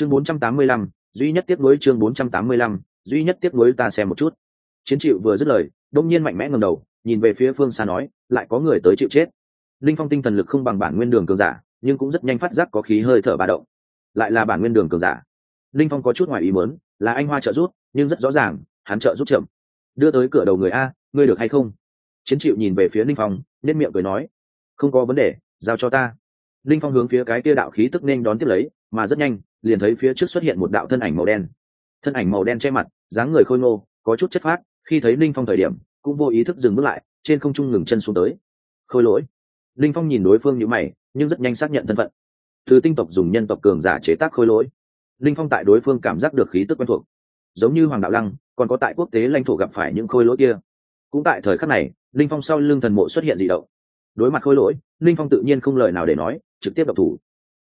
chương 485, duy nhất tiếp nối chương 485, duy nhất tiếp nối ta xem một chút. Chiến chịu vừa dứt lời đông nhiên mạnh mẽ ngầm đầu nhìn về phía phương xa nói lại có người tới chịu chết. Linh phong tinh thần lực không bằng bản nguyên đường cường giả nhưng cũng rất nhanh phát giác có khí hơi thở ba động. Lại là bản nguyên đường cường giả. Linh phong có chút ngoài ý muốn là anh hoa trợ rút nhưng rất rõ ràng hắn trợ rút chậm. Đưa tới cửa đầu người a ngươi được hay không? Chiến chịu nhìn về phía linh phong nên miệng cười nói không có vấn đề giao cho ta. Linh phong hướng phía cái kia đạo khí tức nên đón tiếp lấy mà rất nhanh liền thấy phía trước xuất hiện một đạo thân ảnh màu đen. Thân ảnh màu đen che mặt, dáng người khôi ngô, có chút chất phát khi thấy linh phong thời điểm, cũng vô ý thức dừng bước lại, trên không trung ngừng chân xuống tới. Khôi lỗi. Linh phong nhìn đối phương như mày, nhưng rất nhanh xác nhận thân phận. Từ tinh tộc dùng nhân tộc cường giả chế tác khôi lỗi. Linh phong tại đối phương cảm giác được khí tức quen thuộc. Giống như hoàng đạo lăng, còn có tại quốc tế lãnh thổ gặp phải những khôi lỗi kia. Cũng tại thời khắc này linh phong sau lưng thần mộ xuất hiện dị động. Đối mặt khôi lỗi linh phong tự nhiên không lời nào để nói, trực tiếp độc thủ.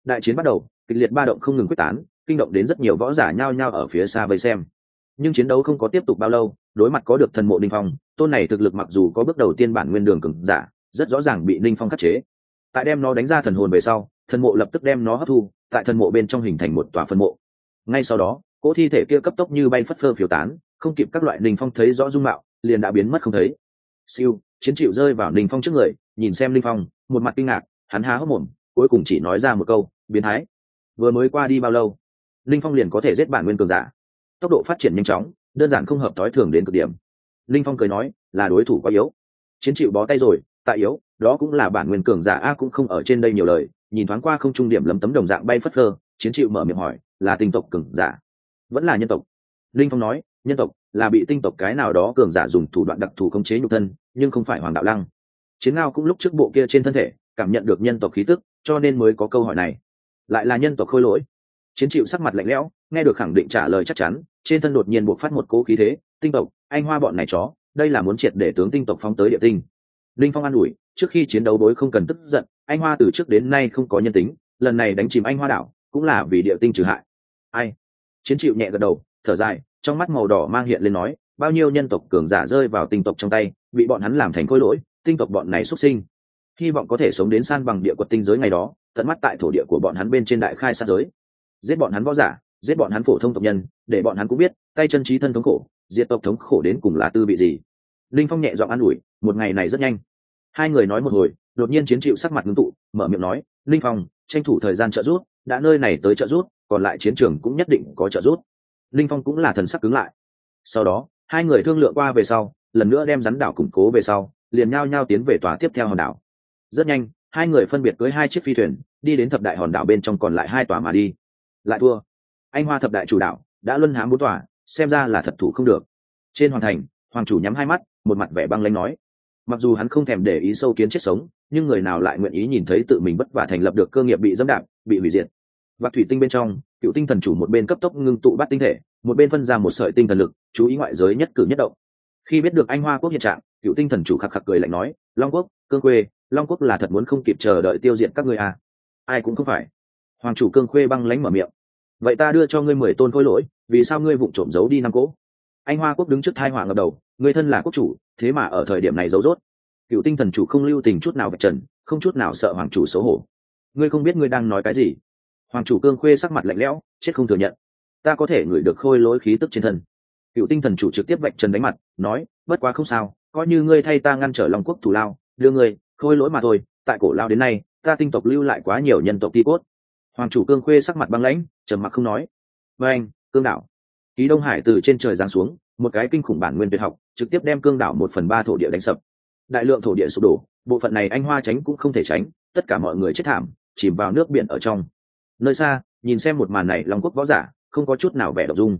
Đại chiến bắt đầu kịch liệt ba động không ngừng quyết tán, kinh động đến rất nhiều võ giả nhao nhao ở phía xa vây xem. Nhưng chiến đấu không có tiếp tục bao lâu, đối mặt có được thần mộ ninh phong, tôn này thực lực mặc dù có bước đầu tiên bản nguyên đường cường giả, rất rõ ràng bị ninh phong khắc chế. Tại đem nó đánh ra thần hồn về sau, thần mộ lập tức đem nó hấp thu, tại thần mộ bên trong hình thành một tòa phân mộ. Ngay sau đó, cỗ thi thể kia cấp tốc như bay phất phơ phiêu tán, không kịp các loại ninh phong thấy rõ dung mạo, liền đã biến mất không thấy. Siêu, chiến chịu rơi vào ninh phong trước người, nhìn xem ninh phong, một mặt kinh ngạc, hắn há hốc mồm, cuối cùng chỉ nói ra một câu, biến thái vừa mới qua đi bao lâu? Linh phong liền có thể giết bản nguyên cường giả. Tốc độ phát triển nhanh chóng, đơn giản không hợp thói thường đến cực điểm. Linh phong cười nói, là đối thủ quá yếu. Chiến chịu bó tay rồi, tại yếu, đó cũng là bản nguyên cường giả a cũng không ở trên đây nhiều lời, nhìn thoáng qua không trung điểm lấm tấm đồng dạng bay phất phơ, chiến chịu mở miệng hỏi, là tinh tộc cường giả? Vẫn là nhân tộc. Linh phong nói, nhân tộc, là bị tinh tộc cái nào đó cường giả dùng thủ đoạn đặc thù khống chế nhục thân, nhưng không phải hoàng đạo lăng. Chiến ngao cũng lúc trước bộ kia trên thân thể, cảm nhận được nhân tộc khí tức, cho nên mới có câu hỏi này lại là nhân tộc khôi lỗi. Chiến chịu sắc mặt lạnh lẽo, nghe được khẳng định trả lời chắc chắn, trên thân đột nhiên buộc phát một cố khí thế, tinh tộc, anh hoa bọn này chó, đây là muốn triệt để tướng tinh tộc phóng tới địa tinh. Linh phong an ủi, trước khi chiến đấu đối không cần tức giận, anh hoa từ trước đến nay không có nhân tính, lần này đánh chìm anh hoa đảo, cũng là vì địa tinh trừ hại. Ai? Chiến chịu nhẹ gật đầu, thở dài, trong mắt màu đỏ mang hiện lên nói, bao nhiêu nhân tộc cường giả rơi vào tinh tộc trong tay, bị bọn hắn làm thành khối lỗi, tinh tộc bọn này xuất sinh hy vọng có thể sống đến san bằng địa quật tinh giới ngày đó, tận mắt tại thổ địa của bọn hắn bên trên đại khai sát giới. Giết bọn hắn võ giả, giết bọn hắn phổ thông tộc nhân, để bọn hắn cũng biết, tay chân trí thân thống khổ, diệt tộc thống khổ đến cùng là tư bị gì. Linh phong nhẹ giọng an ủi, một ngày này rất nhanh. Hai người nói một hồi, đột nhiên chiến chịu sắc mặt ngưng tụ, mở miệng nói, linh phong, tranh thủ thời gian trợ rút đã nơi này tới trợ rút còn lại chiến trường cũng nhất định có trợ rút linh phong cũng là thần sắc cứng lại. Sau đó, hai người thương lượng qua về sau, lần nữa đem rắn đảo củng cố về sau, liền nhao nhao tiến về tòa tiếp theo hòn đảo rất nhanh, hai người phân biệt cưới hai chiếc phi thuyền, đi đến thập đại hòn đảo bên trong còn lại hai tòa mà đi. Lại thua. Anh hoa thập đại chủ đạo đã luân hãm bốn tòa, xem ra là thật thủ không được. Trên hoàn thành, hoàng chủ nhắm hai mắt, một mặt vẻ băng lanh nói. Mặc dù hắn không thèm để ý sâu kiến chết sống, nhưng người nào lại nguyện ý nhìn thấy tự mình vất vả thành lập được cơ nghiệp bị dẫm đạp, bị hủy diệt. Và thủy tinh bên trong, cựu tinh thần chủ một bên cấp tốc ngưng tụ bắt tinh thể, một bên phân ra một sợi tinh thần lực, chú ý ngoại giới nhất cử nhất động. Khi biết được anh hoa quốc hiện trạng, cựu tinh thần chủ khạc khạc cười lạnh nói, long quốc, cương quê long quốc là thật muốn không kịp chờ đợi tiêu diệt các ngươi à. ai cũng không phải. Hoàng chủ cương khuê băng lánh mở miệng. Vậy ta đưa cho ngươi mười tôn khôi lỗi, vì sao ngươi vụng trộm giấu đi năm cỗ? Anh hoa quốc đứng trước thai hoàng ngập đầu người thân là quốc chủ, thế mà ở thời điểm này giấu rốt. Cựu tinh thần chủ không lưu tình chút nào vạch trần, không chút nào sợ hoàng chủ xấu hổ. Ngươi không biết ngươi đang nói cái gì. Hoàng chủ cương khuê sắc mặt lạnh lẽo, chết không thừa nhận. Ta có thể ngửi được khôi lỗi khí tức trên thân. Cựu tinh thần chủ trực tiếp vạch trần đánh mặt, nói, bất quá không sao, coi như ngươi thay ta ngăn trở long quốc thủ lao, đưa ngươi khôi lỗi mà thôi, tại cổ lao đến nay, ta tinh tộc lưu lại quá nhiều nhân tộc ti cốt. Hoàng chủ cương khuê sắc mặt băng lãnh, trầm mặc không nói. Và anh, cương đảo. Ký đông hải từ trên trời giáng xuống, một cái kinh khủng bản nguyên tuyệt học, trực tiếp đem cương đảo một phần ba thổ địa đánh sập. Đại lượng thổ địa sụp đổ, bộ phận này anh hoa tránh cũng không thể tránh, tất cả mọi người chết thảm, chìm vào nước biển ở trong. Nơi xa, nhìn xem một màn này long quốc võ giả, không có chút nào vẻ đ dung.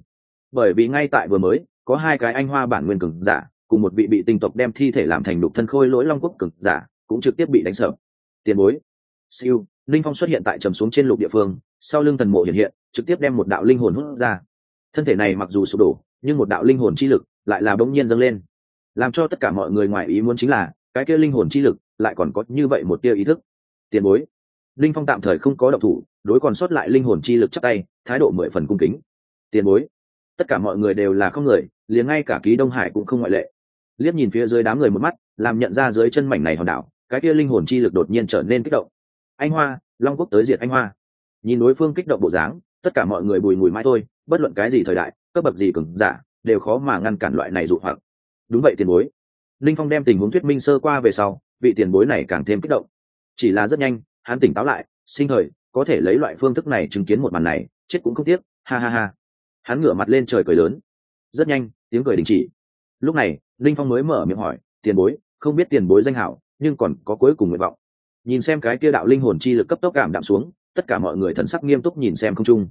Bởi vì ngay tại vừa mới, có hai cái anh hoa bản nguyên cường giả, cùng một vị bị tinh tộc đem thi thể làm thành đục thân khôi lỗi long quốc cường giả cũng trực tiếp bị đánh sập. Tiền bối. Siêu. Linh phong xuất hiện tại trầm xuống trên lục địa phương, sau lưng thần mộ hiện hiện, trực tiếp đem một đạo linh hồn hút ra. Thân thể này mặc dù sụp đổ, nhưng một đạo linh hồn chi lực lại là bỗng nhiên dâng lên. Làm cho tất cả mọi người ngoài ý muốn chính là, cái kia linh hồn chi lực lại còn có như vậy một tia ý thức. Tiền bối. Linh phong tạm thời không có động thủ, đối còn sót lại linh hồn chi lực chắc tay, thái độ mười phần cung kính. Tiền bối. Tất cả mọi người đều là không người, liền ngay cả ký đông hải cũng không ngoại lệ. Liếc nhìn phía dưới đám người một mắt, làm nhận ra dưới chân mảnh này hòn đảo cái kia linh hồn chi lực đột nhiên trở nên kích động. Anh hoa, long quốc tới diệt anh hoa. Nhìn đối phương kích động bộ dáng, tất cả mọi người bùi mùi mãi thôi, bất luận cái gì thời đại, cấp bậc gì cứng giả, đều khó mà ngăn cản loại này dụ hoặc. Đúng vậy tiền bối. Linh phong đem tình huống thuyết minh sơ qua về sau, vị tiền bối này càng thêm kích động. Chỉ là rất nhanh, hắn tỉnh táo lại, sinh thời, có thể lấy loại phương thức này chứng kiến một màn này, chết cũng không tiếc, ha ha ha. Hắn ngửa mặt lên trời cười lớn. Rất nhanh, tiếng cười đình chỉ. Lúc này, linh phong mới mở miệng hỏi, tiền bối, không biết tiền bối danh hảo nhưng còn có cuối cùng nguyện vọng. Nhìn xem cái kia đạo linh hồn chi lực cấp tốc cảm đạm xuống tất cả mọi người thần sắc nghiêm túc nhìn xem không trung.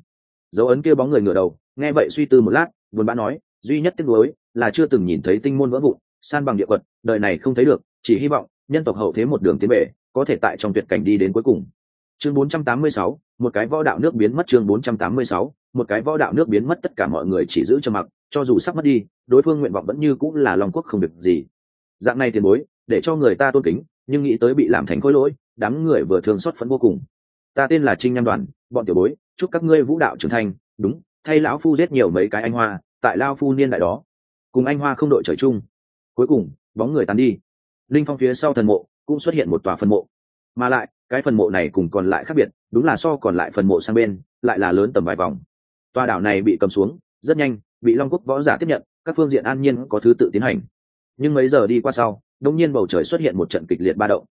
Dấu ấn kia bóng người ngửa đầu nghe vậy suy tư một lát buồn bã nói duy nhất tiếc nuối là chưa từng nhìn thấy tinh môn vỡ vụn san bằng địa quật đời này không thấy được chỉ hy vọng nhân tộc hậu thế một đường tiến về có thể tại trong tuyệt cảnh đi đến cuối cùng. Chương 486, một cái võ đạo nước biến mất chương 486, một cái võ đạo nước biến mất tất cả mọi người chỉ giữ cho mặc cho dù sắp mất đi đối phương nguyện vọng vẫn như cũng là long quốc không được gì. Dạng này tiền bối để cho người ta tôn kính, nhưng nghĩ tới bị làm thành khối lỗi, đám người vừa thương xót phẫn vô cùng. Ta tên là trinh nham đoàn, bọn tiểu bối, chúc các ngươi vũ đạo trưởng thành. Đúng, thay lão phu giết nhiều mấy cái anh hoa, tại lao phu niên đại đó. Cùng anh hoa không đội trời chung. Cuối cùng, bóng người tán đi. Linh phong phía sau thần mộ, cũng xuất hiện một tòa phần mộ. Mà lại, cái phần mộ này cùng còn lại khác biệt, đúng là so còn lại phần mộ sang bên, lại là lớn tầm vài vòng. Tòa đảo này bị cầm xuống, rất nhanh, bị long quốc võ giả tiếp nhận, các phương diện an nhiên có thứ tự tiến hành. Nhưng mấy giờ đi qua sau đông nhiên bầu trời xuất hiện một trận kịch liệt ba động.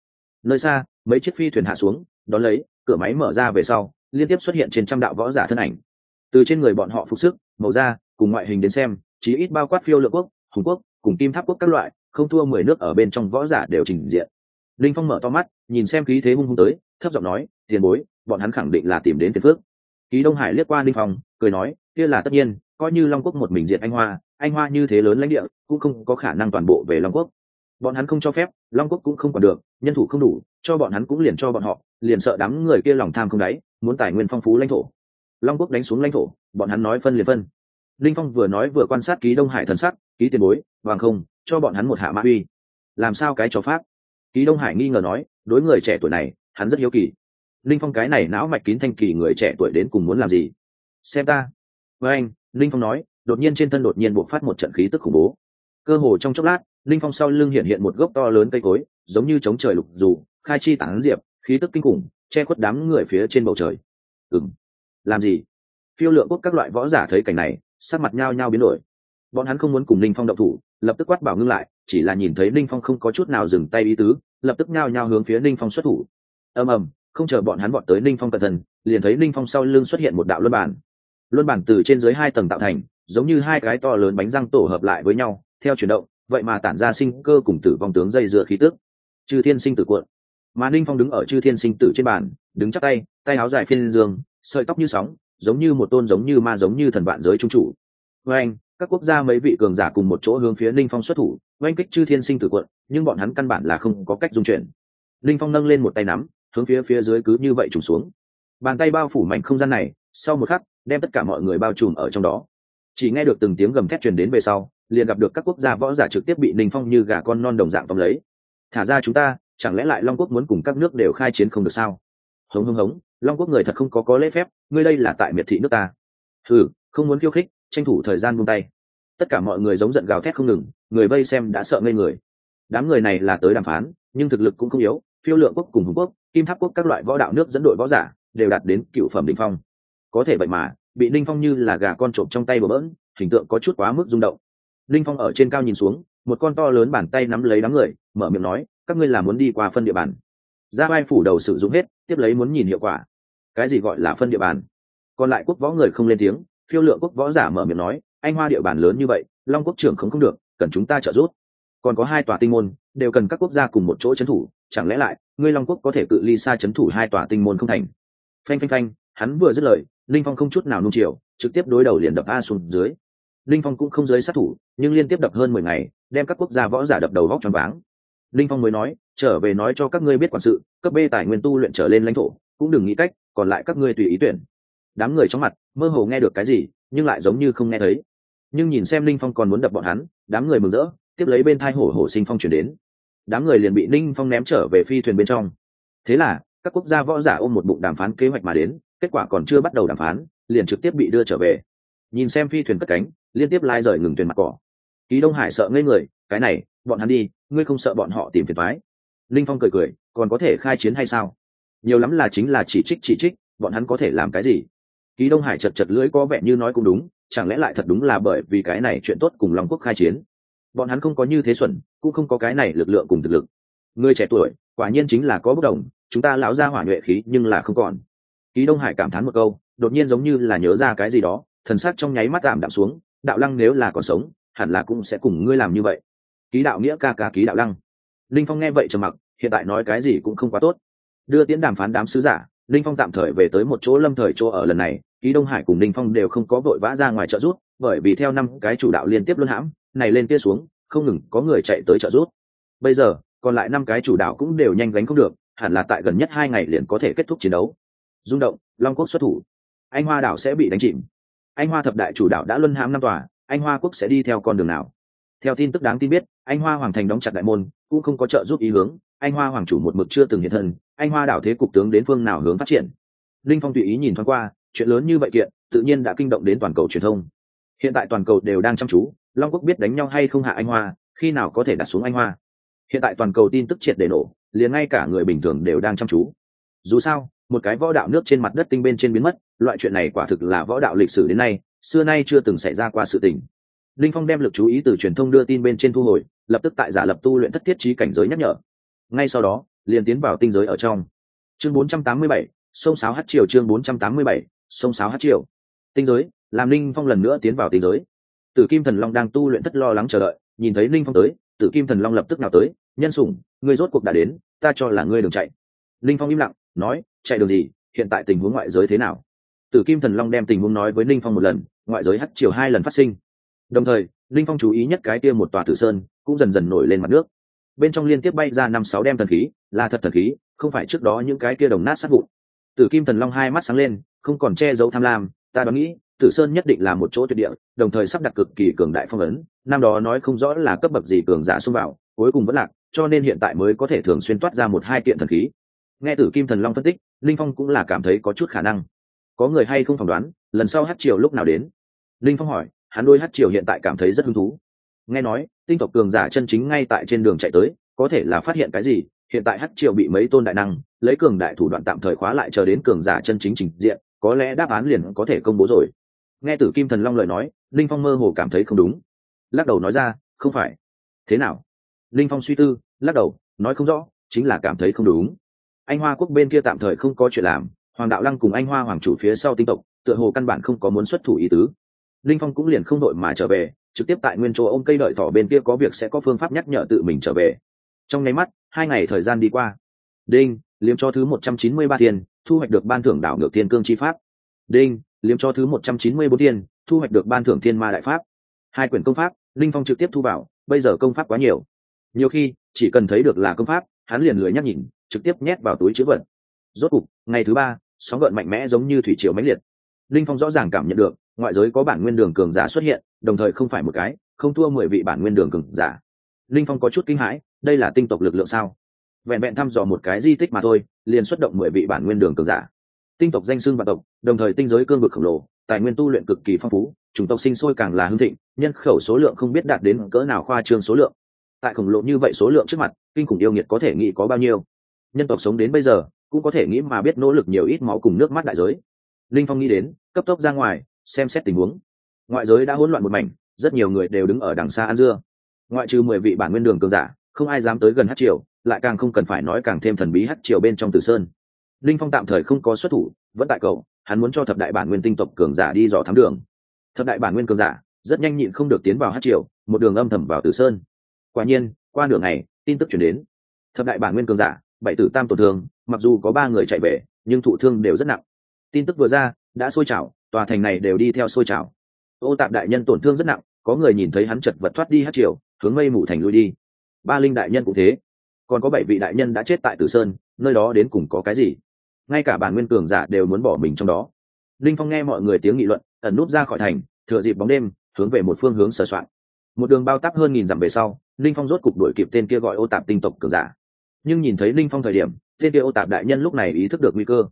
Nơi xa, mấy chiếc phi thuyền hạ xuống, đón lấy, cửa máy mở ra về sau, liên tiếp xuất hiện trên trăm đạo võ giả thân ảnh. Từ trên người bọn họ phục sức, màu da, cùng ngoại hình đến xem, chí ít bao quát phiêu lượng quốc, hùng quốc, cùng kim tháp quốc các loại, không thua mười nước ở bên trong võ giả đều trình diện. Linh phong mở to mắt, nhìn xem khí thế hung hung tới, thấp giọng nói, tiền bối, bọn hắn khẳng định là tìm đến tiền phước. Ký đông hải liếc qua linh phong, cười nói, kia là tất nhiên, coi như long quốc một mình diệt anh hoa anh hoa như thế lớn lãnh địa, cũng không có khả năng toàn bộ về long quốc bọn hắn không cho phép, long quốc cũng không còn được, nhân thủ không đủ, cho bọn hắn cũng liền cho bọn họ, liền sợ đám người kia lòng tham không đáy, muốn tài nguyên phong phú lãnh thổ. Long quốc đánh xuống lãnh thổ, bọn hắn nói phân liền phân. Linh phong vừa nói vừa quan sát ký đông hải thần sắc, ký tiền bối, vàng không, cho bọn hắn một hạ mã uy. Làm sao cái cho pháp? Ký đông hải nghi ngờ nói, đối người trẻ tuổi này, hắn rất hiếu kỳ. Linh phong cái này não mạch kín thanh kỳ người trẻ tuổi đến cùng muốn làm gì? Xem ta. Với anh, linh phong nói, đột nhiên trên thân đột nhiên buộc phát một trận khí tức khủng bố. Cơ hồ trong chốc lát linh phong sau lưng hiện hiện một gốc to lớn cây cối, giống như chống trời lục dù, khai chi tán diệp, khí tức kinh khủng, che khuất đám người phía trên bầu trời. Ừng làm gì? Phiêu lượng quốc các loại võ giả thấy cảnh này, sắc mặt nhao nhao biến đổi. Bọn hắn không muốn cùng linh phong động thủ, lập tức quát bảo ngưng lại, chỉ là nhìn thấy linh phong không có chút nào dừng tay ý tứ, lập tức nhao nhao hướng phía linh phong xuất thủ. Ầm ầm, không chờ bọn hắn bọn tới linh phong cẩn thận, liền thấy linh phong sau lưng xuất hiện một đạo luân bản. Luân bản từ trên dưới hai tầng tạo thành, giống như hai cái to lớn bánh răng tổ hợp lại với nhau, theo chuyển động vậy mà tản ra sinh cơ cùng tử vong tướng dây dựa khí tức. Chư thiên sinh tử cuộn. Mà ninh phong đứng ở chư thiên sinh tử trên bàn, đứng chắc tay tay áo dài phiên dương, sợi tóc như sóng, giống như một tôn giống như ma giống như thần vạn giới trung chủ. Với anh, các quốc gia mấy vị cường giả cùng một chỗ hướng phía ninh phong xuất thủ oanh kích chư thiên sinh tử quận nhưng bọn hắn căn bản là không có cách dung chuyển. Ninh phong nâng lên một tay nắm, hướng phía phía dưới cứ như vậy trùng xuống. Bàn tay bao phủ mảnh không gian này, sau một khắc, đem tất cả mọi người bao trùm ở trong đó. Chỉ nghe được từng tiếng gầm thét truyền đến về sau liền gặp được các quốc gia võ giả trực tiếp bị ninh phong như gà con non đồng dạng tóm lấy. Thả ra chúng ta, chẳng lẽ lại long quốc muốn cùng các nước đều khai chiến không được sao? Hống hống hống, long quốc người thật không có có lễ phép, ngươi đây là tại miệt thị nước ta. Ừ không muốn khiêu khích, tranh thủ thời gian buông tay. Tất cả mọi người giống giận gào thét không ngừng, người vây xem đã sợ ngây người. Đám người này là tới đàm phán, nhưng thực lực cũng không yếu, phiêu lượng quốc cùng hùng quốc, kim tháp quốc các loại võ đạo nước dẫn đội võ giả đều đạt đến cựu phẩm đ ỉ n h phong. Có thể vậy mà, bị ninh phong như là gà con trộm trong tay bờ bỡn, hình tượng có chút quá mức rung động. Linh phong ở trên cao nhìn xuống, một con to lớn bàn tay nắm lấy đám người, mở miệng nói, các ngươi là muốn đi qua phân địa bàn? Ra vai phủ đầu sử dụng hết, tiếp lấy muốn nhìn hiệu quả. Cái gì gọi là phân địa bàn? Còn lại quốc võ người không lên tiếng, phiêu lượng quốc võ giả mở miệng nói, anh hoa địa bàn lớn như vậy, long quốc trưởng không không được, cần chúng ta trợ giúp. Còn có hai tòa tinh môn, đều cần các quốc gia cùng một chỗ c thủ, chẳng lẽ lại, ngươi long quốc có thể cự ly xa c thủ hai tòa tinh môn không thành? Phanh phanh phanh, hắn vừa dứt lời, linh phong không chút nào nung chiều, trực tiếp đối đầu liền đập a xuống dưới linh phong cũng không giới sát thủ, nhưng liên tiếp đập hơn mười ngày, đem các quốc gia võ giả đập đầu vóc tròn váng. Linh phong mới nói, trở về nói cho các ngươi biết quản sự, cấp b tài nguyên tu luyện trở lên lãnh thổ, cũng đừng nghĩ cách, còn lại các ngươi tùy ý tuyển. Đám người trong mặt, mơ hồ nghe được cái gì, nhưng lại giống như không nghe thấy. Nhưng nhìn xem linh phong còn muốn đập bọn hắn, đám người mừng rỡ, tiếp lấy bên thai hổ hổ sinh phong chuyển đến. Đám người liền bị Linh phong ném trở về phi thuyền bên trong. Thế là, các quốc gia võ giả ôm một bụng đàm phán kế hoạch mà đến, kết quả còn chưa bắt đầu đàm phán, liền trực tiếp bị đưa trở về nhìn xem phi thuyền cất cánh, liên tiếp lai rời ngừng thuyền mặt cỏ. Ký đông hải sợ ngây người, cái này, bọn hắn đi, ngươi không sợ bọn họ tìm phiền thoái linh phong cười cười, còn có thể khai chiến hay sao? Nhiều lắm là chính là chỉ trích chỉ trích, bọn hắn có thể làm cái gì? Ký đông hải chật chật lưỡi có vẻ như nói cũng đúng, chẳng lẽ lại thật đúng là bởi vì cái này chuyện tốt cùng long quốc khai chiến? Bọn hắn không có như thế xuẩn, cũng không có cái này lực lượng cùng thực lực. Người trẻ tuổi, quả nhiên chính là có bất đồng, chúng ta lão ra hỏa nhuệ khí nhưng là không còn. Ký đông hải cảm thán một câu, đột nhiên giống như là nhớ ra cái gì đó thần sắc trong nháy mắt tạm đạm xuống, đạo lăng nếu là còn sống, hẳn là cũng sẽ cùng ngươi làm như vậy. Ký đạo nghĩa ca ca ký đạo lăng. Linh phong nghe vậy trầm mặc, hiện tại nói cái gì cũng không quá tốt. Đưa tiến đàm phán đám sứ giả, linh phong tạm thời về tới một chỗ lâm thời chỗ ở lần này, ký đông hải cùng linh phong đều không có vội vã ra ngoài trợ rút bởi vì theo năm cái chủ đạo liên tiếp luân hãm, này lên kia xuống, không ngừng có người chạy tới trợ rút bây giờ, còn lại năm cái chủ đạo cũng đều nhanh gánh không được, hẳn là tại gần nhất hai ngày liền có thể kết thúc chiến đấu. Rung động, long quốc xuất thủ. Anh hoa đảo sẽ bị đánh chìm anh hoa thập đại chủ đạo đã luân hãm năm tòa, anh hoa quốc sẽ đi theo con đường nào? Theo tin tức đáng tin biết, anh hoa hoàng thành đóng chặt đại môn, cũng không có trợ giúp ý hướng. Anh hoa hoàng chủ một mực chưa từng hiện thân, anh hoa đảo thế cục tướng đến phương nào hướng phát triển? Linh phong tùy ý nhìn thoáng qua, chuyện lớn như vậy kiện, tự nhiên đã kinh động đến toàn cầu truyền thông. Hiện tại toàn cầu đều đang chăm chú, long quốc biết đánh nhau hay không hạ anh hoa, khi nào có thể đặt xuống anh hoa? Hiện tại toàn cầu tin tức triệt để nổ, liền ngay cả người bình thường đều đang chăm chú. Dù sao, một cái võ đạo nước trên mặt đất tinh bên trên biến mất loại chuyện này quả thực là võ đạo lịch sử đến nay xưa nay chưa từng xảy ra qua sự tình. Linh phong đem lực chú ý từ truyền thông đưa tin bên trên thu hồi lập tức tại giả lập tu luyện thất thiết trí cảnh giới nhắc nhở. Ngay sau đó liền tiến vào tinh giới ở trong. Chương 487, sông sáo hát triều chương 487, sông sáo hát triều. Tinh giới làm linh phong lần nữa tiến vào tinh giới. Tử kim thần long đang tu luyện thất lo lắng chờ đợi nhìn thấy linh phong tới tử kim thần long lập tức nào tới nhân sủng ngươi rốt cuộc đã đến ta cho là ngươi đừng chạy. Linh phong im lặng nói chạy đường gì hiện tại tình huống ngoại giới thế nào? Tử kim thần long đem tình huống nói với linh phong một lần, ngoại giới hắt chiều hai lần phát sinh. Đồng thời, linh phong chú ý nhất cái kia một tòa tử sơn cũng dần dần nổi lên mặt nước. Bên trong liên tiếp bay ra năm sáu đem thần khí, là thật thần khí, không phải trước đó những cái kia đồng nát sát vụn. Tử kim thần long hai mắt sáng lên, không còn che giấu tham lam, ta đoán nghĩ, tử sơn nhất định là một chỗ tuyệt địa, đồng thời sắp đặt cực kỳ cường đại phong ấn, năm đó nói không rõ là cấp bậc gì cường giả xông vào, cuối cùng vẫn lạc, cho nên hiện tại mới có thể thường xuyên toát ra một hai kiện thần khí. Nghe tử kim thần long phân tích, linh phong cũng là cảm thấy có chút khả năng có người hay không phỏng đoán, lần sau hát triều lúc nào đến? Linh phong hỏi, hắn đôi hát triều hiện tại cảm thấy rất hứng thú. Nghe nói, tinh tộc cường giả chân chính ngay tại trên đường chạy tới, có thể là phát hiện cái gì, hiện tại hát triều bị mấy tôn đại năng, lấy cường đại thủ đoạn tạm thời khóa lại chờ đến cường giả chân chính trình diện, có lẽ đáp án liền có thể công bố rồi. Nghe tử kim thần long lời nói linh phong mơ hồ cảm thấy không đúng. Lắc đầu nói ra, không phải. Thế nào? Linh phong suy tư, lắc đầu, nói không rõ, chính là cảm thấy không đúng. Anh hoa quốc bên kia tạm thời không có chuyện làm hoàng đạo lăng cùng anh hoa hoàng chủ phía sau tinh tộc, tựa hồ căn bản không có muốn xuất thủ ý tứ. Linh phong cũng liền không đội mà trở về, trực tiếp tại nguyên chỗ ông cây đợi thỏ bên kia có việc sẽ có phương pháp nhắc nhở tự mình trở về. Trong nháy mắt, hai ngày thời gian đi qua. Đinh, liếm cho thứ một trăm chín mươi ba tiền, thu hoạch được ban thưởng đảo ngược thiên cương chi pháp. Đinh, liếm cho thứ một trăm chín mươi bốn tiền, thu hoạch được ban thưởng thiên ma đại pháp. Hai quyển công pháp, linh phong trực tiếp thu vào, bây giờ công pháp quá nhiều. Nhiều khi, chỉ cần thấy được là công pháp, hắn liền lười nhắc nhìn, trực tiếp nhét vào túi chữ vật. Rốt cục, ngày thứ ba sóng gợn mạnh mẽ giống như thủy triều mãnh liệt. Linh phong rõ ràng cảm nhận được, ngoại giới có bản nguyên đường cường giả xuất hiện, đồng thời không phải một cái, không thua mười vị bản nguyên đường cường giả. Linh phong có chút kinh hãi, đây là tinh tộc lực lượng sao? Vẹn vẹn thăm dò một cái di tích mà thôi, liền xuất động mười vị bản nguyên đường cường giả. Tinh tộc danh xưng vạn tộc, đồng thời tinh giới cương vực khổng lồ, tài nguyên tu luyện cực kỳ phong phú, chủng tộc sinh sôi càng là hưng thịnh, nhân khẩu số lượng không biết đạt đến cỡ nào khoa trương số lượng. Tại khổng lồ như vậy số lượng trước mặt, kinh khủng yêu nghiệt có thể nghĩ có bao nhiêu? Nhân tộc sống đến bây giờ cũng có thể nghĩ mà biết nỗ lực nhiều ít máu cùng nước mắt đại giới. Linh phong nghĩ đến, cấp tốc ra ngoài, xem xét tình huống. Ngoại giới đã hỗn loạn một mảnh, rất nhiều người đều đứng ở đằng xa ăn dưa. Ngoại trừ mười vị bản nguyên đường cường giả, không ai dám tới gần hát triều, lại càng không cần phải nói càng thêm thần bí hát triều bên trong tử sơn. Linh phong tạm thời không có xuất thủ, vẫn tại cậu, hắn muốn cho thập đại bản nguyên tinh tộc cường giả đi dò thám đường. Thập đại bản nguyên cường giả, rất nhanh nhịn không được tiến vào hát triều, một đường âm thầm vào tử sơn. Quả nhiên, qua đường này tin tức chuyển đến. Thập đại bản nguyên cường giả, bảy tử tam tổn thương mặc dù có ba người chạy về, nhưng thụ thương đều rất nặng. Tin tức vừa ra, đã sôi trào, tòa thành này đều đi theo sôi trào. Ô tạp đại nhân tổn thương rất nặng, có người nhìn thấy hắn chật vật thoát đi hát triều, hướng mây mù thành lui đi. Ba linh đại nhân cũng thế. Còn có bảy vị đại nhân đã chết tại tử sơn, nơi đó đến cùng có cái gì? Ngay cả bản nguyên cường giả đều muốn bỏ mình trong đó. Linh phong nghe mọi người tiếng nghị luận, ẩn nút ra khỏi thành, thừa dịp bóng đêm, hướng về một phương hướng sờ soạn. Một đường bao tắp hơn nghìn dặm về sau, linh phong rốt cục đuổi kịp tên kia gọi ô tạp tinh tộc cường giả. Nhưng nhìn thấy linh phong thời điểm tên kia ô tạp đại nhân lúc này ý thức được nguy cơ.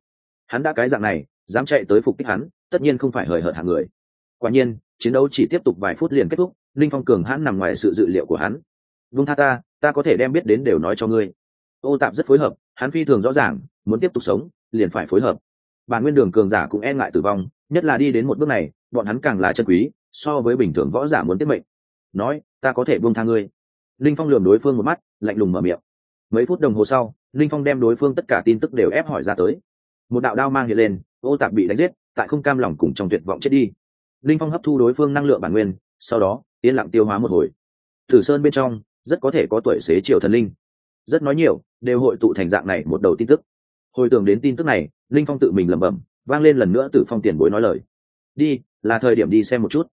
Hắn đã cái dạng này, dám chạy tới phục kích hắn, tất nhiên không phải hời hợt hàng người. Quả nhiên, chiến đấu chỉ tiếp tục vài phút liền kết thúc, linh phong cường hãn nằm ngoài sự dự liệu của hắn. Vung tha ta ta có thể đem biết đến đều nói cho ngươi. Ô tạp rất phối hợp, hắn phi thường rõ ràng, muốn tiếp tục sống, liền phải phối hợp. Bản nguyên đường cường giả cũng e ngại tử vong, nhất là đi đến một bước này, bọn hắn càng là chân quý, so với bình thường võ giả muốn tiết mệnh. Nói, ta có thể buông tha ngươi. Linh phong lườm đối phương một mắt, lạnh lùng mở miệng. Mấy phút đồng hồ sau linh phong đem đối phương tất cả tin tức đều ép hỏi ra tới. Một đạo đao mang hiện lên, ô tạp bị đánh giết, tại không cam lòng cùng trong tuyệt vọng chết đi. Linh phong hấp thu đối phương năng lượng bản nguyên, sau đó, yên lặng tiêu hóa một hồi. Thử sơn bên trong, rất có thể có tuổi xế triều thần linh. Rất nói nhiều, đều hội tụ thành dạng này một đầu tin tức. Hồi tưởng đến tin tức này, linh phong tự mình lẩm bẩm, vang lên lần nữa tử phong tiền bối nói lời. Đi, là thời điểm đi xem một chút.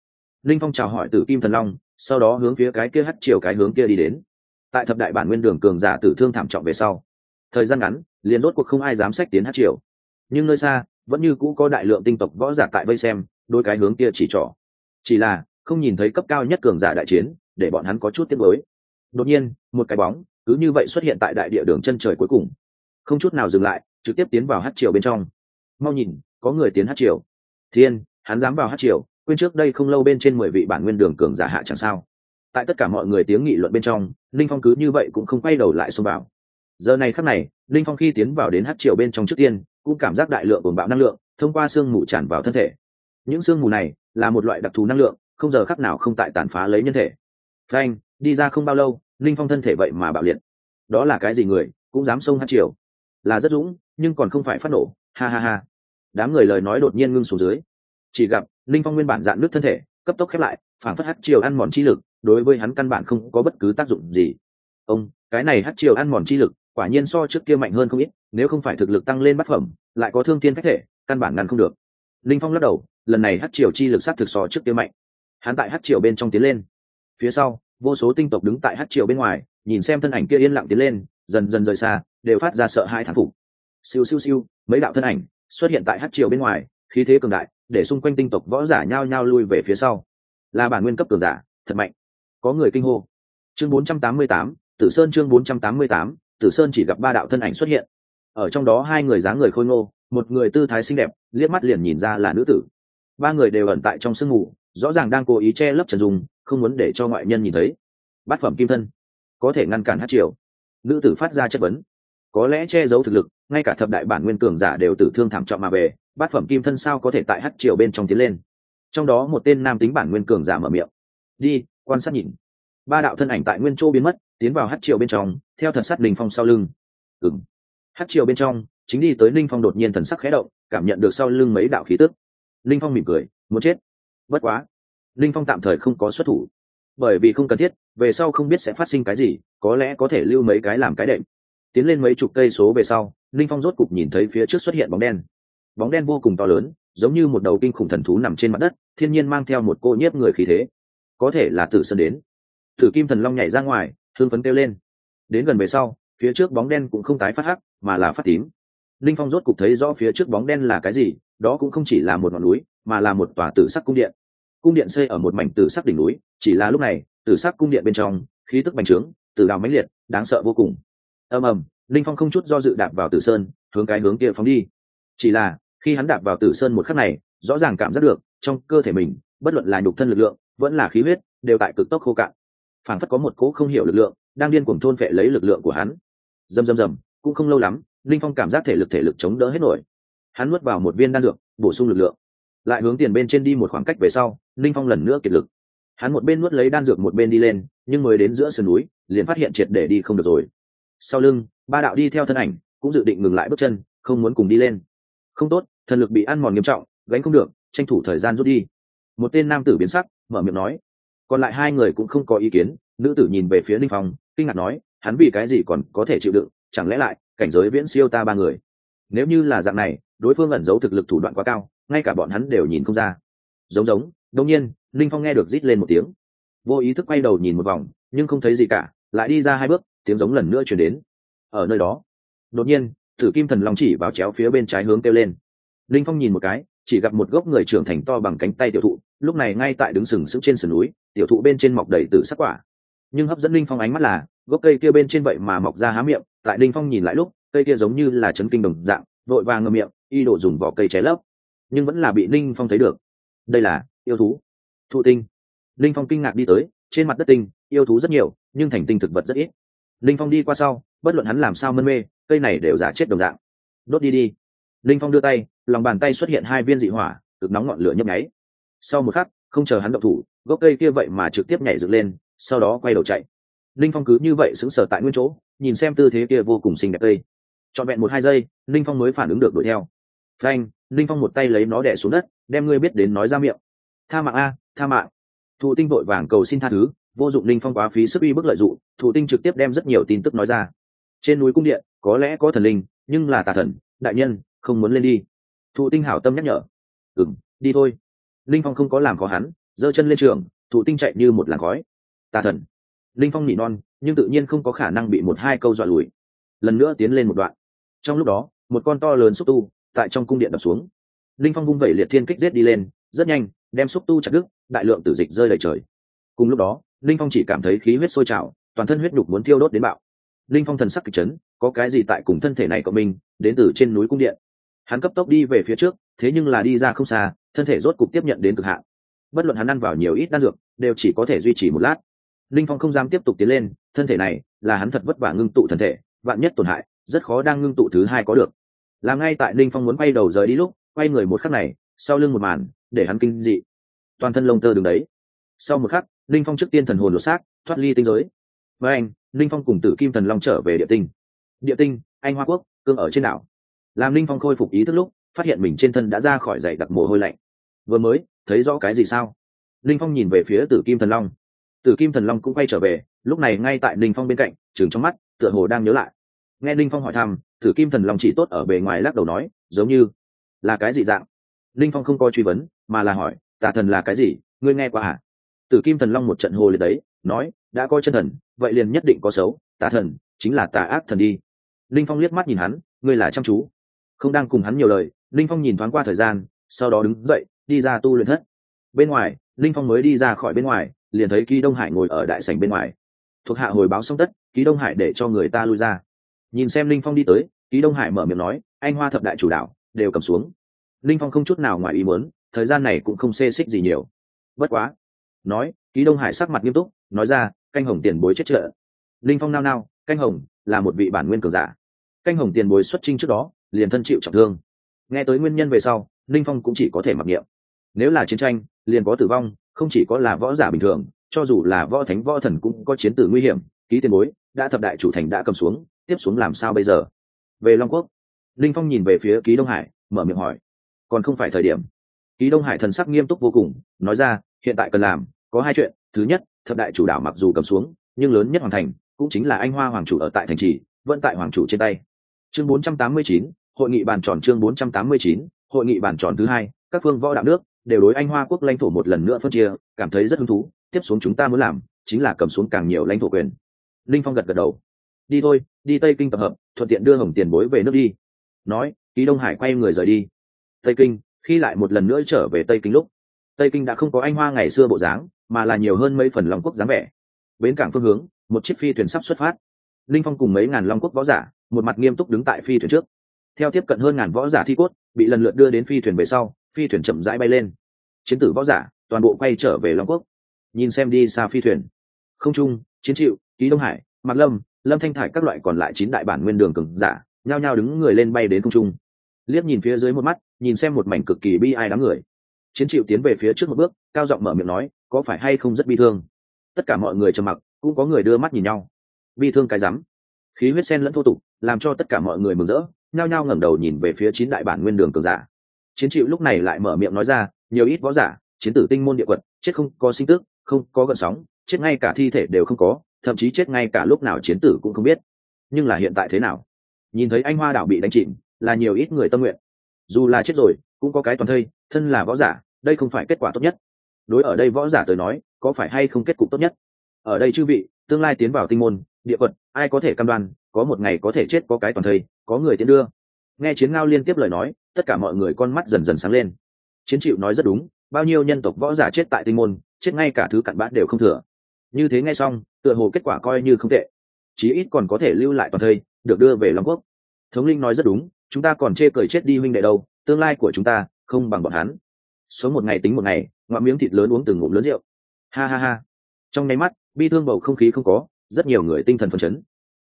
Linh phong chào hỏi tử kim thần long, sau đó hướng phía cái kia hắt chiều cái hướng kia đi đến. Tại thập đại bản nguyên đường cường giả tử thương thảm trọng về sau thời gian ngắn, liền rốt cuộc không ai dám sách tiến hát triều. Nhưng nơi xa, vẫn như cũ có đại lượng tinh tộc võ giả tại vây xem, đôi cái hướng kia chỉ trỏ. Chỉ là, không nhìn thấy cấp cao nhất cường giả đại chiến, để bọn hắn có chút tiếc mới đột nhiên, một cái bóng, cứ như vậy xuất hiện tại đại địa đường chân trời cuối cùng. Không chút nào dừng lại, trực tiếp tiến vào hát triều bên trong. Mau nhìn, có người tiến hát triều. Thiên, hắn dám vào hát triều, quên trước đây không lâu bên trên mười vị bản nguyên đường cường giả hạ chẳng sao. Tại tất cả mọi người tiếng nghị luận bên trong, linh phong cứ như vậy cũng không quay đầu lại xông vào giờ này khắc này, linh phong khi tiến vào đến hát triều bên trong trước tiên, cũng cảm giác đại lượng cồn bạo năng lượng, thông qua sương mù tràn vào thân thể. Những sương mù này là một loại đặc thù năng lượng, không giờ khắc nào không tại tàn phá lấy nhân thể. Frank đi ra không bao lâu, linh phong thân thể vậy mà bạo liệt. Đó là cái gì người, cũng dám xông hát triều? Là rất dũng, nhưng còn không phải phát nổ. Ha ha ha. Đám người lời nói đột nhiên ngưng xuống dưới. Chỉ gặp, linh phong nguyên bản dạn nước thân thể, cấp tốc khép lại, phản phất hát triều ăn mòn chi lực, đối với hắn căn bản không có bất cứ tác dụng gì. Ông, cái này hát triều ăn mòn chi lực quả nhiên so trước kia mạnh hơn không ít nếu không phải thực lực tăng lên bát phẩm lại có thương thiên phách thể căn bản ngăn không được. Linh phong lắc đầu lần này hát triều chi lực sát thực so trước kia mạnh. Hắn tại hát triều bên trong tiến lên. Phía sau vô số tinh tộc đứng tại hát triều bên ngoài nhìn xem thân ảnh kia yên lặng tiến lên dần dần rời xa đều phát ra sợ hãi thán phục. Siêu siêu siêu mấy đạo thân ảnh xuất hiện tại hát triều bên ngoài khí thế cường đại để xung quanh tinh tộc võ giả nhao nhao lui về phía sau. Là bản nguyên cấp cường giả thật mạnh. Có người kinh hô. Chương 488, tử sơn chương 488, tử sơn chỉ gặp ba đạo thân ảnh xuất hiện. Ở trong đó hai người dáng người khôi ngô, một người tư thái xinh đẹp, liếc mắt liền nhìn ra là nữ tử. Ba người đều ẩn tại trong sương mù, rõ ràng đang cố ý che lấp trần dung không muốn để cho ngoại nhân nhìn thấy. Bát phẩm kim thân, có thể ngăn cản hát triều. Nữ tử phát ra chất vấn. Có lẽ che giấu thực lực, ngay cả thập đại bản nguyên cường giả đều tử thương thảm trọng mà về, bát phẩm kim thân sao có thể tại hát triều bên trong tiến lên? Trong đó một tên nam tính bản nguyên cường giả mở miệng. Đi, quan sát nhìn. Ba đạo thân ảnh tại nguyên châu biến mất tiến vào hát triều bên trong, theo thần sắt linh phong sau lưng. Ừng hát triều bên trong, chính đi tới linh phong đột nhiên thần sắc khẽ động, cảm nhận được sau lưng mấy đạo khí tức. Linh phong mỉm cười, muốn chết. Bất quá, linh phong tạm thời không có xuất thủ. Bởi vì không cần thiết, về sau không biết sẽ phát sinh cái gì, có lẽ có thể lưu mấy cái làm cái đệm. Tiến lên mấy chục cây số về sau, linh phong rốt cục nhìn thấy phía trước xuất hiện bóng đen. Bóng đen vô cùng to lớn, giống như một đầu kinh khủng thần thú nằm trên mặt đất, thiên nhiên mang theo một cô nhiếp người khí thế. Có thể là tử sơn đến. Tử kim thần long nhảy ra ngoài thương phấn kêu lên. Đến gần về sau, phía trước bóng đen cũng không tái phát hắc, mà là phát tím. Linh phong rốt cục thấy rõ phía trước bóng đen là cái gì, đó cũng không chỉ là một ngọn núi, mà là một tòa tử sắc cung điện. Cung điện xây ở một mảnh tử sắc đỉnh núi, chỉ là lúc này, tử sắc cung điện bên trong, khí tức bành trướng, tử đào mãnh liệt, đáng sợ vô cùng. Ầm ầm, linh phong không chút do dự đạp vào tử sơn, hướng cái hướng kia phóng đi. Chỉ là, khi hắn đạp vào tử sơn một khắc này, rõ ràng cảm giác được, trong cơ thể mình, bất luận là nhục thân lực lượng, vẫn là khí huyết, đều tại cực tốc khô cạn phảng phất có một cố không hiểu lực lượng, đang điên cuồng thôn phệ lấy lực lượng của hắn. Dầm dầm dầm cũng không lâu lắm, linh phong cảm giác thể lực thể lực chống đỡ hết nổi. Hắn nuốt vào một viên đan dược, bổ sung lực lượng. Lại hướng tiền bên trên đi một khoảng cách về sau, linh phong lần nữa kiệt lực. Hắn một bên nuốt lấy đan dược một bên đi lên, nhưng mới đến giữa sườn núi, liền phát hiện triệt để đi không được rồi. Sau lưng, ba đạo đi theo thân ảnh, cũng dự định ngừng lại bước chân, không muốn cùng đi lên. Không tốt, thần lực bị ăn mòn nghiêm trọng, gánh không được, tranh thủ thời gian rút đi. Một tên nam tử biến sắc, mở miệng nói còn lại hai người cũng không có ý kiến, nữ tử nhìn về phía linh phong, kinh ngạc nói, hắn vì cái gì còn có thể chịu đựng, chẳng lẽ lại, cảnh giới viễn siêu ta ba người? Nếu như là dạng này, đối phương ẩn giấu thực lực thủ đoạn quá cao, ngay cả bọn hắn đều nhìn không ra. Giống giống đông nhiên linh phong nghe được rít lên một tiếng. Vô ý thức quay đầu nhìn một vòng, nhưng không thấy gì cả, lại đi ra hai bước, tiếng giống lần nữa chuyển đến. Ở nơi đó, đột nhiên, thử kim thần long chỉ vào chéo phía bên trái hướng kêu lên. Linh phong nhìn một cái, chỉ gặp một gốc người trưởng thành to bằng cánh tay tiểu thụ lúc này ngay tại đứng sừng sững trên sườn núi, tiểu thụ bên trên mọc đầy tử sắc quả. Nhưng hấp dẫn linh phong ánh mắt là, gốc cây kia bên trên vậy mà mọc ra há miệng, tại linh phong nhìn lại lúc, cây kia giống như là chấn kinh đồng dạng, vội vàng ngậm miệng, y đổ dùng vỏ cây cháy lấp. Nhưng vẫn là bị linh phong thấy được. Đây là yêu thú. Thụ tinh. Linh phong kinh ngạc đi tới, trên mặt đất tinh, yêu thú rất nhiều, nhưng thành tinh thực vật rất ít. Linh phong đi qua sau, bất luận hắn làm sao mân mê, cây này đều giả chết đồng dạng. Đốt đi đi. Linh phong đưa tay, lòng bàn tay xuất hiện hai viên dị hỏa, cực nóng ngọn lửa nhấp nháy sau một khắc, không chờ hắn động thủ, gốc cây kia vậy mà trực tiếp nhảy dựng lên, sau đó quay đầu chạy. Linh phong cứ như vậy sững sờ tại nguyên chỗ, nhìn xem tư thế kia vô cùng xinh đẹp cây trọn vẹn một hai giây, linh phong mới phản ứng được đuổi theo. Frank linh phong một tay lấy nó đẻ xuống đất, đem ngươi biết đến nói ra miệng. Tha mạng a, tha mạng. Thụ tinh vội vàng cầu xin tha thứ, vô dụng linh phong quá phí sức uy bức lợi dụng, thụ tinh trực tiếp đem rất nhiều tin tức nói ra. Trên núi cung điện, có lẽ có thần linh, nhưng là tà thần, đại nhân, không muốn lên đi. Thụ tinh hảo tâm nhắc nhở. Ừ đi thôi linh phong không có làm khó hắn, giơ chân lên trường thụ tinh chạy như một làn khói. Tà thần. Linh phong nỉ non, nhưng tự nhiên không có khả năng bị một hai câu dọa lùi. Lần nữa tiến lên một đoạn. Trong lúc đó, một con to lớn xúc tu tại trong cung điện đập xuống. Linh phong vung vẩy liệt thiên kích giết đi lên, rất nhanh, đem xúc tu chặt đứt, đại lượng tử dịch rơi đầy trời. Cùng lúc đó, linh phong chỉ cảm thấy khí huyết sôi trào, toàn thân huyết nhục muốn thiêu đốt đến bạo. Linh phong thần sắc kịch chấn, có cái gì tại cùng thân thể này của mình, đến từ trên núi cung điện. Hắn cấp tốc đi về phía trước, thế nhưng là đi ra không xa thân thể rốt cục tiếp nhận đến cực hạn. Bất luận hắn ăn vào nhiều ít đan dược, đều chỉ có thể duy trì một lát. Linh phong không dám tiếp tục tiến lên, thân thể này là hắn thật vất vả ngưng tụ thân thể, vạn nhất tổn hại, rất khó đang ngưng tụ thứ hai có được. Làm ngay tại linh phong muốn quay đầu rời đi lúc, quay người một khắc này, sau lưng một màn, để hắn kinh dị. Toàn thân lông tơ đứng đấy. Sau một khắc, linh phong trước tiên thần hồn lột xác, thoát ly tinh giới. Với anh, linh phong cùng tử kim thần long trở về địa tinh. Địa tinh, anh hoa quốc, cương ở trên đảo. Làm linh phong khôi phục ý thức lúc, phát hiện mình trên thân đã ra khỏi dày đặc mồ hôi lạnh vừa mới, thấy rõ cái gì sao? Linh phong nhìn về phía tử kim thần long. Tử kim thần long cũng quay trở về, lúc này ngay tại linh phong bên cạnh chừng trong mắt, tựa hồ đang nhớ lại. Nghe linh phong hỏi thăm, tử kim thần long chỉ tốt ở bề ngoài lắc đầu nói, giống như là cái gì dạng? Linh phong không coi truy vấn, mà là hỏi, tà thần là cái gì? Ngươi nghe qua à? Tử kim thần long một trận hồ liệt đấy, nói, đã coi chân thần, vậy liền nhất định có xấu, tà thần chính là tà ác thần đi. Linh phong liếc mắt nhìn hắn, ngươi là chăm chú. Không đang cùng hắn nhiều lời, linh phong nhìn thoáng qua thời gian, sau đó đứng dậy đi ra tu luyện thất. Bên ngoài, linh phong mới đi ra khỏi bên ngoài, liền thấy ký đông hải ngồi ở đại sảnh bên ngoài. Thuộc hạ hồi báo xong tất, ký đông hải để cho người ta lui ra. Nhìn xem linh phong đi tới, ký đông hải mở miệng nói, anh hoa thập đại chủ đạo, đều cầm xuống. Linh phong không chút nào ngoài ý muốn, thời gian này cũng không xê xích gì nhiều. Bất quá, nói, ký đông hải sắc mặt nghiêm túc, nói ra, canh hồng tiền bối chết trợ linh phong nao nao, canh hồng là một vị bản nguyên cường giả. Canh hồng tiền bối xuất trinh trước đó, liền thân chịu trọng thương. Nghe tới nguyên nhân về sau, linh phong cũng chỉ có thể mặc niệm nếu là chiến tranh liền có tử vong không chỉ có là võ giả bình thường cho dù là võ thánh võ thần cũng có chiến tử nguy hiểm ký tiền bối đã thập đại chủ thành đã cầm xuống tiếp xuống làm sao bây giờ? Về long quốc linh phong nhìn về phía ký đông hải mở miệng hỏi. Còn không phải thời điểm. Ký đông hải thần sắc nghiêm túc vô cùng nói ra hiện tại cần làm có hai chuyện. Thứ nhất thập đại chủ đảo mặc dù cầm xuống nhưng lớn nhất hoàng thành cũng chính là anh hoa hoàng chủ ở tại thành trì vẫn tại hoàng chủ trên tay. Chương 489, hội nghị bàn tròn chương 489, hội nghị bàn tròn thứ hai các phương võ đạo nước đều đối anh hoa quốc lãnh thổ một lần nữa phân chia, cảm thấy rất hứng thú, tiếp xuống chúng ta muốn làm chính là cầm xuống càng nhiều lãnh thổ quyền. Linh phong gật gật đầu. Đi thôi, đi tây kinh tập hợp, thuận tiện đưa hồng tiền bối về nước đi. Nói, ký đông hải quay người rời đi. Tây kinh, khi lại một lần nữa trở về tây kinh lúc, tây kinh đã không có anh hoa ngày xưa bộ dáng, mà là nhiều hơn mấy phần long quốc dáng vẻ. Bến cảng phương hướng, một chiếc phi thuyền sắp xuất phát. Linh phong cùng mấy ngàn long quốc võ giả, một mặt nghiêm túc đứng tại phi thuyền trước. Theo tiếp cận hơn ngàn võ giả thi cốt, bị lần lượt đưa đến phi thuyền về sau phi thuyền chậm rãi bay lên. Chiến tử võ giả, toàn bộ quay trở về long quốc. Nhìn xem đi xa phi thuyền. Không trung, chiến triệu, ký đông hải, mạc lâm lâm thanh thải các loại còn lại chín đại bản nguyên đường cường giả, nhao nhao đứng người lên bay đến không trung. Liếc nhìn phía dưới một mắt, nhìn xem một mảnh cực kỳ bi ai đám người. Chiến triệu tiến về phía trước một bước, cao giọng mở miệng nói, có phải hay không rất bi thương? Tất cả mọi người trầm mặc, cũng có người đưa mắt nhìn nhau. Bi thương cái rắm. Khí huyết sen lẫn thô tục, làm cho tất cả mọi người mừng rỡ, nhao nhao ngẩng đầu nhìn về phía chín đại bản nguyên đường cường giả chiến chịu lúc này lại mở miệng nói ra, nhiều ít võ giả, chiến tử tinh môn địa quật, chết không có sinh tức, không có gợn sóng, chết ngay cả thi thể đều không có, thậm chí chết ngay cả lúc nào chiến tử cũng không biết. Nhưng là hiện tại thế nào? Nhìn thấy anh hoa đảo bị đánh chìm, là nhiều ít người tâm nguyện. Dù là chết rồi, cũng có cái toàn thây, thân là võ giả, đây không phải kết quả tốt nhất. Đối ở đây võ giả tới nói, có phải hay không kết cục tốt nhất? Ở đây chư vị, tương lai tiến vào tinh môn, địa quật, ai có thể cam đoan, có một ngày có thể chết có cái toàn thây, có người tiến đưa. Nghe chiến ngao liên tiếp lời nói tất cả mọi người con mắt dần dần sáng lên. Chiến chịu nói rất đúng, bao nhiêu nhân tộc võ giả chết tại tinh môn, chết ngay cả thứ cặn bã đều không thừa. Như thế nghe xong, tựa hồ kết quả coi như không tệ. Chí ít còn có thể lưu lại toàn thây, được đưa về long quốc. Thống linh nói rất đúng, chúng ta còn chê cười chết đi huynh đệ đâu, tương lai của chúng ta không bằng bọn hắn. Sống một ngày tính một ngày, ngoạm miếng thịt lớn uống từng ngụm lớn rượu. Ha ha ha. Trong nháy mắt, bi thương bầu không khí không có, rất nhiều người tinh thần phấn chấn.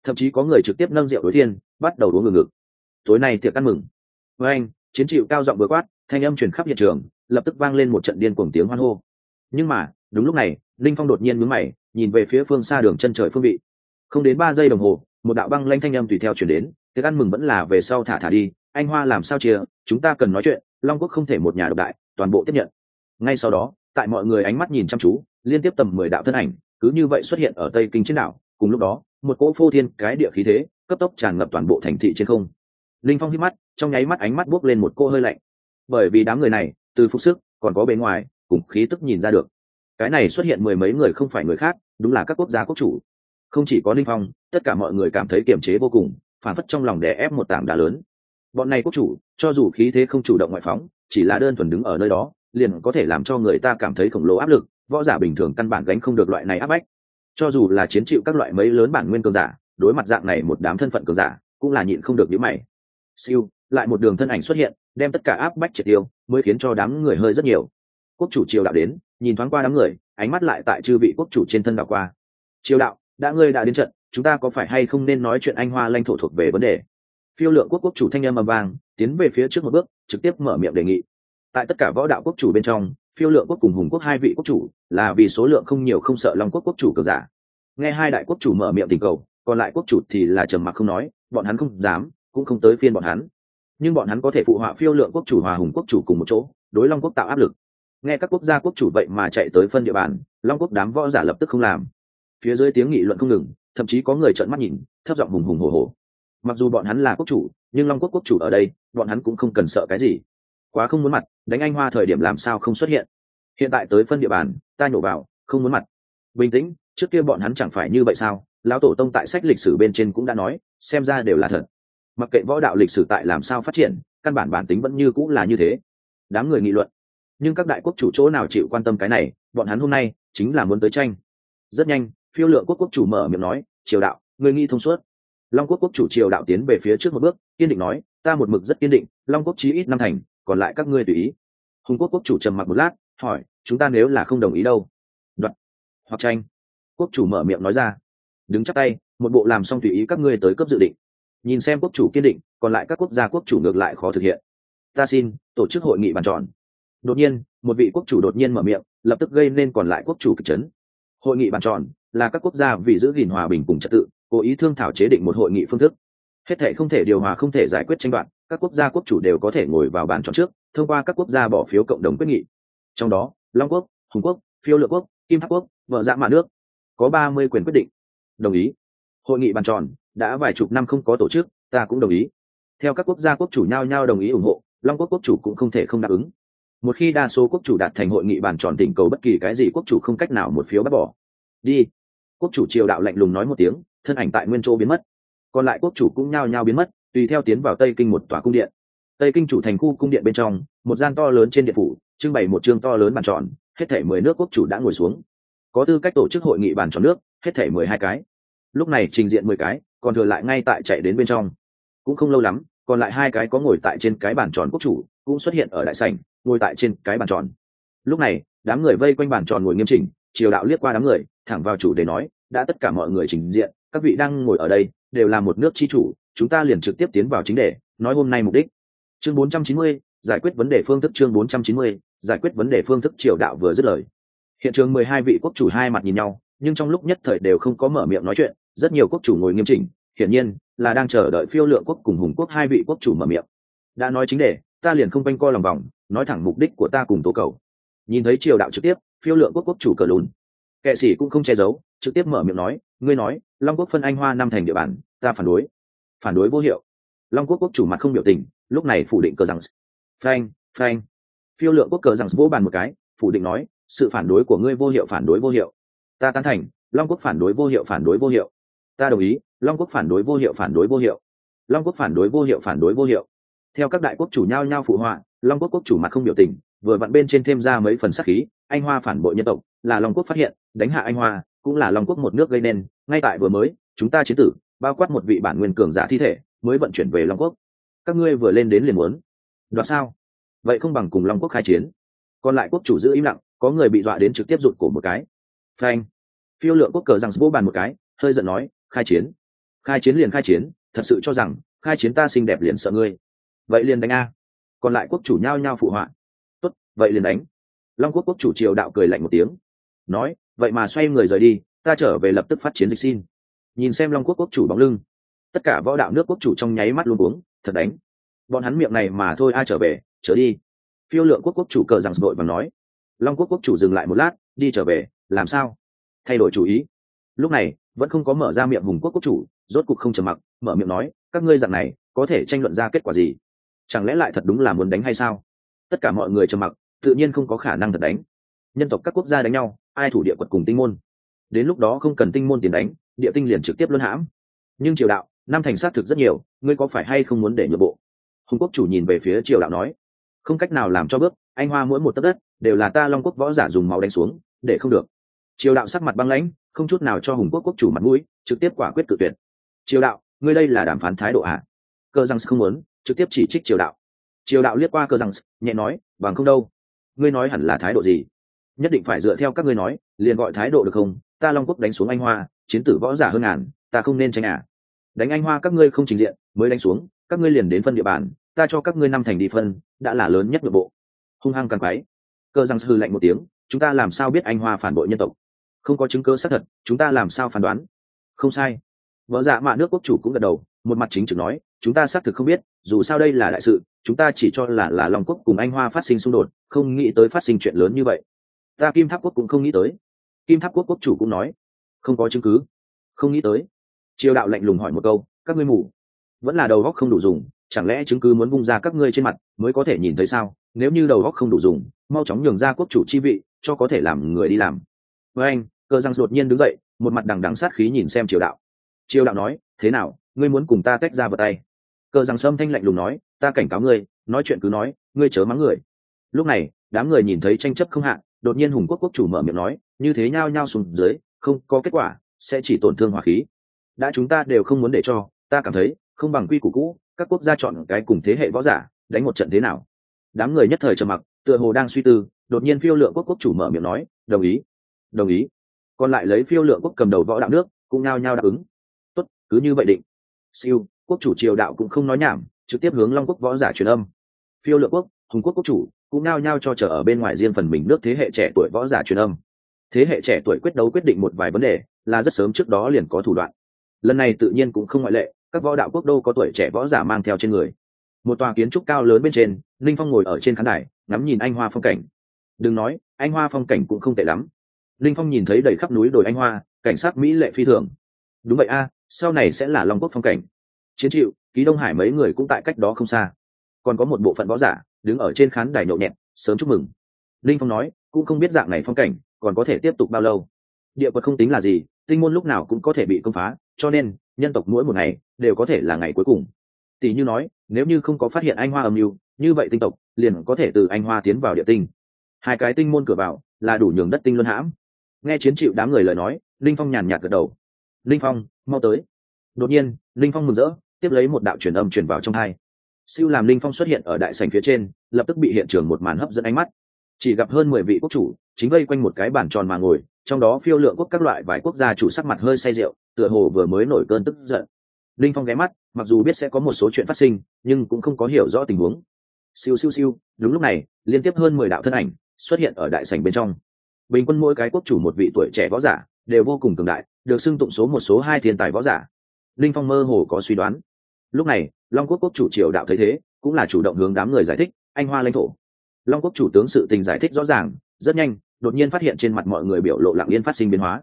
Thậm chí có người trực tiếp nâng rượu đối thiên, bắt đầu uống ngừng ngực tối nay tiệc ăn mừng với anh, chiến chịu cao giọng vừa quát, thanh âm truyền khắp hiện trường, lập tức vang lên một trận điên cuồng tiếng hoan hô. Nhưng mà, đúng lúc này, linh phong đột nhiên mướn mày, nhìn về phía phương xa đường chân trời phương vị. Không đến ba giây đồng hồ, một đạo băng lanh thanh âm tùy theo chuyển đến tiếng ăn mừng vẫn là về sau thả thả đi, anh hoa làm sao chia, chúng ta cần nói chuyện, long quốc không thể một nhà độc đại, toàn bộ tiếp nhận. Ngay sau đó, tại mọi người ánh mắt nhìn chăm chú, liên tiếp tầm mười đạo thân ảnh, cứ như vậy xuất hiện ở tây kinh trên đảo. Cùng lúc đó, một cỗ phô thiên cái địa khí thế, cấp tốc tràn ngập toàn bộ thành thị trên không linh phong hít mắt, trong nháy mắt ánh mắt buốc lên một cô hơi lạnh. Bởi vì đám người này, từ phục sức, còn có bề ngoài, cùng khí tức nhìn ra được. Cái này xuất hiện mười mấy người không phải người khác, đúng là các quốc gia quốc chủ. Không chỉ có linh phong, tất cả mọi người cảm thấy kiềm chế vô cùng, phản phất trong lòng đè ép một tảng đá lớn. Bọn này quốc chủ, cho dù khí thế không chủ động ngoại phóng, chỉ là đơn thuần đứng ở nơi đó, liền có thể làm cho người ta cảm thấy khổng lồ áp lực, võ giả bình thường căn bản gánh không được loại này áp bách. Cho dù là chiến chịu các loại mấy lớn bản nguyên cường giả, đối mặt dạng này một đám thân phận cường giả, cũng là nhịn không được những mày siêu, lại một đường thân ảnh xuất hiện, đem tất cả áp bách triệt tiêu, mới khiến cho đám người hơi rất nhiều. Quốc chủ triều đạo đến, nhìn thoáng qua đám người, ánh mắt lại tại chư vị quốc chủ trên thân đảo qua. Triều đạo, đã ngươi đã đến trận, chúng ta có phải hay không nên nói chuyện anh hoa lanh thổ thuộc về vấn đề? Phiêu lượng quốc quốc chủ thanh âm âm vang, tiến về phía trước một bước, trực tiếp mở miệng đề nghị. Tại tất cả võ đạo quốc chủ bên trong, phiêu lượng quốc cùng hùng quốc hai vị quốc chủ, là vì số lượng không nhiều không sợ long quốc quốc chủ cờ giả. Nghe hai đại quốc chủ mở miệng tình cầu, còn lại quốc chủ thì là trầm mặc không nói, bọn hắn không dám cũng không tới phiên bọn hắn. Nhưng bọn hắn có thể phụ họa phiêu lượng quốc chủ hòa hùng quốc chủ cùng một chỗ, đối long quốc tạo áp lực. Nghe các quốc gia quốc chủ vậy mà chạy tới phân địa bàn, long quốc đám võ giả lập tức không làm. Phía dưới tiếng nghị luận không ngừng, thậm chí có người trợn mắt nhìn, thấp giọng hùng hùng hồ hồ mặc dù bọn hắn là quốc chủ, nhưng long quốc quốc chủ ở đây, bọn hắn cũng không cần sợ cái gì. Quá không muốn mặt, đánh anh hoa thời điểm làm sao không xuất hiện. Hiện tại tới phân địa bàn, ta nhổ vào, không muốn mặt. Bình tĩnh, trước kia bọn hắn chẳng phải như vậy sao? Lão tổ tông tại sách lịch sử bên trên cũng đã nói, xem ra đều là thật mặc kệ võ đạo lịch sử tại làm sao phát triển, căn bản bản tính vẫn như cũng là như thế. Đám người nghị luận. Nhưng các đại quốc chủ chỗ nào chịu quan tâm cái này, bọn hắn hôm nay chính là muốn tới tranh. Rất nhanh, phiêu lượng quốc quốc chủ mở miệng nói, triều đạo, người nghi thông suốt. Long quốc quốc chủ triều đạo tiến về phía trước một bước, kiên định nói, ta một mực rất kiên định, long quốc chí ít năm thành, còn lại các ngươi tùy ý. Hùng quốc quốc chủ trầm mặc một lát, hỏi, chúng ta nếu là không đồng ý đâu? Đoạt hoặc tranh. Quốc chủ mở miệng nói ra, đứng chắc tay, một bộ làm xong tùy ý các ngươi tới cấp dự định nhìn xem quốc chủ kiên định, còn lại các quốc gia quốc chủ ngược lại khó thực hiện. Ta xin, tổ chức hội nghị bàn tròn. Đột nhiên, một vị quốc chủ đột nhiên mở miệng, lập tức gây nên còn lại quốc chủ kịch trấn hội nghị bàn tròn là các quốc gia vì giữ gìn hòa bình cùng trật tự, cố ý thương thảo chế định một hội nghị phương thức. Hết thể không thể điều hòa, không thể giải quyết tranh đoạt, các quốc gia quốc chủ đều có thể ngồi vào bàn tròn trước, thông qua các quốc gia bỏ phiếu cộng đồng quyết nghị. Trong đó, long quốc, hùng quốc, phiêu lựa quốc, kim tháp quốc, vợ dạ mạ nước, có ba mươi quyền quyết định. Đồng ý. Hội nghị bàn tròn đã vài chục năm không có tổ chức, ta cũng đồng ý. Theo các quốc gia quốc chủ nhau nhau đồng ý ủng hộ, long quốc quốc chủ cũng không thể không đáp ứng. Một khi đa số quốc chủ đạt thành hội nghị bàn tròn tỉnh cầu bất kỳ cái gì, quốc chủ không cách nào một phiếu bắt bỏ. Đi. Quốc chủ triều đạo lạnh lùng nói một tiếng, thân ảnh tại nguyên chỗ biến mất. Còn lại quốc chủ cũng nhao nhao biến mất, tùy theo tiến vào tây kinh một tòa cung điện. Tây kinh chủ thành khu cung điện bên trong, một gian to lớn trên điện phủ, trưng bày một chương to lớn bàn tròn, hết thể mười nước quốc chủ đã ngồi xuống. Có tư cách tổ chức hội nghị bàn tròn nước, hết thể mười hai cái. Lúc này trình diện mười cái còn thừa lại ngay tại chạy đến bên trong. Cũng không lâu lắm còn lại hai cái có ngồi tại trên cái bàn tròn quốc chủ cũng xuất hiện ở đại sảnh ngồi tại trên cái bàn tròn. Lúc này đám người vây quanh bàn tròn ngồi nghiêm chỉnh triều đạo liếc qua đám người thẳng vào chủ để nói đã tất cả mọi người trình diện các vị đang ngồi ở đây đều là một nước chi chủ chúng ta liền trực tiếp tiến vào chính đề nói hôm nay mục đích. Chương 490, giải quyết vấn đề phương thức chương 490, giải quyết vấn đề phương thức triều đạo vừa dứt lời. Hiện trường mười hai vị quốc chủ hai mặt nhìn nhau nhưng trong lúc nhất thời đều không có mở miệng nói chuyện rất nhiều quốc chủ ngồi nghiêm chỉnh, hiển nhiên là đang chờ đợi phiêu lượng quốc cùng hùng quốc hai vị quốc chủ mở miệng. Đã nói chính đề, ta liền không quanh co lòng vòng, nói thẳng mục đích của ta cùng tố cầu. Nhìn thấy triều đạo trực tiếp, phiêu lượng quốc quốc chủ cờ lùn. Kệ sĩ cũng không che giấu, trực tiếp mở miệng nói, ngươi nói, long quốc phân anh hoa năm thành địa bàn, ta phản đối. Phản đối vô hiệu. Long quốc quốc chủ mặt không biểu tình, lúc này phủ định cờ rằng phanh phanh. Phiêu lượng quốc cờ rằng vỗ bàn một cái, phủ định nói, sự phản đối của ngươi vô hiệu phản đối vô hiệu. Ta tán thành, long quốc phản đối vô hiệu phản đối vô hiệu ta đồng ý, long quốc phản đối vô hiệu, phản đối vô hiệu. Long quốc phản đối vô hiệu, phản đối vô hiệu. Theo các đại quốc chủ nhao nhao phụ họa, long quốc quốc chủ mặt không biểu tình, vừa vặn bên trên thêm ra mấy phần sắc khí, anh hoa phản bội nhân tộc, là long quốc phát hiện, đánh hạ anh hoa, cũng là long quốc một nước gây nên. Ngay tại vừa mới, chúng ta chiến tử, bao quát một vị bản nguyên cường giả thi thể, mới vận chuyển về long quốc. Các ngươi vừa lên đến liền muốn. Đoạt sao? Vậy không bằng cùng long quốc khai chiến. Còn lại quốc chủ giữ im lặng, có người bị dọa đến trực tiếp rụt cổ một cái. Phanh. Phiêu lượng quốc cờ rằng vô bàn một cái, hơi giận nói khai chiến. Khai chiến liền khai chiến, thật sự cho rằng, khai chiến ta xinh đẹp liền sợ ngươi. Vậy liền đánh a. Còn lại quốc chủ nhao nhao phụ họa. Tốt, vậy liền đánh. Long quốc quốc chủ triều đạo cười lạnh một tiếng. Nói, vậy mà xoay người rời đi, ta trở về lập tức phát chiến dịch xin. Nhìn xem long quốc quốc chủ bóng lưng. Tất cả võ đạo nước quốc chủ trong nháy mắt luôn uống thật đánh. Bọn hắn miệng này mà thôi ai trở về, trở đi. Phiêu lượng quốc quốc chủ cờ rằng đội và nói. Long quốc quốc chủ dừng lại một lát, đi trở về, làm sao? Thay đổi chủ ý. Lúc này vẫn không có mở ra miệng hùng quốc quốc chủ, rốt cục không trầm mặc, mở miệng nói, các ngươi dạng này, có thể tranh luận ra kết quả gì? Chẳng lẽ lại thật đúng là muốn đánh hay sao? Tất cả mọi người trầm mặc, tự nhiên không có khả năng thật đánh. Nhân tộc các quốc gia đánh nhau, ai thủ địa quật cùng tinh môn? Đến lúc đó không cần tinh môn tiền đánh, địa tinh liền trực tiếp luân hãm. Nhưng triều đạo, năm thành sát thực rất nhiều, ngươi có phải hay không muốn để nhượng bộ? Hùng quốc chủ nhìn về phía triều đạo nói, không cách nào làm cho bước, anh hoa mỗi một tấc đất, đều là ta long quốc võ giả dùng máu đánh xuống, để không được. Triều đạo sắc mặt băng lãnh không chút nào cho hùng quốc quốc chủ mặt mũi, trực tiếp quả quyết cự tuyệt. Triều đạo, ngươi đây là đàm phán thái độ ạ à? cơ răng không muốn, trực tiếp chỉ trích triều đạo. Triều đạo liếc qua cơ răng nhẹ nói, bằng không đâu. Ngươi nói hẳn là thái độ gì? Nhất định phải dựa theo các ngươi nói, liền gọi thái độ được không? Ta long quốc đánh xuống anh hoa, chiến tử võ giả hơn ngàn, ta không nên tranh à. Đánh anh hoa các ngươi không trình diện, mới đánh xuống, các ngươi liền đến phân địa bàn, ta cho các ngươi năm thành đi phân, đã là lớn nhất nội bộ. Hung hăng càng quái. Cơ răng hư lạnh một tiếng, chúng ta làm sao biết anh hoa phản bội nhân tộc? Không có chứng cứ xác thật, chúng ta làm sao phán đoán? Không sai. Vợ dạ mạ nước quốc chủ cũng gật đầu, một mặt chính trực nói, chúng ta xác thực không biết, dù sao đây là đại sự, chúng ta chỉ cho là là long quốc cùng anh hoa phát sinh xung đột, không nghĩ tới phát sinh chuyện lớn như vậy. Ta kim tháp quốc cũng không nghĩ tới. Kim tháp quốc quốc chủ cũng nói, không có chứng cứ. Không nghĩ tới. Triều đạo lạnh lùng hỏi một câu, các ngươi mù, vẫn là đầu góc không đủ dùng, chẳng lẽ chứng cứ muốn bung ra các ngươi trên mặt mới có thể nhìn thấy sao? Nếu như đầu góc không đủ dùng, mau chóng nhường ra quốc chủ chi vị, cho có thể làm người đi làm với anh, cơ răng đột nhiên đứng dậy, một mặt đằng đằng sát khí nhìn xem triều đạo. Triều đạo nói, thế nào, ngươi muốn cùng ta tách ra vào tay? Cơ răng sâm thanh lạnh lùng nói, ta cảnh cáo ngươi, nói chuyện cứ nói, ngươi chớ mắng người. Lúc này, đám người nhìn thấy tranh chấp không hạn đột nhiên hùng quốc quốc chủ mở miệng nói, như thế nhao nhao xuống dưới, không có kết quả, sẽ chỉ tổn thương hỏa khí. Đã chúng ta đều không muốn để cho, ta cảm thấy, không bằng quy củ cũ, các quốc gia chọn cái cùng thế hệ võ giả, đánh một trận thế nào? Đám người nhất thời trầm mặc, tựa hồ đang suy tư, đột nhiên phiêu lượng quốc quốc chủ mở miệng nói, đồng ý đồng ý. Còn lại lấy phiêu lượng quốc cầm đầu võ đạo nước, cũng nao nhao đáp ứng. Tốt, cứ như vậy định. Siêu, quốc chủ triều đạo cũng không nói nhảm, trực tiếp hướng long quốc võ giả truyền âm. Phiêu lượng quốc, hùng quốc quốc chủ, cũng nao nhao cho trở ở bên ngoài riêng phần mình nước thế hệ trẻ tuổi võ giả truyền âm. Thế hệ trẻ tuổi quyết đấu quyết định một vài vấn đề, là rất sớm trước đó liền có thủ đoạn. Lần này tự nhiên cũng không ngoại lệ, các võ đạo quốc đô có tuổi trẻ võ giả mang theo trên người. Một tòa kiến trúc cao lớn bên trên linh phong ngồi ở trên khán đài, ngắm nhìn anh hoa phong cảnh. Đừng nói, anh hoa phong cảnh cũng không tệ lắm linh phong nhìn thấy đầy khắp núi đồi anh hoa, cảnh sát mỹ lệ phi thường. Đúng vậy a, sau này sẽ là long quốc phong cảnh. Chiến chịu ký đông hải mấy người cũng tại cách đó không xa. Còn có một bộ phận võ giả, đứng ở trên khán đài nhộn nhẹt, sớm chúc mừng. Linh phong nói, cũng không biết dạng này phong cảnh, còn có thể tiếp tục bao lâu. Địa quật không tính là gì, tinh môn lúc nào cũng có thể bị công phá, cho nên, nhân tộc mỗi một ngày, đều có thể là ngày cuối cùng. Tỷ như nói, nếu như không có phát hiện anh hoa âm mưu, như vậy tinh tộc, liền có thể từ anh hoa tiến vào địa tinh. Hai cái tinh môn cửa vào, là đủ nhường đất tinh luân hãm nghe chiến chịu đám người lời nói, linh phong nhàn nhạt gật đầu. Linh phong, mau tới. Đột nhiên, linh phong mừng rỡ, tiếp lấy một đạo truyền âm truyền vào trong hai. Siêu làm linh phong xuất hiện ở đại sành phía trên, lập tức bị hiện trường một màn hấp dẫn ánh mắt. Chỉ gặp hơn mười vị quốc chủ, chính vây quanh một cái bàn tròn mà ngồi, trong đó phiêu lượng quốc các loại vài quốc gia chủ sắc mặt hơi say rượu, tựa hồ vừa mới nổi cơn tức giận. Linh phong ghé mắt, mặc dù biết sẽ có một số chuyện phát sinh, nhưng cũng không có hiểu rõ tình huống. Siêu siêu siêu, đúng lúc này, liên tiếp hơn mười đạo thân ảnh xuất hiện ở đại sảnh bên trong bình quân mỗi cái quốc chủ một vị tuổi trẻ võ giả đều vô cùng cường đại, được xưng tụng số một, số hai thiên tài võ giả. Linh phong mơ hồ có suy đoán. Lúc này, long quốc quốc chủ triều đạo thấy thế, cũng là chủ động hướng đám người giải thích, anh hoa lãnh thổ. Long quốc chủ tướng sự tình giải thích rõ ràng, rất nhanh, đột nhiên phát hiện trên mặt mọi người biểu lộ lặng yên phát sinh biến hóa.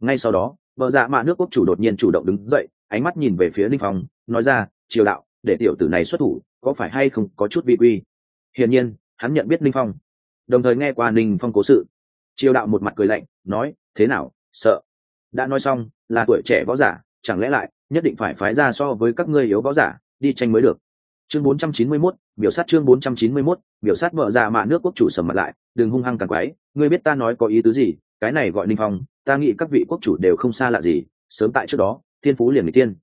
Ngay sau đó, vợ dạ mạ nước quốc chủ đột nhiên chủ động đứng dậy, ánh mắt nhìn về phía linh phong, nói ra, triều đạo, để tiểu tử này xuất thủ, có phải hay không có chút vi quy? Hiển nhiên, hắn nhận biết linh phong. Đồng thời nghe qua ninh phong cố sự triều đạo một mặt cười lạnh nói thế nào sợ? Đã nói xong là tuổi trẻ võ giả chẳng lẽ lại nhất định phải phái ra so với các ngươi yếu võ giả đi tranh mới được? Chương 491, biểu sát chương 491, biểu sát vợ già mạ nước quốc chủ sầm mặt lại đừng hung hăng càng quái ngươi biết ta nói có ý tứ gì cái này gọi ninh phong ta nghĩ các vị quốc chủ đều không xa lạ gì sớm tại trước đó thiên phú liền người tiên.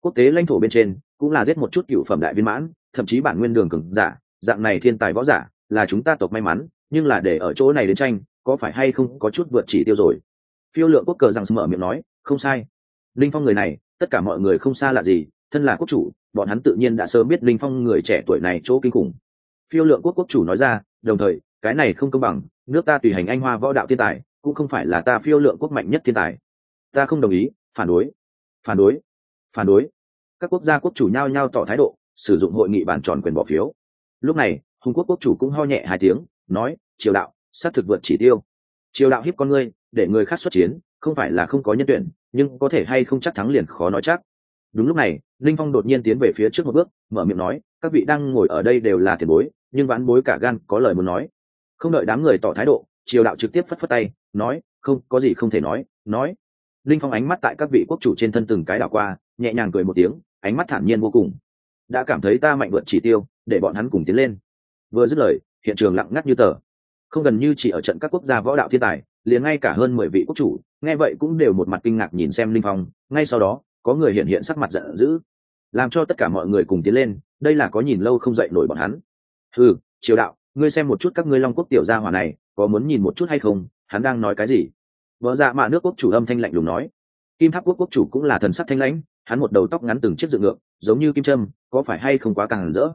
Quốc tế lãnh thổ bên trên cũng là giết một chút cựu phẩm đại viên mãn thậm chí bản nguyên đường cường giả dạng này thiên tài võ giả là chúng ta tộc may mắn nhưng là để ở chỗ này đến tranh có phải hay không có chút vượt chỉ tiêu rồi? Phiêu lượng quốc cờ rằng mở miệng nói, không sai. Linh phong người này, tất cả mọi người không xa lạ gì, thân là quốc chủ, bọn hắn tự nhiên đã sớm biết linh phong người trẻ tuổi này chỗ kinh khủng. Phiêu lượng quốc quốc chủ nói ra, đồng thời, cái này không công bằng, nước ta tùy hành anh hoa võ đạo thiên tài, cũng không phải là ta phiêu lượng quốc mạnh nhất thiên tài. Ta không đồng ý, phản đối. Phản đối. Phản đối. Các quốc gia quốc chủ nhao nhao tỏ thái độ, sử dụng hội nghị bàn tròn quyền bỏ phiếu. Lúc này, hùng quốc quốc chủ cũng ho nhẹ hai tiếng, nói, triều đạo xác thực vượt chỉ tiêu. Triều đạo hiếp con ngươi, để người khác xuất chiến, không phải là không có nhân tuyển, nhưng có thể hay không chắc thắng liền khó nói chắc. Đúng lúc này, linh phong đột nhiên tiến về phía trước một bước, mở miệng nói, các vị đang ngồi ở đây đều là tiền bối, nhưng vãn bối cả gan có lời muốn nói. Không đợi đám người tỏ thái độ, triều đạo trực tiếp phất phất tay, nói, không, có gì không thể nói nói. Linh phong ánh mắt tại các vị quốc chủ trên thân từng cái đảo qua, nhẹ nhàng cười một tiếng, ánh mắt thản nhiên vô cùng. Đã cảm thấy ta mạnh vượt chỉ tiêu, để bọn hắn cùng tiến lên. Vừa dứt lời, hiện trường lặng ngắt như tờ không gần như chỉ ở trận các quốc gia võ đạo thiên tài, liền ngay cả hơn mười vị quốc chủ, nghe vậy cũng đều một mặt kinh ngạc nhìn xem linh phong, ngay sau đó, có người hiện hiện sắc mặt giận dữ, làm cho tất cả mọi người cùng tiến lên, đây là có nhìn lâu không dậy nổi bọn hắn. Ừ triều đạo, ngươi xem một chút các ngươi long quốc tiểu gia hỏa này, có muốn nhìn một chút hay không, hắn đang nói cái gì? Vợ dạ mạ nước quốc chủ âm thanh lạnh lùng nói. Kim tháp quốc quốc chủ cũng là thần sắc thanh lãnh, hắn một đầu tóc ngắn từng chiếc dựng ngược, giống như kim trâm có phải hay không quá càng rỡ?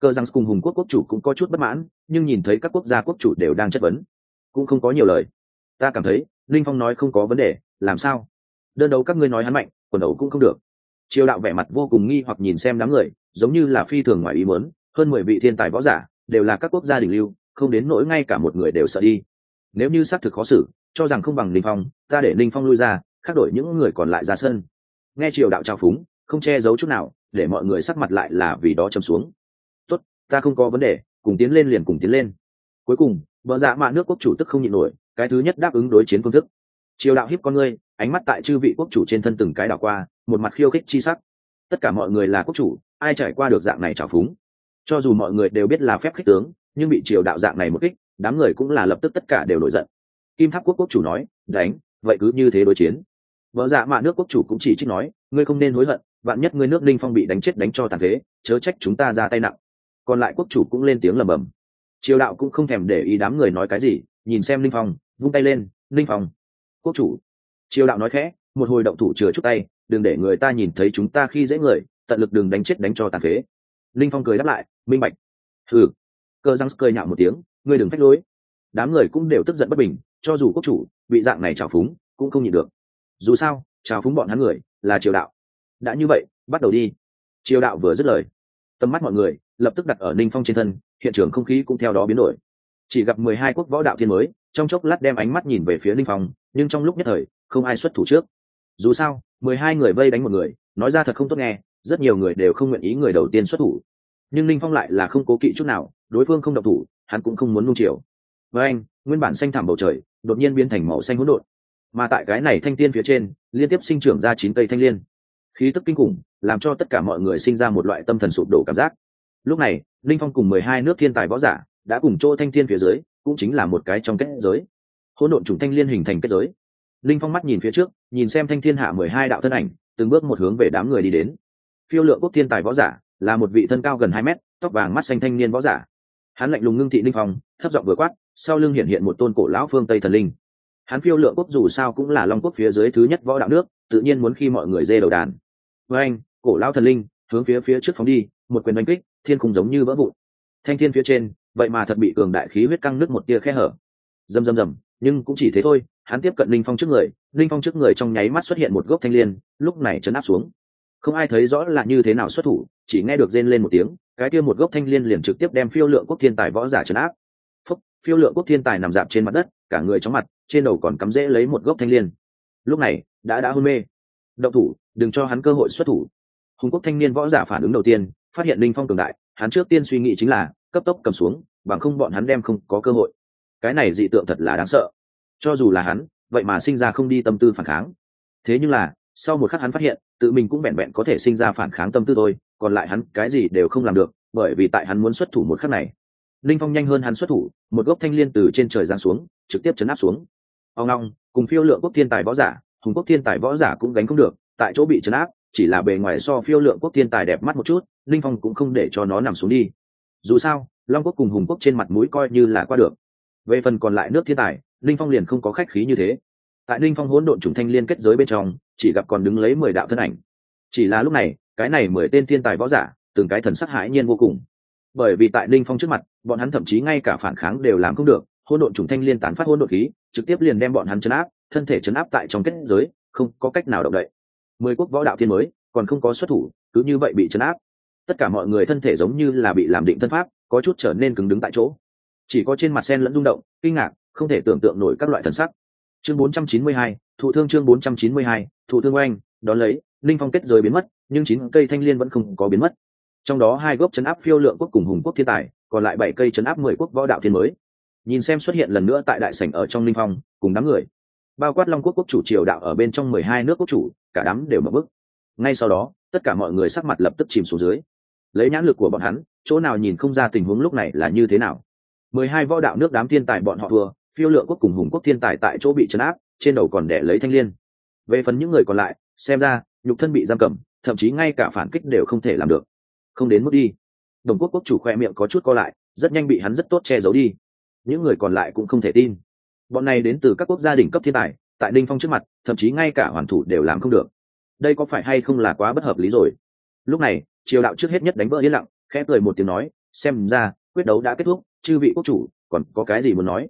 Cơ rằng cùng hùng quốc quốc chủ cũng có chút bất mãn, nhưng nhìn thấy các quốc gia quốc chủ đều đang chất vấn, cũng không có nhiều lời. Ta cảm thấy, linh phong nói không có vấn đề, làm sao? Đơn đấu các ngươi nói hắn mạnh, quần đấu cũng không được. Triều đạo vẻ mặt vô cùng nghi hoặc nhìn xem đám người, giống như là phi thường ngoài ý muốn, hơn mười vị thiên tài võ giả, đều là các quốc gia đỉnh lưu, không đến nỗi ngay cả một người đều sợ đi. Nếu như xác thực khó xử, cho rằng không bằng linh phong, ta để linh phong lui ra, khác đổi những người còn lại ra sân. Nghe triều đạo trao phúng, không che giấu chút nào, để mọi người sắc mặt lại là vì đó châm xuống ta không có vấn đề, cùng tiến lên liền cùng tiến lên. Cuối cùng vợ dạ mạ nước quốc chủ tức không nhịn nổi, cái thứ nhất đáp ứng đối chiến phương thức. Triều đạo hiếp con ngươi, ánh mắt tại chư vị quốc chủ trên thân từng cái đảo qua, một mặt khiêu khích chi sắc. Tất cả mọi người là quốc chủ, ai trải qua được dạng này trào phúng? Cho dù mọi người đều biết là phép khích tướng, nhưng bị triều đạo dạng này một kích, đám người cũng là lập tức tất cả đều nổi giận. Kim tháp quốc quốc chủ nói, đánh, vậy cứ như thế đối chiến. Vợ dạ mạ nước quốc chủ cũng chỉ trích nói, ngươi không nên hối hận, vạn nhất ngươi nước ninh phong bị đánh chết đánh cho tàn thế chớ trách chúng ta ra tay nặng còn lại quốc chủ cũng lên tiếng lầm bầm triều đạo cũng không thèm để ý đám người nói cái gì, nhìn xem linh phong, vung tay lên, linh phong, quốc chủ. Triều đạo nói khẽ, một hồi động thủ chừa chút tay, đừng để người ta nhìn thấy chúng ta khi dễ người, tận lực đừng đánh chết đánh cho tàn phế. Linh phong cười đáp lại, minh bạch. Ừ cơ răng cười nhạo một tiếng, ngươi đừng phách lối. Đám người cũng đều tức giận bất bình, cho dù quốc chủ bị dạng này trào phúng, cũng không nhịn được. Dù sao, trào phúng bọn hắn người là triều đạo. Đã như vậy, bắt đầu đi. Triều đạo vừa dứt lời, tầm mắt mọi người lập tức đặt ở ninh phong trên thân, hiện trường không khí cũng theo đó biến đổi. Chỉ gặp mười hai quốc võ đạo thiên mới, trong chốc lát đem ánh mắt nhìn về phía ninh phong, nhưng trong lúc nhất thời, không ai xuất thủ trước. Dù sao, mười hai người vây đánh một người, nói ra thật không tốt nghe, rất nhiều người đều không nguyện ý người đầu tiên xuất thủ. Nhưng ninh phong lại là không cố kỵ chút nào, đối phương không độc thủ, hắn cũng không muốn nung chiều. Với anh, nguyên bản xanh thảm bầu trời, đột nhiên biến thành màu xanh hỗn độn. Mà tại cái này thanh tiên phía trên, liên tiếp sinh trưởng ra chín cây thanh liên. Khí tức kinh khủng, làm cho tất cả mọi người sinh ra một loại tâm thần sụp đổ cảm giác lúc này, linh phong cùng mười hai nước thiên tài võ giả đã cùng chỗ thanh thiên phía dưới, cũng chính là một cái trong kết giới. Hỗn độn chủng thanh liên hình thành kết giới. Linh phong mắt nhìn phía trước, nhìn xem thanh thiên hạ mười hai đạo thân ảnh, từng bước một hướng về đám người đi đến. Phiêu lượng quốc thiên tài võ giả là một vị thân cao gần hai mét, tóc vàng mắt xanh thanh niên võ giả. Hắn lạnh lùng ngưng thị linh phong, thấp giọng vừa quát, sau lưng hiện hiện một tôn cổ lão phương tây thần linh. Hắn phiêu lượng quốc dù sao cũng là long quốc phía dưới thứ nhất võ đạo nước, tự nhiên muốn khi mọi người dê đầu đàn. Với anh cổ lão thần linh hướng phía phía trước phóng đi, một quyền đánh kích thiên khung giống như vỡ vụn. Thanh thiên phía trên, vậy mà thật bị cường đại khí huyết căng nước một tia khe hở. Rầm rầm rầm, nhưng cũng chỉ thế thôi, hắn tiếp cận linh phong trước người linh phong trước người trong nháy mắt xuất hiện một gốc thanh liên, lúc này chấn áp xuống. Không ai thấy rõ là như thế nào xuất thủ, chỉ nghe được rên lên một tiếng, cái kia một gốc thanh liên liền trực tiếp đem phiêu lượng quốc thiên tài võ giả chấn áp. Phúc, phiêu lượng quốc thiên tài nằm dạp trên mặt đất, cả người chóng mặt, trên đầu còn cắm rễ lấy một gốc thanh liên. Lúc này, đã đã hôn mê. Động thủ, đừng cho hắn cơ hội xuất thủ. Hùng quốc thanh niên võ giả phản ứng đầu tiên phát hiện linh phong cường đại, hắn trước tiên suy nghĩ chính là, cấp tốc cầm xuống, bằng không bọn hắn đem không có cơ hội. Cái này dị tượng thật là đáng sợ. Cho dù là hắn, vậy mà sinh ra không đi tâm tư phản kháng. Thế nhưng là, sau một khắc hắn phát hiện, tự mình cũng vẹn vẹn có thể sinh ra phản kháng tâm tư thôi, còn lại hắn cái gì đều không làm được, bởi vì tại hắn muốn xuất thủ một khắc này linh phong nhanh hơn hắn xuất thủ, một gốc thanh liên từ trên trời giáng xuống, trực tiếp chấn áp xuống. Ông long, cùng phiêu lượng quốc thiên tài võ giả hùng quốc thiên tài võ giả cũng gánh không được, tại chỗ bị chấn áp chỉ là bề ngoài so phiêu lượng quốc thiên tài đẹp mắt một chút, linh phong cũng không để cho nó nằm xuống đi. Dù sao, long quốc cùng hùng quốc trên mặt mũi coi như là qua được. Về phần còn lại nước thiên tài, linh phong liền không có khách khí như thế. Tại linh phong hỗn độn trùng thanh liên kết giới bên trong, chỉ gặp còn đứng lấy mười đạo thân ảnh. Chỉ là lúc này, cái này mười tên thiên tài võ giả, từng cái thần sắc hãi nhiên vô cùng. Bởi vì tại linh phong trước mặt, bọn hắn thậm chí ngay cả phản kháng đều làm không được hôn độn trùng thanh liên tán phát hôn độn khí, trực tiếp liền đem bọn hắn chấn áp, thân thể chấn áp tại trong kết giới, không có cách nào động đậy mười quốc võ đạo thiên mới còn không có xuất thủ cứ như vậy bị chấn áp. Tất cả mọi người thân thể giống như là bị làm định thân pháp có chút trở nên cứng đứng tại chỗ. Chỉ có trên mặt sen lẫn rung động kinh ngạc không thể tưởng tượng nổi các loại thần sắc. Chương 492, thụ thương chương 492, thụ thương oanh đón lấy linh phong kết rời biến mất nhưng chín cây thanh liên vẫn không có biến mất. Trong đó hai gốc chấn áp phiêu lượng quốc cùng hùng quốc thiên tài còn lại bảy cây chấn áp mười quốc võ đạo thiên mới. Nhìn xem xuất hiện lần nữa tại đại sảnh ở trong linh phong cùng đám người bao quát long quốc quốc chủ triều đạo ở bên trong mười hai nước quốc chủ, cả đám đều mở bức ngay sau đó, tất cả mọi người sắc mặt lập tức chìm xuống dưới. Lấy nhãn lực của bọn hắn, chỗ nào nhìn không ra tình huống lúc này là như thế nào. Mười hai võ đạo nước đám thiên tài bọn họ thua, phiêu lựa quốc cùng hùng quốc thiên tài tại chỗ bị chấn áp, trên đầu còn đẻ lấy thanh liên. Về phần những người còn lại, xem ra, nhục thân bị giam cầm, thậm chí ngay cả phản kích đều không thể làm được. Không đến mức đi. Đồng quốc quốc chủ khoe miệng có chút co lại, rất nhanh bị hắn rất tốt che giấu đi. Những người còn lại cũng không thể tin bọn này đến từ các quốc gia đỉnh cấp thiên tài, tại ninh phong trước mặt, thậm chí ngay cả hoàn thủ đều làm không được. Đây có phải hay không là quá bất hợp lý rồi? Lúc này, triều đạo trước hết nhất đánh vỡ yên lặng, khẽ cười một tiếng nói, xem ra, quyết đấu đã kết thúc, chư vị quốc chủ, còn có cái gì muốn nói?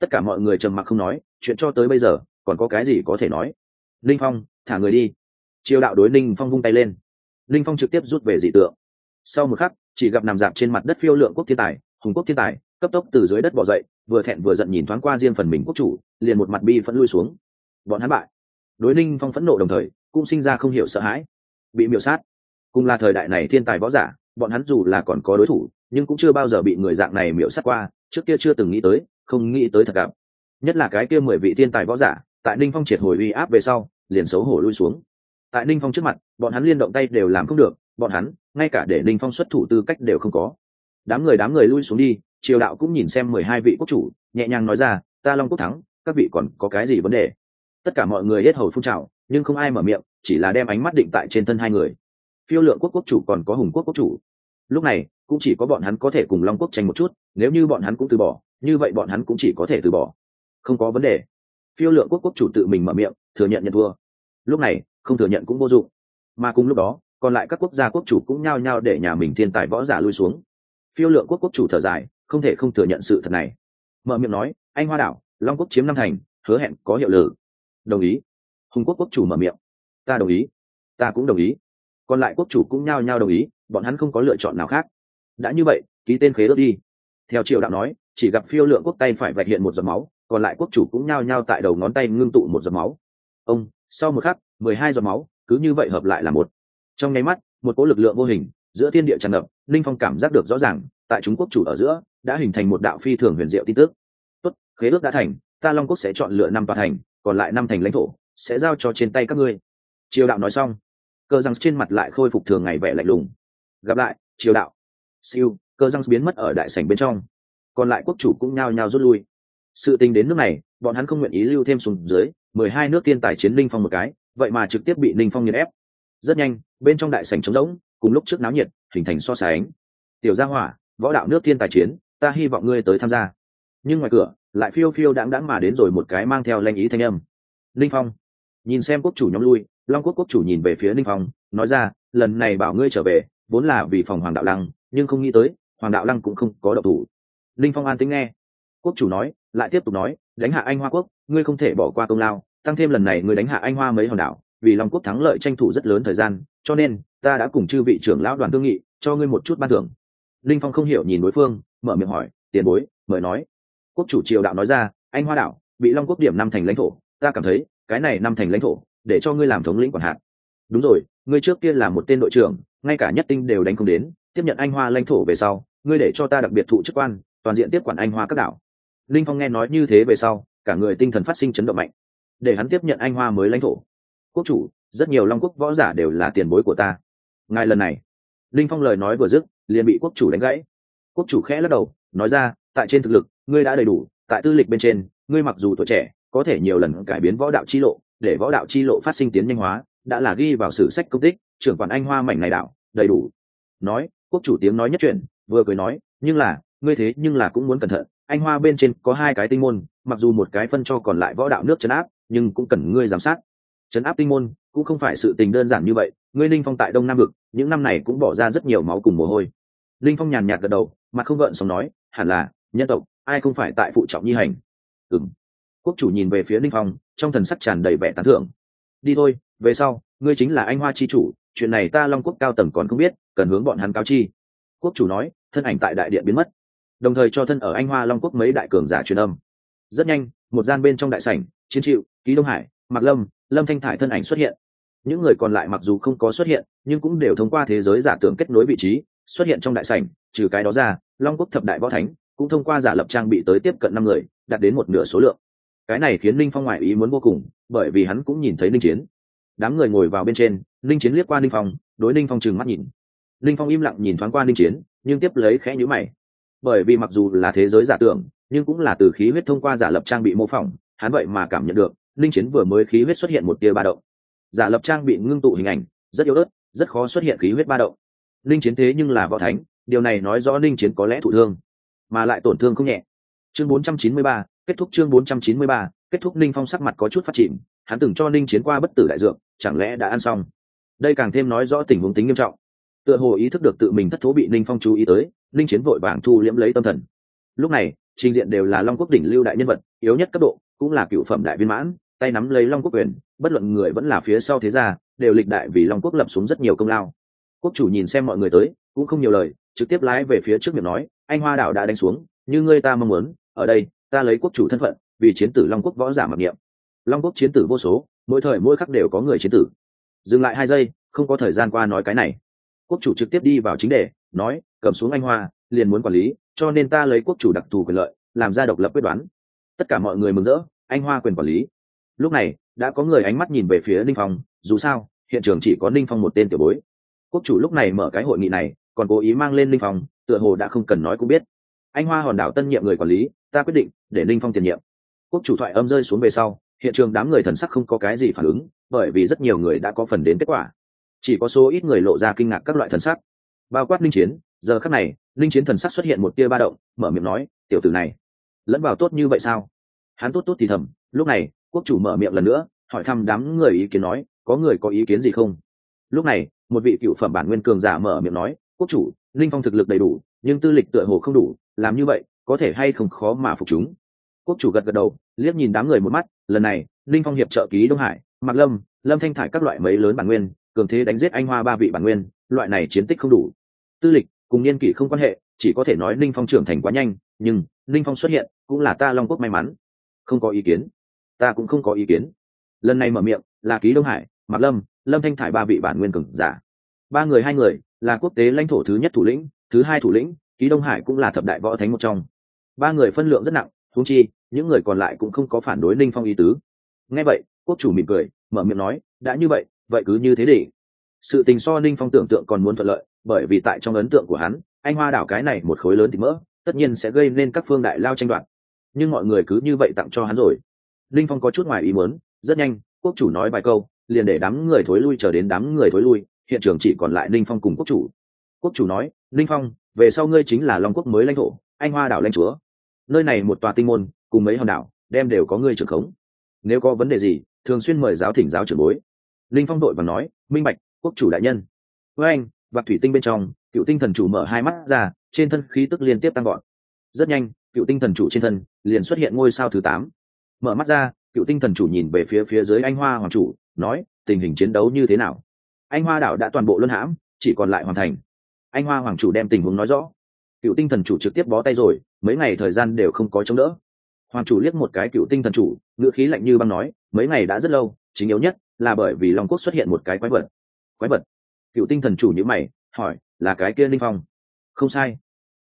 Tất cả mọi người trầm mặc không nói, chuyện cho tới bây giờ, còn có cái gì có thể nói? Linh phong, thả người đi. Triều đạo đối ninh phong vung tay lên. Linh phong trực tiếp rút về dị tượng. Sau một khắc, chỉ gặp nằm dạp trên mặt đất phiêu lượng quốc thiên tài, hùng quốc thiên tài cấp tốc từ dưới đất bỏ dậy, vừa thẹn vừa giận nhìn thoáng qua riêng phần mình quốc chủ, liền một mặt bi phẫn lui xuống. Bọn hắn bại. Đối ninh phong phẫn nộ đồng thời, cũng sinh ra không hiểu sợ hãi. Bị miểu sát. Cùng là thời đại này thiên tài võ giả, bọn hắn dù là còn có đối thủ, nhưng cũng chưa bao giờ bị người dạng này miểu sát qua, trước kia chưa từng nghĩ tới, không nghĩ tới thật gặp. Nhất là cái kia mười vị thiên tài võ giả, tại ninh phong triệt hồi uy áp về sau, liền xấu hổ lui xuống. Tại ninh phong trước mặt, bọn hắn liên động tay đều làm không được, bọn hắn, ngay cả để ninh phong xuất thủ tư cách đều không có. Đám người đám người lui xuống đi triều đạo cũng nhìn xem mười hai vị quốc chủ, nhẹ nhàng nói ra, ta long quốc thắng, các vị còn có cái gì vấn đề? Tất cả mọi người hết hầu phun trào, nhưng không ai mở miệng, chỉ là đem ánh mắt định tại trên thân hai người. Phiêu lượng quốc quốc chủ còn có hùng quốc quốc chủ. Lúc này, cũng chỉ có bọn hắn có thể cùng long quốc tranh một chút, nếu như bọn hắn cũng từ bỏ, như vậy bọn hắn cũng chỉ có thể từ bỏ. Không có vấn đề. Phiêu lượng quốc quốc chủ tự mình mở miệng, thừa nhận nhận thua. Lúc này, không thừa nhận cũng vô dụng. Mà cùng lúc đó, còn lại các quốc gia quốc chủ cũng nhao nhao để nhà mình thiên tài võ giả lui xuống. Phiêu lượng quốc quốc chủ thở dài không thể không thừa nhận sự thật này. Mở miệng nói, anh hoa đảo, long quốc chiếm năm thành, hứa hẹn có hiệu lực. Đồng ý. Hùng quốc quốc chủ mở miệng. Ta đồng ý. Ta cũng đồng ý. Còn lại quốc chủ cũng nhao nhao đồng ý, bọn hắn không có lựa chọn nào khác. Đã như vậy, ký tên khế ước đi. Theo triều đạo nói, chỉ gặp phiêu lượng quốc tay phải vạch hiện một giọt máu, còn lại quốc chủ cũng nhao nhao tại đầu ngón tay ngưng tụ một giọt máu. Ông, sau một khắc, mười hai giọt máu, cứ như vậy hợp lại là một. Trong nháy mắt, một cỗ lực lượng vô hình, giữa thiên địa tràn ngập linh phong cảm giác được rõ ràng tại chúng quốc chủ ở giữa, đã hình thành một đạo phi thường huyền diệu tin tức. Tốt, khế ước đã thành, ta long quốc sẽ chọn lựa năm tòa thành, còn lại năm thành lãnh thổ, sẽ giao cho trên tay các ngươi. Triều đạo nói xong cơ răng trên mặt lại khôi phục thường ngày vẻ lạnh lùng. Gặp lại, triều đạo. Siêu. Cơ răng biến mất ở đại sảnh bên trong. Còn lại quốc chủ cũng nhao nhao rút lui. Sự tình đến nước này, bọn hắn không nguyện ý lưu thêm xuống dưới, mười hai nước tiên tài chiến linh phong một cái, vậy mà trực tiếp bị linh phong nghiền ép. Rất nhanh, bên trong đại sảnh trống rỗng, cùng lúc trước náo nhiệt, hình thành so sánh. Tiểu gia hỏa võ đạo nước thiên tài chiến, ta hy vọng ngươi tới tham gia. Nhưng ngoài cửa, lại phiêu phiêu đãng đãng mà đến rồi một cái mang theo lanh ý thanh âm. Linh phong. Nhìn xem quốc chủ nhóm lui, long quốc quốc chủ nhìn về phía linh phong, nói ra, lần này bảo ngươi trở về, vốn là vì phòng hoàng đạo lăng, nhưng không nghĩ tới, hoàng đạo lăng cũng không có độc thủ. Linh phong an tính nghe. Quốc chủ nói, lại tiếp tục nói, đánh hạ anh hoa quốc, ngươi không thể bỏ qua công lao, tăng thêm lần này ngươi đánh hạ anh hoa mấy hòn đảo, vì long quốc thắng lợi tranh thủ rất lớn thời gian, cho nên, ta đã cùng chư vị trưởng lão đoàn thương nghị, cho ngươi một chút ban thưởng linh phong không hiểu nhìn đối phương, mở miệng hỏi, tiền bối, mời nói. Quốc chủ triều đạo nói ra, anh hoa đảo, bị long quốc điểm năm thành lãnh thổ, ta cảm thấy, cái này năm thành lãnh thổ, để cho ngươi làm thống lĩnh quản hạt. Đúng rồi, ngươi trước kia là một tên đội trưởng, ngay cả nhất tinh đều đánh không đến, tiếp nhận anh hoa lãnh thổ về sau, ngươi để cho ta đặc biệt thụ chức quan, toàn diện tiếp quản anh hoa các đảo. Linh phong nghe nói như thế về sau, cả người tinh thần phát sinh chấn động mạnh, để hắn tiếp nhận anh hoa mới lãnh thổ. Quốc chủ, rất nhiều long quốc võ giả đều là tiền bối của ta. Ngài lần này. Linh phong lời nói vừa dứt liền bị quốc chủ đánh gãy. Quốc chủ khẽ lắc đầu, nói ra, tại trên thực lực, ngươi đã đầy đủ, tại tư lịch bên trên, ngươi mặc dù tuổi trẻ, có thể nhiều lần cải biến võ đạo chi lộ, để võ đạo chi lộ phát sinh tiến nhanh hóa, đã là ghi vào sử sách công tích, trưởng quản anh hoa mảnh này đạo đầy đủ. Nói, quốc chủ tiếng nói nhất chuyện vừa cười nói, nhưng là, ngươi thế nhưng là cũng muốn cẩn thận, anh hoa bên trên có hai cái tinh môn, mặc dù một cái phân cho còn lại võ đạo nước chấn áp, nhưng cũng cần ngươi giám sát chấn áp tinh môn cũng không phải sự tình đơn giản như vậy. Ngươi linh phong tại đông nam vực, những năm này cũng bỏ ra rất nhiều máu cùng mồ hôi. Linh phong nhàn nhạt gật đầu, mà không gợn sống nói, hẳn là, nhân tộc, ai không phải tại phụ trọng nhi hành? Ừ m quốc chủ nhìn về phía linh phong, trong thần sắc tràn đầy vẻ tán thưởng. Đi thôi, về sau, ngươi chính là anh hoa chi chủ, chuyện này ta long quốc cao tầng còn không biết, cần hướng bọn hắn cáo chi. Quốc chủ nói, thân ảnh tại đại điện biến mất, đồng thời cho thân ở anh hoa long quốc mấy đại cường giả truyền âm. Rất nhanh, một gian bên trong đại sảnh, chiến triệu, ký đông hải mặc lâm lâm thanh thải thân ảnh xuất hiện. Những người còn lại mặc dù không có xuất hiện, nhưng cũng đều thông qua thế giới giả tưởng kết nối vị trí, xuất hiện trong đại sảnh, trừ cái đó ra, long quốc thập đại võ thánh cũng thông qua giả lập trang bị tới tiếp cận năm người, đạt đến một nửa số lượng. Cái này khiến linh phong ngoại ý muốn vô cùng, bởi vì hắn cũng nhìn thấy linh chiến. Đám người ngồi vào bên trên linh chiến liếc qua linh phong, đối linh phong trừng mắt nhìn. Linh phong im lặng nhìn thoáng qua linh chiến, nhưng tiếp lấy khẽ nhữ mày. Bởi vì mặc dù là thế giới giả tưởng, nhưng cũng là từ khí huyết thông qua giả lập trang bị mô phỏng, hắn vậy mà cảm nhận được linh chiến vừa mới khí huyết xuất hiện một tia ba động. Giả lập trang bị ngưng tụ hình ảnh rất yếu ớt rất khó xuất hiện khí huyết ba động. Linh chiến thế nhưng là võ thánh điều này nói rõ linh chiến có lẽ thụ thương mà lại tổn thương không nhẹ. Chương 493, kết thúc chương 493, kết thúc Linh phong sắc mặt có chút phát triển hắn từng cho Linh chiến qua bất tử đại dược chẳng lẽ đã ăn xong? Đây càng thêm nói rõ tình huống tính nghiêm trọng. Tựa hồ ý thức được tự mình thất thố bị Linh phong chú ý tới Linh chiến vội vàng thu liễm lấy tâm thần. Lúc này trình diện đều là long quốc đỉnh lưu đại nhân vật yếu nhất cấp độ cũng là cựu phẩm đại viên mãn tay nắm lấy long quốc quyền, bất luận người vẫn là phía sau thế gia, đều lịch đại vì long quốc lập xuống rất nhiều công lao. Quốc chủ nhìn xem mọi người tới, cũng không nhiều lời, trực tiếp lái về phía trước miệng nói, anh hoa đảo đã đánh xuống, như ngươi ta mong muốn, ở đây, ta lấy quốc chủ thân phận, vì chiến tử long quốc võ giả mặc niệm. Long quốc chiến tử vô số, mỗi thời mỗi khắc đều có người chiến tử. Dừng lại hai giây, không có thời gian qua nói cái này. Quốc chủ trực tiếp đi vào chính đề, nói, cầm xuống anh hoa, liền muốn quản lý, cho nên ta lấy quốc chủ đặc thù quyền lợi, làm ra độc lập quyết đoán. Tất cả mọi người mừng rỡ, anh hoa quyền quản lý lúc này, đã có người ánh mắt nhìn về phía ninh phong, dù sao, hiện trường chỉ có ninh phong một tên tiểu bối. Quốc chủ lúc này mở cái hội nghị này, còn cố ý mang lên ninh phong, tựa hồ đã không cần nói cũng biết. Anh hoa hòn đảo tân nhiệm người quản lý, ta quyết định để ninh phong tiền nhiệm. Quốc chủ thoại âm rơi xuống về sau, hiện trường đám người thần sắc không có cái gì phản ứng, bởi vì rất nhiều người đã có phần đến kết quả. Chỉ có số ít người lộ ra kinh ngạc các loại thần sắc. Bao quát linh chiến, giờ khắc này linh chiến thần sắc xuất hiện một tia ba động, mở miệng nói, tiểu tử này, lẫn vào tốt như vậy sao? Hắn tốt tốt thì thầm, lúc này quốc chủ mở miệng lần nữa, hỏi thăm đám người ý kiến nói, có người có ý kiến gì không? Lúc này, một vị cựu phẩm bản nguyên cường giả mở miệng nói, quốc chủ, linh phong thực lực đầy đủ, nhưng tư lịch tựa hồ không đủ, làm như vậy, có thể hay không khó mà phục chúng? Quốc chủ gật gật đầu, liếc nhìn đám người một mắt, lần này, linh phong hiệp trợ ký đông hải, mạc lâm lâm thanh thải các loại mấy lớn bản nguyên, cường thế đánh giết anh hoa ba vị bản nguyên, loại này chiến tích không đủ. Tư lịch, cùng niên kỷ không quan hệ, chỉ có thể nói linh phong trưởng thành quá nhanh, nhưng linh phong xuất hiện cũng là ta long quốc may mắn. Không có ý kiến ta cũng không có ý kiến. Lần này mở miệng, là ký đông hải, mạc lâm lâm thanh thải ba vị bản nguyên cường giả. Ba người hai người, là quốc tế lãnh thổ thứ nhất thủ lĩnh, thứ hai thủ lĩnh, ký đông hải cũng là thập đại võ thánh một trong. Ba người phân lượng rất nặng thú chi, những người còn lại cũng không có phản đối ninh phong ý tứ. Nghe vậy, quốc chủ mỉm cười, mở miệng nói, đã như vậy vậy cứ như thế để sự tình so ninh phong tưởng tượng còn muốn thuận lợi, bởi vì tại trong ấn tượng của hắn, anh hoa đảo cái này một khối lớn thì mỡ, tất nhiên sẽ gây nên các phương đại lao tranh đoạt. Nhưng mọi người cứ như vậy tặng cho hắn rồi linh phong có chút ngoài ý muốn, rất nhanh, quốc chủ nói vài câu, liền để đám người thối lui chờ đến đám người thối lui, hiện trường chỉ còn lại linh phong cùng quốc chủ. Quốc chủ nói, linh phong, về sau ngươi chính là long quốc mới lãnh thổ, anh hoa đảo lãnh chúa. Nơi này một tòa tinh môn, cùng mấy hòn đảo, đem đều có ngươi trưởng khống. Nếu có vấn đề gì, thường xuyên mời giáo thỉnh giáo trưởng bối. Linh phong đội và nói, minh bạch, quốc chủ đại nhân. Với anh và thủy tinh bên trong, cựu tinh thần chủ mở hai mắt ra, trên thân khí tức liên tiếp tăng gọn rất nhanh, cựu tinh thần chủ trên thân liền xuất hiện ngôi sao thứ tám mở mắt ra, cựu tinh thần chủ nhìn về phía phía dưới anh hoa hoàng chủ, nói, tình hình chiến đấu như thế nào? Anh hoa đảo đã toàn bộ luân hãm, chỉ còn lại hoàn thành. Anh hoa hoàng chủ đem tình huống nói rõ. Cựu tinh thần chủ trực tiếp bó tay rồi, mấy ngày thời gian đều không có chống đỡ. Hoàng chủ liếc một cái cựu tinh thần chủ, ngữ khí lạnh như băng nói, mấy ngày đã rất lâu, chính yếu nhất là bởi vì long quốc xuất hiện một cái quái vật. Quái vật? Cựu tinh thần chủ nhữ mày, hỏi, là cái kia linh phong? Không sai.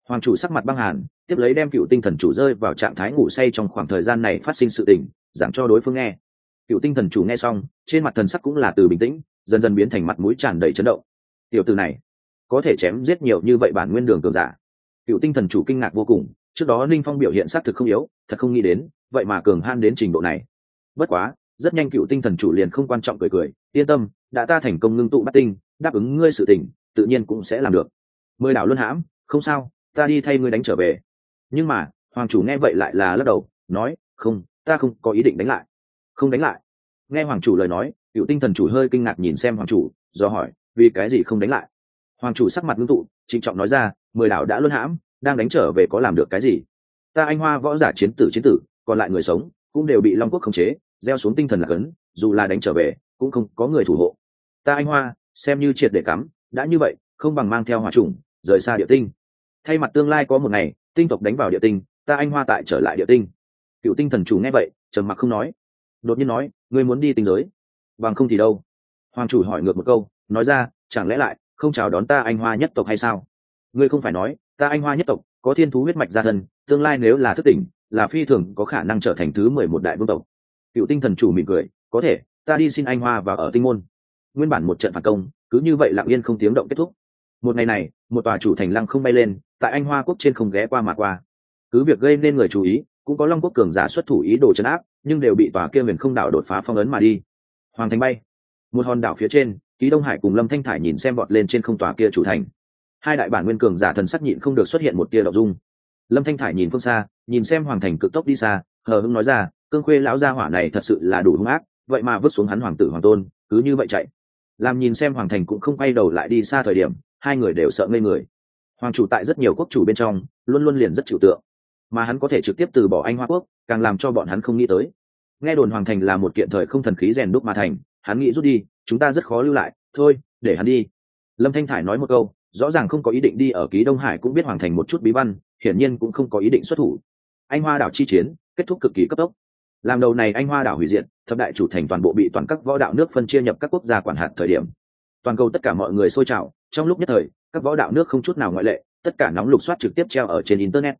Hoàng chủ sắc mặt băng hàn tiếp lấy đem cựu tinh thần chủ rơi vào trạng thái ngủ say trong khoảng thời gian này phát sinh sự tình giảng cho đối phương nghe. Cựu tinh thần chủ nghe xong trên mặt thần sắc cũng là từ bình tĩnh dần dần biến thành mặt mũi tràn đầy chấn động. Tiểu từ này có thể chém giết nhiều như vậy bản nguyên đường cường giả. Cựu tinh thần chủ kinh ngạc vô cùng trước đó ninh phong biểu hiện xác thực không yếu thật không nghĩ đến vậy mà cường han đến trình độ này. Bất quá rất nhanh cựu tinh thần chủ liền không quan trọng cười cười yên tâm đã ta thành công ngưng tụ bắt tinh đáp ứng ngươi sự tỉnh, tự nhiên cũng sẽ làm được. Mười đảo luân hãm không sao ta đi thay ngươi đánh trở về nhưng mà, hoàng chủ nghe vậy lại là lắc đầu, nói, không, ta không có ý định đánh lại. Không đánh lại? Nghe hoàng chủ lời nói, cựu tinh thần chủ hơi kinh ngạc nhìn xem hoàng chủ, do hỏi, vì cái gì không đánh lại? Hoàng chủ sắc mặt ngưng tụ, trịnh trọng nói ra, mười đảo đã luân hãm, đang đánh trở về có làm được cái gì? Ta anh hoa võ giả chiến tử chiến tử, còn lại người sống, cũng đều bị long quốc khống chế, gieo xuống tinh thần là cấn dù là đánh trở về, cũng không có người thủ hộ. Ta anh hoa, xem như triệt để cắm, đã như vậy, không bằng mang theo hỏa trùng rời xa địa tinh. Thay mặt tương lai có một ngày tinh tộc đánh vào địa tinh, ta anh hoa tại trở lại địa tinh. Cựu tinh thần chủ nghe vậy, trầm mặc không nói. Đột nhiên nói, ngươi muốn đi tinh giới? Bằng không thì đâu? Hoàng chủ hỏi ngược một câu, nói ra, chẳng lẽ lại không chào đón ta anh hoa nhất tộc hay sao? Ngươi không phải nói, ta anh hoa nhất tộc, có thiên thú huyết mạch gia thân, tương lai nếu là thất tỉnh, là phi thường có khả năng trở thành thứ mười một đại vương tộc. Cựu tinh thần chủ mỉm cười, có thể, ta đi xin anh hoa và ở tinh môn. Nguyên bản một trận phản công, cứ như vậy lặng yên không tiếng động kết thúc. Một ngày này, một tòa chủ thành lăng không bay lên tại anh hoa quốc trên không ghé qua mà qua. Cứ việc gây nên người chú ý, cũng có long quốc cường giả xuất thủ ý đồ chấn áp, nhưng đều bị tòa kia huyền không đảo đột phá phong ấn mà đi. Hoàng thành bay. Một hòn đảo phía trên, ký đông hải cùng lâm thanh thải nhìn xem vọt lên trên không tòa kia chủ thành. Hai đại bản nguyên cường giả thần sắc nhịn không được xuất hiện một tia đậu dung. Lâm thanh thải nhìn phương xa, nhìn xem hoàng thành cực tốc đi xa, hờ hưng nói ra, cương khuê lão gia hỏa này thật sự là đủ hung ác, vậy mà vứt xuống hắn hoàng tử hoàng tôn, cứ như vậy chạy. Làm nhìn xem hoàng thành cũng không quay đầu lại đi xa thời điểm, hai người đều sợ ngây người hoàng chủ tại rất nhiều quốc chủ bên trong, luôn luôn liền rất chịu tượng. Mà hắn có thể trực tiếp từ bỏ anh hoa quốc, càng làm cho bọn hắn không nghĩ tới. Nghe đồn hoàng thành là một kiện thời không thần khí rèn đúc mà thành, hắn nghĩ rút đi, chúng ta rất khó lưu lại, thôi, để hắn đi. Lâm thanh thải nói một câu, rõ ràng không có ý định đi ở ký đông hải cũng biết hoàng thành một chút bí văn, hiển nhiên cũng không có ý định xuất thủ. Anh hoa đảo chi chiến, kết thúc cực kỳ cấp tốc. Làm đầu này anh hoa đảo hủy diệt, thập đại chủ thành toàn bộ bị toàn các võ đạo nước phân chia nhập các quốc gia quản hạt thời điểm. Toàn cầu tất cả mọi người xôi trào, trong lúc nhất thời các võ đạo nước không chút nào ngoại lệ tất cả nóng lục soát trực tiếp treo ở trên internet.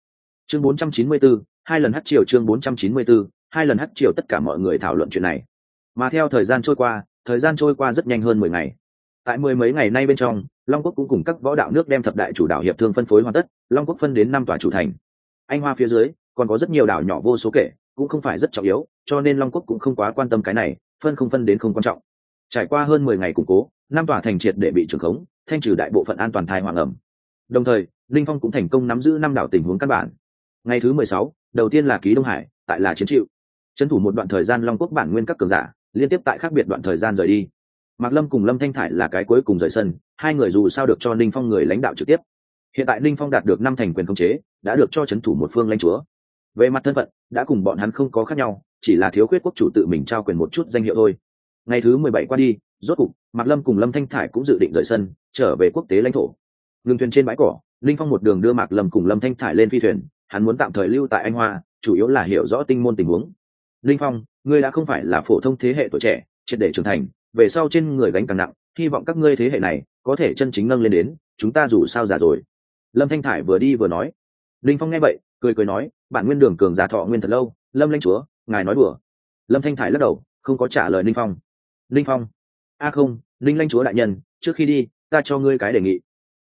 Chương 494, hai lần hát triều chương 494, hai lần hát triều tất cả mọi người thảo luận chuyện này. Mà theo thời gian trôi qua thời gian trôi qua rất nhanh hơn mười ngày. Tại mười mấy ngày nay bên trong long quốc cũng cùng các võ đạo nước đem thập đại chủ đảo hiệp thương phân phối hoàn tất long quốc phân đến năm tòa chủ thành. Anh hoa phía dưới còn có rất nhiều đảo nhỏ vô số kể cũng không phải rất trọng yếu cho nên long quốc cũng không quá quan tâm cái này phân không phân đến không quan trọng. Trải qua hơn mười ngày củng cố năm tòa thành triệt để bị trưởng khống thanh trừ đại bộ phận an toàn thai hoàng ẩm. Đồng thời, linh phong cũng thành công nắm giữ năm đảo tình huống căn bản. Ngày thứ mười sáu, đầu tiên là ký đông hải, tại là chiến chịu. Trấn thủ một đoạn thời gian long quốc bản nguyên các cường giả, liên tiếp tại khác biệt đoạn thời gian rời đi. Mạc lâm cùng lâm thanh thải là cái cuối cùng rời sân, hai người dù sao được cho ninh phong người lãnh đạo trực tiếp. Hiện tại ninh phong đạt được năm thành quyền khống chế, đã được cho c h ấ n thủ một phương lãnh chúa. Về mặt thân phận, đã cùng bọn hắn không có khác nhau, chỉ là thiếu khuyết quốc chủ tự mình trao quyền một chút danh hiệu thôi. Ngày thứ mười bảy qua đi, rốt cục, mạc lâm cùng lâm thanh thải cũng dự định rời sân trở về quốc tế lãnh thổ. Ngừng thuyền trên bãi cỏ, linh phong một đường đưa mạc lâm cùng lâm thanh thải lên phi thuyền, hắn muốn tạm thời lưu tại anh hoa, chủ yếu là hiểu rõ tinh môn tình huống. Linh phong, ngươi đã không phải là phổ thông thế hệ tuổi trẻ, triệt để trưởng thành, về sau trên người gánh càng nặng, hy vọng các ngươi thế hệ này có thể chân chính nâng lên đến, chúng ta dù sao già rồi. Lâm thanh thải vừa đi vừa nói. Linh phong nghe vậy, cười cười nói, bản nguyên đường cường giả thọ nguyên thật lâu, lâm lanh chúa, ngài nói đùa. Lâm thanh thải lắc đầu, không có trả lời linh phong. Linh phong. A không, linh lanh chúa đại nhân, trước khi đi ta cho ngươi cái đề nghị.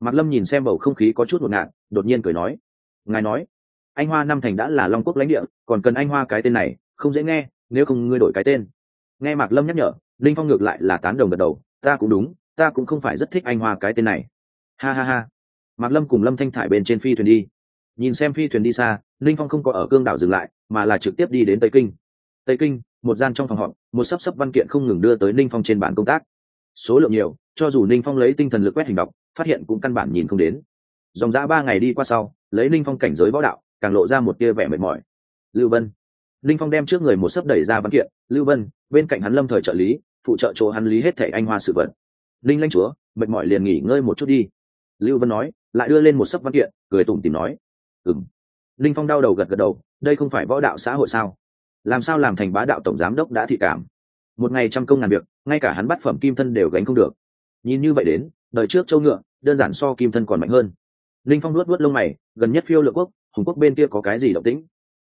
Mạc lâm nhìn xem bầu không khí có chút ngột ngạt, đột nhiên cười nói. Ngài nói, anh hoa năm thành đã là long quốc lãnh địa, còn cần anh hoa cái tên này, không dễ nghe, nếu không ngươi đổi cái tên. Nghe mạc lâm nhắc nhở, linh phong ngược lại là tán đồng gật đầu. Ta cũng đúng, ta cũng không phải rất thích anh hoa cái tên này. Ha ha ha. Mạc lâm cùng lâm thanh thải bên trên phi thuyền đi. Nhìn xem phi thuyền đi xa, linh phong không có ở cương đảo dừng lại, mà là trực tiếp đi đến tây kinh. Tây kinh, một gian trong phòng họp, một sắp sắp văn kiện không ngừng đưa tới Linh phong trên bản công tác. Số lượng nhiều cho dù ninh phong lấy tinh thần lực quét hình đọc, phát hiện cũng căn bản nhìn không đến. Dòng dã ba ngày đi qua sau, lấy ninh phong cảnh giới võ đạo, càng lộ ra một tia vẻ mệt mỏi. Lưu vân. Ninh phong đem trước người một sấp đẩy ra văn kiện, lưu vân, bên cạnh hắn lâm thời trợ lý, phụ trợ chỗ hắn lý hết thẻ anh hoa sự vật. Ninh lanh chúa, mệt mỏi liền nghỉ ngơi một chút đi. Lưu vân nói, lại đưa lên một sấp văn kiện, cười tủm tìm nói ừng Ninh phong đau đầu gật gật đầu, đây không phải võ đạo xã hội sao? Làm sao làm thành bá đạo tổng giám đốc đã thị cảm? Một ngày trăm công ngàn việc, ngay cả hắn bắt phẩm kim thân đều gánh không được nhìn như vậy đến, đời trước châu ngựa, đơn giản so kim thân còn mạnh hơn. Linh phong luốt luốt lông mày, gần nhất phiêu lượng quốc, hùng quốc bên kia có cái gì động tĩnh?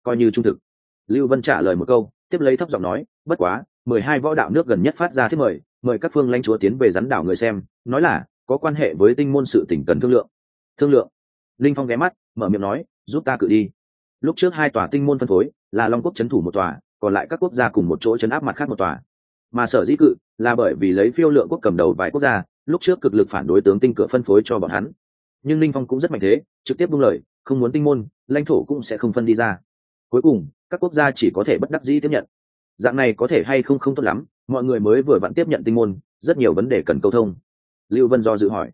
Coi như trung thực. Lưu vân trả lời một câu, tiếp lấy thấp giọng nói, bất quá, mười hai võ đạo nước gần nhất phát ra thiết mời mời các phương lãnh chúa tiến về rắn đảo người xem, nói là, có quan hệ với tinh môn sự tỉnh cần thương lượng. Thương lượng? Linh phong ghé mắt, mở miệng nói, giúp ta cự đi. Lúc trước hai tòa tinh môn phân phối, là long quốc c h ấ n thủ một tòa, còn lại các quốc gia cùng một chỗ chấn áp mặt khác một tòa mà sở dĩ cự là bởi vì lấy phiêu lượng quốc cầm đầu vài quốc gia, lúc trước cực lực phản đối tướng tinh cửa phân phối cho bọn hắn. Nhưng linh phong cũng rất mạnh thế, trực tiếp buông lời, không muốn tinh môn, lãnh thổ cũng sẽ không phân đi ra. Cuối cùng, các quốc gia chỉ có thể bất đắc dĩ tiếp nhận. Dạng này có thể hay không không tốt lắm, mọi người mới vừa vặn tiếp nhận tinh môn, rất nhiều vấn đề cần câu thông. Lưu vân do dự hỏi.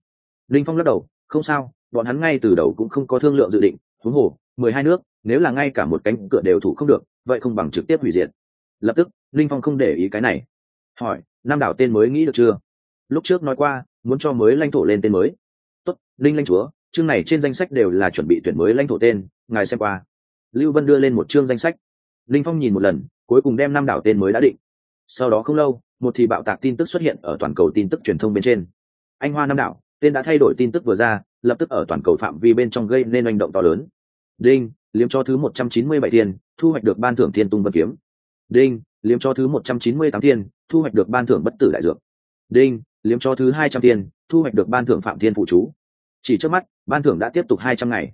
Linh phong lắc đầu, không sao, bọn hắn ngay từ đầu cũng không có thương lượng dự định, huống hồ, mười hai nước, nếu là ngay cả một cánh cửa đều thủ không được, vậy không bằng trực tiếp hủy diệt. Lập tức, linh phong không để ý cái này hỏi, nam đảo tên mới nghĩ được chưa? Lúc trước nói qua, muốn cho mới lãnh thổ lên tên mới. Tốt, linh lãnh chúa, chương này trên danh sách đều là chuẩn bị tuyển mới lãnh thổ tên, ngài xem qua. Lưu vân đưa lên một chương danh sách. Linh phong nhìn một lần, cuối cùng đem Nam đảo tên mới đã định. Sau đó không lâu, một thì bạo tạc tin tức xuất hiện ở toàn cầu tin tức truyền thông bên trên. Anh hoa Nam đảo, tên đã thay đổi tin tức vừa ra, lập tức ở toàn cầu phạm vi bên trong gây nên hành động to lớn. Đinh, liếm cho thứ một trăm chín mươi bảy tiền, thu hoạch được ban thưởng thiên tung vân kiếm đinh liếm cho thứ một trăm chín mươi tám thiên, thu hoạch được ban thưởng bất tử đại dược. Đinh liếm cho thứ hai trăm thiên, thu hoạch được ban thưởng phạm thiên phụ chú. Chỉ trước mắt ban thưởng đã tiếp tục hai trăm ngày.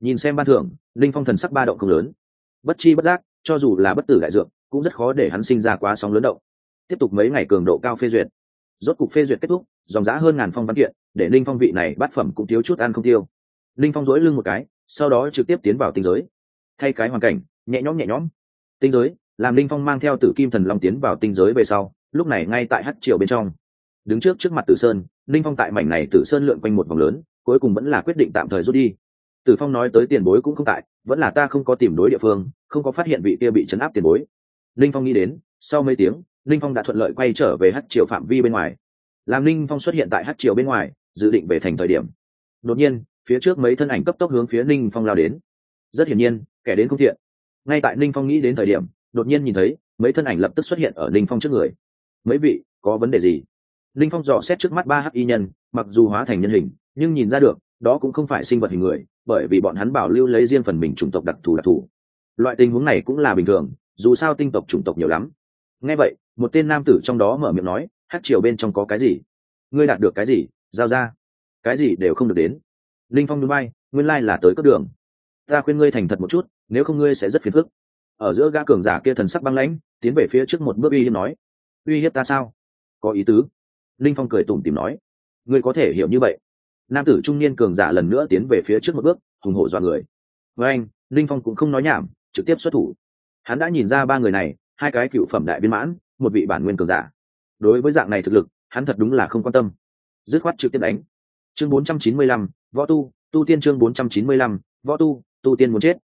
Nhìn xem ban thưởng linh phong thần sắc ba động không lớn. Bất chi bất giác cho dù là bất tử đại dược cũng rất khó để hắn sinh ra quá sóng lớn động. Tiếp tục mấy ngày cường độ cao phê duyệt. Rốt cục phê duyệt kết thúc dòng giá hơn ngàn phong văn kiện để linh phong vị này bát phẩm cũng thiếu chút ăn không tiêu. Linh phong dỗi lưng một cái sau đó trực tiếp tiến vào tinh giới. Thay cái hoàn cảnh nhẹ nhõm nhẹ nhõm. Tinh giới làm linh phong mang theo tử kim thần long tiến vào tinh giới về sau, lúc này ngay tại hát triều bên trong. Đứng trước trước mặt tử sơn, linh phong tại mảnh này tử sơn lượn quanh một vòng lớn, cuối cùng vẫn là quyết định tạm thời rút đi. Tử phong nói tới tiền bối cũng không tại, vẫn là ta không có tìm đối địa phương, không có phát hiện vị kia bị chấn áp tiền bối. Linh phong nghĩ đến, sau mấy tiếng, linh phong đã thuận lợi quay trở về hát triều phạm vi bên ngoài. Làm linh phong xuất hiện tại hát triều bên ngoài, dự định về thành thời điểm. Đột nhiên, phía trước mấy thân ảnh cấp tốc hướng phía linh phong lao đến. Rất hiển nhiên, kẻ đến không thiện. Ngay tại linh phong nghĩ đến thời điểm đột nhiên nhìn thấy, mấy thân ảnh lập tức xuất hiện ở linh phong trước người. Mấy vị, có vấn đề gì? Linh phong dò xét trước mắt ba hắc y nhân, mặc dù hóa thành nhân hình, nhưng nhìn ra được, đó cũng không phải sinh vật hình người, bởi vì bọn hắn bảo lưu lấy riêng phần mình chủng tộc đặc thù đặc thù. Loại tình huống này cũng là bình thường, dù sao tinh tộc chủng tộc nhiều lắm. Nghe vậy, một tên nam tử trong đó mở miệng nói hát triều bên trong có cái gì? Ngươi đạt được cái gì? Giao ra. Cái gì đều không được đến. Linh phong núi bay nguyên lai là tới cất đường. Ta khuyên ngươi thành thật một chút, nếu không ngươi sẽ rất phiền phức ở giữa gã cường giả kia thần sắc băng lãnh tiến về phía trước một bước uy hiếp nói uy hiếp ta sao? Có ý tứ. Linh phong cười tủm tìm nói ngươi có thể hiểu như vậy. Nam tử trung niên cường giả lần nữa tiến về phía trước một bước hùng hổ dọa người. Với anh linh phong cũng không nói nhảm trực tiếp xuất thủ. Hắn đã nhìn ra ba người này hai cái cựu phẩm đại biên mãn một vị bản nguyên cường giả. Đối với dạng này thực lực hắn thật đúng là không quan tâm. Dứt khoát trực tiếp đánh. Chương 495, võ tu tu tiên chương 495, võ tu tu tiên muốn chết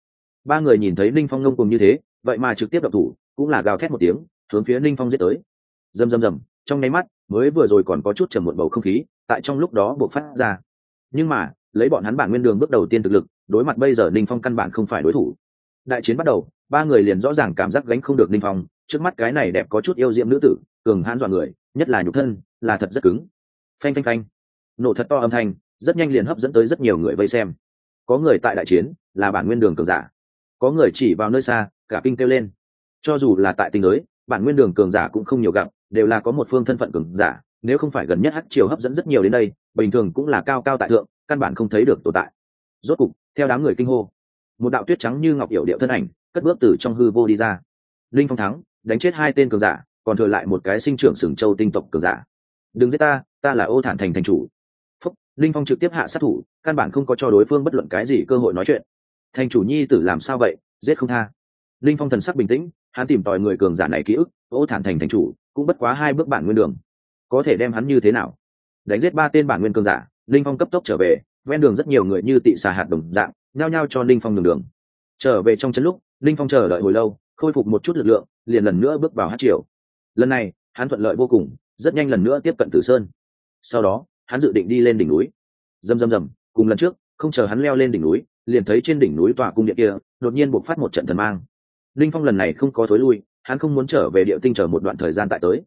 ba người nhìn thấy linh phong ngông cùng như thế, vậy mà trực tiếp đập thủ, cũng là gào thét một tiếng, hướng phía linh phong giết tới. Rầm rầm rầm, trong nháy mắt, mới vừa rồi còn có chút trầm một bầu không khí, tại trong lúc đó buộc phát ra. Nhưng mà, lấy bọn hắn bản nguyên đường bước đầu tiên thực lực, đối mặt bây giờ linh phong căn bản không phải đối thủ. Đại chiến bắt đầu, ba người liền rõ ràng cảm giác gánh không được linh phong, trước mắt cái này đẹp có chút yêu diệm nữ tử, cường hãn dọa người, nhất là nhục thân, là thật rất cứng. Phanh phanh phanh. Nổ thật to âm thanh, rất nhanh liền hấp dẫn tới rất nhiều người vây xem. Có người tại đại chiến, là bản nguyên đường cường giả có người chỉ vào nơi xa, cả kinh kêu lên. Cho dù là tại tình giới, bản nguyên đường cường giả cũng không nhiều gặp, đều là có một phương thân phận cường giả, nếu không phải gần nhất hắc triều hấp dẫn rất nhiều đến đây, bình thường cũng là cao cao tại thượng, căn bản không thấy được tồn tại. Rốt cục, theo đám người kinh hô, một đạo tuyết trắng như ngọc yểu điệu thân ảnh, cất bước từ trong hư vô đi ra. Linh phong thắng, đánh chết hai tên cường giả, còn thừa lại một cái sinh trưởng sừng châu tinh tộc cường giả. Đừng giết ta ta là ô thản thành thành chủ. Phúc, linh phong trực tiếp hạ sát thủ, căn bản không có cho đối phương bất luận cái gì cơ hội nói chuyện thành chủ nhi tử làm sao vậy? Giết không tha. Linh phong thần sắc bình tĩnh, hắn tìm tòi người cường giả này ký ức, ô thản thành thành chủ, cũng bất quá hai bước bản nguyên đường. Có thể đem hắn như thế nào? Đánh giết ba tên bản nguyên cường giả, linh phong cấp tốc trở về, ven đường rất nhiều người như tị xà hạt đồng dạng, nhao nhao cho linh phong đường đường. Trở về trong chân lúc, linh phong chờ đợi hồi lâu, khôi phục một chút lực lượng, liền lần nữa bước vào hát triều. Lần này, hắn thuận lợi vô cùng, rất nhanh lần nữa tiếp cận tử sơn. Sau đó, hắn dự định đi lên đỉnh núi. Rầm rầm rầm cùng lần trước, không chờ hắn leo lên đỉnh núi liền thấy trên đỉnh núi tòa cung điện kia, đột nhiên buộc phát một trận thần mang. Linh phong lần này không có thối lui, hắn không muốn trở về địa tinh chờ một đoạn thời gian tại tới.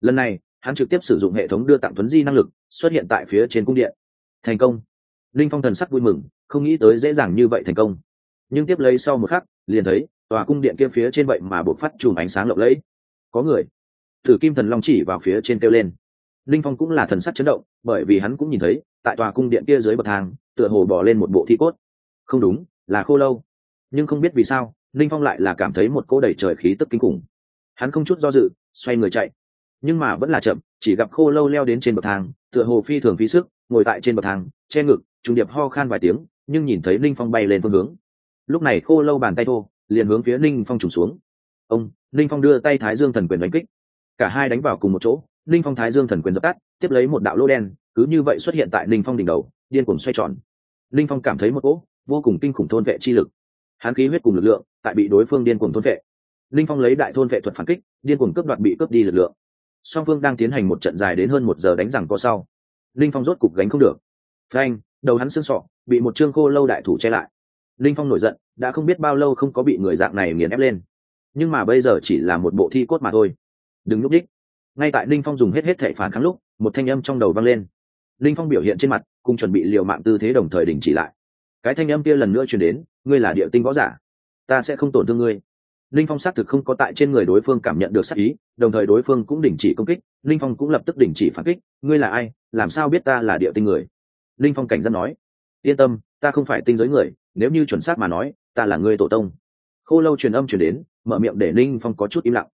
Lần này, hắn trực tiếp sử dụng hệ thống đưa tặng tuấn di năng lực, xuất hiện tại phía trên cung điện. Thành công. Linh phong thần sắc vui mừng, không nghĩ tới dễ dàng như vậy thành công. Nhưng tiếp lấy sau một khắc, liền thấy, tòa cung điện kia phía trên vậy mà buộc phát chùm ánh sáng lộng lẫy. Có người. Thử kim thần long chỉ vào phía trên kêu lên. Linh phong cũng là thần sắc chấn động, bởi vì hắn cũng nhìn thấy, tại tòa cung điện kia dưới bậc thang, tựa hồ bỏ lên một bộ thi cốt không đúng, là khô lâu. Nhưng không biết vì sao, ninh phong lại là cảm thấy một cỗ đầy trời khí tức kinh khủng. Hắn không chút do dự, xoay người chạy. Nhưng mà vẫn là chậm, chỉ gặp khô lâu leo đến trên bậc thang, tựa hồ phi thường phí sức, ngồi tại trên bậc thang, che ngực trùng điệp ho khan vài tiếng, nhưng nhìn thấy ninh phong bay lên phương hướng. Lúc này khô lâu bàn tay thô, liền hướng phía ninh phong trùng xuống. Ông, ninh phong đưa tay thái dương thần quyền đánh kích. Cả hai đánh vào cùng một chỗ, ninh phong thái dương thần quyền dập tắt, tiếp lấy một đạo lô đen, cứ như vậy xuất hiện tại ninh phong đỉnh đầu, điên cuồng xoay tròn. Ninh phong cảm thấy một cỗ vô cùng kinh khủng thôn vệ chi lực. Hắn khí huyết cùng lực lượng tại bị đối phương điên cuồng thôn vệ. Linh phong lấy đại thôn vệ thuật phản kích, điên cuồng cướp đoạt bị cướp đi lực lượng. Song phương đang tiến hành một trận dài đến hơn một giờ đánh rằng có sau, linh phong rốt cục gánh không được. Phanh, đầu hắn xương sọ, bị một trương khô lâu đại thủ che lại. Linh phong nổi giận, đã không biết bao lâu không có bị người dạng này nghiền ép lên. Nhưng mà bây giờ chỉ là một bộ thi cốt mà thôi. Đừng lúc đích ngay tại linh phong dùng hết hết thể phản kháng lúc, một thanh âm trong đầu vang lên. Linh phong biểu hiện trên mặt, cùng chuẩn bị liều mạng tư thế đồng thời đình chỉ lại cái thanh âm kia lần nữa truyền đến, ngươi là địa tinh võ giả, ta sẽ không tổn thương ngươi. Linh phong xác thực không có tại trên người đối phương cảm nhận được sắc ý, đồng thời đối phương cũng đình chỉ công kích, linh phong cũng lập tức đình chỉ phản kích, ngươi là ai, làm sao biết ta là địa tinh người? Linh phong cảnh giác nói, yên tâm, ta không phải tinh giới người, nếu như chuẩn xác mà nói, ta là ngươi tổ tông. Khô lâu truyền âm truyền đến, mở miệng để linh phong có chút im lặng.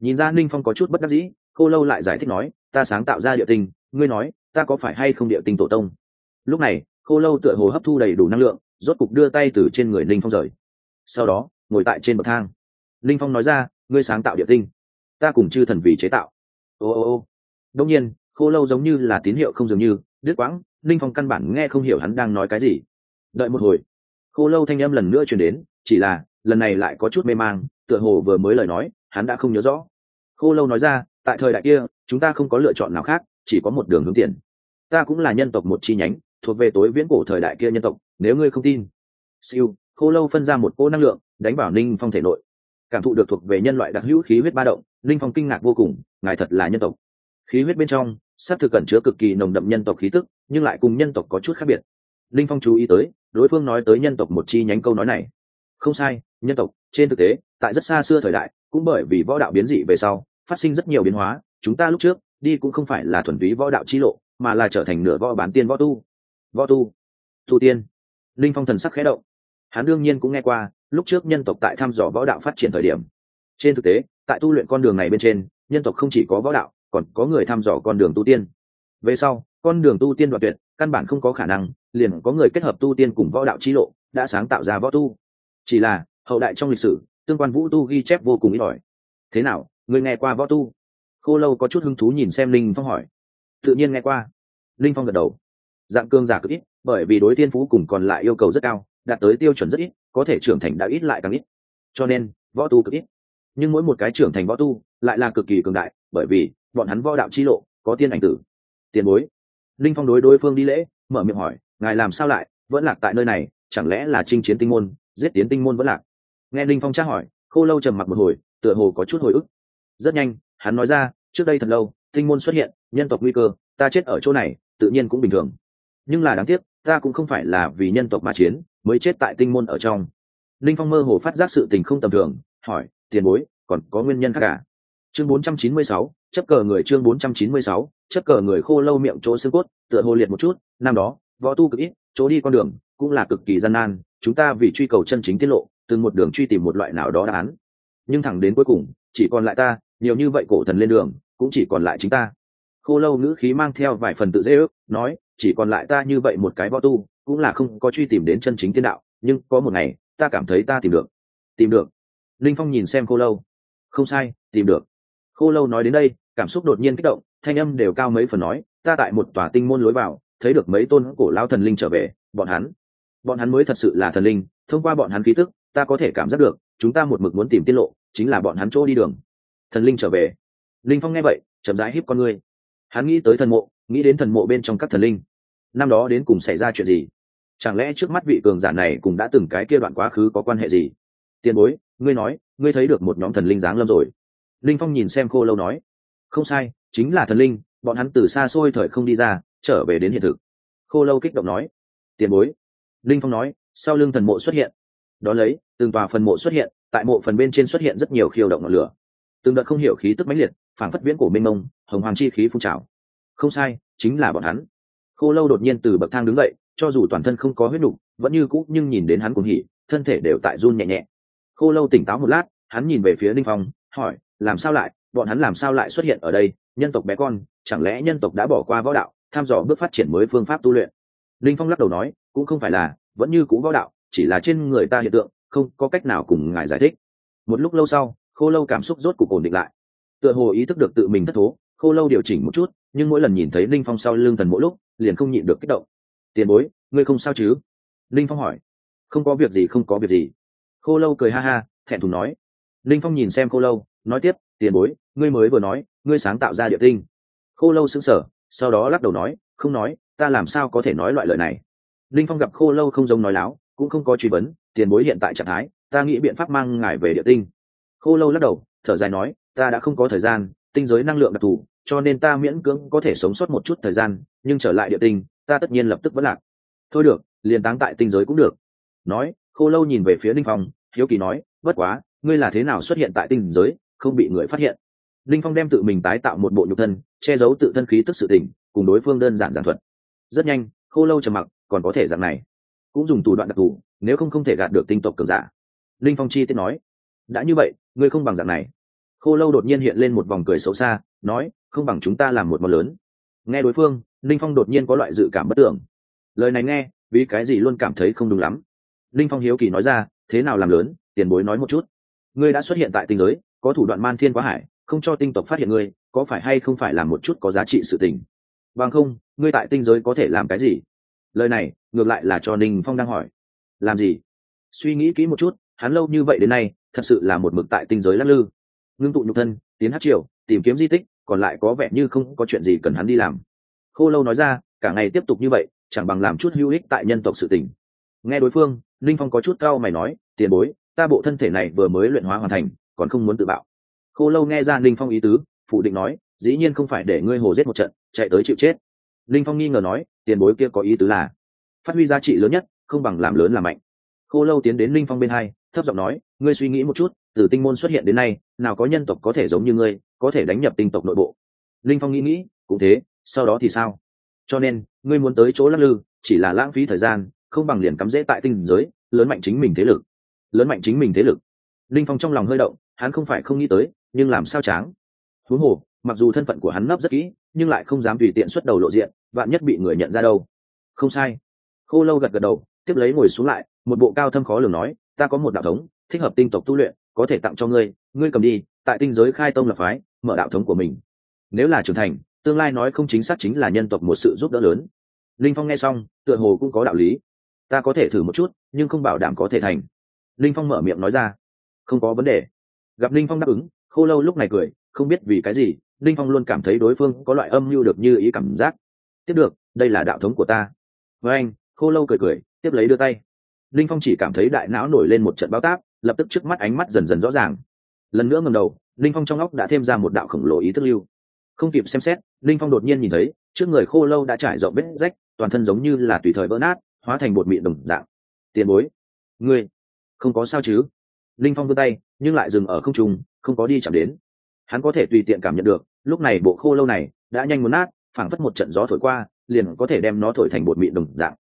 Nhìn ra linh phong có chút bất đắc dĩ, khô lâu lại giải thích nói, ta sáng tạo ra địa tinh, ngươi nói, ta có phải hay không địa tinh tổ tông? Lúc này khô lâu tựa hồ hấp thu đầy đủ năng lượng, rốt cục đưa tay từ trên người linh phong rời. Sau đó, ngồi tại trên bậc thang. Linh phong nói ra, ngươi sáng tạo địa tinh. Ta cùng chư thần vì chế tạo. Ô ô ô. Đông nhiên, khô lâu giống như là tín hiệu không dường như, đứt quãng linh phong căn bản nghe không hiểu hắn đang nói cái gì. Đợi một hồi, khô lâu thanh âm lần nữa chuyển đến, chỉ là, lần này lại có chút mê mang, tựa hồ vừa mới lời nói, hắn đã không nhớ rõ. Khô lâu nói ra, tại thời đại kia, chúng ta không có lựa chọn nào khác, chỉ có một đường hướng tiền. Ta cũng là nhân tộc một chi nhánh thuộc về tối viễn cổ thời đại kia nhân tộc, nếu ngươi không tin. Siêu, khô lâu phân ra một cô năng lượng, đánh vào ninh phong thể nội. Cảm thụ được thuộc về nhân loại đặc hữu khí huyết ba động, ninh phong kinh ngạc vô cùng, ngài thật là nhân tộc. Khí huyết bên trong s á c thực cẩn chứa cực kỳ nồng đậm nhân tộc khí tức, nhưng lại cùng nhân tộc có chút khác biệt. Ninh phong chú ý tới, đối phương nói tới nhân tộc một chi nhánh câu nói này. Không sai, nhân tộc, trên thực tế, tại rất xa xưa thời đại, cũng bởi vì võ đạo biến dị về sau, phát sinh rất nhiều biến hóa, chúng ta lúc trước, đi cũng không phải là thuần túy võ đạo chi lộ, mà là trở thành nửa võ bán tiên võ tu võ tu. Tu tiên. Linh phong thần sắc khẽ động. Hắn đương nhiên cũng nghe qua, lúc trước nhân tộc tại thăm dò võ đạo phát triển thời điểm. Trên thực tế, tại tu luyện con đường này bên trên, nhân tộc không chỉ có võ đạo, còn có người thăm dò con đường tu tiên. Về sau, con đường tu tiên đoạn tuyệt, căn bản không có khả năng, liền có người kết hợp tu tiên cùng võ đạo chi lộ, đã sáng tạo ra võ tu. Chỉ là, hậu đại trong lịch sử, tương quan vũ tu ghi chép vô cùng ít ỏi. Thế nào, người nghe qua võ tu? Khô lâu có chút hứng thú nhìn xem linh phong hỏi. Tự nhiên nghe qua. Linh phong gật đầu dạng cương giả cực ít, bởi vì đối tiên phú cùng còn lại yêu cầu rất cao, đạt tới tiêu chuẩn rất ít, có thể trưởng thành đã ít lại càng ít. Cho nên, võ tu cực ít. Nhưng mỗi một cái trưởng thành võ tu, lại là cực kỳ cường đại, bởi vì bọn hắn võ đạo chi lộ, có tiên ảnh tử, tiền bối. Linh phong đối đối phương đi lễ, mở miệng hỏi, ngài làm sao lại vẫn lạc tại nơi này? Chẳng lẽ là chinh chiến tinh môn, giết tiến tinh môn vẫn lạc? Nghe linh phong tra hỏi, khô lâu trầm mặc một hồi, tựa hồ có chút hồi ức. Rất nhanh, hắn nói ra, trước đây thật lâu, tinh môn xuất hiện, nhân tộc nguy cơ, ta chết ở chỗ này, tự nhiên cũng bình thường nhưng là đáng tiếc ta cũng không phải là vì nhân tộc mà chiến mới chết tại tinh môn ở trong. Linh phong mơ hồ phát giác sự tình không tầm thường hỏi tiền bối còn có nguyên nhân khác cả chương 496, chấp cờ người chương 496, chấp cờ người khô lâu miệng chỗ xương cốt tựa hồ liệt một chút năm đó võ tu cực ít chỗ đi con đường cũng là cực kỳ gian nan chúng ta vì truy cầu chân chính tiết lộ từng một đường truy tìm một loại nào đó đáp án. Nhưng thẳng đến cuối cùng chỉ còn lại ta nhiều như vậy cổ thần lên đường cũng chỉ còn lại chính ta. Khô lâu ngữ khí mang theo vài phần tự dễ ước nói chỉ còn lại ta như vậy một cái võ tu, cũng là không có truy tìm đến chân chính tiên đạo, nhưng có một ngày, ta cảm thấy ta tìm được. Tìm được. Linh phong nhìn xem khô lâu. Không sai, tìm được. Khô lâu nói đến đây, cảm xúc đột nhiên kích động, thanh âm đều cao mấy phần nói, ta tại một tòa tinh môn lối vào, thấy được mấy tôn cổ lao thần linh trở về, bọn hắn. Bọn hắn mới thật sự là thần linh, thông qua bọn hắn khí tức, ta có thể cảm giác được, chúng ta một mực muốn tìm tiết lộ, chính là bọn hắn chỗ đi đường. Thần linh trở về. Linh phong nghe vậy, chậm rãi híp con ngươi. Hắn nghĩ tới thần mộ, nghĩ đến thần mộ bên trong các thần linh năm đó đến cùng xảy ra chuyện gì? Chẳng lẽ trước mắt vị cường giả này cũng đã từng cái kia đoạn quá khứ có quan hệ gì? Tiền bối, ngươi nói, ngươi thấy được một nhóm thần linh giáng lâm rồi. Linh phong nhìn xem khô lâu nói. Không sai, chính là thần linh, bọn hắn từ xa xôi thời không đi ra, trở về đến hiện thực. Khô lâu kích động nói. Tiền bối. Linh phong nói, sau lưng thần mộ xuất hiện. Đó lấy, từng tòa phần mộ xuất hiện, tại mộ phần bên trên xuất hiện rất nhiều khiêu động ngọn lửa. Từng đợt không hiểu khí tức mãnh liệt phản phất viễn của mênh mông, hồng hoàng chi khí phun trào. Không sai, chính là bọn hắn khô lâu đột nhiên từ bậc thang đứng dậy, cho dù toàn thân không có huyết nục, vẫn như cũ nhưng nhìn đến hắn cũng hỉ, thân thể đều tại run nhẹ nhẹ. Khô lâu tỉnh táo một lát, hắn nhìn về phía ninh phong, hỏi, làm sao lại? Bọn hắn làm sao lại xuất hiện ở đây? Nhân tộc bé con, chẳng lẽ nhân tộc đã bỏ qua võ đạo, tham dò bước phát triển mới phương pháp tu luyện? Ninh phong lắc đầu nói, cũng không phải là, vẫn như cũ võ đạo, chỉ là trên người ta hiện tượng, không có cách nào cùng ngài giải thích. Một lúc lâu sau, khô lâu cảm xúc rốt cục ổn định lại. Tựa hồ ý thức được tự mình thất thố, khô lâu điều chỉnh một chút, nhưng mỗi lần nhìn thấy linh phong sau lưng thần mỗi lúc liền không nhịn được kích động. Tiền bối, ngươi không sao chứ? Linh phong hỏi. Không có việc gì, không có việc gì. Khô lâu cười ha ha, thẹn thùng nói. Linh phong nhìn xem khô lâu, nói tiếp, tiền bối, ngươi mới vừa nói, ngươi sáng tạo ra địa tinh. Khô lâu sững sờ, sau đó lắc đầu nói, không nói, ta làm sao có thể nói loại lời này? Linh phong gặp khô lâu không giống nói láo, cũng không có truy vấn, tiền bối hiện tại trạng thái, ta nghĩ biện pháp mang ngài về địa tinh. Khô lâu lắc đầu, thở dài nói, ta đã không có thời gian, tinh giới năng lượng đặc thù cho nên ta miễn cưỡng có thể sống sót một chút thời gian, nhưng trở lại địa tinh, ta tất nhiên lập tức vẫn lạc. Thôi được, liền táng tại tinh giới cũng được. Nói, khô lâu nhìn về phía linh phong, hiếu kỳ nói, bất quá, ngươi là thế nào xuất hiện tại tinh giới, không bị người phát hiện? Linh phong đem tự mình tái tạo một bộ nhục thân, che giấu tự thân khí tức sự tình, cùng đối phương đơn giản giản thuật. Rất nhanh, khô lâu trầm mặc, còn có thể dạng này. Cũng dùng thủ đoạn đặc thù, nếu không không thể gạt được tinh tộc cường giả. Linh phong chi tiết nói, đã như vậy, ngươi không bằng dạng này khô lâu đột nhiên hiện lên một vòng cười xấu xa, nói, không bằng chúng ta làm một món lớn. Nghe đối phương linh phong đột nhiên có loại dự cảm bất tưởng. Lời này nghe, vì cái gì luôn cảm thấy không đúng lắm. Linh phong hiếu kỳ nói ra, thế nào làm lớn? Tiền bối nói một chút. Ngươi đã xuất hiện tại tinh giới, có thủ đoạn man thiên quá hải, không cho tinh tộc phát hiện ngươi, có phải hay không phải là một chút có giá trị sự tình? Bằng không, ngươi tại tinh giới có thể làm cái gì? Lời này, ngược lại là cho ninh phong đang hỏi. Làm gì? Suy nghĩ kỹ một chút, hắn lâu như vậy đến nay, thật sự là một mực tại tinh giới lắc lư ngưng tụ nhục thân, tiến hát triều, tìm kiếm di tích, còn lại có vẻ như không có chuyện gì cần hắn đi làm. Khô lâu nói ra, cả ngày tiếp tục như vậy, chẳng bằng làm chút hữu ích tại nhân tộc sự tình. Nghe đối phương, linh phong có chút cao mày nói, tiền bối, ta bộ thân thể này vừa mới luyện hóa hoàn thành, còn không muốn tự bạo. Khô lâu nghe ra linh phong ý tứ, phủ định nói, dĩ nhiên không phải để ngươi hồ giết một trận, chạy tới chịu chết. Linh phong nghi ngờ nói, tiền bối kia có ý tứ là, phát huy giá trị lớn nhất, không bằng làm lớn làm mạnh. Khô lâu tiến đến linh phong bên hai, thấp giọng nói ngươi suy nghĩ một chút, từ tinh môn xuất hiện đến nay, nào có nhân tộc có thể giống như ngươi, có thể đánh nhập tinh tộc nội bộ. Linh phong nghĩ nghĩ, cũng thế, sau đó thì sao? Cho nên, ngươi muốn tới chỗ lắc lư, chỉ là lãng phí thời gian, không bằng liền cắm rễ tại tinh giới, lớn mạnh chính mình thế lực. Lớn mạnh chính mình thế lực. Linh phong trong lòng hơi động, hắn không phải không nghĩ tới, nhưng làm sao tráng thú hồ, mặc dù thân phận của hắn nấp rất kỹ, nhưng lại không dám tùy tiện xuất đầu lộ diện, vạn nhất bị người nhận ra đâu. Không sai. Khô lâu gật gật đầu, tiếp lấy ngồi xuống lại, một bộ cao thâm khó lường nói, ta có một đạo thống thích hợp tinh tộc tu luyện, có thể tặng cho ngươi ngươi cầm đi, tại tinh giới khai tông lập phái, mở đạo thống của mình. Nếu là trưởng thành, tương lai nói không chính xác chính là nhân tộc một sự giúp đỡ lớn. Linh phong nghe xong, tựa hồ cũng có đạo lý. Ta có thể thử một chút, nhưng không bảo đảm có thể thành. Linh phong mở miệng nói ra. Không có vấn đề. Gặp linh phong đáp ứng, khô lâu lúc này cười, không biết vì cái gì, linh phong luôn cảm thấy đối phương có loại âm mưu được như ý cảm giác. Tiếp được, đây là đạo thống của ta. Với anh, khô lâu cười cười, tiếp lấy đưa tay. Linh phong chỉ cảm thấy đại não nổi lên một trận bao táp lập tức trước mắt ánh mắt dần dần rõ ràng. Lần nữa ngầm đầu, linh phong trong óc đã thêm ra một đạo khổng lồ ý thức lưu. Không kịp xem xét, linh phong đột nhiên nhìn thấy, trước người khô lâu đã trải rộng vết rách, toàn thân giống như là tùy thời vỡ nát, hóa thành bột mịn đồng dạng. Tiền bối, ngươi không có sao chứ? Linh phong vươn tay, nhưng lại dừng ở không trung, không có đi chạm đến. Hắn có thể tùy tiện cảm nhận được, lúc này bộ khô lâu này đã nhanh muốn nát, phảng phất một trận gió thổi qua, liền có thể đem nó thổi thành bột mịn đồng dạng.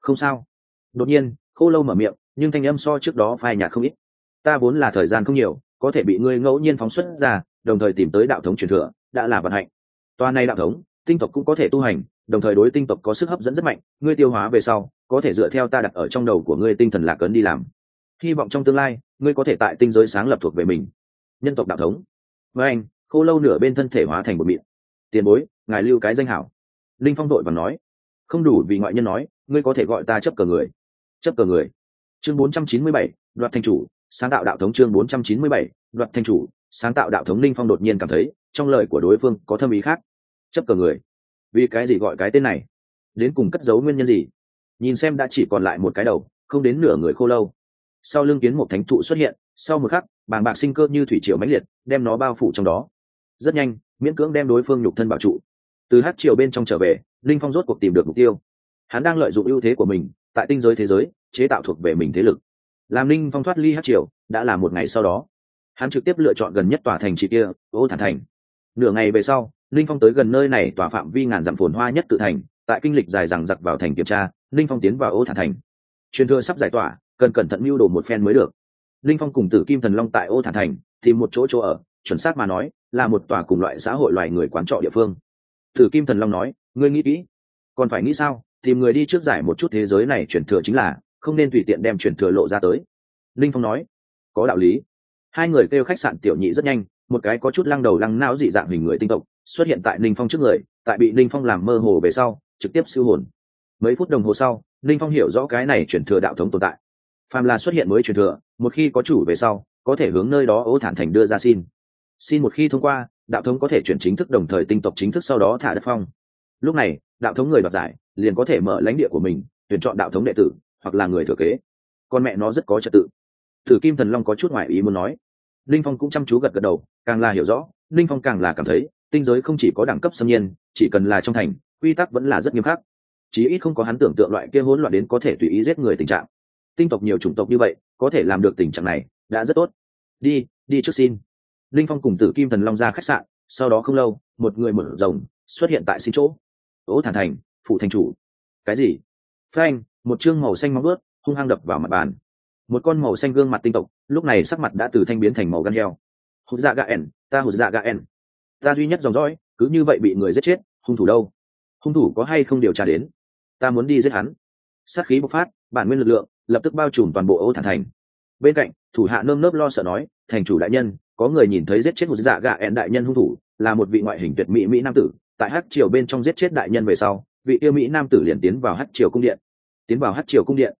Không sao. Đột nhiên, khô lâu mở miệng, nhưng thanh âm so trước đó phai nhạt không ít ta vốn là thời gian không nhiều có thể bị ngươi ngẫu nhiên phóng xuất ra đồng thời tìm tới đạo thống truyền thừa đã là vận hạnh. Toa này đạo thống tinh tộc cũng có thể tu hành đồng thời đối tinh tộc có sức hấp dẫn rất mạnh ngươi tiêu hóa về sau có thể dựa theo ta đặt ở trong đầu của ngươi tinh thần lạc ấn đi làm. Hy vọng trong tương lai ngươi có thể tại tinh giới sáng lập thuộc về mình. Nhân tộc đạo thống. Với anh khô lâu nửa bên thân thể hóa thành một miệng. Tiền bối ngài lưu cái danh hảo. Linh phong đội và nói. Không đủ vì ngoại nhân nói ngươi có thể gọi ta chấp cờ người. Chấp cờ người. Chương 497, đoạt thành chủ sáng tạo đạo thống chương 497, đoạt thành chủ sáng tạo đạo thống linh phong đột nhiên cảm thấy trong lời của đối phương có thâm ý khác. Chấp cờ người. Vì cái gì gọi cái tên này? Đến cùng cất giấu nguyên nhân gì? Nhìn xem đã chỉ còn lại một cái đầu không đến nửa người khô lâu. Sau lưng kiến một thánh thụ xuất hiện sau một khắc bàng bạc sinh cơ như thủy triều mãnh liệt đem nó bao phủ trong đó. Rất nhanh miễn cưỡng đem đối phương nhục thân bảo trụ. Từ hát triều bên trong trở về linh phong rốt cuộc tìm được mục tiêu. Hắn đang lợi dụng ưu thế của mình tại tinh giới thế giới chế tạo thuộc về mình thế lực làm linh phong thoát ly hát triều, đã là một ngày sau đó. Hắn trực tiếp lựa chọn gần nhất tòa thành trị kia, ô thản thành. Nửa ngày về sau linh phong tới gần nơi này tòa phạm vi ngàn dặm phồn hoa nhất tự thành, tại kinh lịch dài rằng giặc vào thành kiểm tra linh phong tiến vào ô thản thành. Truyền thừa sắp giải tỏa, cần cẩn thận mưu đồ một phen mới được. Linh phong cùng tử kim thần long tại ô thản thành tìm một chỗ chỗ ở, chuẩn xác mà nói, là một tòa cùng loại xã hội loài người quán trọ địa phương. Tử kim thần long nói, ngươi nghĩ kỹ. Còn phải nghĩ sao? Tìm người đi trước giải một chút thế giới này truyền thừa chính là không nên tùy tiện đem truyền thừa lộ ra tới. Linh phong nói, có đạo lý. Hai người kêu khách sạn tiểu nhị rất nhanh, một cái có chút lăng đầu lăng não dị dạng hình người tinh tộc, xuất hiện tại linh phong trước người, tại bị linh phong làm mơ hồ về sau, trực tiếp siêu hồn. Mấy phút đồng hồ sau, linh phong hiểu rõ cái này chuyển thừa đạo thống tồn tại. Phàm là xuất hiện mới chuyển thừa, một khi có chủ về sau, có thể hướng nơi đó ô thản thành đưa ra xin. Xin một khi thông qua, đạo thống có thể chuyển chính thức đồng thời tinh tộc chính thức sau đó thả đất phong. Lúc này, đạo thống người đoạt giải, liền có thể mở lãnh địa của mình, tuyển chọn đạo thống đệ tử hoặc là người thừa kế. Con mẹ nó rất có trật tự. Thử kim thần long có chút ngoại ý muốn nói. Linh phong cũng chăm chú gật gật đầu, càng là hiểu rõ, linh phong càng là cảm thấy, tinh giới không chỉ có đẳng cấp xâm nhiên, chỉ cần là trong thành, quy tắc vẫn là rất nghiêm khắc. Chí ít không có hắn tưởng tượng loại kia hỗn loạn đến có thể tùy ý giết người tình trạng. Tinh tộc nhiều chủng tộc như vậy, có thể làm được tình trạng này, đã rất tốt. Đi đi trước xin. Linh phong cùng tử kim thần long ra khách sạn, sau đó không lâu, một người mở rồng xuất hiện tại xin chỗ. Ố thản thành phụ thành chủ. Cái gì? Phanh một chương màu xanh móng ướt hung hăng đập vào mặt bàn. Một con màu xanh gương mặt tinh tộc, lúc này sắc mặt đã từ thanh biến thành màu gan heo. Hụt dạ gà ẻn, ta hụt dạ gà ẻn. Ta duy nhất dòng dõi, cứ như vậy bị người giết chết, hung thủ đâu? Hung thủ có hay không điều tra đến? Ta muốn đi giết hắn. Sát khí bộc phát, bản nguyên lực lượng, lập tức bao trùm toàn bộ ô thản thành. Bên cạnh, thủ hạ nơm nớp lo sợ nói, thành chủ đại nhân, có người nhìn thấy giết chết một dạ gà ẻn đại nhân hung thủ, là một vị ngoại hình tuyệt mỹ mỹ nam tử, tại hát triều bên trong giết chết đại nhân về sau, vị yêu mỹ nam tử liền tiến vào hát triều cung điện tiến vào hát triều cung điện.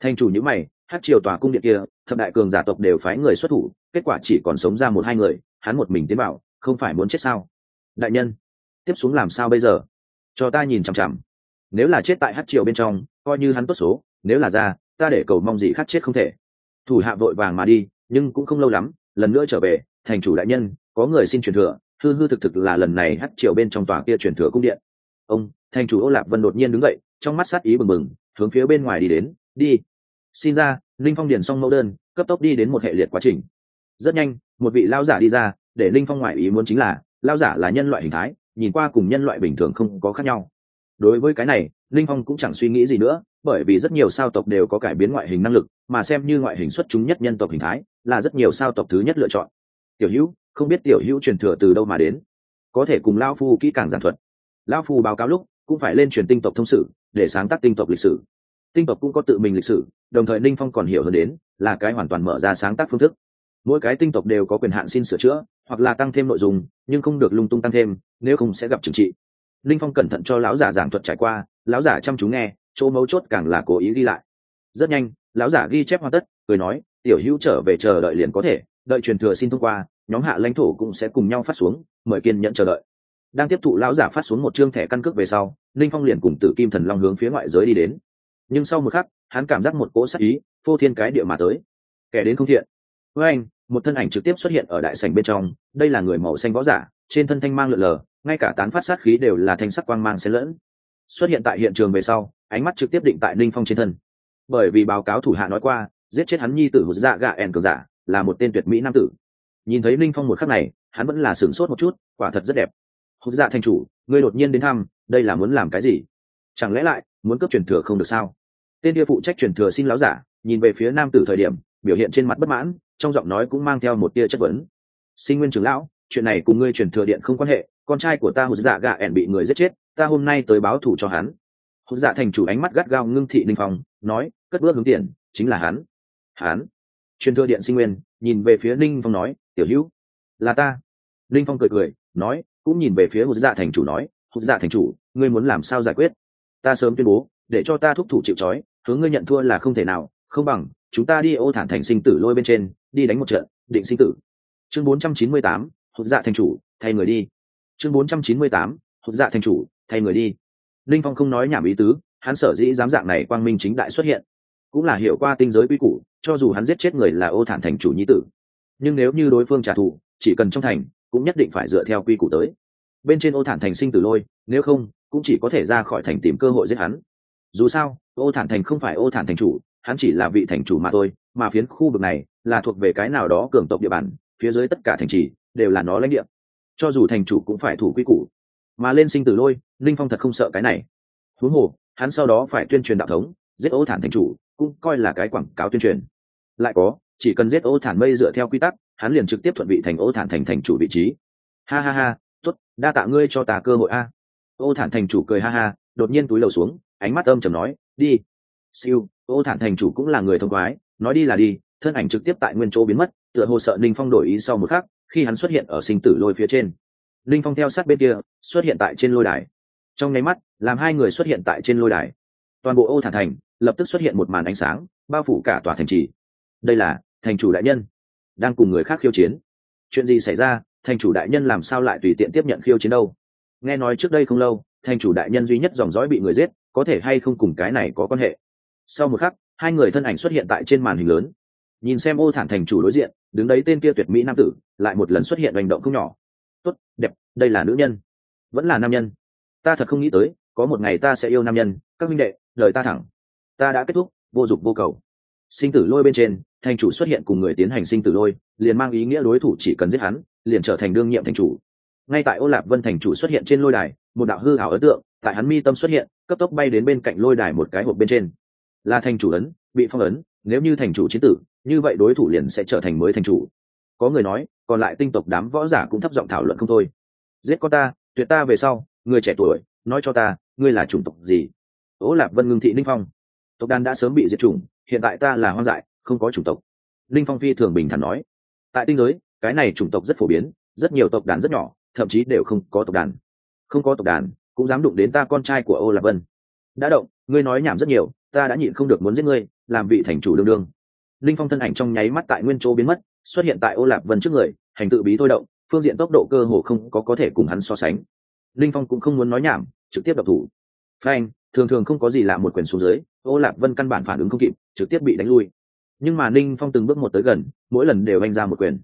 Thành chủ nhữ mày, hát triều tòa cung điện kia, thập đại cường giả tộc đều phái người xuất thủ, kết quả chỉ còn sống ra một hai người, hắn một mình tiến vào, không phải muốn chết sao? Đại nhân, tiếp xuống làm sao bây giờ? Cho ta nhìn chằm chằm. Nếu là chết tại hát triều bên trong, coi như hắn tốt số, nếu là ra, ta để cầu mong gì khác chết không thể. Thủ hạ vội vàng mà đi, nhưng cũng không lâu lắm, lần nữa trở về, thành chủ đại nhân, có người xin truyền thừa, hư hư thực thực là lần này hát triều bên trong tòa kia truyền thừa cung điện. Ông, thành chủ ô lạc vân đột nhiên đứng dậy, trong mắt sát ý bừng bừng hướng phía bên ngoài đi đến, đi. Xin ra, linh phong điền xong mẫu đơn, cấp tốc đi đến một hệ liệt quá trình. Rất nhanh, một vị lao giả đi ra, để linh phong ngoại ý muốn chính là lao giả là nhân loại hình thái, nhìn qua cùng nhân loại bình thường không có khác nhau. Đối với cái này, linh phong cũng chẳng suy nghĩ gì nữa, bởi vì rất nhiều sao tộc đều có cải biến ngoại hình năng lực, mà xem như ngoại hình xuất chúng nhất nhân tộc hình thái, là rất nhiều sao tộc thứ nhất lựa chọn. Tiểu hữu, không biết tiểu hữu truyền thừa từ đâu mà đến? Có thể cùng lao phu kỹ càng giảng thuật. Lao phu báo cáo lúc, cũng phải lên truyền tinh tộc thông sự để sáng tác tinh tộc lịch sử. Tinh tộc cũng có tự mình lịch sử, đồng thời ninh phong còn hiểu hơn đến là cái hoàn toàn mở ra sáng tác phương thức. Mỗi cái tinh tộc đều có quyền hạn xin sửa chữa, hoặc là tăng thêm nội dung, nhưng không được lung tung tăng thêm, nếu không sẽ gặp trừng trị. Ninh phong cẩn thận cho lão giả giảng thuật trải qua, lão giả chăm chú nghe, chỗ mấu chốt càng là cố ý ghi lại. Rất nhanh, lão giả ghi chép hoàn tất, cười nói, tiểu hữu trở về chờ đợi liền có thể, đợi truyền thừa xin thông qua, nhóm hạ lãnh thổ cũng sẽ cùng nhau phát xuống, mời kiên nhận chờ đợi đang tiếp thụ lão giả phát xuống một chương thẻ căn cước về sau, ninh phong liền cùng tử kim thần long hướng phía ngoại giới đi đến. Nhưng sau một khắc, hắn cảm giác một cỗ sắc ý, phô thiên cái địa mà tới. Kẻ đến không thiện. Với anh, một thân ảnh trực tiếp xuất hiện ở đại sảnh bên trong, đây là người màu xanh võ giả, trên thân thanh mang lượn lờ, ngay cả tán phát sát khí đều là thanh sắc quang mang xen lẫn. Xuất hiện tại hiện trường về sau, ánh mắt trực tiếp định tại ninh phong trên thân. Bởi vì báo cáo thủ hạ nói qua, giết chết hắn nhi tử hụt dạ gạ ẻn cường giả, là một tên tuyệt mỹ nam tử. Nhìn thấy ninh phong một khắc này, hắn vẫn là sửng sốt một chút, quả thật rất đẹp hốt dạ thành chủ, ngươi đột nhiên đến thăm, đây là muốn làm cái gì? Chẳng lẽ lại, muốn cấp truyền thừa không được sao? Tên kia phụ trách truyền thừa xin láo giả, nhìn về phía nam tử thời điểm, biểu hiện trên mặt bất mãn, trong giọng nói cũng mang theo một tia chất vấn. Sinh nguyên trưởng lão, chuyện này cùng ngươi truyền thừa điện không quan hệ, con trai của ta hốt dạ gạ ẻn bị người giết chết, ta hôm nay tới báo thù cho hắn. Hốt dạ thành chủ ánh mắt gắt gao ngưng thị ninh phong, nói, cất bước hướng tiền, chính là hắn. Hắn. Truyền thừa điện sinh nguyên, nhìn về phía ninh phong nói, tiểu hữu, là ta. Ninh phong cười cười, nói cũng nhìn về phía hụt dạ thành chủ nói hụt dạ thành chủ ngươi muốn làm sao giải quyết? Ta sớm tuyên bố để cho ta thúc thủ chịu trói hướng ngươi nhận thua là không thể nào không bằng chúng ta đi ô thản thành sinh tử lôi bên trên đi đánh một trận định sinh tử. Chương 498, hụt dạ thành chủ thay người đi. Chương 498, hụt dạ thành chủ thay người đi. Linh phong không nói nhảm ý tứ hắn sở dĩ dám dạng này quang minh chính đại xuất hiện. Cũng là hiểu qua tinh giới quy củ cho dù hắn giết chết người là ô thản thành chủ nhi tử. Nhưng nếu như đối phương trả thù chỉ cần trong thành cũng nhất định phải dựa theo quy củ tới bên trên ô thản thành sinh tử lôi, nếu không, cũng chỉ có thể ra khỏi thành tìm cơ hội giết hắn. Dù sao, ô thản thành không phải ô thản thành chủ, hắn chỉ là vị thành chủ mà thôi, mà phiến khu vực này là thuộc về cái nào đó cường tộc địa bàn, phía dưới tất cả thành trì đều là nó lãnh địa. Cho dù thành chủ cũng phải thủ quy củ. Mà lên sinh tử lôi, linh phong thật không sợ cái này. Huống hồ, hắn sau đó phải tuyên truyền đạo thống, giết ô thản thành chủ, cũng coi là cái quảng cáo tuyên truyền. Lại có, chỉ cần giết ô thản mây dựa theo quy tắc, hắn liền trực tiếp thuận vị thành ô thản thành thành chủ vị trí. Ha ha ha tốt, đa tạ ngươi cho ta cơ hội a. Ô thản thành chủ cười ha ha, đột nhiên túi lầu xuống, ánh mắt âm trầm nói, đi. Siêu. Ô thản thành chủ cũng là người thông quái nói đi là đi, thân ảnh trực tiếp tại nguyên chỗ biến mất, tựa hồ sợ ninh phong đổi ý sau một khắc, khi hắn xuất hiện ở sinh tử lôi phía trên. Ninh phong theo sát bên kia, xuất hiện tại trên lôi đài. Trong nháy mắt, làm hai người xuất hiện tại trên lôi đài. Toàn bộ ô thản thành, lập tức xuất hiện một màn ánh sáng, bao phủ cả tòa thành trì. Đây là thành chủ đại nhân, đang cùng người khác khiêu chiến. Chuyện gì xảy ra thành chủ đại nhân làm sao lại tùy tiện tiếp nhận khiêu chiến đâu? Nghe nói trước đây không lâu, thành chủ đại nhân duy nhất dòng dõi bị người giết, có thể hay không cùng cái này có quan hệ? Sau một khắc, hai người thân ảnh xuất hiện tại trên màn hình lớn. Nhìn xem ô thản thành chủ đối diện, đứng đấy tên kia tuyệt mỹ nam tử, lại một lần xuất hiện hành động không nhỏ. Tốt, đẹp, đây là nữ nhân. Vẫn là nam nhân. Ta thật không nghĩ tới, có một ngày ta sẽ yêu nam nhân, các minh đệ lời ta thẳng. Ta đã kết thúc, vô dụng vô cầu. Sinh tử lôi bên trên, thành chủ xuất hiện cùng người tiến hành sinh tử lôi, liền mang ý nghĩa đối thủ chỉ cần giết hắn liền trở thành đương nhiệm thành chủ. Ngay tại ô lạp vân thành chủ xuất hiện trên lôi đài, một đạo hư hảo ấn tượng tại hắn mi tâm xuất hiện, cấp tốc bay đến bên cạnh lôi đài một cái hộp bên trên. Là thành chủ ấn, bị phong ấn, nếu như thành chủ chiến tử, như vậy đối thủ liền sẽ trở thành mới thành chủ. Có người nói, còn lại tinh tộc đám võ giả cũng thấp giọng thảo luận không thôi. Giết con ta, tuyệt ta về sau, người trẻ tuổi, nói cho ta, ngươi là chủng tộc gì? Ố lạp vân ngưng thị ninh phong. Tộc đàn đã sớm bị diệt chủng, hiện tại ta là hoang dại, không có chủng tộc. Ninh phong phi thường bình thản nói. Tại tinh giới cái này chủng tộc rất phổ biến, rất nhiều tộc đàn rất nhỏ, thậm chí đều không có tộc đàn. Không có tộc đàn, cũng dám đụng đến ta con trai của ô lạp vân. Đã động, ngươi nói nhảm rất nhiều, ta đã nhịn không được muốn giết ngươi, làm vị thành chủ đương đương. Linh phong thân ảnh trong nháy mắt tại nguyên chỗ biến mất, xuất hiện tại ô lạp vân trước người, hành tự bí thôi động, phương diện tốc độ cơ hồ không có có thể cùng hắn so sánh. Linh phong cũng không muốn nói nhảm, trực tiếp đập thủ. Phanh, thường thường không có gì lạ một quyền xuống dưới, ô lạp vân căn bản phản ứng không kịp, trực tiếp bị đánh lui. Nhưng mà ninh phong từng bước một tới gần, mỗi lần đều anh ra một quyền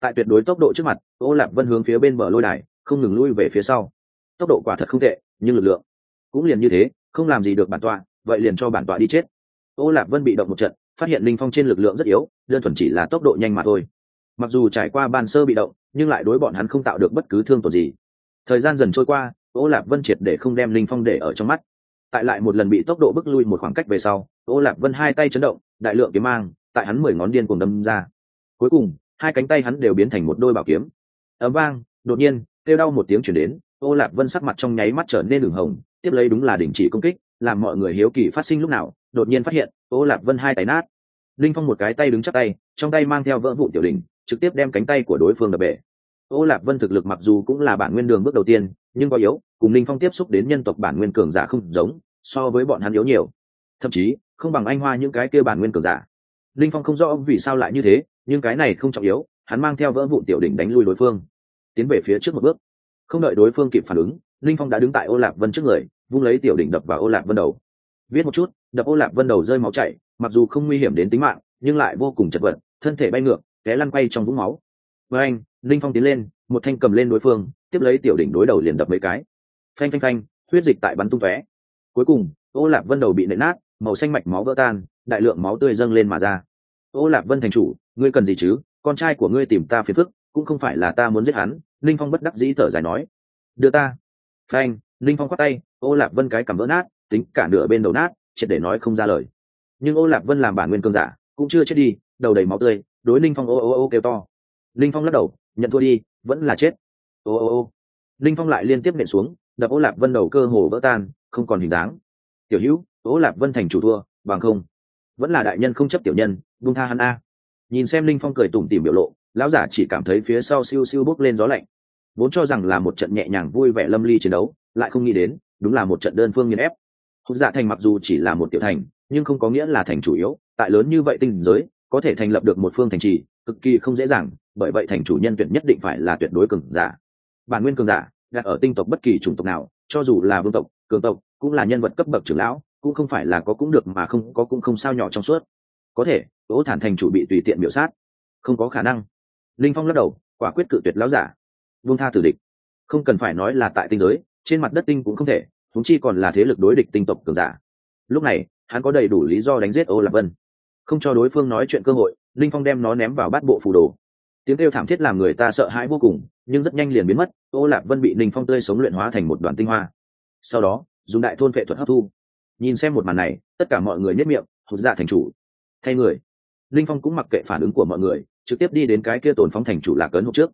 tại tuyệt đối tốc độ trước mặt, ô lạp vân hướng phía bên bờ lôi đài, không ngừng lui về phía sau. Tốc độ quả thật không tệ, nhưng lực lượng cũng liền như thế, không làm gì được bản tọa, vậy liền cho bản tọa đi chết. Ô lạp vân bị động một trận, phát hiện linh phong trên lực lượng rất yếu, đơn thuần chỉ là tốc độ nhanh mà thôi. Mặc dù trải qua ban sơ bị động, nhưng lại đối bọn hắn không tạo được bất cứ thương tổn gì. Thời gian dần trôi qua, ô lạp vân triệt để không đem linh phong để ở trong mắt. Tại lại một lần bị tốc độ bức lui một khoảng cách về sau, ô lạp vân hai tay chấn động, đại lượng kiếm mang, tại hắn mười ngón điên cùng đâm ra. Cuối cùng hai cánh tay hắn đều biến thành một đôi bảo kiếm. Ấm vang, đột nhiên, kêu đau một tiếng chuyển đến, ô lạp vân sắc mặt trong nháy mắt trở nên đường hồng, tiếp lấy đúng là đình chỉ công kích, làm mọi người hiếu kỳ phát sinh lúc nào, đột nhiên phát hiện, ô lạp vân hai tay nát. Linh phong một cái tay đứng chắc tay, trong tay mang theo vỡ vụ tiểu đình trực tiếp đem cánh tay của đối phương đập bể. Ô lạp vân thực lực mặc dù cũng là bản nguyên đường bước đầu tiên, nhưng có yếu, cùng linh phong tiếp xúc đến nhân tộc bản nguyên cường giả không giống, so với bọn hắn yếu nhiều. Thậm chí, không bằng anh hoa những cái kia bản nguyên cường giả. Linh phong không rõ vì sao lại như thế nhưng cái này không trọng yếu, hắn mang theo vỡ vụ tiểu đỉnh đánh lui đối phương. Tiến về phía trước một bước. Không đợi đối phương kịp phản ứng, linh phong đã đứng tại ô lạc vân trước người, vung lấy tiểu đỉnh đập vào ô lạc vân đầu. Viết một chút, đập ô lạc vân đầu rơi máu chảy, mặc dù không nguy hiểm đến tính mạng, nhưng lại vô cùng chật vật, thân thể bay ngược, té lăn quay trong vũng máu. Với anh, linh phong tiến lên, một thanh cầm lên đối phương, tiếp lấy tiểu đỉnh đối đầu liền đập mấy cái. Phanh phanh phanh, huyết dịch tại bắn tung tóe. Cuối cùng, ô lạc vân đầu bị nện nát, màu xanh mạch máu vỡ tan, đại lượng máu tươi dâng lên mà ra ô lạc vân thành chủ, ngươi cần gì chứ? Con trai của ngươi tìm ta phiền phức, cũng không phải là ta muốn giết hắn. Linh phong bất đắc dĩ thở dài nói. Đưa ta. Phanh. Linh phong khoát tay, ô lạc vân cái cảm vỡ nát, tính cả nửa bên đầu nát, triệt để nói không ra lời. Nhưng ô lạc vân làm bản nguyên cương giả, cũng chưa chết đi, đầu đầy máu tươi, đối linh phong ô ô ô kêu to. Linh phong lắc đầu, nhận thua đi, vẫn là chết. Ô ô ô. Linh phong lại liên tiếp nện xuống, đập ô lạc vân đầu cơ hồ vỡ tan, không còn hình dáng. Tiểu hữu, ô lạc vân thành chủ thua, bằng không vẫn là đại nhân không chấp tiểu nhân vung tha hắn a. Nhìn xem linh phong cười tủm tỉm biểu lộ, lão giả chỉ cảm thấy phía sau siêu siêu bốc lên gió lạnh. Vốn cho rằng là một trận nhẹ nhàng vui vẻ lâm ly chiến đấu, lại không nghĩ đến, đúng là một trận đơn phương nghiền ép. Hốt dạ thành mặc dù chỉ là một tiểu thành, nhưng không có nghĩa là thành chủ yếu, tại lớn như vậy tinh giới, có thể thành lập được một phương thành trì, cực kỳ không dễ dàng, bởi vậy thành chủ nhân tuyển nhất định phải là tuyệt đối cường giả. Bản nguyên cường giả, đặt ở tinh tộc bất kỳ chủng tộc nào, cho dù là vương tộc, cường tộc, cũng là nhân vật cấp bậc trưởng lão cũng không phải là có cũng được mà không có cũng không sao nhỏ trong suốt. Có thể ố thản thành chủ bị tùy tiện biểu sát. Không có khả năng. Linh phong lắc đầu, quả quyết cự tuyệt lão giả. Buông tha tử địch. Không cần phải nói là tại tinh giới, trên mặt đất tinh cũng không thể thúng chi còn là thế lực đối địch tinh tộc cường giả. Lúc này, hắn có đầy đủ lý do đánh giết ô lạc vân. Không cho đối phương nói chuyện cơ hội, linh phong đem nó ném vào bát bộ phù đồ. Tiếng kêu thảm thiết làm người ta sợ hãi vô cùng, nhưng rất nhanh liền biến mất ô lạc vân bị linh phong tươi sống luyện hóa thành một đoàn tinh hoa. Sau đó, dùng đại thôn vệ thuật hấp thu nhìn xem một màn này tất cả mọi người nhất miệng hụt dạ thành chủ. Thay người. Linh phong cũng mặc kệ phản ứng của mọi người trực tiếp đi đến cái kia tồn phóng thành chủ lạc ấn hộp trước.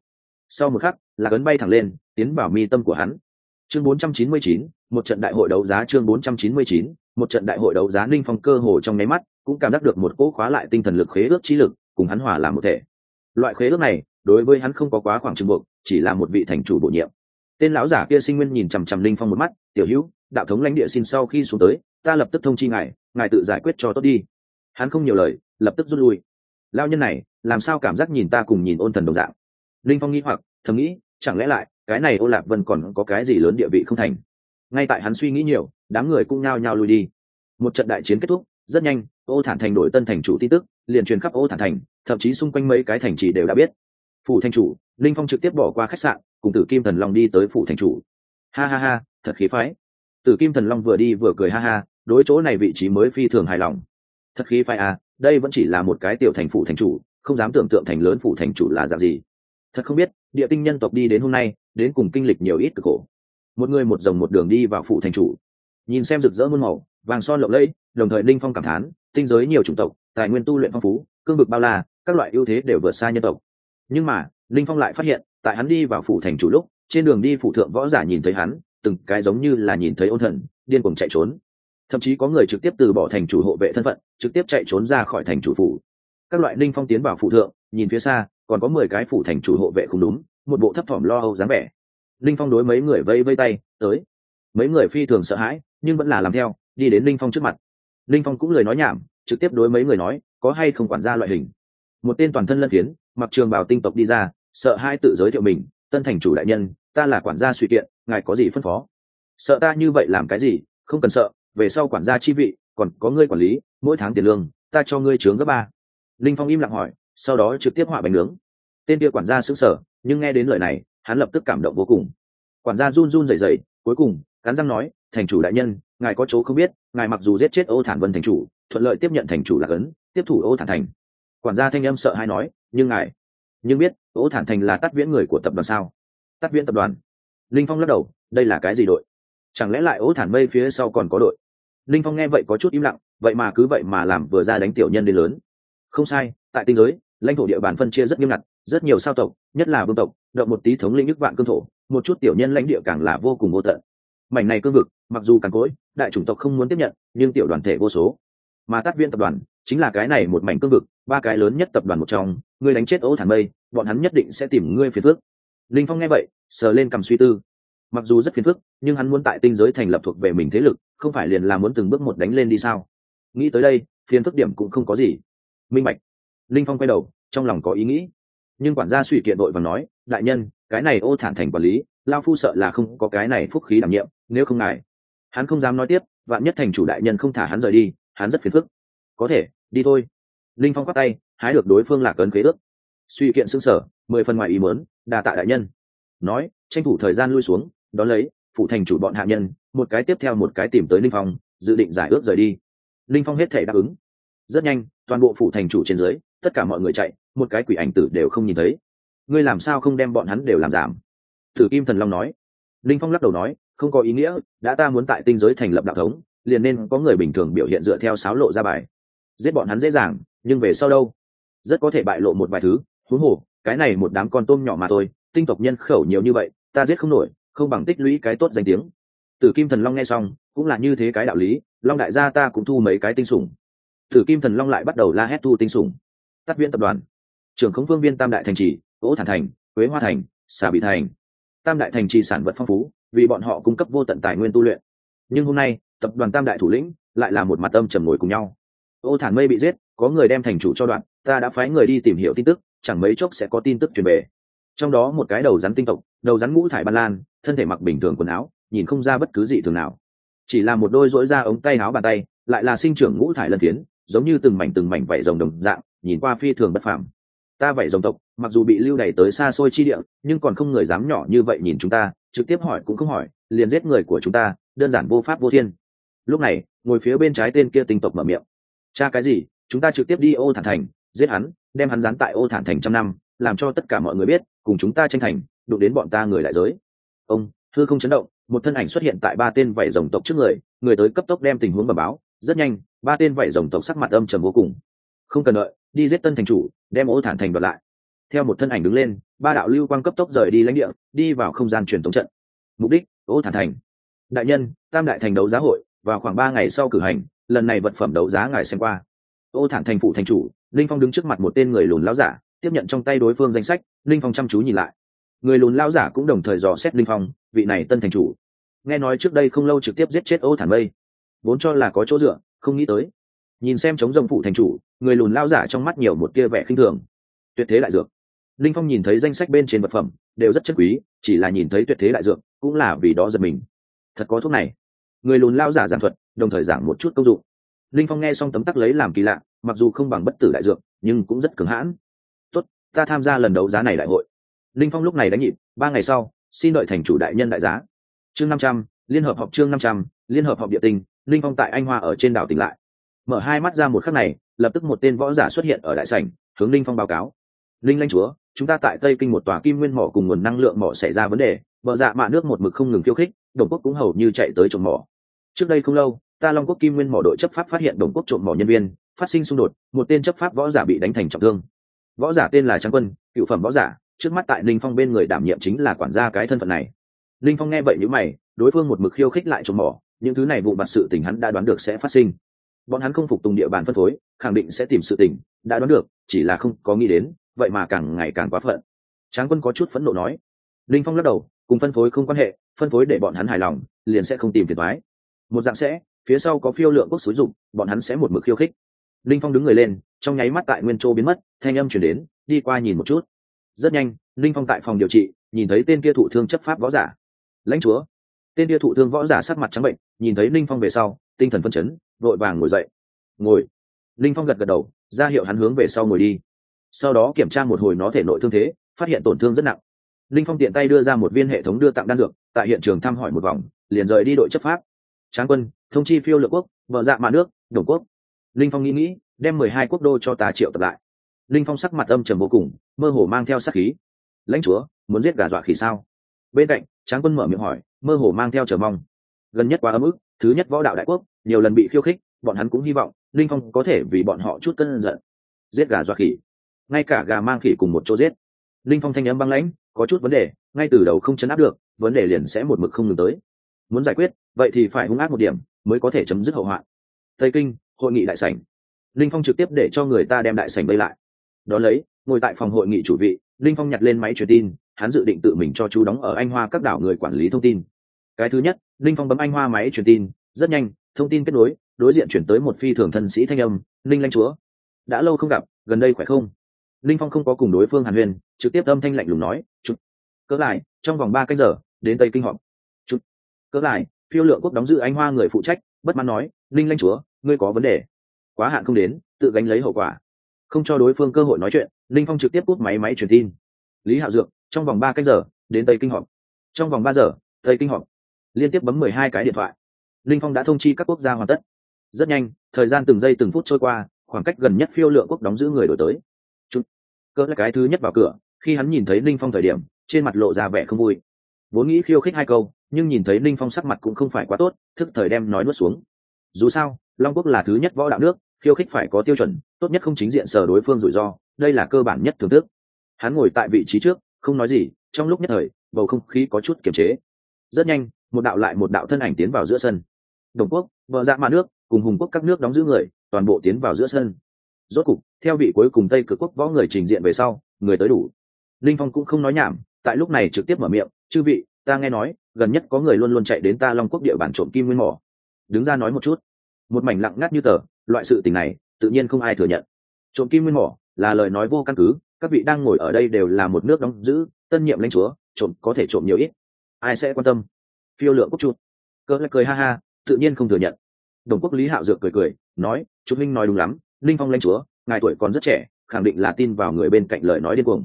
Sau một khắc lạc ấn bay thẳng lên tiến vào mi tâm của hắn. Chương 499, một trận đại hội đấu giá chương 499, một trận đại hội đấu giá linh phong cơ hồ trong nháy mắt cũng cảm giác được một cỗ khóa lại tinh thần lực khế ước trí lực cùng hắn hòa làm một thể. Loại khế ước này đối với hắn không có quá khoảng trừng buộc chỉ là một vị thành chủ bổ nhiệm. Tên lão giả kia sinh nguyên nhìn chằm chằm linh phong một mắt tiểu hữu đạo thống lãnh địa xin sau khi xuống tới ta lập tức thông chi ngài ngài tự giải quyết cho tốt đi. Hắn không nhiều lời, lập tức rút lui. Lao nhân này, làm sao cảm giác nhìn ta cùng nhìn ôn thần đồng dạng? Linh phong nghĩ hoặc, thầm nghĩ, chẳng lẽ lại, cái này ô lạc vân còn có cái gì lớn địa vị không thành? Ngay tại hắn suy nghĩ nhiều, đám người cũng nhao nhao lui đi. Một trận đại chiến kết thúc, rất nhanh, ô thản thành đổi tân thành chủ tin tức, liền truyền khắp ô thản thành, thậm chí xung quanh mấy cái thành trì đều đã biết. Phủ thành chủ, linh phong trực tiếp bỏ qua khách sạn, cùng tử kim thần long đi tới phủ thành chủ. Ha ha ha, thật khí phái. Tử kim thần long vừa đi vừa cười ha ha đối chỗ này vị trí mới phi thường hài lòng. Thật khí phái à đây vẫn chỉ là một cái tiểu thành phủ thành chủ, không dám tưởng tượng thành lớn phủ thành chủ là dạng gì. Thật không biết, địa tinh nhân tộc đi đến hôm nay, đến cùng kinh lịch nhiều ít cực khổ. Một người một dòng một đường đi vào phủ thành chủ. Nhìn xem rực rỡ muôn màu, vàng son lộng lẫy, đồng thời linh phong cảm thán, tinh giới nhiều chủng tộc, tài nguyên tu luyện phong phú, cương vực bao la, các loại ưu thế đều vượt xa nhân tộc. Nhưng mà, linh phong lại phát hiện, tại hắn đi vào phủ thành chủ lúc, trên đường đi phủ thượng võ giả nhìn thấy hắn, từng cái giống như là nhìn thấy ôn thần, điên cuồng chạy trốn thậm chí có người trực tiếp từ bỏ thành chủ hộ vệ thân phận, trực tiếp chạy trốn ra khỏi thành chủ phủ. Các loại linh phong tiến vào phủ thượng, nhìn phía xa, còn có mười cái phủ thành chủ hộ vệ không đúng, một bộ thấp thỏm lo âu dáng vẻ. Linh phong đối mấy người vây vây tay, tới. Mấy người phi thường sợ hãi, nhưng vẫn là làm theo, đi đến linh phong trước mặt. Linh phong cũng lời nói nhảm, trực tiếp đối mấy người nói, có hay không quản gia loại hình. Một tên toàn thân lân phiến, mặc trường bào tinh tộc đi ra, sợ hai tự giới thiệu mình, tân thành chủ đại nhân, ta là quản gia suy kiện, ngài có gì phân phó? Sợ ta như vậy làm cái gì? Không cần sợ về sau quản gia chi vị, còn có ngươi quản lý, mỗi tháng tiền lương, ta cho ngươi trướng gấp ba. Linh phong im lặng hỏi, sau đó trực tiếp họa bánh nướng. Tên kia quản gia xứng sở nhưng nghe đến lời này, hắn lập tức cảm động vô cùng. Quản gia run run rẩy rẩy, cuối cùng, cắn răng nói, thành chủ đại nhân, ngài có chỗ không biết, ngài mặc dù giết chết ô thản vân thành chủ, thuận lợi tiếp nhận thành chủ là ấn tiếp thủ ô thản thành. Quản gia thanh âm sợ hay nói, nhưng ngài, nhưng biết ô thản thành là tắt viễn người của tập đoàn sao? Tắt viễn tập đoàn. Linh phong lắc đầu, đây là cái gì đội? Chẳng lẽ lại ô thản mây phía sau còn có đội? Linh phong nghe vậy có chút im lặng vậy mà cứ vậy mà làm vừa ra đánh tiểu nhân đến lớn. Không sai tại tinh giới lãnh thổ địa bàn phân chia rất nghiêm ngặt rất nhiều sao tộc nhất là vương tộc động một tí thống lĩnh nước vạn cương thổ một chút tiểu nhân lãnh địa càng là vô cùng vô tận. Mảnh này cương vực mặc dù càng cỗi, đại chủng tộc không muốn tiếp nhận nhưng tiểu đoàn thể vô số. Mà tác viên tập đoàn chính là cái này một mảnh cương vực ba cái lớn nhất tập đoàn một trong ngươi đánh chết ô thản mây bọn hắn nhất định sẽ tìm ngươi phiền phước linh phong nghe vậy sờ lên cầm suy tư. Mặc dù rất phiền phức nhưng hắn muốn tại tinh giới thành lập thuộc về mình thế lực không phải liền là muốn từng bước một đánh lên đi sao? Nghĩ tới đây, phiền phức điểm cũng không có gì. Minh bạch. Linh phong quay đầu, trong lòng có ý nghĩ. Nhưng quản gia suy kiện đội và nói, đại nhân, cái này ô thản thành quản lý, lao phu sợ là không có cái này phúc khí đảm nhiệm, nếu không ngài hắn không dám nói tiếp, vạn nhất thành chủ đại nhân không thả hắn rời đi, hắn rất phiền phức. Có thể, đi thôi. Linh phong quát tay, hái được đối phương lạc ấn khế ước. Suy kiện xương sở mười phần ngoài ý mớn đà tạ đại nhân. Nói, tranh thủ thời gian lui xuống, đón lấy phụ thành chủ bọn hạ nhân, một cái tiếp theo một cái tìm tới linh phong, dự định giải ước rời đi. Linh phong hết thể đáp ứng. Rất nhanh, toàn bộ phủ thành chủ trên dưới, tất cả mọi người chạy, một cái quỷ ảnh tử đều không nhìn thấy. Ngươi làm sao không đem bọn hắn đều làm giảm? Thử kim thần long nói. Linh phong lắc đầu nói, không có ý nghĩa, đã ta muốn tại tinh giới thành lập đạo thống, liền nên có người bình thường biểu hiện dựa theo sáo lộ ra bài. Giết bọn hắn dễ dàng, nhưng về sau đâu? Rất có thể bại lộ một vài thứ. Huống hồ, cái này một đám con tôm nhỏ mà thôi, tinh tộc nhân khẩu nhiều như vậy, ta giết không nổi không bằng tích lũy cái tốt danh tiếng. Tử kim thần long nghe xong, cũng là như thế cái đạo lý, long đại gia ta cũng thu mấy cái tinh sủng. Tử kim thần long lại bắt đầu la hét thu tinh sủng. Tắt viên tập đoàn. Trưởng khống phương viên tam đại thành trì ỗ thản thành, quế hoa thành, xà bị thành. Tam đại thành trì sản vật phong phú, vì bọn họ cung cấp vô tận tài nguyên tu luyện. Nhưng hôm nay, tập đoàn tam đại thủ lĩnh lại là một mặt âm trầm ngồi cùng nhau. Ô thản mây bị giết, có người đem thành chủ cho đoạn, ta đã phái người đi tìm hiểu tin tức, chẳng mấy chốc sẽ có tin tức truyền về. Trong đó một cái đầu rắn tinh tộc, đầu rắn ngũ thải ban lan thân thể mặc bình thường quần áo, nhìn không ra bất cứ gì thường nào. Chỉ là một đôi rỗi ra ống tay áo bàn tay, lại là sinh trưởng ngũ thải lân phiến, giống như từng mảnh từng mảnh vảy rồng đồng dạng, nhìn qua phi thường bất phàm. Ta vảy rồng tộc, mặc dù bị lưu đày tới xa xôi chi địa, nhưng còn không người dám nhỏ như vậy nhìn chúng ta, trực tiếp hỏi cũng không hỏi, liền giết người của chúng ta, đơn giản vô pháp vô thiên. Lúc này, ngồi phía bên trái tên kia tinh tộc mở miệng. Cha cái gì? Chúng ta trực tiếp đi ô thản thành, giết hắn, đem hắn dán tại ô thản thành trăm năm, làm cho tất cả mọi người biết, cùng chúng ta tranh thành, đụng đến bọn ta người đại giới ông thư không chấn động, một thân ảnh xuất hiện tại ba tên vảy rồng tộc trước người người tới cấp tốc đem tình huống bẩm báo, rất nhanh, ba tên vảy rồng tộc sắc mặt âm trầm vô cùng. Không cần đợi, đi giết tân thành chủ, đem ô thản thành đoạt lại. Theo một thân ảnh đứng lên, ba đạo lưu quang cấp tốc rời đi lãnh địa, đi vào không gian truyền thống trận. Mục đích ô thản thành. Đại nhân, tam đại thành đấu giá hội, vào khoảng ba ngày sau cử hành, lần này vật phẩm đấu giá ngài xem qua. Ô thản thành phụ thành chủ, linh phong đứng trước mặt một tên người lùn láo giả, tiếp nhận trong tay đối phương danh sách, linh phong chăm chú nhìn lại người lùn lao giả cũng đồng thời dò xét linh phong, vị này tân thành chủ. Nghe nói trước đây không lâu trực tiếp giết chết ô thản mây. Vốn cho là có chỗ dựa, không nghĩ tới. Nhìn xem chống rồng phụ thành chủ, người lùn lao giả trong mắt nhiều một tia vẻ khinh thường. Tuyệt thế đại dược. Linh phong nhìn thấy danh sách bên trên vật phẩm, đều rất chất quý, chỉ là nhìn thấy tuyệt thế đại dược, cũng là vì đó giật mình. Thật có thuốc này. Người lùn lao giả giảng thuật, đồng thời giảng một chút công dụng. Linh phong nghe xong tấm tắc lấy làm kỳ lạ, mặc dù không bằng bất tử đại dược, nhưng cũng rất cứng hãn. Tốt, ta tham gia lần đấu giá này đại hội linh phong lúc này đánh nhịp, ba ngày sau, xin đợi thành chủ đại nhân đại giá. Chương năm trăm, liên hợp họp chương năm trăm, liên hợp họp địa tinh linh phong tại anh hoa ở trên đảo tỉnh lại. Mở hai mắt ra một khắc này, lập tức một tên võ giả xuất hiện ở đại sảnh, hướng linh phong báo cáo. Linh lanh chúa, chúng ta tại tây kinh một tòa kim nguyên mỏ cùng nguồn năng lượng mỏ xảy ra vấn đề vợ dạ mạ nước một mực không ngừng khiêu khích, đồng quốc cũng hầu như chạy tới trộm mỏ. Trước đây không lâu, ta long quốc kim nguyên mỏ đội chấp pháp phát hiện đồng quốc trộm mỏ nhân viên, phát sinh xung đột, một tên chấp pháp võ giả bị đánh thành trọng thương. Võ giả tên là trang quân, cựu phẩm võ giả trước mắt tại ninh phong bên người đảm nhiệm chính là quản gia cái thân phận này. Ninh phong nghe vậy nếu mày, đối phương một mực khiêu khích lại trộm mỏ, những thứ này vụ mặt sự tình hắn đã đoán được sẽ phát sinh. Bọn hắn không phục tùng địa bàn phân phối, khẳng định sẽ tìm sự tình, đã đoán được, chỉ là không có nghĩ đến, vậy mà càng ngày càng quá phận. Tráng quân có chút phẫn nộ nói. Linh phong lắc đầu, cùng phân phối không quan hệ, phân phối để bọn hắn hài lòng, liền sẽ không tìm phiền thoái một dạng sẽ, phía sau có phiêu lượng quốc xúi dụng bọn hắn sẽ một mực khiêu khích. Linh phong đứng người lên, trong nháy mắt tại nguyên châu biến mất, thanh âm chuyển đến, đi qua nhìn một chút rất nhanh linh phong tại phòng điều trị, nhìn thấy tên kia thụ thương chấp pháp võ giả. Lãnh chúa! Tên kia thụ thương võ giả sắc mặt trắng bệnh, nhìn thấy linh phong về sau, tinh thần phân chấn, vội vàng ngồi dậy. Ngồi. Linh phong gật gật đầu, ra hiệu hắn hướng về sau ngồi đi. Sau đó kiểm tra một hồi nó thể nội thương thế, phát hiện tổn thương rất nặng. Linh phong tiện tay đưa ra một viên hệ thống đưa tặng đan dược, tại hiện trường thăm hỏi một vòng, liền rời đi đội chấp pháp. Tráng quân, thông chi phiêu lược quốc, vợ dạ mạ nước, đồng quốc. Linh phong nghĩ nghĩ, đem mười hai quốc đô cho tà triệu tập lại. Linh phong sắc mặt âm trầm vô cùng mơ hồ mang theo sát khí. Lãnh chúa, muốn giết gà dọa khỉ sao? Bên cạnh, tráng quân mở miệng hỏi, mơ hồ mang theo chờ mong. Gần nhất quá ấm ức, thứ nhất võ đạo đại quốc, nhiều lần bị khiêu khích, bọn hắn cũng hy vọng linh phong có thể vì bọn họ chút cân giận. Giết gà dọa khỉ. Ngay cả gà mang khỉ cùng một chỗ giết. Linh phong thanh âm băng lãnh, có chút vấn đề, ngay từ đầu không chấn áp được, vấn đề liền sẽ một mực không ngừng tới. Muốn giải quyết, vậy thì phải hung ác một điểm, mới có thể chấm dứt hậu hoạn. Tây kinh, hội nghị đại sảnh. Linh phong trực tiếp để cho người ta đem đại sảnh bay lại. Đón lấy ngồi tại phòng hội nghị chủ vị, linh phong nhặt lên máy truyền tin, hắn dự định tự mình cho chú đóng ở anh hoa các đảo người quản lý thông tin. Cái thứ nhất, linh phong bấm anh hoa máy truyền tin, rất nhanh, thông tin kết nối, đối diện chuyển tới một phi thường thân sĩ thanh âm, linh lanh chúa, đã lâu không gặp, gần đây khỏe không? Linh phong không có cùng đối phương hàn huyền trực tiếp âm thanh lạnh lùng nói chút cỡ lại, trong vòng ba canh giờ, đến tây kinh họp. Chút cỡ lại, phiêu lượng quốc đóng giữ anh hoa người phụ trách, bất mãn nói, linh lanh chúa, ngươi có vấn đề. Quá hạn không đến, tự gánh lấy hậu quả. Không cho đối phương cơ hội nói chuyện linh phong trực tiếp cúp máy máy truyền tin. Lý hạo dược, trong vòng ba cách giờ, đến tây kinh họp. Trong vòng ba giờ, tây kinh họp. Liên tiếp bấm mười hai cái điện thoại. Linh phong đã thông chi các quốc gia hoàn tất. Rất nhanh, thời gian từng giây từng phút trôi qua, khoảng cách gần nhất phiêu lượng quốc đóng giữ người đổi tới. Chút cỡ là cái thứ nhất vào cửa, khi hắn nhìn thấy linh phong thời điểm, trên mặt lộ ra vẻ không vui. Vốn nghĩ khiêu khích hai câu, nhưng nhìn thấy linh phong sắc mặt cũng không phải quá tốt, thức thời đem nói nuốt xuống. Dù sao, long quốc là thứ nhất võ đạo nước khiêu khích phải có tiêu chuẩn, tốt nhất không chính diện sờ đối phương rủi ro, đây là cơ bản nhất thưởng thức. Hắn ngồi tại vị trí trước, không nói gì, trong lúc nhất thời, bầu không khí có chút kiềm chế. Rất nhanh, một đạo lại một đạo thân ảnh tiến vào giữa sân. Đồng quốc vợ dạ mạ nước, cùng hùng quốc các nước đóng giữ người, toàn bộ tiến vào giữa sân. Rốt cục, theo vị cuối cùng tây cực quốc võ người trình diện về sau, người tới đủ. Linh phong cũng không nói nhảm, tại lúc này trực tiếp mở miệng, chư vị, ta nghe nói, gần nhất có người luôn luôn chạy đến ta long quốc địa bản trộm kim nguyên mỏ. Đứng ra nói một chút. Một mảnh lặng ngắt như tờ loại sự tình này, tự nhiên không ai thừa nhận. Trộm kim nguyên mỏ là lời nói vô căn cứ, các vị đang ngồi ở đây đều là một nước đóng giữ, tân nhiệm lãnh chúa, trộm có thể trộm nhiều ít. Ai sẽ quan tâm? Phiêu lượng quốc chuột. Cỡ lại cười ha ha, tự nhiên không thừa nhận. Đồng quốc lý hạo dược cười cười, nói, chúng minh nói đúng lắm, linh phong lãnh chúa, ngài tuổi còn rất trẻ, khẳng định là tin vào người bên cạnh lời nói điên cuồng.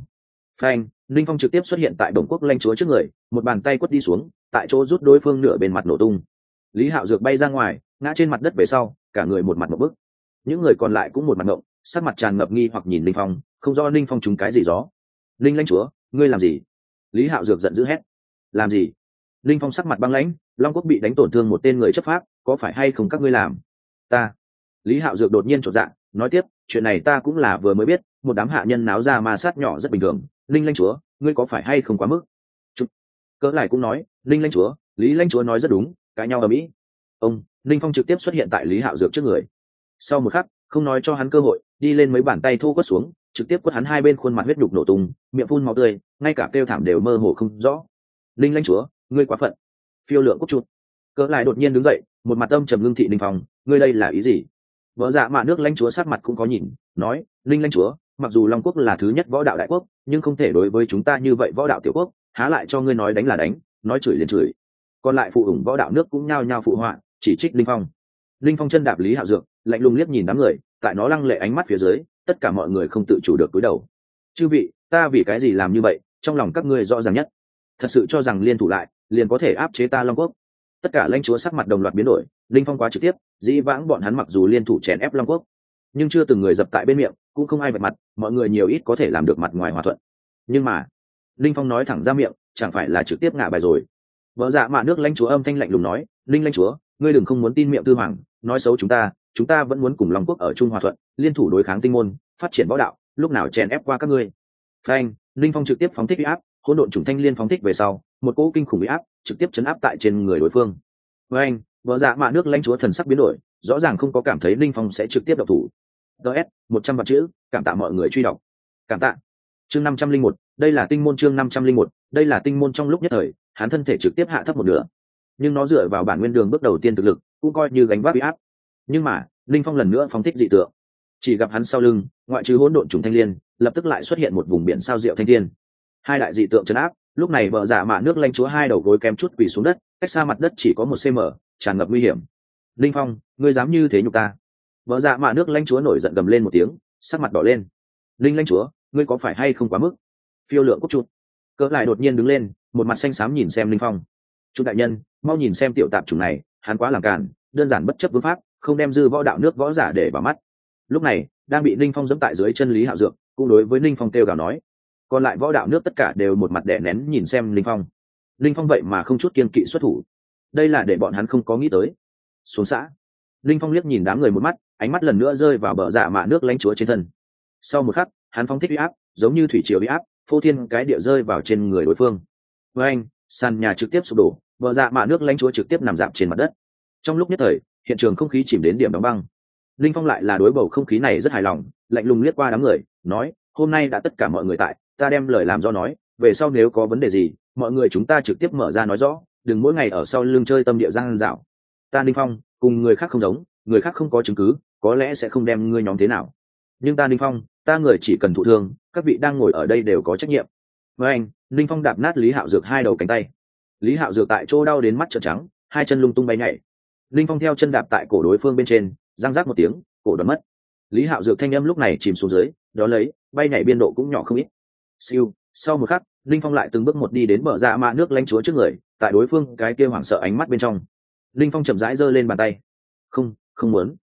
Phanh, linh phong trực tiếp xuất hiện tại đồng quốc lãnh chúa trước người, một bàn tay quất đi xuống, tại chỗ rút đối phương nửa bên mặt nổ tung. Lý hạo dược bay ra ngoài ngã trên mặt đất về sau, cả người một mặt một bức. Những người còn lại cũng một mặt ngộng, sắc mặt tràn ngập nghi hoặc nhìn linh phong, không rõ linh phong trúng cái gì gió. Linh lãnh chúa, ngươi làm gì? Lý hạo dược giận dữ hét. Làm gì? Linh phong sắc mặt băng lãnh, long quốc bị đánh tổn thương một tên người chấp pháp, có phải hay không các ngươi làm? Ta. Lý hạo dược đột nhiên trộn dạng, nói tiếp, chuyện này ta cũng là vừa mới biết, một đám hạ nhân náo ra ma sát nhỏ rất bình thường. Linh lanh chúa, ngươi có phải hay không quá mức? Chút. cỡ lại cũng nói, linh lanh chúa, lý lanh chúa nói rất đúng, cãi nhau ở mỹ. Ông linh phong trực tiếp xuất hiện tại lý hạo dược trước người. Sau một khắc, không nói cho hắn cơ hội, đi lên mấy bàn tay thô quất xuống, trực tiếp quất hắn hai bên khuôn mặt huyết nhục nổ tung, miệng phun máu tươi, ngay cả kêu thảm đều mơ hồ không rõ. Linh lanh chúa, ngươi quá phận. Phiêu lượng quốc chuột. Cỡ lại đột nhiên đứng dậy, một mặt âm trầm ngưng thị ninh phong, ngươi đây là ý gì? Vợ dạ mạ nước lãnh chúa sát mặt cũng có nhìn, nói, linh lãnh chúa, mặc dù long quốc là thứ nhất võ đạo đại quốc, nhưng không thể đối với chúng ta như vậy võ đạo tiểu quốc, há lại cho ngươi nói đánh là đánh, nói chửi liền chửi. Còn lại phụ ủng võ đạo nước cũng nhao nhao phụ họa chỉ trích linh phong. Linh phong chân đạp lý hạo dược, lạnh lùng liếc nhìn đám người, tại nó lăng lệ ánh mắt phía dưới, tất cả mọi người không tự chủ được cúi đầu. Chư vị, ta vì cái gì làm như vậy, trong lòng các ngươi rõ ràng nhất. Thật sự cho rằng liên thủ lại, liền có thể áp chế ta long quốc. Tất cả lãnh chúa sắc mặt đồng loạt biến đổi linh phong quá trực tiếp, dĩ vãng bọn hắn mặc dù liên thủ chèn ép long quốc, nhưng chưa từng người dập tại bên miệng, cũng không ai vạch mặt, mọi người nhiều ít có thể làm được mặt ngoài hòa thuận. Nhưng mà linh phong nói thẳng ra miệng, chẳng phải là trực tiếp ngả bài rồi. Vợ dạ mạ nước lãnh chúa âm thanh lạnh lùng nói linh lãnh chúa ngươi đừng không muốn tin miệng tư hoàng, nói xấu chúng ta chúng ta vẫn muốn cùng long quốc ở trung hòa thuận, liên thủ đối kháng tinh môn, phát triển võ đạo, lúc nào chèn ép qua các ngươi. Frank linh phong trực tiếp phóng thích huy áp, hỗn độn chủng thanh liên phóng thích về sau, một cỗ kinh khủng huy áp trực tiếp chấn áp tại trên người đối phương. Frank anh vợ dạ mạ nước lãnh chúa thần sắc biến đổi, rõ ràng không có cảm thấy linh phong sẽ trực tiếp độc thủ. Ts một trăm vạn chữ, cảm tạ mọi người truy đọc. Cảm tạ. Chương năm trăm linh một, đây là tinh môn chương năm trăm linh một, đây là tinh môn trong lúc nhất thời hắn thân thể trực tiếp hạ thấp một nửa nhưng nó dựa vào bản nguyên đường bước đầu tiên thực lực, cũng coi như gánh vác huy áp. Nhưng mà, linh phong lần nữa phóng thích dị tượng. Chỉ gặp hắn sau lưng, ngoại trừ hỗn độn trùng thanh liên, lập tức lại xuất hiện một vùng biển sao diệu thanh thiên. Hai đại dị tượng chấn áp, lúc này vợ dạ mạ nước lanh chúa hai đầu gối kém chút quỳ xuống đất, cách xa mặt đất chỉ có một cm tràn ngập nguy hiểm. Linh phong, ngươi dám như thế nhục ta? Vợ dạ mạ nước lanh chúa nổi giận gầm lên một tiếng, sắc mặt đỏ lên. Linh lanh chúa, ngươi có phải hay không quá mức? Phiêu lượng cúc chụt cỡ lại đột nhiên đứng lên, một mặt xanh xám nhìn xem linh phong. Chú đại nhân mau nhìn xem tiểu tạp chủng này hắn quá làm càn, đơn giản bất chấp vương pháp không đem dư võ đạo nước võ giả để vào mắt. Lúc này đang bị ninh phong dẫm tại dưới chân lý hạo dược cũng đối với ninh phong kêu gào nói còn lại võ đạo nước tất cả đều một mặt đẻ nén nhìn xem ninh phong. Ninh phong vậy mà không chút kiên kỵ xuất thủ. Đây là để bọn hắn không có nghĩ tới. Xuống xã. Ninh phong liếc nhìn đám người một mắt ánh mắt lần nữa rơi vào bờ dạ mạ nước lánh chúa trên thân. Sau một khắc hắn phong thích huy áp giống như thủy triều y áp phô thiên cái địa rơi vào trên người đối phương. Với anh sàn nhà trực tiếp sụp đổ bờ dạ mạ nước lãnh chúa trực tiếp nằm dạp trên mặt đất. Trong lúc nhất thời, hiện trường không khí chìm đến điểm đóng băng. Linh phong lại là đối bầu không khí này rất hài lòng, lạnh lùng liếc qua đám người, nói, hôm nay đã tất cả mọi người tại, ta đem lời làm do nói, về sau nếu có vấn đề gì, mọi người chúng ta trực tiếp mở ra nói rõ, đừng mỗi ngày ở sau lưng chơi tâm địa giang dạo. Ta linh phong, cùng người khác không giống, người khác không có chứng cứ, có lẽ sẽ không đem ngươi nhóm thế nào. Nhưng ta linh phong, ta người chỉ cần thụ thương, các vị đang ngồi ở đây đều có trách nhiệm. Với anh, linh phong đạp nát lý hạo dược hai đầu cánh tay lý hạo dược tại chỗ đau đến mắt trợn trắng, hai chân lung tung bay nhảy. Linh phong theo chân đạp tại cổ đối phương bên trên, răng rác một tiếng, cổ đoán mất. Lý hạo dược thanh âm lúc này chìm xuống dưới đó lấy, bay nhảy biên độ cũng nhỏ không ít. Siêu, sau một khắc, linh phong lại từng bước một đi đến bờ ra dạ mạ nước lanh chúa trước người, tại đối phương cái kia hoảng sợ ánh mắt bên trong. Linh phong chậm rãi giơ lên bàn tay. Không không muốn.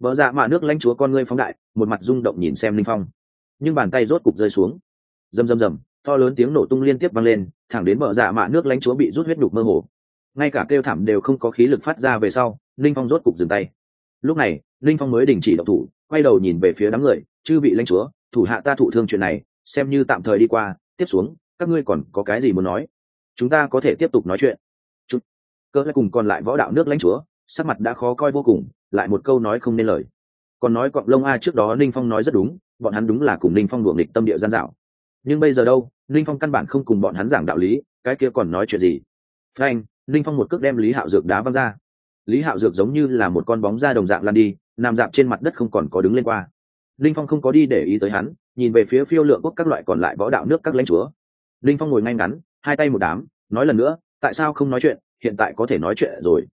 Vợ dạ mạ nước lanh chúa con ngươi phóng đại, một mặt rung động nhìn xem linh phong. Nhưng bàn tay rốt cục rơi xuống. Rầm rầm rầm to lớn tiếng nổ tung liên tiếp vang lên, thẳng đến bờ dạ mạ nước lánh chúa bị rút huyết đục mơ hồ. Ngay cả kêu thảm đều không có khí lực phát ra về sau, linh phong rốt cục dừng tay. Lúc này, linh phong mới đình chỉ độc thủ, quay đầu nhìn về phía đám người, chư vị lãnh chúa, thủ hạ ta thụ thương chuyện này, xem như tạm thời đi qua, tiếp xuống, các ngươi còn có cái gì muốn nói? Chúng ta có thể tiếp tục nói chuyện. Chút cơ lại cùng còn lại võ đạo nước lãnh chúa, sắc mặt đã khó coi vô cùng, lại một câu nói không nên lời. Còn nói cọng lông a trước đó ninh phong nói rất đúng, bọn hắn đúng là cùng ninh phong đuổi nghịch tâm địa gian dạo nhưng bây giờ đâu? Linh phong căn bản không cùng bọn hắn giảng đạo lý, cái kia còn nói chuyện gì? Frank linh phong một cước đem lý hạo dược đá văng ra. Lý hạo dược giống như là một con bóng da đồng dạng lan đi, nằm dạp trên mặt đất không còn có đứng lên qua. Linh phong không có đi để ý tới hắn, nhìn về phía phiêu lượng quốc các loại còn lại võ đạo nước các lãnh chúa. Linh phong ngồi ngay ngắn, hai tay một đám, nói lần nữa, tại sao không nói chuyện? Hiện tại có thể nói chuyện rồi.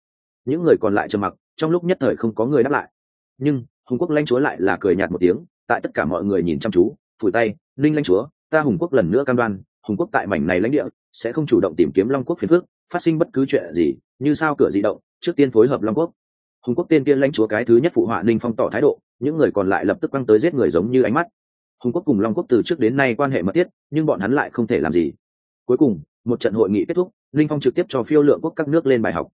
Những người còn lại trầm mặc, trong lúc nhất thời không có người đáp lại. Nhưng, hùng quốc lãnh chúa lại là cười nhạt một tiếng, tại tất cả mọi người nhìn chăm chú, phủi tay, linh lãnh chúa ta hùng quốc lần nữa cam đoan, hùng quốc tại mảnh này lãnh địa sẽ không chủ động tìm kiếm long quốc phiền phước phát sinh bất cứ chuyện gì, như sao cửa di động, trước tiên phối hợp long quốc. Hùng quốc tiên kia lãnh chúa cái thứ nhất phụ họa ninh phong tỏ thái độ, những người còn lại lập tức quăng tới giết người giống như ánh mắt. Hùng quốc cùng long quốc từ trước đến nay quan hệ mật thiết, nhưng bọn hắn lại không thể làm gì. Cuối cùng, một trận hội nghị kết thúc, ninh phong trực tiếp cho phiêu lượng quốc các nước lên bài học.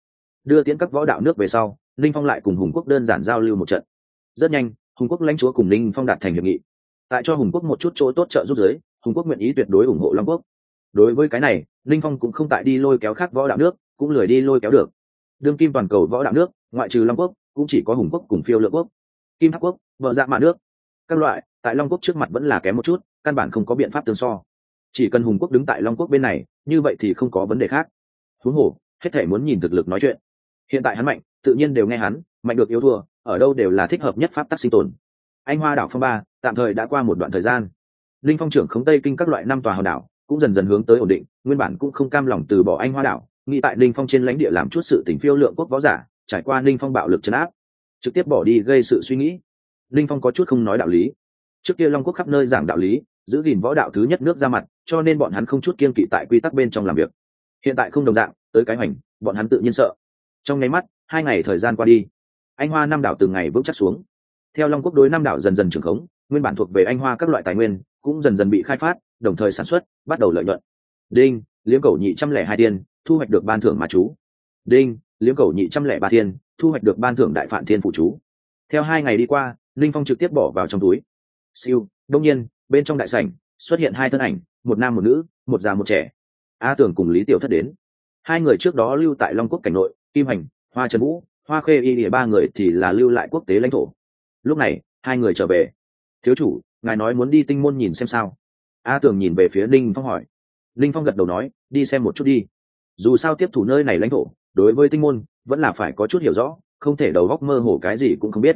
Đưa tiến các võ đạo nước về sau, ninh phong lại cùng hùng quốc đơn giản giao lưu một trận. Rất nhanh, hùng quốc lãnh chúa cùng ninh phong đạt thành hiệp nghị. Tại cho hùng quốc một chút chỗ tốt trợ giúp giới hùng quốc nguyện ý tuyệt đối ủng hộ long quốc. Đối với cái này Linh phong cũng không tại đi lôi kéo khác võ đạo nước, cũng lười đi lôi kéo được. Đương kim toàn cầu võ đạo nước, ngoại trừ long quốc, cũng chỉ có hùng quốc cùng phiêu lựa quốc. Kim tháp quốc vợ dạ mạ nước. Các loại, tại long quốc trước mặt vẫn là kém một chút, căn bản không có biện pháp tương so. Chỉ cần hùng quốc đứng tại long quốc bên này, như vậy thì không có vấn đề khác. Thú hồ, hết thể muốn nhìn thực lực nói chuyện. Hiện tại hắn mạnh, tự nhiên đều nghe hắn, mạnh được yếu thua, ở đâu đều là thích hợp nhất pháp tắc sinh tồn. Anh hoa đảo phong ba, tạm thời đã qua một đoạn thời gian linh phong trưởng khống tây kinh các loại năm tòa hòn đảo, cũng dần dần hướng tới ổn định, nguyên bản cũng không cam lòng từ bỏ anh hoa đảo, nghĩ tại linh phong trên lãnh địa làm chút sự tình phiêu lượng quốc võ giả, trải qua linh phong bạo lực chấn áp, trực tiếp bỏ đi gây sự suy nghĩ. Linh phong có chút không nói đạo lý. Trước kia long quốc khắp nơi giảng đạo lý, giữ gìn võ đạo thứ nhất nước ra mặt, cho nên bọn hắn không chút kiên kỵ tại quy tắc bên trong làm việc. Hiện tại không đồng dạng, tới cái hoành, bọn hắn tự nhiên sợ. Trong nháy mắt, hai ngày thời gian qua đi, anh hoa năm đảo từng ngày vững chắc xuống. Theo long quốc đối năm đảo dần dần trưởng khống, nguyên bản thuộc về anh hoa các loại tài nguyên cũng dần dần bị khai phát, đồng thời sản xuất, bắt đầu lợi nhuận. Đinh, liếm cầu nhị trăm lẻ hai tiên, thu hoạch được ban thưởng mà chú. Đinh, liếm cầu nhị trăm lẻ ba thiên thu hoạch được ban thưởng đại phản thiên phụ chú. Theo hai ngày đi qua linh phong trực tiếp bỏ vào trong túi. Siêu, đông nhiên, bên trong đại sảnh, xuất hiện hai thân ảnh, một nam một nữ, một già một trẻ. A tưởng cùng lý tiểu thất đến. Hai người trước đó lưu tại long quốc cảnh nội, kim hành, hoa trần vũ, hoa khê y địa ba người thì là lưu lại quốc tế lãnh thổ. Lúc này, hai người trở về. Thiếu chủ ngài nói muốn đi tinh môn nhìn xem sao? A tưởng nhìn về phía ninh phong hỏi. Ninh phong gật đầu nói, đi xem một chút đi. Dù sao tiếp thủ nơi này lãnh thổ, đối với tinh môn, vẫn là phải có chút hiểu rõ, không thể đầu góc mơ hồ cái gì cũng không biết.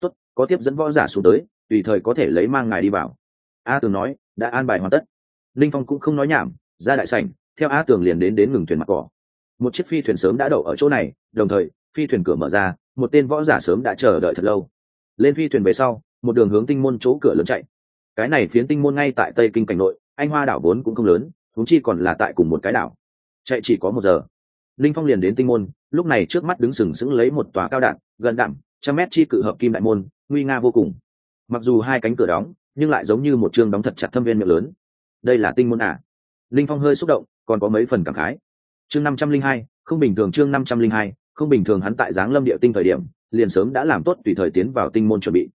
Tốt, có tiếp dẫn võ giả xuống tới, tùy thời có thể lấy mang ngài đi vào. A tường nói, đã an bài hoàn tất. Linh phong cũng không nói nhảm, ra đại sảnh, theo a tường liền đến đến ngừng thuyền mặt cỏ. Một chiếc phi thuyền sớm đã đậu ở chỗ này, đồng thời, phi thuyền cửa mở ra, một tên võ giả sớm đã chờ đợi thật lâu. Lên phi thuyền về sau một đường hướng tinh môn chỗ cửa lớn chạy. Cái này phiến tinh môn ngay tại tây kinh cảnh nội, anh hoa đảo vốn cũng không lớn thúng chi còn là tại cùng một cái đảo. Chạy chỉ có một giờ. Linh phong liền đến tinh môn, lúc này trước mắt đứng sừng sững lấy một tòa cao đạn, gần đạm, trăm mét chi cự hợp kim đại môn, nguy nga vô cùng. Mặc dù hai cánh cửa đóng, nhưng lại giống như một chương đóng thật chặt thâm viên miệng lớn. Đây là tinh môn à. linh phong hơi xúc động, còn có mấy phần cảm khái. Chương năm trăm linh hai, không bình thường chương năm trăm linh hai, không bình thường hắn tại giáng lâm địa tinh thời điểm, liền sớm đã làm tốt tùy thời tiến vào tinh môn chuẩn bị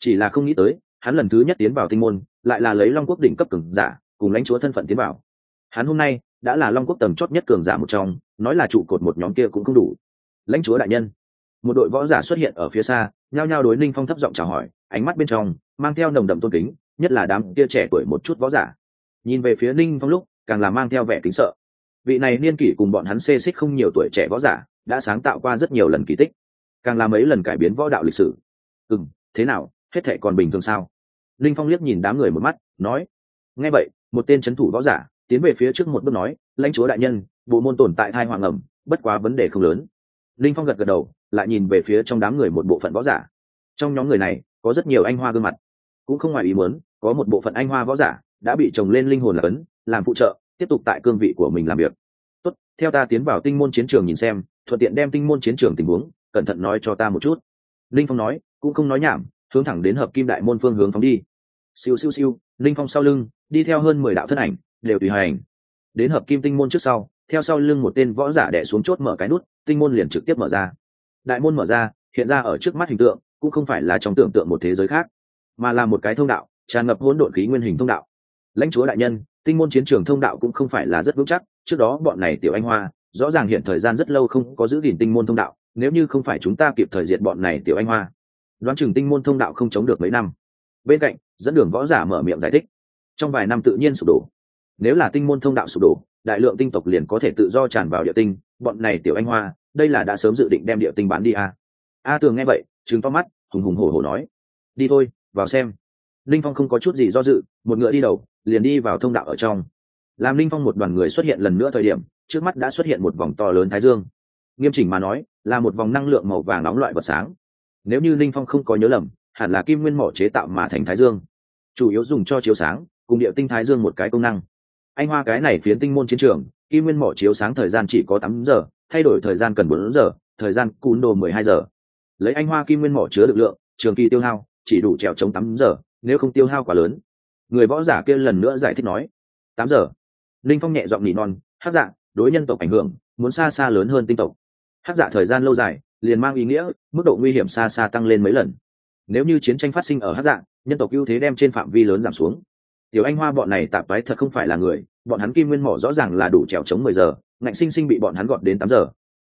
chỉ là không nghĩ tới, hắn lần thứ nhất tiến vào tinh môn, lại là lấy long quốc đỉnh cấp cường giả, cùng lãnh chúa thân phận tiến vào. Hắn hôm nay, đã là long quốc tầm chót nhất cường giả một trong, nói là trụ cột một nhóm kia cũng không đủ. Lãnh chúa đại nhân. Một đội võ giả xuất hiện ở phía xa, nhao nhao đối ninh phong thấp giọng chào hỏi, ánh mắt bên trong, mang theo nồng đậm tôn kính, nhất là đám kia trẻ tuổi một chút võ giả. Nhìn về phía ninh phong lúc, càng là mang theo vẻ kính sợ. Vị này niên kỷ cùng bọn hắn xê xích không nhiều tuổi trẻ võ giả, đã sáng tạo qua rất nhiều lần kỳ tích, càng là mấy lần cải biến võ đạo lịch sử. Ừ thế nào? Hết thệ còn bình thường sao? Linh phong liếc nhìn đám người một mắt, nói, nghe vậy, một tên c h ấ n thủ võ giả tiến về phía trước một bước nói, lãnh chúa đại nhân, bộ môn tồn tại thai hoàng ẩm, bất quá vấn đề không lớn. Linh phong gật gật đầu, lại nhìn về phía trong đám người một bộ phận võ giả. Trong nhóm người này, có rất nhiều anh hoa gương mặt. Cũng không ngoài ý muốn, có một bộ phận anh hoa võ giả đã bị trồng lên linh hồn là cấn làm phụ trợ, tiếp tục tại cương vị của mình làm việc. Tốt, theo ta tiến vào tinh môn chiến trường nhìn xem, thuận tiện đem tinh môn chiến trường tình huống, cẩn thận nói cho ta một chút. Linh phong nói, cũng không nói nhảm hướng thẳng đến hợp kim đại môn phương hướng phóng đi. Siêu siêu siêu, linh phong sau lưng, đi theo hơn mười đạo thân ảnh, đều tùy hành. Đến hợp kim tinh môn trước sau, theo sau lưng một tên võ giả đẻ xuống chốt mở cái nút, tinh môn liền trực tiếp mở ra. Đại môn mở ra, hiện ra ở trước mắt hình tượng, cũng không phải là trong tưởng tượng một thế giới khác, mà là một cái thông đạo, tràn ngập hỗn độn khí nguyên hình thông đạo. Lãnh chúa đại nhân, tinh môn chiến trường thông đạo cũng không phải là rất vững chắc, trước đó bọn này tiểu anh hoa, rõ ràng hiện thời gian rất lâu không có giữ gìn tinh môn thông đạo, nếu như không phải chúng ta kịp thời diệt bọn này tiểu anh hoa đoán chừng tinh môn thông đạo không chống được mấy năm. Bên cạnh, dẫn đường võ giả mở miệng giải thích. Trong vài năm tự nhiên sụp đổ. Nếu là tinh môn thông đạo sụp đổ, đại lượng tinh tộc liền có thể tự do tràn vào địa tinh. Bọn này tiểu anh hoa, đây là đã sớm dự định đem địa tinh bán đi a à. a tường nghe vậy chứng to mắt, hùng hùng hổ hổ nói. Đi thôi, vào xem. Linh phong không có chút gì do dự, một ngựa đi đầu, liền đi vào thông đạo ở trong. Làm linh phong một đoàn người xuất hiện lần nữa thời điểm, trước mắt đã xuất hiện một vòng to lớn thái dương. Nghiêm chỉnh mà nói, là một vòng năng lượng màu vàng nóng loại vật sáng nếu như linh phong không có nhớ lầm, hẳn là kim nguyên mỏ chế tạo mà thành thái dương. Chủ yếu dùng cho chiếu sáng, cùng địa tinh thái dương một cái công năng. Anh hoa cái này phiến tinh môn chiến trường, kim nguyên mỏ chiếu sáng thời gian chỉ có tám giờ, thay đổi thời gian cần bốn giờ, thời gian cún đồ mười hai giờ. Lấy anh hoa kim nguyên mỏ chứa được lượng, trường kỳ tiêu hao, chỉ đủ trèo chống tám giờ, nếu không tiêu hao quá lớn. Người võ giả kia lần nữa giải thích nói, tám giờ. Linh phong nhẹ giọng nỉ non hát dạ đối nhân tộc ảnh hưởng, muốn xa xa lớn hơn tinh tộc. Hát dạ thời gian lâu dài liền mang ý nghĩa, mức độ nguy hiểm xa xa tăng lên mấy lần. Nếu như chiến tranh phát sinh ở hát Dạng, nhân tộc ưu thế đem trên phạm vi lớn giảm xuống. Tiểu anh hoa bọn này tạp toái thật không phải là người, bọn hắn kim nguyên mỏ rõ ràng là đủ trèo chống mười giờ, ngạnh sinh sinh bị bọn hắn gọt đến tám giờ.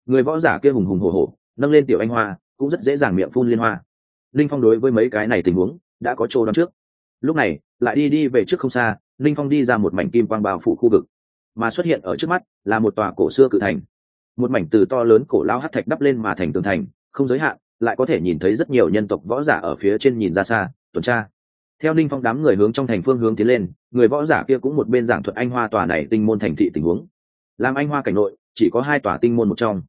Người võ giả kia hùng hùng hồ hồ nâng lên tiểu anh hoa, cũng rất dễ dàng miệng phun liên hoa. Linh phong đối với mấy cái này tình huống, đã có chỗ đón trước. Lúc này, lại đi đi về trước không xa, linh phong đi ra một mảnh kim quang bao phủ khu vực. Mà xuất hiện ở trước mắt là một tòa cổ xưa cự thành một mảnh từ to lớn cổ lao hát thạch đắp lên mà thành tường thành, không giới hạn, lại có thể nhìn thấy rất nhiều nhân tộc võ giả ở phía trên nhìn ra xa, tuần tra. Theo ninh phong đám người hướng trong thành phương hướng tiến lên, người võ giả kia cũng một bên giảng thuật anh hoa tòa này tinh môn thành thị tình huống. Làm anh hoa cảnh nội, chỉ có hai tòa tinh môn một trong.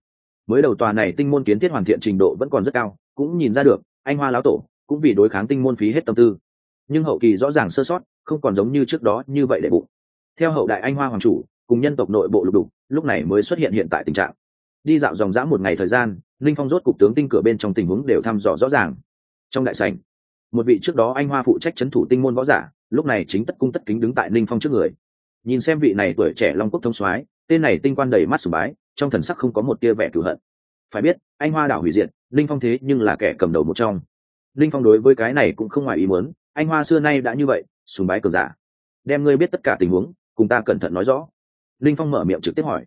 Mới đầu tòa này tinh môn kiến thiết hoàn thiện trình độ vẫn còn rất cao, cũng nhìn ra được, anh hoa lão tổ cũng vì đối kháng tinh môn phí hết tâm tư. Nhưng hậu kỳ rõ ràng sơ sót, không còn giống như trước đó như vậy để bụng. Theo hậu đại anh hoa hoàng chủ cùng nhân tộc nội bộ lục đục, lúc này mới xuất hiện hiện tại tình trạng. Đi dạo dòng dã một ngày thời gian, linh phong rốt cục tướng tinh cửa bên trong tình huống đều thăm dò rõ ràng. Trong đại sảnh, một vị trước đó anh hoa phụ trách c h ấ n thủ tinh môn võ giả, lúc này chính tất cung tất kính đứng tại linh phong trước người. Nhìn xem vị này tuổi trẻ long quốc thông soái, tên này tinh quan đầy mắt sùng bái, trong thần sắc không có một tia vẻ cửu hận. Phải biết, anh hoa đảo hủy diệt, linh phong thế nhưng là kẻ cầm đầu một trong. Linh phong đối với cái này cũng không ngoài ý muốn, anh hoa xưa nay đã như vậy, sùng bái cờ giả. Đem ngươi biết tất cả tình huống, cùng ta cẩn thận nói rõ linh phong mở miệng trực tiếp hỏi.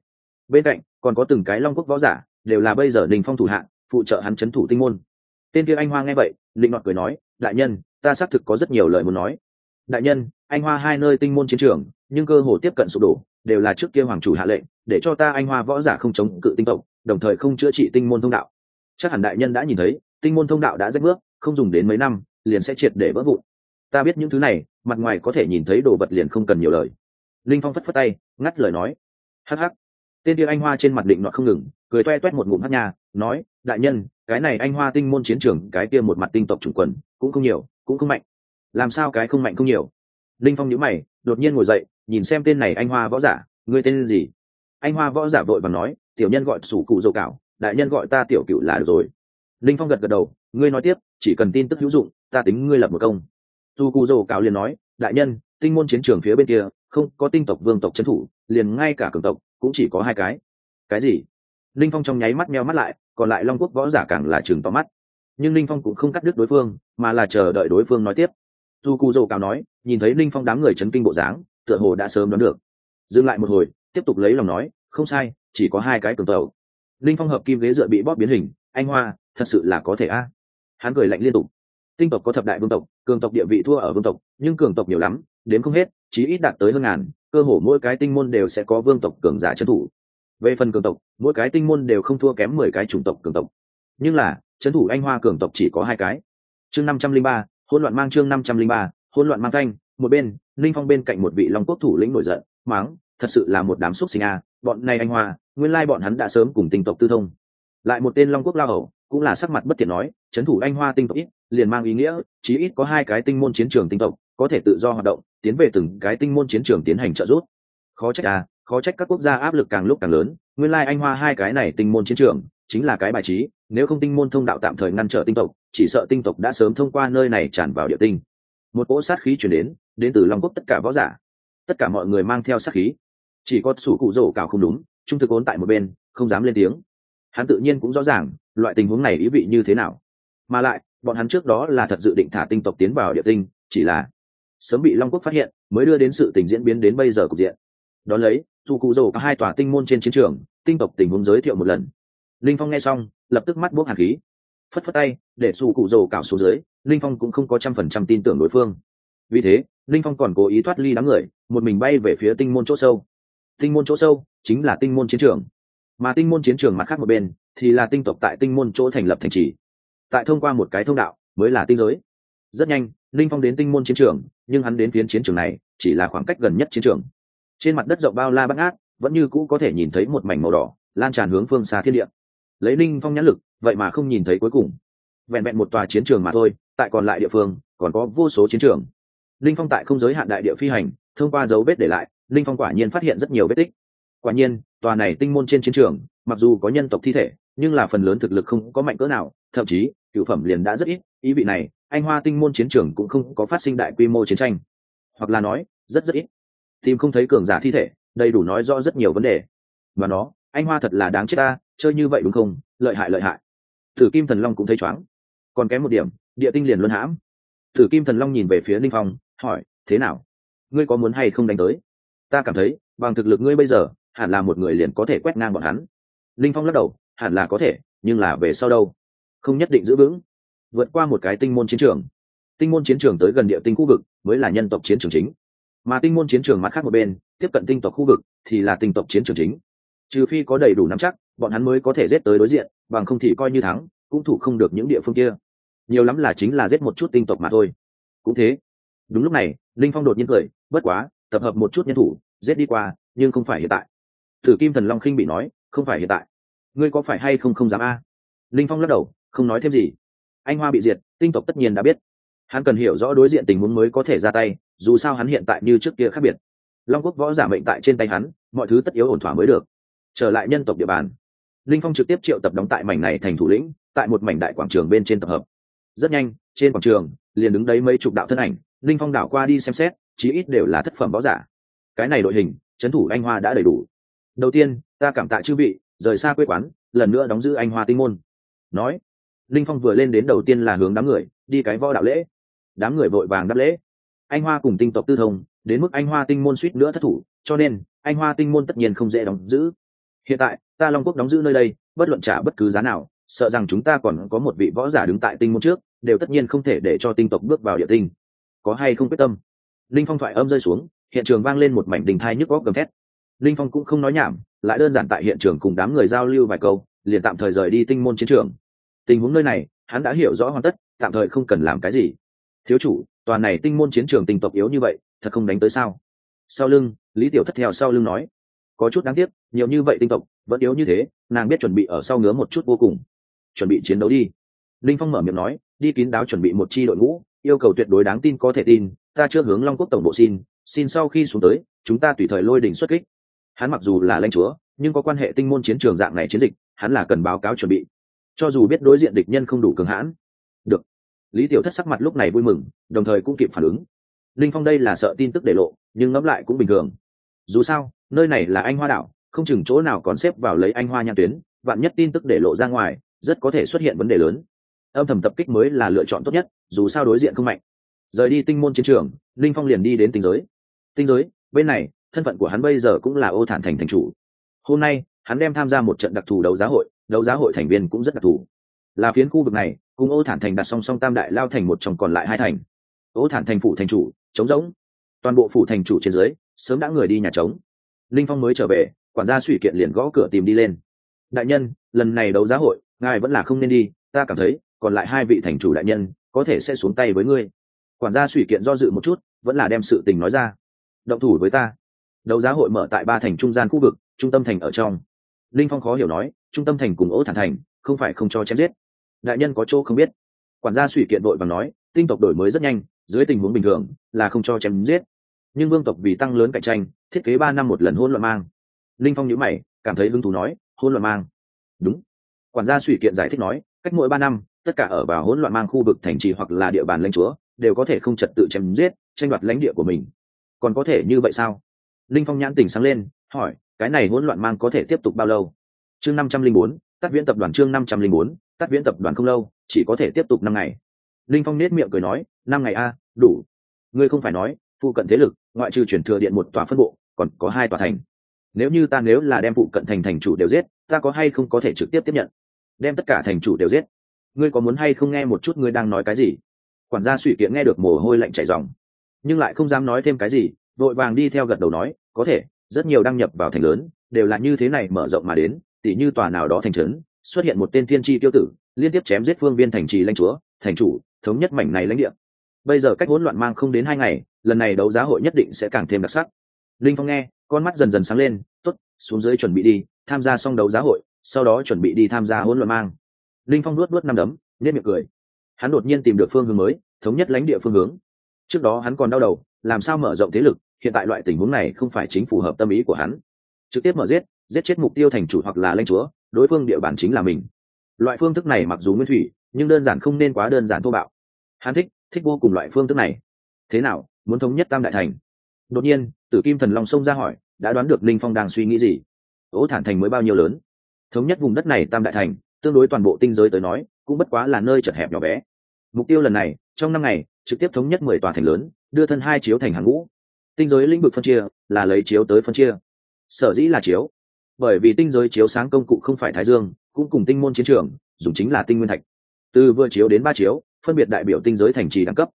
Bên cạnh còn có từng cái long quốc võ giả đều là bây giờ linh phong thủ hạ, phụ trợ hắn c h ấ n thủ tinh môn. Tên kia anh hoa nghe vậy linh nọt cười nói đại nhân ta xác thực có rất nhiều lời muốn nói. Đại nhân anh hoa hai nơi tinh môn chiến trường nhưng cơ hồ tiếp cận sụp đổ đều là trước kia hoàng chủ hạ lệnh để cho ta anh hoa võ giả không chống cự tinh tộc đồng thời không chữa trị tinh môn thông đạo. Chắc hẳn đại nhân đã nhìn thấy tinh môn thông đạo đã rách bước không dùng đến mấy năm liền sẽ triệt để vỡ vụn. Ta biết những thứ này mặt ngoài có thể nhìn thấy đồ vật liền không cần nhiều lời linh phong phất phất tay, ngắt lời nói. Hắc hắc. Tên kia anh hoa trên mặt định nọ không ngừng, cười toe toét một ngụm hát nhà nói, đại nhân, cái này anh hoa tinh môn chiến trường, cái kia một mặt tinh tộc chủng quần, cũng không nhiều, cũng không mạnh. Làm sao cái không mạnh không nhiều? Linh phong nhíu mày, đột nhiên ngồi dậy, nhìn xem tên này anh hoa võ giả, ngươi tên gì? Anh hoa võ giả vội và nói, tiểu nhân gọi sủ cụ dầu cảo, đại nhân gọi ta tiểu cựu là được rồi. Linh phong gật gật đầu, ngươi nói tiếp, chỉ cần tin tức hữu dụng, ta tính ngươi lập một công. Dù cụ dầu cảo liền nói, đại nhân, tinh môn chiến trường phía bên kia không, có tinh tộc vương tộc trấn thủ, liền ngay cả cường tộc cũng chỉ có hai cái. Cái gì? Linh phong trong nháy mắt meo mắt lại, còn lại long quốc võ giả càng là chừng to mắt. Nhưng linh phong cũng không cắt đứt đối phương, mà là chờ đợi đối phương nói tiếp. Dù cụ dô cao nói, nhìn thấy linh phong đám người chấn kinh bộ dáng, tựa hồ đã sớm đoán được. Dừng lại một hồi, tiếp tục lấy lòng nói, không sai, chỉ có hai cái cường tàu linh phong hợp kim ghế dựa bị bóp biến hình, anh hoa, thật sự là có thể a. Hắn cười lạnh liên tục. Tinh tộc có thập đại vương tộc, cường tộc địa vị thua ở vương tộc, nhưng cường tộc nhiều lắm, đến không hết chí ít đạt tới hơn ngàn, cơ hồ mỗi cái tinh môn đều sẽ có vương tộc cường giả trấn thủ. Về phần cường tộc, mỗi cái tinh môn đều không thua kém mười cái chủng tộc cường tộc. Nhưng là, trấn thủ anh hoa cường tộc chỉ có hai cái. Chương năm trăm linh ba, hỗn loạn mang chương năm trăm linh ba, hỗn loạn mang thanh, một bên linh phong bên cạnh một vị long quốc thủ lĩnh nổi giận máng thật sự là một đám xúc sinh a, bọn này anh hoa, nguyên lai bọn hắn đã sớm cùng tinh tộc tư thông. Lại một tên long quốc lao hầu, cũng là sắc mặt bất thiện nói, trấn thủ anh hoa tinh tộc ít, liền mang ý nghĩa, chí ít có hai cái tinh môn chiến trường tinh tộc có thể tự do hoạt động, tiến về từng cái tinh môn chiến trường tiến hành trợ giúp. Khó trách à khó trách các quốc gia áp lực càng lúc càng lớn, nguyên lai anh hoa hai cái này tinh môn chiến trường, chính là cái bài trí, nếu không tinh môn thông đạo tạm thời ngăn trở tinh tộc, chỉ sợ tinh tộc đã sớm thông qua nơi này tràn vào địa tinh. Một cỗ sát khí chuyển đến đến từ long quốc tất cả võ giả. Tất cả mọi người mang theo sát khí. Chỉ có sủ cụ rổ cào không đúng, trung thực ốn tại một bên, không dám lên tiếng. Hắn tự nhiên cũng rõ ràng, loại tình huống này ý vị như thế nào. Mà lại, bọn hắn trước đó là thật dự định thả tinh tộc tiến vào địa tinh, chỉ là sớm bị long quốc phát hiện, mới đưa đến sự tình diễn biến đến bây giờ cục diện. Đón lấy dù cụ rổ có hai tòa tinh môn trên chiến trường, tinh tộc tình huống giới thiệu một lần. Linh phong nghe xong, lập tức mắt buốc hạt khí. Phất phất tay, để dù cụ rổ cào xuống dưới, linh phong cũng không có trăm phần trăm tin tưởng đối phương. Vì thế, linh phong còn cố ý thoát ly đám người, một mình bay về phía tinh môn chỗ sâu. Tinh môn chỗ sâu chính là tinh môn chiến trường. Mà tinh môn chiến trường mặt khác một bên thì là tinh tộc tại tinh môn chỗ thành lập thành trì. Tại thông qua một cái thông đạo mới là tinh giới. Rất nhanh, linh phong đến tinh môn chiến trường nhưng hắn đến phiến chiến trường này chỉ là khoảng cách gần nhất chiến trường. Trên mặt đất rộng bao la bắt ngát vẫn như cũ có thể nhìn thấy một mảnh màu đỏ, lan tràn hướng phương xa thiên địa. Lấy linh phong nhãn lực, vậy mà không nhìn thấy cuối cùng. Vẹn vẹn một tòa chiến trường mà thôi, tại còn lại địa phương, còn có vô số chiến trường. Linh phong tại không giới hạn đại địa phi hành, thông qua dấu vết để lại linh phong quả nhiên phát hiện rất nhiều vết tích. Quả nhiên, tòa này tinh môn trên chiến trường, mặc dù có nhân tộc thi thể, nhưng là phần lớn thực lực không có mạnh cỡ nào, thậm chí, cựu phẩm liền đã rất ít, ý vị này anh hoa tinh môn chiến trường cũng không có phát sinh đại quy mô chiến tranh. Hoặc là nói, rất rất ít. Tìm không thấy cường giả thi thể, đầy đủ nói rõ rất nhiều vấn đề. Và nó, anh hoa thật là đáng chết ta, chơi như vậy đúng không? Lợi hại lợi hại. Thử kim thần long cũng thấy choáng. còn kém một điểm, địa tinh liền luân hãm. Thử kim thần long nhìn về phía ninh phong, hỏi, thế nào? Ngươi có muốn hay không đánh tới? Ta cảm thấy, bằng thực lực ngươi bây giờ, hẳn là một người liền có thể quét ngang bọn hắn. Linh phong lắc đầu, hẳn là có thể, nhưng là về sau đâu? Không nhất định giữ vững vượt qua một cái tinh môn chiến trường. Tinh môn chiến trường tới gần địa tinh khu vực mới là nhân tộc chiến trường chính. Mà tinh môn chiến trường mặt khác một bên, tiếp cận tinh tộc khu vực thì là tinh tộc chiến trường chính. Trừ phi có đầy đủ nắm chắc, bọn hắn mới có thể giết tới đối diện, bằng không thì coi như thắng, cũng thủ không được những địa phương kia. Nhiều lắm là chính là giết một chút tinh tộc mà thôi. Cũng thế. Đúng lúc này, linh phong đột nhiên cười, bất quá, tập hợp một chút nhân thủ, giết đi qua, nhưng không phải hiện tại. Thử kim thần long khinh bị nói, không phải hiện tại. Ngươi có phải hay không không dám a? Linh phong lắc đầu, không nói thêm gì anh hoa bị diệt, tinh tộc tất nhiên đã biết. Hắn cần hiểu rõ đối diện tình huống mới có thể ra tay, dù sao hắn hiện tại như trước kia khác biệt. Long quốc võ giả mệnh tại trên tay hắn, mọi thứ tất yếu ổn thỏa mới được. Trở lại nhân tộc địa bàn. Linh phong trực tiếp triệu tập đóng tại mảnh này thành thủ lĩnh, tại một mảnh đại quảng trường bên trên tập hợp. Rất nhanh, trên quảng trường, liền đứng đấy mấy chục đạo thân ảnh, linh phong đảo qua đi xem xét, chí ít đều là thất phẩm võ giả. Cái này đội hình, trấn thủ anh hoa đã đầy đủ. Đầu tiên, ta cảm tạ chư vị, rời xa quê quán, lần nữa đóng giữ anh hoa tinh môn. Nói linh phong vừa lên đến đầu tiên là hướng đám người, đi cái võ đạo lễ. Đám người vội vàng đáp lễ. Anh hoa cùng tinh tộc tư thông, đến mức anh hoa tinh môn suýt nữa thất thủ, cho nên, anh hoa tinh môn tất nhiên không dễ đóng giữ. Hiện tại, ta long quốc đóng giữ nơi đây, bất luận trả bất cứ giá nào, sợ rằng chúng ta còn có một vị võ giả đứng tại tinh môn trước, đều tất nhiên không thể để cho tinh tộc bước vào địa tinh. Có hay không quyết tâm? Linh phong thoại âm rơi xuống, hiện trường vang lên một mảnh đình thai nhức góc gầm thét. Linh phong cũng không nói nhảm, lại đơn giản tại hiện trường cùng đám người giao lưu vài câu, liền tạm thời rời đi tinh môn chiến trường tình huống nơi này, hắn đã hiểu rõ hoàn tất, tạm thời không cần làm cái gì. Thiếu chủ toàn này tinh môn chiến trường tinh tộc yếu như vậy, thật không đánh tới sao? Sau lưng, lý tiểu thất theo sau lưng nói. Có chút đáng tiếc, nhiều như vậy tinh tộc, vẫn yếu như thế, nàng biết chuẩn bị ở sau ngứa một chút vô cùng. Chuẩn bị chiến đấu đi. Linh phong mở miệng nói, đi kín đáo chuẩn bị một chi đội ngũ, yêu cầu tuyệt đối đáng tin có thể tin, ta chưa hướng long quốc tổng bộ xin xin sau khi xuống tới, chúng ta tùy thời lôi đỉnh xuất kích. Hắn mặc dù là lãnh chúa, nhưng có quan hệ tinh môn chiến trường dạng này chiến dịch, hắn là cần báo cáo chuẩn bị cho dù biết đối diện địch nhân không đủ cường hãn. Được. Lý tiểu thất sắc mặt lúc này vui mừng, đồng thời cũng kịp phản ứng. Linh phong đây là sợ tin tức để lộ, nhưng ngẫm lại cũng bình thường. Dù sao, nơi này là anh hoa đảo, không chừng chỗ nào còn xếp vào lấy anh hoa nhãn tuyến, vạn nhất tin tức để lộ ra ngoài, rất có thể xuất hiện vấn đề lớn. Âm thầm tập kích mới là lựa chọn tốt nhất, dù sao đối diện không mạnh. Rời đi tinh môn chiến trường, linh phong liền đi đến tinh giới. Tinh giới, bên này, thân phận của hắn bây giờ cũng là ô thản thành thành chủ. Hôm nay, hắn đem tham gia một trận đặc thù đấu giá hội đấu giá hội thành viên cũng rất đặc thù. Là phiến khu vực này, cùng ô thản thành đặt song song tam đại lao thành một trong còn lại hai thành. Ô thản thành phủ thành chủ, trống rỗng. Toàn bộ phủ thành chủ trên dưới, sớm đã người đi nhà trống. Linh phong mới trở về, quản gia suy kiện liền gõ cửa tìm đi lên. Đại nhân, lần này đấu giá hội, ngài vẫn là không nên đi, ta cảm thấy, còn lại hai vị thành chủ đại nhân, có thể sẽ xuống tay với ngươi. Quản gia suy kiện do dự một chút, vẫn là đem sự tình nói ra. Động thủ với ta. Đấu giá hội mở tại ba thành trung gian khu vực, trung tâm thành ở trong linh phong khó hiểu nói, trung tâm thành cùng ố thản thành, không phải không cho chém giết. Đại nhân có chỗ không biết. Quản gia suy kiện đội và nói, tinh tộc đổi mới rất nhanh, dưới tình huống bình thường, là không cho chém giết. Nhưng vương tộc vì tăng lớn cạnh tranh, thiết kế ba năm một lần hôn loạn mang. Linh phong nhữ mày, cảm thấy hứng thú nói hôn loạn mang? Đúng. Quản gia suy kiện giải thích nói, cách mỗi ba năm, tất cả ở vào hỗn loạn mang khu vực thành trì hoặc là địa bàn lãnh chúa, đều có thể không trật tự chém giết, tranh đoạt lãnh địa của mình. Còn có thể như vậy sao? Linh phong nhãn tỉnh sáng lên, hỏi cái này hỗn loạn mang có thể tiếp tục bao lâu? Chương năm trăm linh bốn tắt viễn tập đoàn chương năm trăm linh bốn tắt viễn tập đoàn không lâu, chỉ có thể tiếp tục năm ngày. Linh phong nết miệng cười nói, năm ngày a, đủ. Ngươi không phải nói, phụ cận thế lực, ngoại trừ chuyển thừa điện một tòa phân bộ, còn có hai tòa thành. Nếu như ta nếu là đem phụ cận thành thành chủ đều giết, ta có hay không có thể trực tiếp tiếp nhận? Đem tất cả thành chủ đều giết. Ngươi có muốn hay không nghe một chút ngươi đang nói cái gì? Quản gia suy kiện nghe được mồ hôi lạnh chảy dòng nhưng lại không dám nói thêm cái gì, vội vàng đi theo gật đầu nói, có thể rất nhiều đăng nhập vào thành lớn, đều là như thế này mở rộng mà đến, tỉ như tòa nào đó thành trấn, xuất hiện một tên thiên tri tiêu tử, liên tiếp chém giết phương viên thành trì lãnh chúa, thành chủ, thống nhất mảnh này lãnh địa. Bây giờ cách hỗn loạn mang không đến hai ngày, lần này đấu giá hội nhất định sẽ càng thêm đặc sắc. Linh phong nghe, con mắt dần dần sáng lên t ố t xuống dưới chuẩn bị đi, tham gia xong đấu giá hội, sau đó chuẩn bị đi tham gia hỗn loạn mang. Linh phong nuốt nuốt năm đấm nếp miệng cười. Hắn đột nhiên tìm được phương hướng mới, thống nhất lãnh địa phương hướng. Trước đó hắn còn đau đầu, làm sao mở rộng thế lực hiện tại loại tình huống này không phải chính phù hợp tâm ý của hắn. Trực tiếp mở giết giết chết mục tiêu thành chủ hoặc là lãnh chúa, đối phương địa bàn chính là mình. Loại phương thức này mặc dù nguyên thủy, nhưng đơn giản không nên quá đơn giản thô bạo. Hắn thích thích vô cùng loại phương thức này. Thế nào, muốn thống nhất tam đại thành? Đột nhiên, tử kim thần long xông ra hỏi, đã đoán được linh phong đang suy nghĩ gì? Ố thản thành mới bao nhiêu lớn? Thống nhất vùng đất này tam đại thành, tương đối toàn bộ tinh giới tới nói, cũng bất quá là nơi chật hẹp nhỏ bé. Mục tiêu lần này, trong năm ngày, trực tiếp thống nhất mười tòa thành lớn, đưa thân hai chiếu thành hàng ngũ tinh giới lĩnh vực phân chia là lấy chiếu tới phân chia. Sở dĩ là chiếu. Bởi vì tinh giới chiếu sáng công cụ không phải thái dương, cũng cùng tinh môn chiến trường, dùng chính là tinh nguyên thạch. Từ vừa chiếu đến ba chiếu, phân biệt đại biểu tinh giới thành trì đẳng cấp.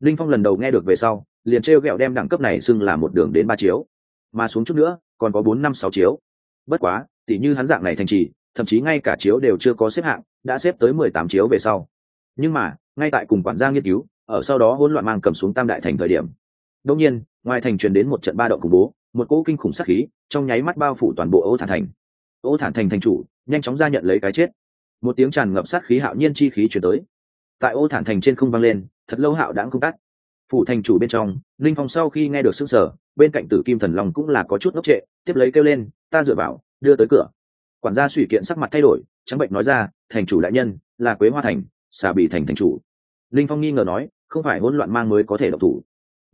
Linh phong lần đầu nghe được về sau, liền t r ghẹo đem đẳng cấp này xưng là một đường đến ba chiếu. Mà xuống chút nữa, còn có bốn năm sáu chiếu. Bất quá, tỉ như hắn dạng này thành trì, thậm chí ngay cả chiếu đều chưa có xếp hạng, đã xếp tới mười tám chiếu về sau. Nhưng mà, ngay tại cùng quản gia nghiên cứu, ở sau đó hỗn loạn mang cầm xuống tam đại thành thời điểm đông nhiên, ngoài thành truyền đến một trận ba động khủng bố, một cỗ kinh khủng sát khí trong nháy mắt bao phủ toàn bộ ô thản thành. Ô thản thành thành chủ, nhanh chóng ra nhận lấy cái chết. Một tiếng tràn ngập sát khí hạo nhiên chi khí chuyển tới. Tại ô thản thành trên không vang lên, thật lâu hạo đãng không tắt. Phủ thành chủ bên trong, linh phong sau khi nghe được sức sở, bên cạnh tử kim thần long cũng là có chút ngốc trệ, tiếp lấy kêu lên, ta dựa vào, đưa tới cửa. Quản gia suy kiện sắc mặt thay đổi, trắng bệnh nói ra, thành chủ đại nhân, là quế hoa thành, xà bị thành thành chủ. Linh phong nghi ngờ nói, không phải hỗn loạn mang mới có thể độc thủ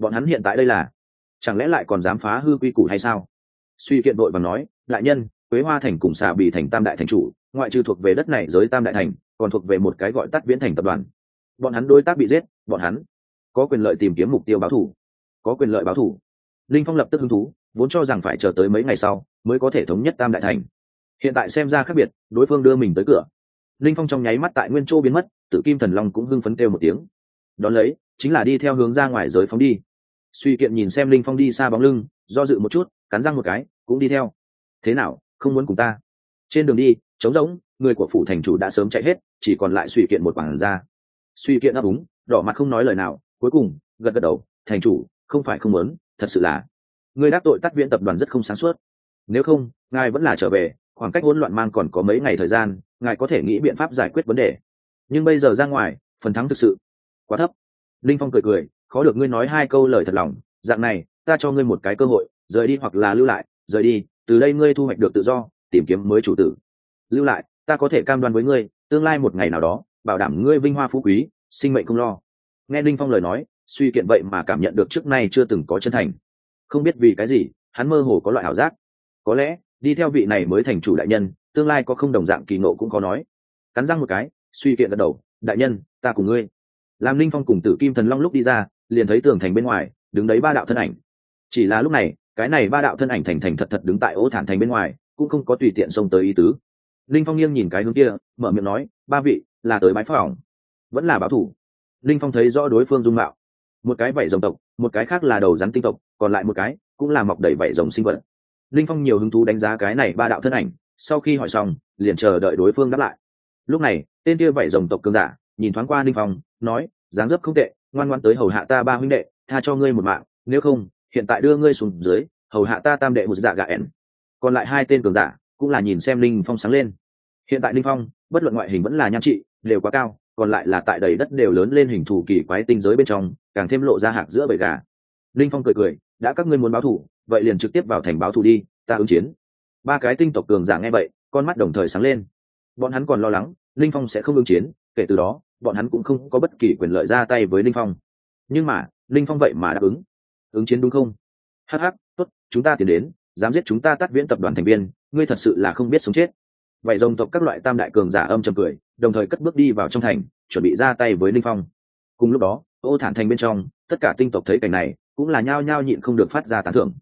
bọn hắn hiện tại đây là, chẳng lẽ lại còn dám phá hư quy củ hay sao? Suy kiện đội và nói, đại nhân, quế hoa thành cùng xà bị thành tam đại thành chủ, ngoại trừ thuộc về đất này giới tam đại thành, còn thuộc về một cái gọi tắt viễn thành tập đoàn. Bọn hắn đối tác bị giết, bọn hắn có quyền lợi tìm kiếm mục tiêu báo thủ. Có quyền lợi báo thủ. Linh phong lập tức hứng thú, vốn cho rằng phải chờ tới mấy ngày sau mới có thể thống nhất tam đại thành. Hiện tại xem ra khác biệt, đối phương đưa mình tới cửa. Linh phong trong nháy mắt tại nguyên châu biến mất tự kim thần long cũng hưng phấn kêu một tiếng. Đón lấy, chính là đi theo hướng ra ngoài giới phóng đi suy kiện nhìn xem linh phong đi xa bóng lưng, do dự một chút, cắn răng một cái, cũng đi theo. Thế nào, không muốn cùng ta? Trên đường đi, trống rỗng, người của phủ thành chủ đã sớm chạy hết, chỉ còn lại suy kiện một bản ra. Suy kiện ấp úng đỏ mặt không nói lời nào, cuối cùng, gật gật đầu, thành chủ, không phải không muốn, thật sự là người đắc tội tắt viện tập đoàn rất không sáng suốt. Nếu không, ngài vẫn là trở về, khoảng cách hỗn loạn mang còn có mấy ngày thời gian, ngài có thể nghĩ biện pháp giải quyết vấn đề. Nhưng bây giờ ra ngoài, phần thắng thực sự quá thấp. Linh phong cười cười khó được ngươi nói hai câu lời thật lòng, dạng này, ta cho ngươi một cái cơ hội, rời đi hoặc là lưu lại, rời đi, từ đây ngươi thu hoạch được tự do, tìm kiếm mới chủ tử. Lưu lại, ta có thể cam đoan với ngươi, tương lai một ngày nào đó, bảo đảm ngươi vinh hoa phú quý, sinh mệnh không lo. Nghe linh phong lời nói, suy kiện vậy mà cảm nhận được trước nay chưa từng có chân thành. Không biết vì cái gì, hắn mơ hồ có loại ảo giác. Có lẽ, đi theo vị này mới thành chủ đại nhân, tương lai có không đồng dạng kỳ nộ cũng có nói. Cắn răng một cái, suy kiện gật đầu, đại nhân, ta cùng ngươi. Làm linh phong cùng tử kim thần long lúc đi ra liền thấy tường thành bên ngoài, đứng đấy ba đạo thân ảnh. Chỉ là lúc này, cái này ba đạo thân ảnh thành thành thật thật đứng tại ô thản thành bên ngoài, cũng không có tùy tiện xông tới ý tứ. Linh phong nghiêng nhìn cái hướng kia, mở miệng nói, ba vị, là tới bãi phòng. Vẫn là báo thủ. Linh phong thấy rõ đối phương dung mạo. Một cái vảy rồng tộc, một cái khác là đầu rắn tinh tộc, còn lại một cái cũng là mọc đầy vảy rồng sinh vật. Linh phong nhiều hứng thú đánh giá cái này ba đạo thân ảnh, sau khi hỏi xong, liền chờ đợi đối phương đáp lại. Lúc này, tên kia vảy rồng tộc cường giả, nhìn thoáng qua linh phong, nói, dáng dấp không tệ ngoan ngoan tới hầu hạ ta ba huynh đệ, tha cho ngươi một mạng, nếu không, hiện tại đưa ngươi xuống dưới, hầu hạ ta tam đệ một dạ gà ẻn. Còn lại hai tên cường giả cũng là nhìn xem linh phong sáng lên. Hiện tại linh phong, bất luận ngoại hình vẫn là nhan trị, đều quá cao, còn lại là tại đầy đất đều lớn lên hình thù kỳ quái tinh giới bên trong, càng thêm lộ ra hạc giữa bầy gà. Linh phong cười cười, đã các ngươi muốn báo thù vậy liền trực tiếp vào thành báo thù đi, ta ứng chiến. Ba cái tinh tộc cường giả nghe vậy, con mắt đồng thời sáng lên. Bọn hắn còn lo lắng, linh phong sẽ không ứng chiến kể từ đó, bọn hắn cũng không có bất kỳ quyền lợi ra tay với linh phong. Nhưng mà, linh phong vậy mà đáp ứng. Ứng chiến đúng không? Hh tốt, chúng ta tiến đến, dám giết chúng ta tắt viễn tập đoàn thành viên, ngươi thật sự là không biết sống chết. Vậy dòng tộc các loại tam đại cường giả âm trầm cười, đồng thời cất bước đi vào trong thành, chuẩn bị ra tay với linh phong. Cùng lúc đó, ô thản thành bên trong, tất cả tinh tộc thấy cảnh này, cũng là nhao nhao nhịn không được phát ra tán thưởng.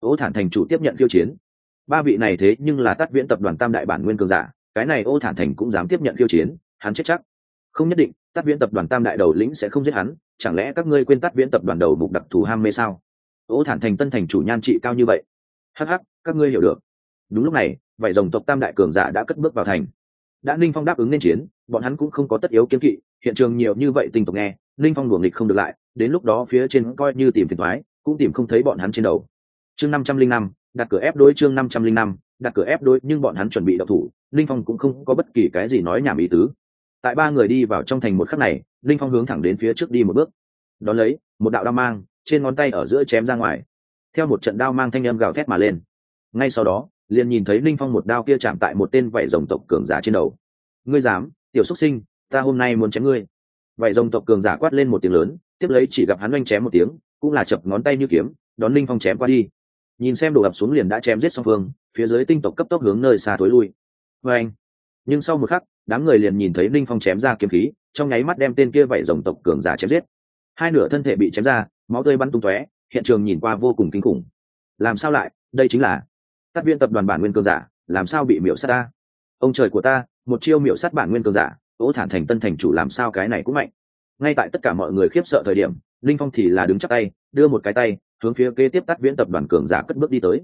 Ô thản thành chủ tiếp nhận khiêu chiến. Ba vị này thế nhưng là tắt viễn tập đoàn tam đại bản nguyên cường giả, cái này ô thản thành cũng dám tiếp nhận khiêu chiến, hắn chết chắc không nhất định tắt viễn tập đoàn tam đại đầu lĩnh sẽ không giết hắn, chẳng lẽ các ngươi quên tắt viễn tập đoàn đầu mục đặc thù ham mê sao? Ô thản thành tân thành chủ nhan trị cao như vậy. Hh các ngươi hiểu được. Đúng lúc này vậy dòng tộc tam đại cường giả đã cất bước vào thành. Đã ninh phong đáp ứng nên chiến, bọn hắn cũng không có tất yếu kiếm kỵ, hiện trường nhiều như vậy tình tộc nghe, ninh phong luồng nghịch không được lại, đến lúc đó phía trên coi như tìm phiền thoái cũng tìm không thấy bọn hắn trên đầu. Chương năm trăm linh năm, đặt cửa ép đối chương năm trăm linh năm, đặt cửa ép đối, nhưng bọn hắn chuẩn bị đậu thủ, ninh phong cũng không có bất kỳ cái gì nói nhảm ý tứ tại ba người đi vào trong thành một khắc này, Linh phong hướng thẳng đến phía trước đi một bước. Đón lấy, một đạo đao mang, trên ngón tay ở giữa chém ra ngoài. Theo một trận đao mang thanh âm gào thét mà lên. Ngay sau đó, liền nhìn thấy Linh phong một đao kia chạm tại một tên vảy rồng tộc cường giả trên đầu. Ngươi dám, tiểu xuất sinh, ta hôm nay muốn chém ngươi. Vảy rồng tộc cường giả quát lên một tiếng lớn, tiếp lấy chỉ gặp hắn oanh chém một tiếng, cũng là chập ngón tay như kiếm, đón Linh phong chém qua đi. Nhìn xem đổ ập xuống liền đã chém giết song phương, phía dưới tinh tộc cấp tốc hướng nơi xa thối lui. Vê anh nhưng sau một khắc, đám người liền nhìn thấy ninh phong chém ra kiếm khí, trong nháy mắt đem tên kia vảy rồng tộc cường giả chém giết. Hai nửa thân thể bị chém ra, máu tươi bắn tung tóe, hiện trường nhìn qua vô cùng kinh khủng. Làm sao lại? Đây chính là tác viên tập đoàn bản nguyên cường giả, làm sao bị miễu sát ta? Ông trời của ta, một chiêu miễu sát bản nguyên cường giả ỗ thản thành tân thành chủ làm sao cái này cũng mạnh. Ngay tại tất cả mọi người khiếp sợ thời điểm linh phong thì là đứng chắc tay, đưa một cái tay, hướng phía kế tiếp tắt viễn tập đoàn cường giả cất bước đi tới.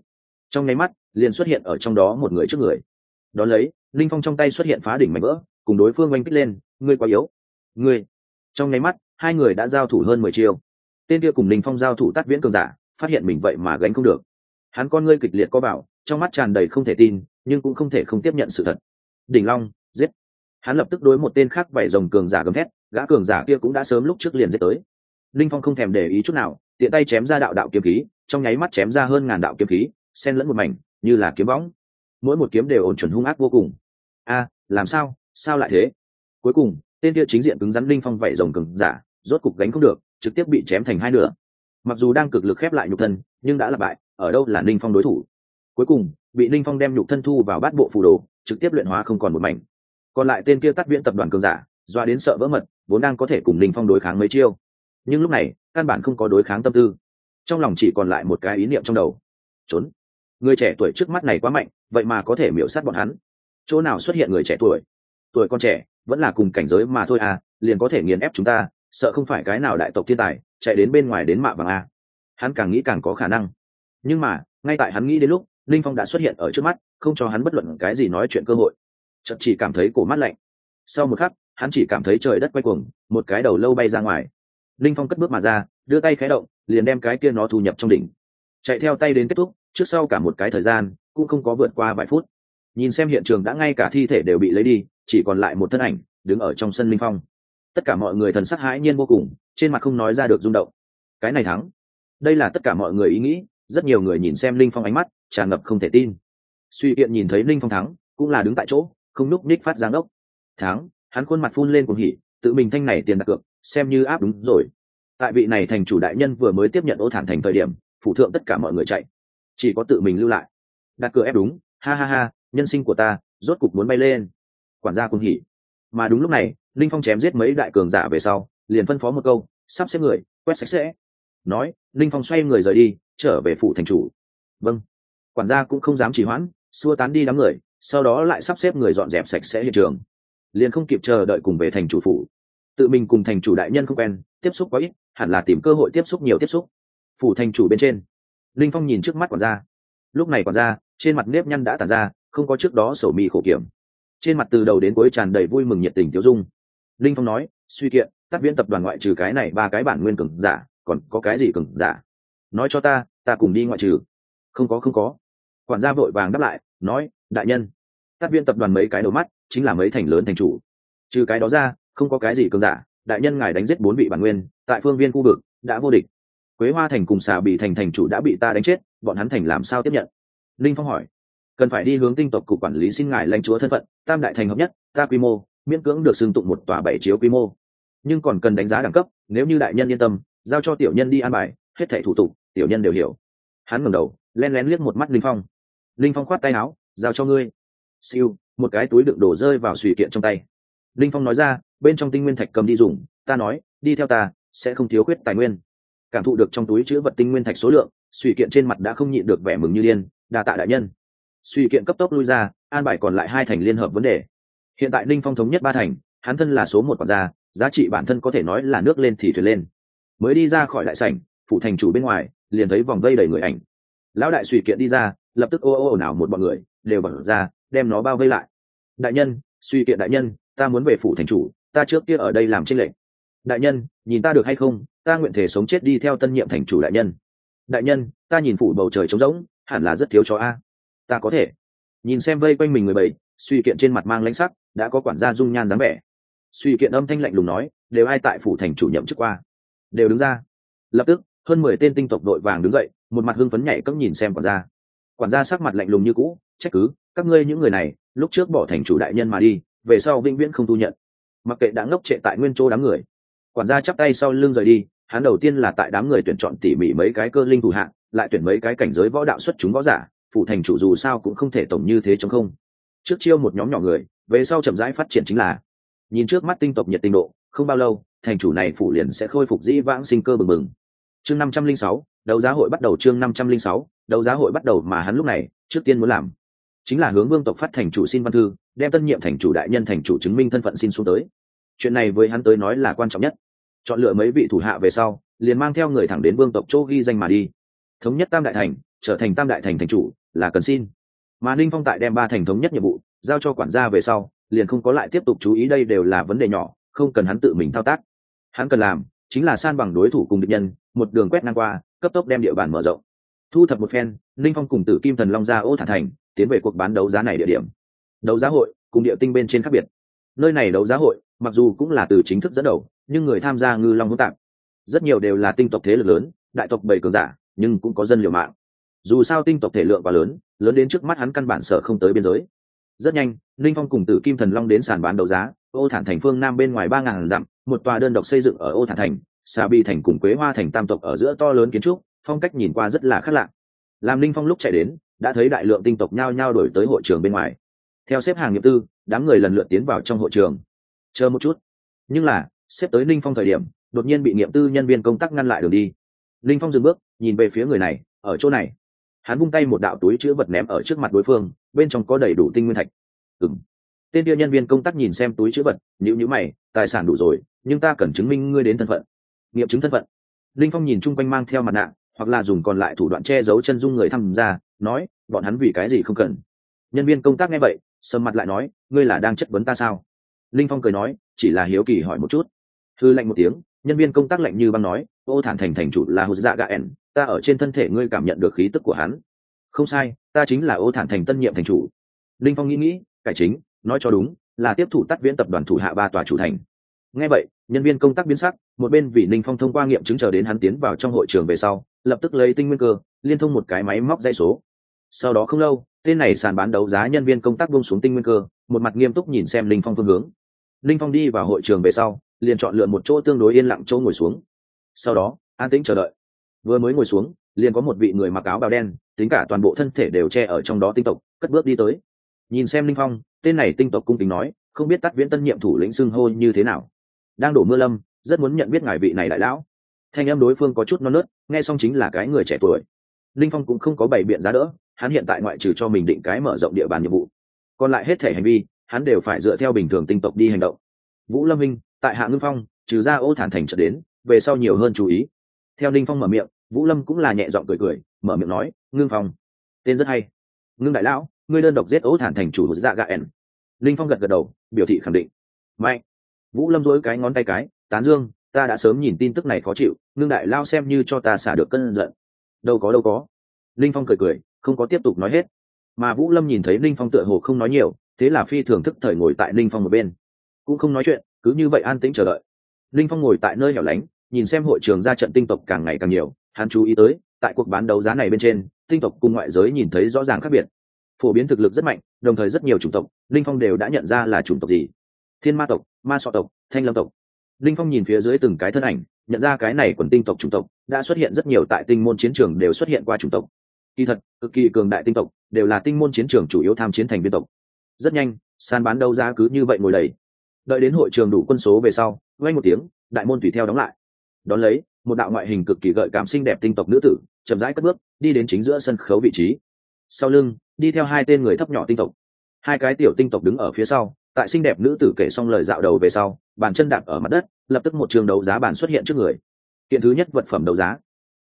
Trong nháy mắt, liền xuất hiện ở trong đó một người trước người đón lấy, linh phong trong tay xuất hiện phá đỉnh mảnh vỡ, cùng đối phương oanh kích lên, ngươi quá yếu. Ngươi. Trong nháy mắt, hai người đã giao thủ hơn mười chiêu. Tên kia cùng linh phong giao thủ tắt viễn cường giả, phát hiện mình vậy mà gánh không được. Hắn con ngươi kịch liệt có bảo, trong mắt tràn đầy không thể tin, nhưng cũng không thể không tiếp nhận sự thật. Đỉnh long, giết. Hắn lập tức đối một tên khác vảy rồng cường giả gầm thét, gã cường giả kia cũng đã sớm lúc trước liền giết tới. Linh phong không thèm để ý chút nào, tiện tay chém ra đạo đạo kiếm khí, trong nháy mắt chém ra hơn ngàn đạo kiếm khí, xen lẫn một mảnh, như là kiếm võng mỗi một kiếm đều ổn chuẩn hung ác vô cùng. A, làm sao? Sao lại thế? Cuối cùng, tên kia chính diện cứng rắn linh phong vậy rồng cường giả, rốt cục gánh không được, trực tiếp bị chém thành hai nửa. Mặc dù đang cực lực khép lại nhục thân, nhưng đã là bại, ở đâu là ninh phong đối thủ? Cuối cùng, bị ninh phong đem nhục thân thu vào bát bộ phù đồ, trực tiếp luyện hóa không còn một mảnh. Còn lại tên kia tắt viễn tập đoàn cường giả, doa đến sợ vỡ mật, vốn đang có thể cùng ninh phong đối kháng mấy chiêu. Nhưng lúc này, căn bản không có đối kháng tâm tư. Trong lòng chỉ còn lại một cái ý niệm trong đầu. Trốn người trẻ tuổi trước mắt này quá mạnh, vậy mà có thể miễu sát bọn hắn. Chỗ nào xuất hiện người trẻ tuổi? Tuổi con trẻ, vẫn là cùng cảnh giới mà thôi à liền có thể nghiền ép chúng ta, sợ không phải cái nào đại tộc thiên tài, chạy đến bên ngoài đến mạ vàng a. Hắn càng nghĩ càng có khả năng. Nhưng mà, ngay tại hắn nghĩ đến lúc, linh phong đã xuất hiện ở trước mắt, không cho hắn bất luận cái gì nói chuyện cơ hội. Chậm chỉ cảm thấy cổ mắt lạnh. Sau một khắc, hắn chỉ cảm thấy trời đất quay cuồng, một cái đầu lâu bay ra ngoài. Linh phong cất bước mà ra, đưa tay khé động, liền đem cái kia nó thu nhập trong đỉnh. Chạy theo tay đến kết thúc trước sau cả một cái thời gian, cũng không có vượt qua vài phút. Nhìn xem hiện trường đã ngay cả thi thể đều bị lấy đi, chỉ còn lại một thân ảnh, đứng ở trong sân linh phong. Tất cả mọi người thần sắc hãi nhiên vô cùng, trên mặt không nói ra được rung động. Cái này thắng. Đây là tất cả mọi người ý nghĩ, rất nhiều người nhìn xem linh phong ánh mắt, tràn ngập không thể tin. Suy kiện nhìn thấy linh phong thắng, cũng là đứng tại chỗ, không núp ních phát giáng ốc thắng, hắn khuôn mặt phun lên cuồng hỉ, tự mình thanh này tiền đặt cược, xem như áp đúng rồi. Tại vị này thành chủ đại nhân vừa mới tiếp nhận ô thản thành thời điểm phụ thượng tất cả mọi người chạy chỉ có tự mình lưu lại. Đặt cửa ép đúng, ha ha ha, nhân sinh của ta, rốt cục muốn bay lên. Quản gia cùng hỉ. Mà đúng lúc này, linh phong chém giết mấy đại cường giả về sau, liền phân phó một câu, sắp xếp người, quét sạch sẽ. Nói, linh phong xoay người rời đi, trở về phủ thành chủ. Vâng. Quản gia cũng không dám trì hoãn, xua tán đi đám người, sau đó lại sắp xếp người dọn dẹp sạch sẽ hiện trường. Liền không kịp chờ đợi cùng về thành chủ phủ. Tự mình cùng thành chủ đại nhân không quen, tiếp xúc quá ít, hẳn là tìm cơ hội tiếp xúc nhiều tiếp xúc. Phủ thành chủ bên trên linh phong nhìn trước mắt quản gia. Lúc này quản gia, trên mặt nếp nhăn đã tàn ra, không có trước đó sổ mì khổ kiểm. Trên mặt từ đầu đến cuối tràn đầy vui mừng nhiệt tình tiêu dung. Linh phong nói, suy kiện tác viễn tập đoàn ngoại trừ cái này ba cái bản nguyên cường giả, còn có cái gì cường giả? Nói cho ta ta cùng đi ngoại trừ. Không có không có. Quản gia vội vàng đáp lại, nói, đại nhân tác viên tập đoàn mấy cái đầu mắt, chính là mấy thành lớn thành chủ. Trừ cái đó ra, không có cái gì cường giả. Đại nhân ngài đánh giết bốn vị bản nguyên, tại phương viên khu vực, đã vô địch quế hoa thành cùng xà bị thành thành chủ đã bị ta đánh chết, bọn hắn thành làm sao tiếp nhận? Linh phong hỏi. Cần phải đi hướng tinh tộc cục quản lý xin ngài lãnh chúa thân phận, tam đại thành hợp nhất, ta quy mô, miễn cưỡng được xưng tụng một tòa bảy chiếu quy mô. Nhưng còn cần đánh giá đẳng cấp, nếu như đại nhân yên tâm, giao cho tiểu nhân đi an bài, hết thảy thủ tục, tiểu nhân đều hiểu. Hắn ngẩng đầu, len lén liếc một mắt linh phong. Linh phong khoát tay áo, giao cho ngươi. Siêu, một cái túi đựng đổ rơi vào suy kiện trong tay. Linh phong nói ra, bên trong tinh nguyên thạch cầm đi dùng, ta nói, đi theo ta, sẽ không thiếu khuyết tài nguyên cảm thụ được trong túi chứa vật tinh nguyên thạch số lượng, suy kiện trên mặt đã không nhịn được vẻ mừng như điên, đa tạ đại nhân. Suy kiện cấp tốc lui ra, an bài còn lại hai thành liên hợp vấn đề. Hiện tại linh phong thống nhất ba thành, hắn thân là số một quản gia, giá trị bản thân có thể nói là nước lên thì thuyền lên. Mới đi ra khỏi đại sảnh phụ thành chủ bên ngoài, liền thấy vòng vây đầy người ảnh. Lão đại suy kiện đi ra, lập tức ô ô ồn ào một bọn người, đều bật ra, đem nó bao vây lại. Đại nhân, suy kiện đại nhân, ta muốn về phủ thành chủ, ta trước kia ở đây làm tranh lệnh đại nhân, nhìn ta được hay không, ta nguyện thể sống chết đi theo tân nhiệm thành chủ đại nhân. Đại nhân, ta nhìn phủ bầu trời trống rỗng, hẳn là rất thiếu cho a. Ta có thể. Nhìn xem vây quanh mình người bảy, suy kiện trên mặt mang lãnh sắc, đã có quản gia dung nhan dáng vẻ. Suy kiện âm thanh lạnh lùng nói, đều ai tại phủ thành chủ nhậm chức qua? Đều đứng ra. Lập tức, hơn mười tên tinh tộc đội vàng đứng dậy, một mặt hưng phấn nhảy cấm nhìn xem quản gia. Quản gia sắc mặt lạnh lùng như cũ, trách cứ, các ngươi những người này, lúc trước bỏ thành chủ đại nhân mà đi, về sau vĩnh viễn không thu nhận. Mặc kệ đã ngốc trệ tại nguyên chỗ đám người quản gia chắp tay sau lưng rời đi, hắn đầu tiên là tại đám người tuyển chọn tỉ mỉ mấy cái cơ linh thủ hạng lại tuyển mấy cái cảnh giới võ đạo xuất chúng võ giả phụ thành chủ dù sao cũng không thể tổng như thế chống không. Trước chiêu một nhóm nhỏ người, về sau chậm rãi phát triển chính là, nhìn trước mắt tinh tộc nhiệt tinh độ, không bao lâu, thành chủ này phủ liền sẽ khôi phục dĩ vãng sinh cơ bừng bừng. Chương năm trăm linh sáu, đấu giá hội bắt đầu chương năm trăm linh sáu, đấu giá hội bắt đầu mà hắn lúc này, trước tiên muốn làm, chính là hướng vương tộc phát thành chủ xin văn thư, đem tân nhiệm thành chủ đại nhân thành chủ chứng minh thân phận xin xuống tới. Chuyện này với hắn tới nói là quan trọng nhất chọn lựa mấy vị thủ hạ về sau, liền mang theo người thẳng đến vương tộc chỗ ghi danh mà đi. Thống nhất tam đại thành, trở thành tam đại thành thành chủ là cần xin. Mà ninh phong tại đem ba thành thống nhất nhiệm vụ giao cho quản gia về sau, liền không có lại tiếp tục chú ý đây đều là vấn đề nhỏ, không cần hắn tự mình thao tác. Hắn cần làm chính là san bằng đối thủ cùng địch nhân, một đường quét ngang qua, cấp tốc đem địa bàn mở rộng. Thu thập một phen, ninh phong cùng tử kim thần long ra ô thả thành, tiến về cuộc bán đấu giá này địa điểm. Đấu giá hội cùng địa tinh bên trên khác biệt. Nơi này đấu giá hội, mặc dù cũng là từ chính thức dẫn đầu nhưng người tham gia ngư long hỗn tạp, rất nhiều đều là tinh tộc thế lực lớn, đại tộc bảy cường giả, nhưng cũng có dân liều mạng. Dù sao tinh tộc thể lượng quá lớn lớn đến trước mắt hắn căn bản sở không tới biên giới. Rất nhanh, linh phong cùng tử kim thần long đến sàn bán đấu giá, ô thản thành phương nam bên ngoài ba ngàn dặm, một tòa đơn độc xây dựng ở ô thản thành xà bi thành cùng quế hoa thành tam tộc ở giữa to lớn kiến trúc, phong cách nhìn qua rất là khác lạ. Làm linh phong lúc chạy đến, đã thấy đại lượng tinh tộc nhao nhao đổi tới hội trường bên ngoài. Theo xếp hàng nghiệp tư, đám người lần lượt tiến vào trong hội trường. Chờ một chút. Nhưng là xếp tới linh phong thời điểm, đột nhiên bị nghiệm tư nhân viên công tác ngăn lại đường đi. Linh phong dừng bước, nhìn về phía người này, ở chỗ này. Hắn vung tay một đạo túi chữ vật ném ở trước mặt đối phương, bên trong có đầy đủ tinh nguyên thạch. Ừng tên kia nhân viên công tác nhìn xem túi chữ vật nhữ nhữ mày, tài sản đủ rồi, nhưng ta cần chứng minh ngươi đến thân phận. Nghiệm chứng thân phận. Linh phong nhìn chung quanh mang theo mặt nạ, hoặc là dùng còn lại thủ đoạn che giấu chân dung người tham gia, nói, bọn hắn vì cái gì không cần? Nhân viên công tác nghe vậy, sầm mặt lại nói, ngươi là đang chất vấn ta sao? Linh phong cười nói, chỉ là hiếu kỳ hỏi một chút thư lạnh một tiếng, nhân viên công tác lạnh như băng nói, ô thản thành thành chủ là hồ dạ gà ẻn, ta ở trên thân thể ngươi cảm nhận được khí tức của hắn. Không sai, ta chính là ô thản thành tân nhiệm thành chủ. Linh phong nghĩ nghĩ, cải chính, nói cho đúng, là tiếp thủ tắt viễn tập đoàn thủ hạ ba tòa chủ thành. Nghe vậy, nhân viên công tác biến sắc, một bên vì ninh phong thông qua nghiệm chứng chờ đến hắn tiến vào trong hội trường về sau, lập tức lấy tinh nguyên cơ, liên thông một cái máy móc dây số. Sau đó không lâu, tên này sàn bán đấu giá nhân viên công tác buông xuống tinh nguyên cơ, một mặt nghiêm túc nhìn xem linh phong phương hướng. Linh phong đi vào hội trường về sau liền chọn lựa một chỗ tương đối yên lặng chỗ ngồi xuống. Sau đó, an tĩnh chờ đợi. Vừa mới ngồi xuống, liền có một vị người mặc áo bào đen, tính cả toàn bộ thân thể đều che ở trong đó tinh tộc, cất bước đi tới. Nhìn xem linh phong, tên này tinh tộc cung kính nói, không biết tắt viễn tân nhiệm thủ lĩnh xưng hô như thế nào. Đang đổ mưa lâm, rất muốn nhận biết ngài vị này đại lão. Thanh em đối phương có chút non nớt, nghe xong chính là cái người trẻ tuổi. Linh phong cũng không có bày biện giá đỡ, hắn hiện tại ngoại trừ cho mình định cái mở rộng địa bàn nhiệm vụ. Còn lại hết thể hành vi, hắn đều phải dựa theo bình thường tinh tộc đi hành động. Vũ lâm minh tại hạ ngưng phong, trừ ra ô thản thành trở đến, về sau nhiều hơn chú ý. Theo ninh phong mở miệng, vũ lâm cũng là nhẹ giọng cười cười, mở miệng nói, ngưng phong, tên rất hay. Ngưng đại lão, ngươi đơn độc giết ô thản thành chủ dạ gà ẻn. Linh phong gật gật đầu, biểu thị khẳng định. Mạnh. Vũ lâm dối cái ngón tay cái, tán dương, ta đã sớm nhìn tin tức này khó chịu, ngưng đại lao xem như cho ta xả được cân giận. Đâu có đâu có. Linh phong cười cười, không có tiếp tục nói hết. Mà vũ lâm nhìn thấy linh phong tựa hồ không nói nhiều, thế là phi thường thức thời ngồi tại linh phong một bên. Cũng không nói chuyện cứ như vậy an tĩnh chờ đợi. Linh phong ngồi tại nơi hẻo lánh, nhìn xem hội trường ra trận tinh tộc càng ngày càng nhiều, hắn chú ý tới, tại cuộc bán đấu giá này bên trên, tinh tộc cùng ngoại giới nhìn thấy rõ ràng khác biệt. Phổ biến thực lực rất mạnh, đồng thời rất nhiều chủng tộc, linh phong đều đã nhận ra là chủng tộc gì? Thiên ma tộc, ma sọ tộc, thanh lâm tộc. Linh phong nhìn phía dưới từng cái thân ảnh, nhận ra cái này quần tinh tộc chủng tộc, đã xuất hiện rất nhiều tại tinh môn chiến trường đều xuất hiện qua chủng tộc. Kỳ thật, cực kỳ cường đại tinh tộc, đều là tinh môn chiến trường chủ yếu tham chiến thành viên tộc. Rất nhanh, sàn bán đấu giá cứ như vậy ngồi đầy đợi đến hội trường đủ quân số về sau vay một tiếng, đại môn tùy theo đóng lại. Đón lấy, một đạo ngoại hình cực kỳ gợi cảm xinh đẹp tinh tộc nữ tử, chậm rãi cất bước, đi đến chính giữa sân khấu vị trí. Sau lưng, đi theo hai tên người thấp nhỏ tinh tộc. Hai cái tiểu tinh tộc đứng ở phía sau, tại xinh đẹp nữ tử kể xong lời dạo đầu về sau, bàn chân đạp ở mặt đất, lập tức một trường đấu giá bàn xuất hiện trước người. Kiện thứ nhất vật phẩm đấu giá.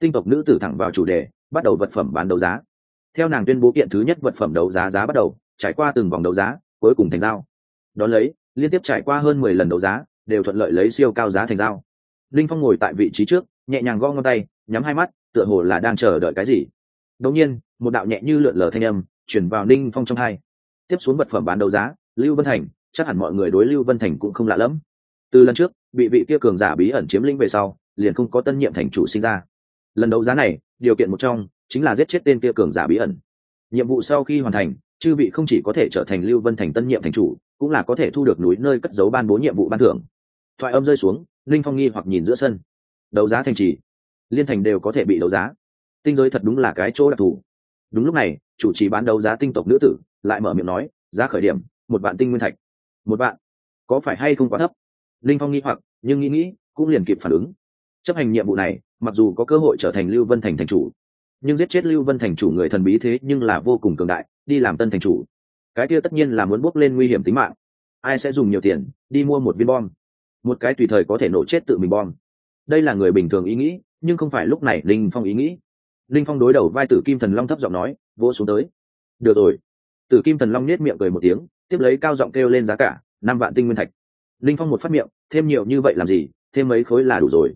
Tinh tộc nữ tử thẳng vào chủ đề, bắt đầu vật phẩm bán đấu giá. Theo nàng tuyên bố kiện thứ nhất vật phẩm đấu giá giá bắt đầu, trải qua từng vòng đấu giá, cuối cùng thành giao. Đón lấy liên tiếp trải qua hơn mười lần đấu giá, đều thuận lợi lấy siêu cao giá thành giao. Linh phong ngồi tại vị trí trước, nhẹ nhàng gõ ngón tay, nhắm hai mắt, tựa hồ là đang chờ đợi cái gì. Đột nhiên, một đạo nhẹ như lượn lờ thanh âm chuyển vào Linh phong trong hai. Tiếp xuống vật phẩm bán đấu giá, lưu vân thành, chắc hẳn mọi người đối lưu vân thành cũng không lạ lẫm. Từ lần trước, bị vị kia cường giả bí ẩn chiếm lĩnh về sau, liền không có tân nhiệm thành chủ sinh ra. Lần đấu giá này, điều kiện một trong chính là giết chết tên kia cường giả bí ẩn. Nhiệm vụ sau khi hoàn thành chư vị không chỉ có thể trở thành lưu vân thành tân nhiệm thành chủ, cũng là có thể thu được núi nơi cất giấu ban bố nhiệm vụ ban thưởng. Thoại âm rơi xuống, linh phong nghi hoặc nhìn giữa sân. Đấu giá thành trì. Liên thành đều có thể bị đấu giá. Tinh giới thật đúng là cái chỗ đặc thù. Đúng lúc này, chủ trì bán đấu giá tinh tộc nữ tử, lại mở miệng nói, giá khởi điểm, một vạn tinh nguyên thạch. Một vạn? Có phải hay không quá thấp? Linh phong nghi hoặc, nhưng nghĩ nghĩ, cũng liền kịp phản ứng. Chấp hành nhiệm vụ này, mặc dù có cơ hội trở thành lưu vân thành thành chủ, nhưng giết chết lưu vân thành chủ người thần bí thế nhưng là vô cùng cường đại đi làm tân thành chủ. Cái kia tất nhiên là muốn bước lên nguy hiểm tính mạng. Ai sẽ dùng nhiều tiền, đi mua một viên bom? Một cái tùy thời có thể nổ chết tự mình bom. Đây là người bình thường ý nghĩ, nhưng không phải lúc này linh phong ý nghĩ. Linh phong đối đầu vai tử kim thần long thấp giọng nói, vỗ xuống tới. Được rồi. Tử kim thần long nết miệng cười một tiếng, tiếp lấy cao giọng kêu lên giá cả, năm vạn tinh nguyên thạch. Linh phong một phát miệng, thêm nhiều như vậy làm gì? Thêm mấy khối là đủ rồi.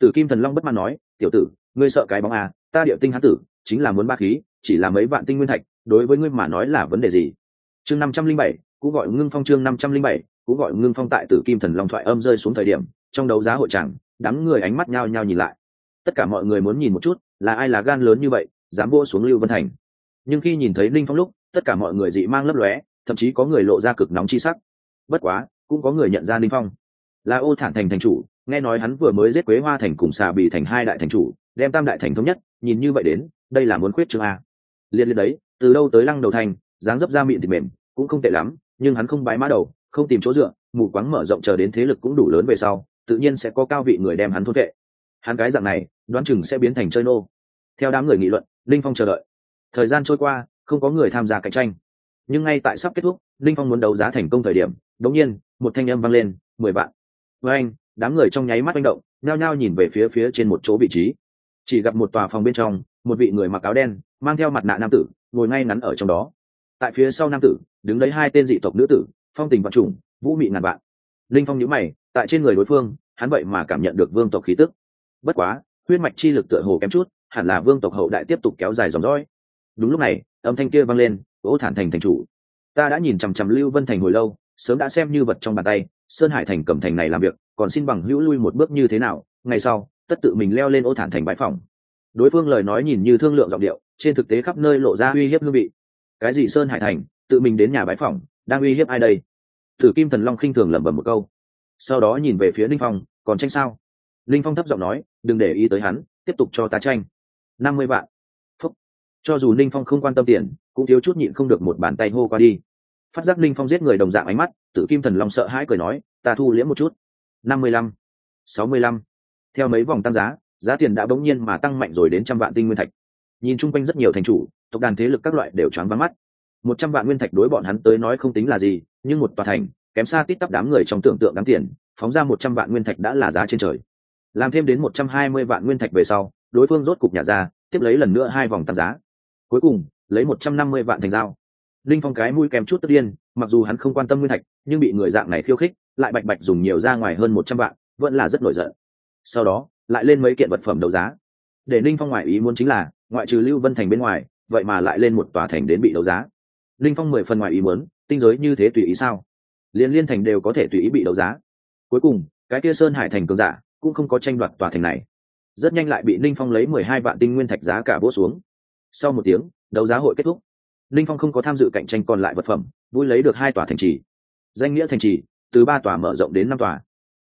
Tử kim thần long bất mãn nói, tiểu tử, ngươi sợ cái bóng à ta điệu tinh hán tử, chính là muốn ba khí, chỉ là mấy vạn tinh nguyên thạch đối với ngươi mà nói là vấn đề gì? Chương năm trăm linh bảy, cũng gọi ngưng phong chương năm trăm linh bảy, cũng gọi ngưng phong tại tử kim thần long thoại âm rơi xuống thời điểm, trong đấu giá hội tràng đám người ánh mắt nhao nhao nhìn lại. Tất cả mọi người muốn nhìn một chút, là ai là gan lớn như vậy, dám vô xuống lưu vân thành. Nhưng khi nhìn thấy ninh phong lúc, tất cả mọi người dị mang lấp lóe, thậm chí có người lộ ra cực nóng chi sắc. Bất quá, cũng có người nhận ra ninh phong. Là ô thản thành thành chủ, nghe nói hắn vừa mới giết quế hoa thành cùng xà bị thành hai đại thành chủ, đem tam đại thành thống nhất, nhìn như vậy đến, đây là muốn khuyết chương a. Liên liên đấy từ đâu tới lăng đầu thành, dáng dấp ra miệng thịt mềm, cũng không tệ lắm, nhưng hắn không bái mã đầu, không tìm chỗ dựa, mù quáng mở rộng chờ đến thế lực cũng đủ lớn về sau, tự nhiên sẽ có cao vị người đem hắn thu vệ. Hắn cái dạng này, đoán chừng sẽ biến thành chơi nô. Theo đám người nghị luận, linh phong chờ đợi. Thời gian trôi qua, không có người tham gia cạnh tranh. Nhưng ngay tại sắp kết thúc, linh phong muốn đấu giá thành công thời điểm đống nhiên, một thanh âm vang lên, mười vạn. Với anh, đám người trong nháy mắt manh động, nhao nhao nhìn về phía phía trên một chỗ vị trí. Chỉ gặp một tòa phòng bên trong, một vị người mặc áo đen, mang theo mặt nạ nam tử ngồi ngay ngắn ở trong đó. Tại phía sau nam tử, đứng đấy hai tên dị tộc nữ tử, phong tình vạn trùng, vũ mị ngàn vạn. Linh phong nhữ mày, tại trên người đối phương, hắn vậy mà cảm nhận được vương tộc khí tức. Bất quá, huyết mạch chi lực tựa hồ kém chút, hẳn là vương tộc hậu đại tiếp tục kéo dài dòng dõi. Đúng lúc này, âm thanh kia vang lên, ô thản thành thành chủ, ta đã nhìn chằm chằm lưu vân thành hồi lâu, sớm đã xem như vật trong bàn tay, sơn hải thành cầm thành này làm việc, còn xin bằng hữu lui một bước như thế nào, ngày sau, tất tự mình leo lên ô thản thành bãi phòng đối phương lời nói nhìn như thương lượng giọng điệu, trên thực tế khắp nơi lộ ra uy hiếp hương vị. Cái gì sơn hải thành, tự mình đến nhà bãi phòng đang uy hiếp ai đây? Thử kim thần long khinh thường lẩm bẩm một câu. Sau đó nhìn về phía linh phong, còn tranh sao? Linh phong thấp giọng nói, đừng để ý tới hắn, tiếp tục cho ta tranh. Năm mươi vạn. Phúc. cho dù linh phong không quan tâm tiền, cũng thiếu chút nhịn không được một bàn tay hô qua đi. Phát giác linh phong giết người đồng dạng ánh mắt, Tử kim thần long sợ hãi cười nói, ta thu liễm một chút. Năm mươi lăm. Sáu mươi lăm. Theo mấy vòng tăng giá giá tiền đã bỗng nhiên mà tăng mạnh rồi đến trăm vạn tinh nguyên thạch. Nhìn chung quanh rất nhiều thành chủ, tộc đàn thế lực các loại đều choáng vắng mắt. Một trăm vạn nguyên thạch đối bọn hắn tới nói không tính là gì, nhưng một tòa thành, kém xa tít tắp đám người trong tưởng tượng đáng tiền, phóng ra một trăm vạn nguyên thạch đã là giá trên trời. Làm thêm đến một trăm hai mươi vạn nguyên thạch về sau, đối phương rốt cục nhà ra, tiếp lấy lần nữa hai vòng tăng giá. Cuối cùng, lấy một trăm năm mươi vạn thành dao linh phong cái mũi kèm chút tất điên, mặc dù hắn không quan tâm nguyên thạch, nhưng bị người dạng này khiêu khích, lại bạch bạch dùng nhiều ra ngoài hơn một trăm vạn, vẫn là rất nổi giận. Sau đó lại lên mấy kiện vật phẩm đấu giá. Để ninh phong ngoại ý muốn chính là, ngoại trừ lưu vân thành bên ngoài, vậy mà lại lên một tòa thành đến bị đấu giá. Ninh phong mười phần ngoại ý muốn, tinh giới như thế tùy ý sao? Liên liên thành đều có thể tùy ý bị đấu giá. Cuối cùng, cái kia sơn hải thành cường giả cũng không có tranh đoạt tòa thành này. Rất nhanh lại bị ninh phong lấy mười hai vạn tinh nguyên thạch giá cả vỗ xuống. Sau một tiếng, đấu giá hội kết thúc. Ninh phong không có tham dự cạnh tranh còn lại vật phẩm, vui lấy được hai tòa thành trì. Danh nghĩa thành trì, từ ba tòa mở rộng đến năm tòa.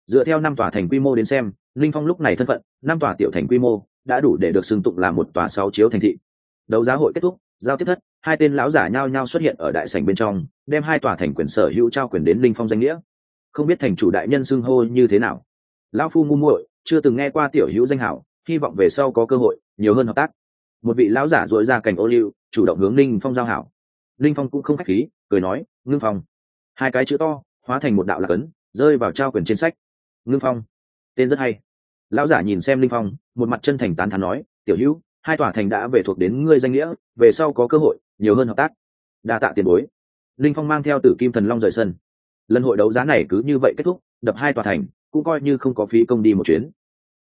Dựa theo năm tòa thành quy mô đến xem Linh phong lúc này thân phận, năm tòa tiểu thành quy mô, đã đủ để được xưng tụng là một tòa sáu chiếu thành thị. Đấu giá hội kết thúc, giao tiếp thất, hai tên lão giả nhao nhao xuất hiện ở đại sảnh bên trong, đem hai tòa thành quyền sở hữu trao quyền đến linh phong danh nghĩa. Không biết thành chủ đại nhân xưng hô như thế nào. Lão phu ngu muội, chưa từng nghe qua tiểu hữu danh hảo, hy vọng về sau có cơ hội, nhiều hơn hợp tác. Một vị lão giả dội ra cảnh ô liu, chủ động hướng linh phong giao hảo. Linh phong cũng không khách khí, cười nói, ngưng phong. Hai cái chữ to, hóa thành một đạo lạc ấn, rơi vào trao quyền trên sách. Ngưng phong. Tên rất hay lão giả nhìn xem linh phong, một mặt chân thành tán thán nói, tiểu hữu, hai tòa thành đã về thuộc đến ngươi danh nghĩa, về sau có cơ hội, nhiều hơn hợp tác. Đa tạ tiền bối. Linh phong mang theo tử kim thần long rời sân. Lần hội đấu giá này cứ như vậy kết thúc, đập hai tòa thành, cũng coi như không có phí công đi một chuyến.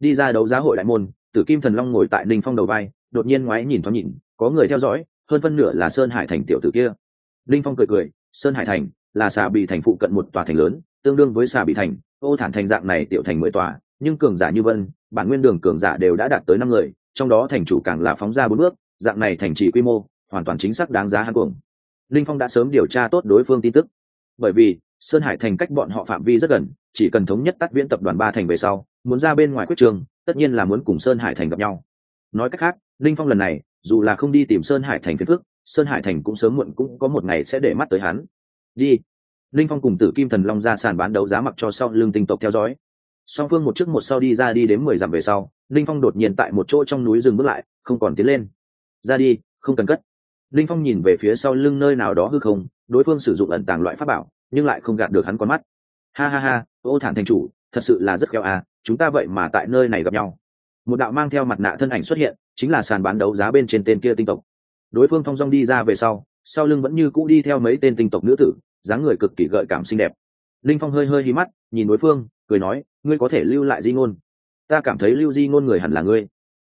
Đi ra đấu giá hội đại môn, tử kim thần long ngồi tại linh phong đầu vai, đột nhiên ngoái nhìn thoáng nhìn, có người theo dõi, hơn phân nửa là sơn hải thành tiểu tử kia. Linh phong cười cười, sơn hải thành là xà bị thành phụ cận một tòa thành lớn, tương đương với xà bị thành, ô thản thành dạng này tiểu thành mười tòa nhưng cường giả như vân, bản nguyên đường cường giả đều đã đạt tới năm người, trong đó thành chủ càng là phóng ra bốn bước, dạng này thành trì quy mô, hoàn toàn chính xác đáng giá hắn cuồng. Linh phong đã sớm điều tra tốt đối phương tin tức. Bởi vì, sơn hải thành cách bọn họ phạm vi rất gần, chỉ cần thống nhất tắt viễn tập đoàn ba thành về sau, muốn ra bên ngoài quyết trường, tất nhiên là muốn cùng sơn hải thành gặp nhau. Nói cách khác, linh phong lần này, dù là không đi tìm sơn hải thành phiền phức, sơn hải thành cũng sớm muộn cũng có một ngày sẽ để mắt tới hắn. Đi. Linh phong cùng tử kim thần long ra sàn bán đấu giá mặc cho sau lương tinh tộc theo dõi song phương một trước một sau đi ra đi đến mười dặm về sau, linh phong đột nhiên tại một chỗ trong núi dừng bước lại, không còn tiến lên. Ra đi, không cần cất. Linh phong nhìn về phía sau lưng nơi nào đó hư không, đối phương sử dụng ẩn tàng loại pháp bảo, nhưng lại không gạt được hắn con mắt. Ha ha ha, ô thản thành chủ, thật sự là rất khéo à chúng ta vậy mà tại nơi này gặp nhau. Một đạo mang theo mặt nạ thân ảnh xuất hiện, chính là sàn bán đấu giá bên trên tên kia tinh tộc. Đối phương thong dong đi ra về sau sau lưng vẫn như cũ đi theo mấy tên tinh tộc nữ tử, dáng người cực kỳ gợi cảm xinh đẹp. Linh phong hơi hơi hí mắt, nhìn đối phương cười nói, ngươi có thể lưu lại di ngôn. Ta cảm thấy lưu di ngôn người hẳn là ngươi.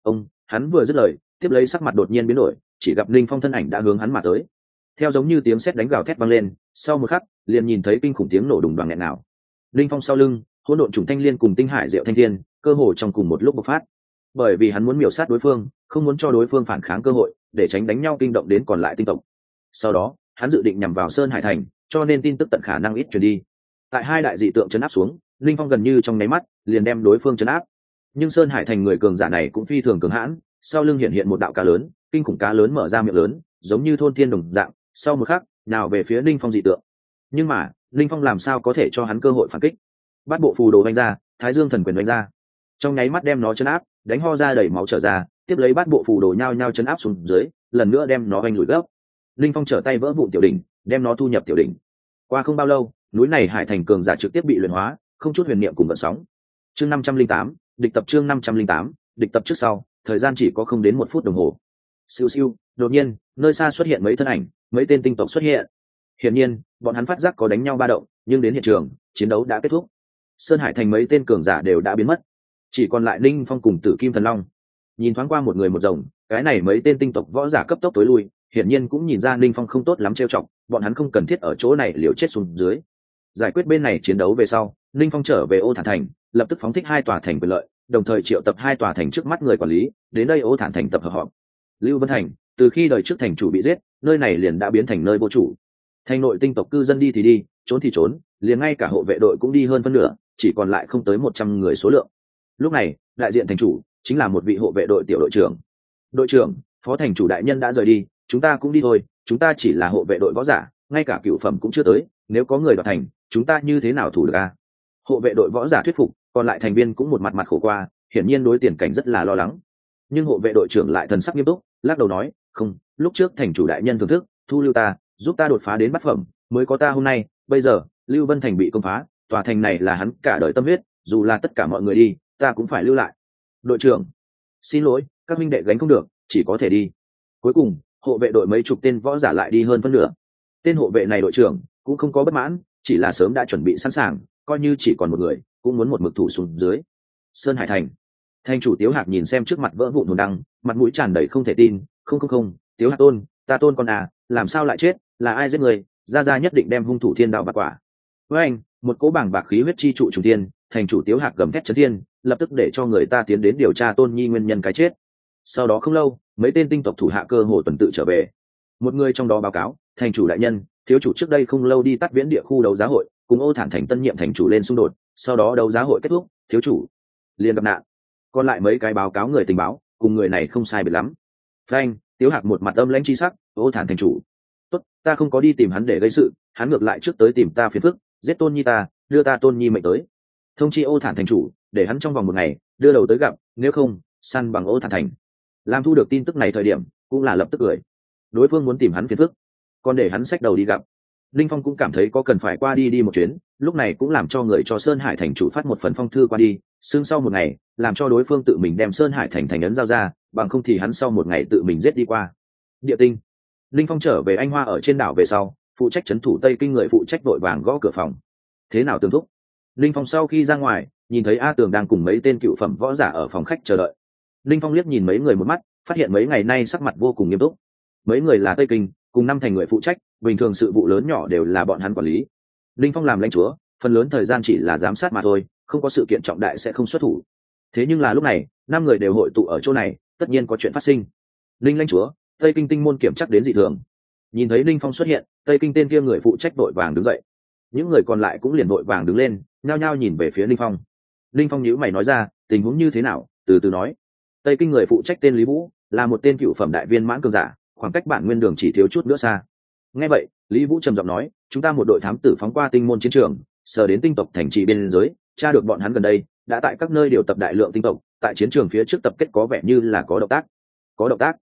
Ông, hắn vừa dứt lời, tiếp lấy sắc mặt đột nhiên biến đổi, chỉ gặp linh phong thân ảnh đã hướng hắn mà tới. Theo giống như tiếng sét đánh gào thét vang lên, sau một khắc, liền nhìn thấy kinh khủng tiếng nổ đùng đoàn nghẹn nào. Linh phong sau lưng, hỗn độn trùng thanh liên cùng tinh hải diệu thanh thiên, cơ hồ trong cùng một lúc bộc phát. Bởi vì hắn muốn miểu sát đối phương, không muốn cho đối phương phản kháng cơ hội, để tránh đánh nhau kinh động đến còn lại tinh tộc. Sau đó, hắn dự định nhằm vào sơn hải thành, cho nên tin tức tận khả năng ít truyền đi. Tại hai đại dị tượng chấn áp xuống linh phong gần như trong nháy mắt, liền đem đối phương chấn áp. Nhưng sơn hải thành người cường giả này cũng phi thường cường hãn, sau lưng hiện hiện một đạo cá lớn, kinh khủng cá lớn mở ra miệng lớn, giống như thôn thiên đồng dạng, sau một khắc, nào về phía linh phong dị tượng. Nhưng mà, linh phong làm sao có thể cho hắn cơ hội phản kích? Bắt bộ phù đồ đánh ra, thái dương thần quyền đánh ra. Trong nháy mắt đem nó chấn áp, đánh ho ra đẩy máu trở ra, tiếp lấy bắt bộ phù đồ nhao nhao chấn áp xuống dưới, lần nữa đem nó oanh lùi gấp. Linh phong trở tay vỡ vụ tiểu đỉnh, đem nó thu nhập tiểu đỉnh. Qua không bao lâu, núi này hải thành cường giả trực tiếp bị luyện hóa không chút huyền niệm cùng vận sóng. Chương năm trăm linh tám, địch tập chương năm trăm linh tám, địch tập trước sau, thời gian chỉ có không đến một phút đồng hồ. Siêu siêu, đột nhiên, nơi xa xuất hiện mấy thân ảnh, mấy tên tinh tộc xuất hiện. Hiển nhiên, bọn hắn phát giác có đánh nhau ba động, nhưng đến hiện trường, chiến đấu đã kết thúc. Sơn hải thành mấy tên cường giả đều đã biến mất. Chỉ còn lại ninh phong cùng tử kim thần long. Nhìn thoáng qua một người một rồng, cái này mấy tên tinh tộc võ giả cấp tốc tối lui, hiển nhiên cũng nhìn ra ninh phong không tốt lắm trêu chọc, bọn hắn không cần thiết ở chỗ này liều chết xuống dưới giải quyết bên này chiến đấu về sau, ninh phong trở về ô thản thành, lập tức phóng thích hai tòa thành quyền lợi, đồng thời triệu tập hai tòa thành trước mắt người quản lý, đến đây ô thản thành tập hợp họp lưu vân thành, từ khi đời trước thành chủ bị giết, nơi này liền đã biến thành nơi vô chủ. Thành nội tinh tộc cư dân đi thì đi, trốn thì trốn, liền ngay cả hộ vệ đội cũng đi hơn phân nửa, chỉ còn lại không tới một trăm người số lượng. Lúc này, đại diện thành chủ chính là một vị hộ vệ đội tiểu đội trưởng. Đội trưởng, phó thành chủ đại nhân đã rời đi, chúng ta cũng đi thôi, chúng ta chỉ là hộ vệ đội võ giả, ngay cả cựu phẩm cũng chưa tới, nếu có người đoạt thành chúng ta như thế nào thủ được a hộ vệ đội võ giả thuyết phục, còn lại thành viên cũng một mặt mặt khổ qua, hiển nhiên đối tiền cảnh rất là lo lắng. Nhưng hộ vệ đội trưởng lại thần sắc nghiêm túc, lắc đầu nói, không, lúc trước thành chủ đại nhân thưởng thức, thu lưu ta, giúp ta đột phá đến bát phẩm, mới có ta hôm nay, bây giờ, lưu vân thành bị công phá, tòa thành này là hắn cả đời tâm huyết, dù là tất cả mọi người đi, ta cũng phải lưu lại. Đội trưởng, xin lỗi, các minh đệ gánh không được, chỉ có thể đi. Cuối cùng, hộ vệ đội mấy chục tên võ giả lại đi hơn phân nửa. Tên hộ vệ này đội trưởng cũng không có bất mãn chỉ là sớm đã chuẩn bị sẵn sàng, coi như chỉ còn một người, cũng muốn một mực thủ xuống dưới. Sơn hải thành. Thành chủ tiếu hạc nhìn xem trước mặt vỡ vụn hồn đăng, mặt mũi tràn đầy không thể tin, không không không, tiếu hạc tôn, ta tôn con à làm sao lại chết, là ai giết người, ra ra nhất định đem hung thủ thiên đạo bạc quả. Với anh, một cỗ bảng bạc khí huyết chi trụ trùng tiên thành chủ tiếu hạc gầm thét chấn thiên, lập tức để cho người ta tiến đến điều tra tôn nhi nguyên nhân cái chết. Sau đó không lâu, mấy tên tinh tộc thủ hạ cơ hồ tuần tự trở về một người trong đó báo cáo, thành chủ đại nhân, thiếu chủ trước đây không lâu đi tắt viễn địa khu đấu giá hội, cùng ô thản thành tân nhiệm thành chủ lên xung đột, sau đó đấu giá hội kết thúc, thiếu chủ liền gặp nạn. Còn lại mấy cái báo cáo người tình báo, cùng người này không sai biệt lắm. Frank tiếu hạc một mặt âm lãnh chi sắc, ô thản thành chủ, tốt, ta không có đi tìm hắn để gây sự, hắn ngược lại trước tới tìm ta phiền phức, giết tôn nhi ta, đưa ta tôn nhi mệnh tới. Thông chi ô thản thành chủ, để hắn trong vòng một ngày, đưa đầu tới gặp, nếu không, săn bằng ô thản thành. Làm thu được tin tức này thời điểm, cũng là lập tức cười đối phương muốn tìm hắn phiền phức. Còn để hắn xách đầu đi gặp. Linh phong cũng cảm thấy có cần phải qua đi đi một chuyến, lúc này cũng làm cho người cho sơn hải thành chủ phát một phần phong thư qua đi, xưng sau một ngày, làm cho đối phương tự mình đem sơn hải thành thành ấn giao ra, bằng không thì hắn sau một ngày tự mình giết đi qua. Địa tinh. Linh phong trở về anh hoa ở trên đảo về sau, phụ trách trấn thủ tây kinh người phụ trách vội vàng gõ cửa phòng. Thế nào tương thúc? Linh phong sau khi ra ngoài, nhìn thấy a tường đang cùng mấy tên cựu phẩm võ giả ở phòng khách chờ đợi. Linh phong liếc nhìn mấy người một mắt, phát hiện mấy ngày nay sắc mặt vô cùng nghiêm túc mấy người là tây kinh, cùng năm thành người phụ trách, bình thường sự vụ lớn nhỏ đều là bọn hắn quản lý. Linh phong làm lãnh chúa, phần lớn thời gian chỉ là giám sát mà thôi, không có sự kiện trọng đại sẽ không xuất thủ. Thế nhưng là lúc này, năm người đều hội tụ ở chỗ này, tất nhiên có chuyện phát sinh. Linh lãnh chúa, tây kinh tinh môn kiểm chắc đến dị thường. Nhìn thấy linh phong xuất hiện, tây kinh tên kia người phụ trách đội vàng đứng dậy. Những người còn lại cũng liền đội vàng đứng lên, nhao nhao nhìn về phía linh phong. Linh phong nhữ mày nói ra, tình huống như thế nào? từ từ nói. Tây kinh người phụ trách tên lý vũ, là một tên cựu phẩm đại viên mãn cường giả khoảng cách bản nguyên đường chỉ thiếu chút nữa xa. Nghe vậy, lý vũ trầm giọng nói, chúng ta một đội thám tử phóng qua tinh môn chiến trường, sờ đến tinh tộc thành trì biên giới, tra được bọn hắn gần đây, đã tại các nơi điều tập đại lượng tinh tộc, tại chiến trường phía trước tập kết có vẻ như là có động tác. Có động tác.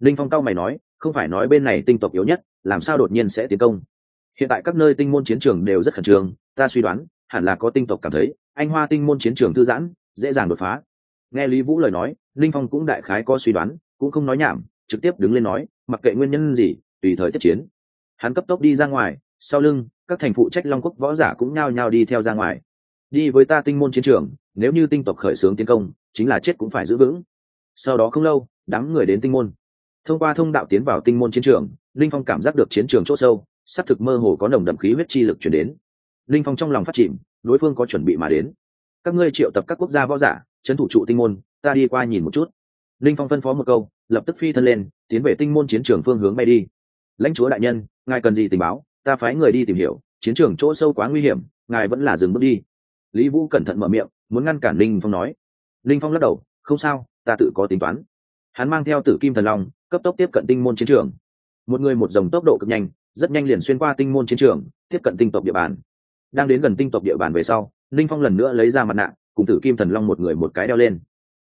Linh phong cao mày nói, không phải nói bên này tinh tộc yếu nhất, làm sao đột nhiên sẽ tiến công? Hiện tại các nơi tinh môn chiến trường đều rất khẩn trương, ta suy đoán, hẳn là có tinh tộc cảm thấy, anh hoa tinh môn chiến trường thư giãn, dễ dàng đột phá. Nghe lý vũ lời nói, linh phong cũng đại khái có suy đoán, cũng không nói nhảm trực tiếp đứng lên nói, mặc kệ nguyên nhân gì, tùy thời tiếp chiến. Hắn cấp tốc đi ra ngoài, sau lưng, các thành phụ trách long quốc võ giả cũng nhao nhao đi theo ra ngoài. Đi với ta tinh môn chiến trường, nếu như tinh tộc khởi xướng tiến công, chính là chết cũng phải giữ vững. Sau đó không lâu, đám người đến tinh môn. Thông qua thông đạo tiến vào tinh môn chiến trường, linh phong cảm giác được chiến trường c h ỗ sâu s ắ c thực mơ hồ có nồng đậm khí huyết chi lực chuyển đến. Linh phong trong lòng phát chìm, đối phương có chuẩn bị mà đến. Các ngươi triệu tập các quốc gia võ giả trấn thủ trụ tinh môn, ta đi qua nhìn một chút. Linh phong phân phó một câu lập tức phi thân lên, tiến về tinh môn chiến trường phương hướng bay đi. Lãnh chúa đại nhân, ngài cần gì tình báo, ta phái người đi tìm hiểu, chiến trường chỗ sâu quá nguy hiểm, ngài vẫn là dừng bước đi. Lý vũ cẩn thận mở miệng, muốn ngăn cản linh phong nói. Linh phong lắc đầu, không sao, ta tự có tính toán. Hắn mang theo tử kim thần long, cấp tốc tiếp cận tinh môn chiến trường. Một người một dòng tốc độ cực nhanh, rất nhanh liền xuyên qua tinh môn chiến trường, tiếp cận tinh tộc địa bàn. Đang đến gần tinh tộc địa bàn về sau linh phong lần nữa lấy ra mặt nạ, cùng tử kim thần long một người một cái đeo lên.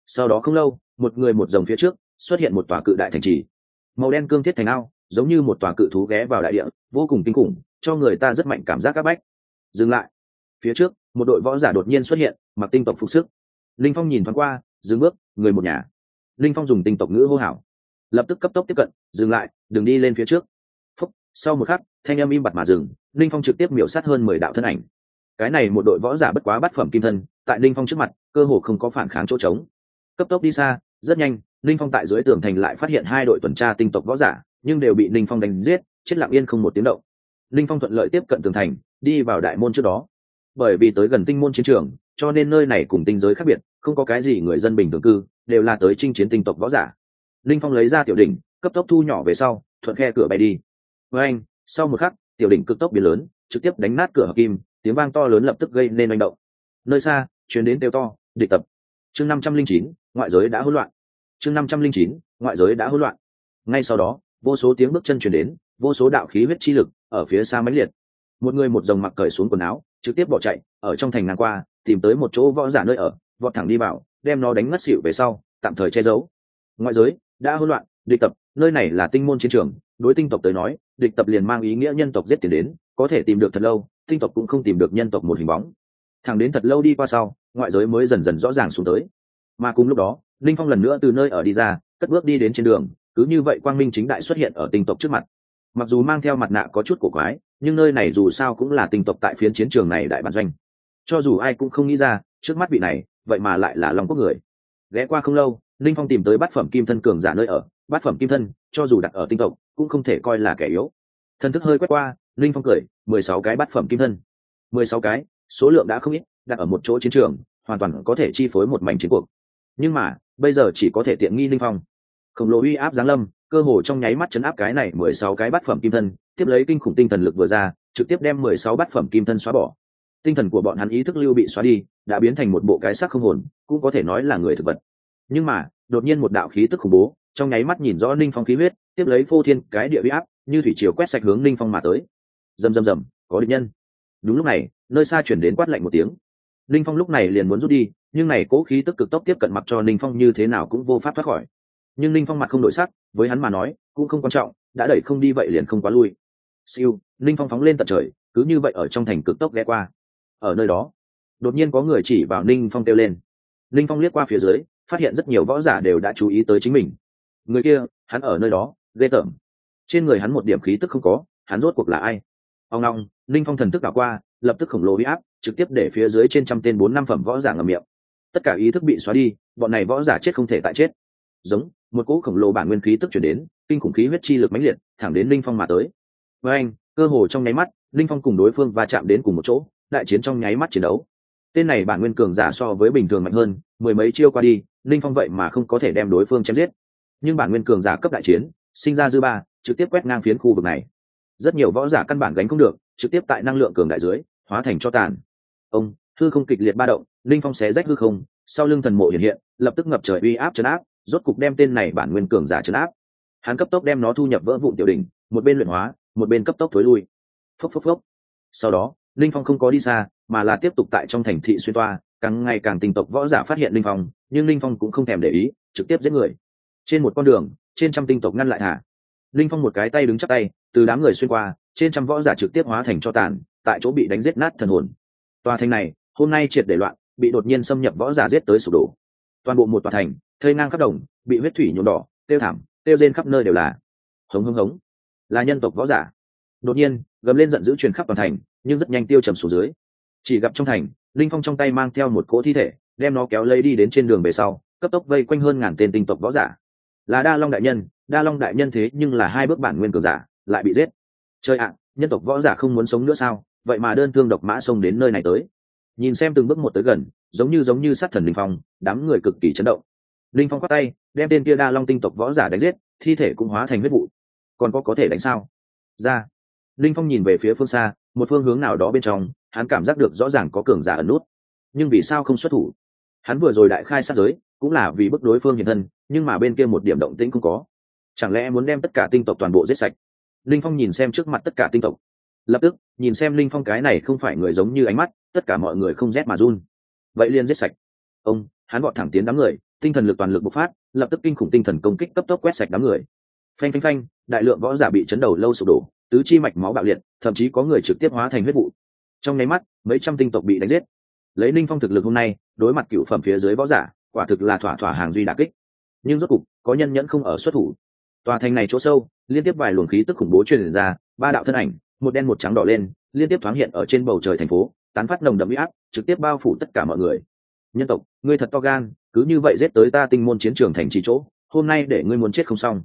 Sau đó không lâu, một người một dòng phía trước xuất hiện một tòa cự đại thành trì. Màu đen cương thiết thành ao giống như một tòa cự thú ghé vào đại địa vô cùng kinh khủng cho người ta rất mạnh cảm giác áp bách. Dừng lại. Phía trước một đội võ giả đột nhiên xuất hiện mặc tinh tộc phục sức. Linh phong nhìn thoáng qua dừng bước người một nhà. Linh phong dùng tinh tộc ngữ hô hào. Lập tức cấp tốc tiếp cận dừng lại đừng đi lên phía trước. Phúc, sau một khắc thanh âm im bặt mà dừng linh phong trực tiếp miểu sát hơn mười đạo thân ảnh. Cái này một đội võ giả bất quá bát phẩm kim thân tại linh phong trước mặt cơ hồ không có phản kháng chỗ trống. Cấp tốc đi xa rất nhanh linh phong tại dưới tường thành lại phát hiện hai đội tuần tra tinh tộc võ giả, nhưng đều bị linh phong đánh giết, chết lặng yên không một tiếng động. Linh phong thuận lợi tiếp cận tường thành, đi vào đại môn trước đó. Bởi vì tới gần tinh môn chiến trường, cho nên nơi này cùng tinh giới khác biệt, không có cái gì người dân bình thường cư, đều là tới chinh chiến tinh tộc võ giả. Linh phong lấy ra tiểu đỉnh, cấp tốc thu nhỏ về sau, thuận khe cửa bay đi. Với anh, sau một khắc, tiểu đỉnh cực tốc biến lớn, trực tiếp đánh nát cửa hợp kim, tiếng vang to lớn lập tức gây nên manh động. Nơi xa chuyến đến tiêu to, địch tập. Chương năm trăm linh chín, ngoại giới đã hỗn loạn chương năm trăm linh chín, ngoại giới đã hỗn loạn. Ngay sau đó, vô số tiếng bước chân chuyển đến, vô số đạo khí huyết chi lực ở phía xa mãnh liệt. Một người một dòng mặc cởi xuống quần áo, trực tiếp bỏ chạy, ở trong thành ngang qua, tìm tới một chỗ võ giả nơi ở, vọt thẳng đi vào, đem nó đánh ngất xịu về sau, tạm thời che giấu. Ngoại giới đã hỗn loạn, địch tập, nơi này là tinh môn chiến trường, đối tinh tộc tới nói, địch tập liền mang ý nghĩa nhân tộc giết tiền đến, có thể tìm được thật lâu, tinh tộc cũng không tìm được nhân tộc một hình bóng. Thẳng đến thật lâu đi qua sau, ngoại giới mới dần dần rõ ràng xuống tới. Mà cùng lúc đó linh phong lần nữa từ nơi ở đi ra, cất bước đi đến trên đường, cứ như vậy quang minh chính đại xuất hiện ở tinh tộc trước mặt. Mặc dù mang theo mặt nạ có chút cổ quái, nhưng nơi này dù sao cũng là tinh tộc tại phiến chiến trường này đại bản doanh. Cho dù ai cũng không nghĩ ra, trước mắt vị này, vậy mà lại là lòng quốc người. Ghé qua không lâu, linh phong tìm tới bát phẩm kim thân cường giả nơi ở. Bát phẩm kim thân, cho dù đặt ở tinh tộc, cũng không thể coi là kẻ yếu. Thân thức hơi quét qua, linh phong cười, mười sáu cái bát phẩm kim thân. mười sáu cái, số lượng đã không ít, đặt ở một chỗ chiến trường, hoàn toàn có thể chi phối một mảnh chiến cuộc nhưng mà, bây giờ chỉ có thể tiện nghi linh phong. Khổng lồ uy áp giáng lâm, cơ hồ trong nháy mắt chấn áp cái này mười sáu cái bát phẩm kim thân, tiếp lấy kinh khủng tinh thần lực vừa ra, trực tiếp đem mười sáu bát phẩm kim thân xóa bỏ. Tinh thần của bọn hắn ý thức lưu bị xóa đi, đã biến thành một bộ cái xác không hồn, cũng có thể nói là người thực vật. Nhưng mà, đột nhiên một đạo khí tức khủng bố, trong nháy mắt nhìn rõ ninh phong khí huyết, tiếp lấy phô thiên cái địa huy áp, như thủy chiều quét sạch hướng ninh phong mà tới. Rầm rầm rầm, có địch nhân. Đúng lúc này, nơi xa chuyển đến quát lạnh một tiếng ninh phong lúc này liền muốn rút đi, nhưng này cố khí tức cực tốc tiếp cận mặc cho ninh phong như thế nào cũng vô pháp thoát khỏi. Nhưng ninh phong mặt không đổi sắc, với hắn mà nói, cũng không quan trọng, đã đẩy không đi vậy liền không quá lui. Siêu ninh phong phóng lên tận trời, cứ như vậy ở trong thành cực tốc ghé qua. Ở nơi đó, đột nhiên có người chỉ vào ninh phong kêu lên. Ninh phong liếc qua phía dưới, phát hiện rất nhiều võ giả đều đã chú ý tới chính mình. Người kia, hắn ở nơi đó, ghê tởm. Trên người hắn một điểm khí tức không có, hắn rốt cuộc là ai? Ông long ninh phong thần thức đảo qua lập tức khổng lồ huy áp, trực tiếp để phía dưới trên trăm tên bốn năm phẩm võ giả ngầm miệng. Tất cả ý thức bị xóa đi, bọn này võ giả chết không thể tại chết. Giống, một cỗ khổng lồ bản nguyên khí tức chuyển đến, kinh khủng khí huyết chi lực mãnh liệt, thẳng đến linh phong mà tới. Với anh, cơ hồ trong nháy mắt, linh phong cùng đối phương va chạm đến cùng một chỗ, đại chiến trong nháy mắt chiến đấu. Tên này bản nguyên cường giả so với bình thường mạnh hơn, mười mấy chiêu qua đi, linh phong vậy mà không có thể đem đối phương chém giết. Nhưng bản nguyên cường giả cấp đại chiến, sinh ra dư ba, trực tiếp quét ngang phiến khu vực này. Rất nhiều võ giả căn bản gánh không được, trực tiếp tại năng lượng cường đại dưới hóa thành cho tàn. Ông, hư không kịch liệt ba động, linh phong xé rách hư không, sau lưng thần mộ hiện hiện, lập tức ngập trời uy áp chấn áp, rốt cục đem tên này bản nguyên cường giả chấn áp. Hắn cấp tốc đem nó thu nhập vỡ vụn tiểu đỉnh, một bên luyện hóa, một bên cấp tốc thối lui. Phốc phốc phốc. Sau đó, linh phong không có đi xa, mà là tiếp tục tại trong thành thị xuyên toa, càng ngày càng tình tộc võ giả phát hiện linh phong, nhưng linh phong cũng không thèm để ý, trực tiếp giết người. Trên một con đường, trên trăm tinh tộc ngăn lại thả linh phong một cái tay đứng chắc tay, từ đám người xuyên qua, trên trăm võ giả trực tiếp hóa thành cho tàn tại chỗ bị đánh giết nát thần hồn. Tòa thành này, hôm nay triệt để loạn, bị đột nhiên xâm nhập võ giả giết tới sụp đổ. Toàn bộ một tòa thành, thây ngang khắp đồng, bị huyết thủy nhuộm đỏ, tiêu thảm, tiêu rên khắp nơi đều là. Hống hống hống. Là nhân tộc võ giả. Đột nhiên, gầm lên giận dữ truyền khắp toàn thành, nhưng rất nhanh tiêu trầm xuống dưới. Chỉ gặp trong thành, linh phong trong tay mang theo một cỗ thi thể, đem nó kéo lấy đi đến trên đường về sau, cấp tốc vây quanh hơn ngàn tên tinh tộc võ giả. Là đa long đại nhân, đa long đại nhân thế nhưng là hai bước bản nguyên cường giả, lại bị giết. Chơi ạ, nhân tộc võ giả không muốn sống nữa sao? Vậy mà đơn thương độc mã xông đến nơi này tới. Nhìn xem từng bước một tới gần, giống như giống như sát thần linh phong, đám người cực kỳ chấn động. Linh phong khoác tay, đem tên kia đa long tinh tộc võ giả đánh giết, thi thể cũng hóa thành huyết vụ. Còn có có thể đánh sao? Ra. Linh phong nhìn về phía phương xa, một phương hướng nào đó bên trong, hắn cảm giác được rõ ràng có cường giả ẩn nút. Nhưng vì sao không xuất thủ? Hắn vừa rồi đại khai sát giới, cũng là vì bức đối phương hiện thân, nhưng mà bên kia một điểm động tĩnh không có. Chẳng lẽ muốn đem tất cả tinh tộc toàn bộ giết sạch? Linh phong nhìn xem trước mặt tất cả tinh tộc lập tức, nhìn xem linh phong cái này không phải người giống như ánh mắt, tất cả mọi người không rét mà run. Vậy liền giết sạch. Ông, hắn gọn thẳng tiến đám người, tinh thần lực toàn lực bộc phát, lập tức kinh khủng tinh thần công kích cấp tốc quét sạch đám người. Phanh phanh phanh, đại lượng võ giả bị chấn đầu lâu sụp đổ, tứ chi mạch máu bạo liệt, thậm chí có người trực tiếp hóa thành huyết vụ. Trong nháy mắt, mấy trăm tinh tộc bị đánh giết. Lấy ninh phong thực lực hôm nay, đối mặt cựu phẩm phía dưới võ giả, quả thực là thỏa thỏa hàng duy đà kích. Nhưng rốt cục, có nhân nhẫn không ở xuất thủ. Tòa thành này chỗ sâu, liên tiếp vài luồng khí tức khủng bố truyền ra, ba đạo thân ảnh một đen một trắng đỏ lên, liên tiếp thoáng hiện ở trên bầu trời thành phố, tán phát nồng đậm huy áp, trực tiếp bao phủ tất cả mọi người. Nhân tộc, ngươi thật to gan, cứ như vậy giết tới ta tinh môn chiến trường thành trì chỗ, hôm nay để ngươi muốn chết không xong.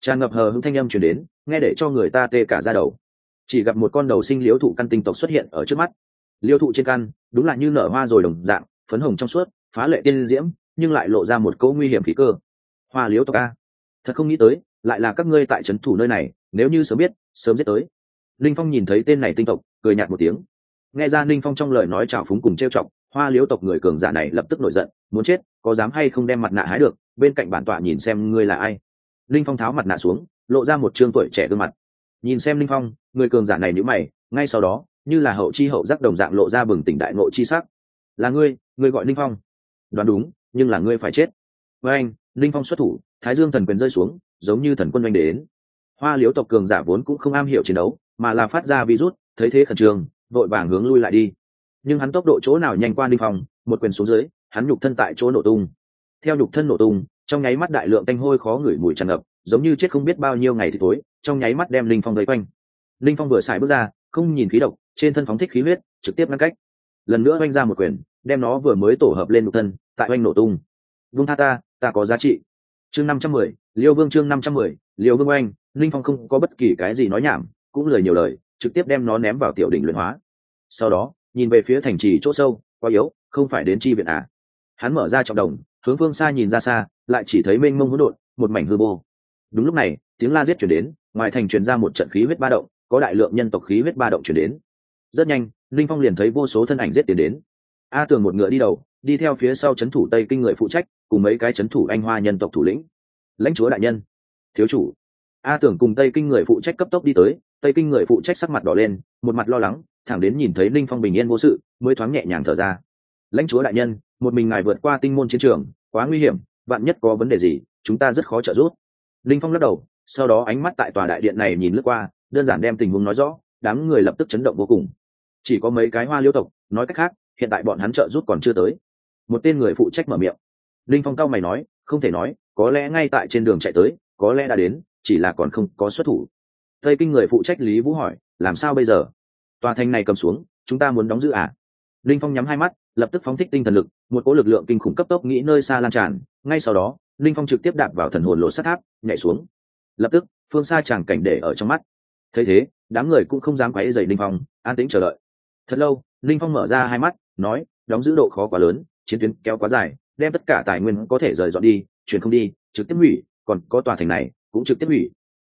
Tràn ngập hờ hững thanh âm chuyển đến, nghe để cho người ta tê cả ra đầu. Chỉ gặp một con đầu sinh liễu thụ căn tinh tộc xuất hiện ở trước mắt. Liễu thụ trên căn, đúng là như nở hoa rồi đồng dạng, phấn hồng trong suốt, phá lệ tiên diễm, nhưng lại lộ ra một cỗ nguy hiểm khí cơ. Hoa liễu tộc a. Thật không nghĩ tới, lại là các ngươi tại trấn thủ nơi này, nếu như sớm biết, sớm giết tới linh phong nhìn thấy tên này tinh tộc, cười nhạt một tiếng. Nghe ra linh phong trong lời nói trào phúng cùng trêu chọc, hoa liễu tộc người cường giả này lập tức nổi giận, muốn chết, có dám hay không đem mặt nạ hái được, bên cạnh bản tọa nhìn xem ngươi là ai. Linh phong tháo mặt nạ xuống, lộ ra một trương tuổi trẻ gương mặt. Nhìn xem linh phong, người cường giả này nhữ mày, ngay sau đó, như là hậu chi hậu giác đồng dạng lộ ra bừng tỉnh đại ngộ chi sắc. Là ngươi ngươi gọi linh phong? Đoán đúng, nhưng là ngươi phải chết. Với anh, linh phong xuất thủ, thái dương thần quyền rơi xuống, giống như thần quân oanh đến. Hoa liếu tộc cường giả vốn cũng không am hiểu chiến đấu mà là phát ra virus, thấy thế khẩn trương, vội vàng hướng lui lại đi. Nhưng hắn tốc độ chỗ nào nhanh qua linh phong một quyền xuống dưới, hắn nhục thân tại chỗ nổ tung. Theo nhục thân nổ tung, trong nháy mắt đại lượng tanh hôi khó ngửi mùi tràn ngập, giống như chết không biết bao nhiêu ngày thì tối, trong nháy mắt đem linh phong vây quanh. Linh phong vừa xài bước ra, không nhìn khí độc, trên thân phóng thích khí huyết, trực tiếp ngăn cách. Lần nữa oanh ra một quyền, đem nó vừa mới tổ hợp lên nhục thân, tại oanh nổ tung. Vung tha ta ta có giá trị. Chương năm trăm mười, liêu vương chương năm trăm mười, liêu vương oanh, linh phong không có bất kỳ cái gì nói nhảm cũng lời nhiều lời, trực tiếp đem nó ném vào tiểu đỉnh luyện hóa. Sau đó, nhìn về phía thành trì chỗ sâu, quá yếu, không phải đến chi viện à? Hắn mở ra trọng đồng, hướng phương xa nhìn ra xa, lại chỉ thấy mênh mông hỗn độn, một mảnh hư vô. Đúng lúc này, tiếng la giết chuyển đến, ngoài thành truyền ra một trận khí huyết ba động, có đại lượng nhân tộc khí huyết ba động chuyển đến. Rất nhanh, linh phong liền thấy vô số thân ảnh giết tiến đến. A tường một ngựa đi đầu, đi theo phía sau c h ấ n thủ tây kinh người phụ trách, cùng mấy cái c h ấ n thủ anh hoa nhân tộc thủ lĩnh. Lãnh chúa đại nhân. Thiếu chủ a tưởng cùng tây kinh người phụ trách cấp tốc đi tới, tây kinh người phụ trách sắc mặt đỏ lên, một mặt lo lắng, thẳng đến nhìn thấy linh phong bình yên vô sự, mới thoáng nhẹ nhàng thở ra. Lãnh chúa đại nhân, một mình ngài vượt qua tinh môn chiến trường, quá nguy hiểm, vạn nhất có vấn đề gì, chúng ta rất khó trợ giúp. Linh phong lắc đầu, sau đó ánh mắt tại tòa đại điện này nhìn lướt qua, đơn giản đem tình huống nói rõ, đám người lập tức chấn động vô cùng. Chỉ có mấy cái hoa liêu tộc, nói cách khác, hiện tại bọn hắn trợ giúp còn chưa tới. Một tên người phụ trách mở miệng. Linh phong cao mày nói, không thể nói, có lẽ ngay tại trên đường chạy tới, có lẽ đã đến chỉ là còn không có xuất thủ. Tây kinh người phụ trách lý vũ hỏi, làm sao bây giờ? Tòa thành này cầm xuống, chúng ta muốn đóng giữ à? Linh phong nhắm hai mắt, lập tức phóng thích tinh thần lực, một cỗ lực lượng kinh khủng cấp tốc nghĩ nơi xa lan tràn. Ngay sau đó, linh phong trực tiếp đạp vào thần hồn lộ sắt tháp, nhảy xuống. Lập tức, phương xa tràng cảnh để ở trong mắt. Thấy thế, đám người cũng không dám quấy dày linh phong, an tĩnh chờ đợi. Thật lâu, linh phong mở ra hai mắt, nói, đóng giữ độ khó quá lớn, chiến tuyến kéo quá dài, đem tất cả tài nguyên có thể rời dọn đi, chuyển không đi, trực tiếp hủy, còn có tòa thành này cũng trực tiếp hủy.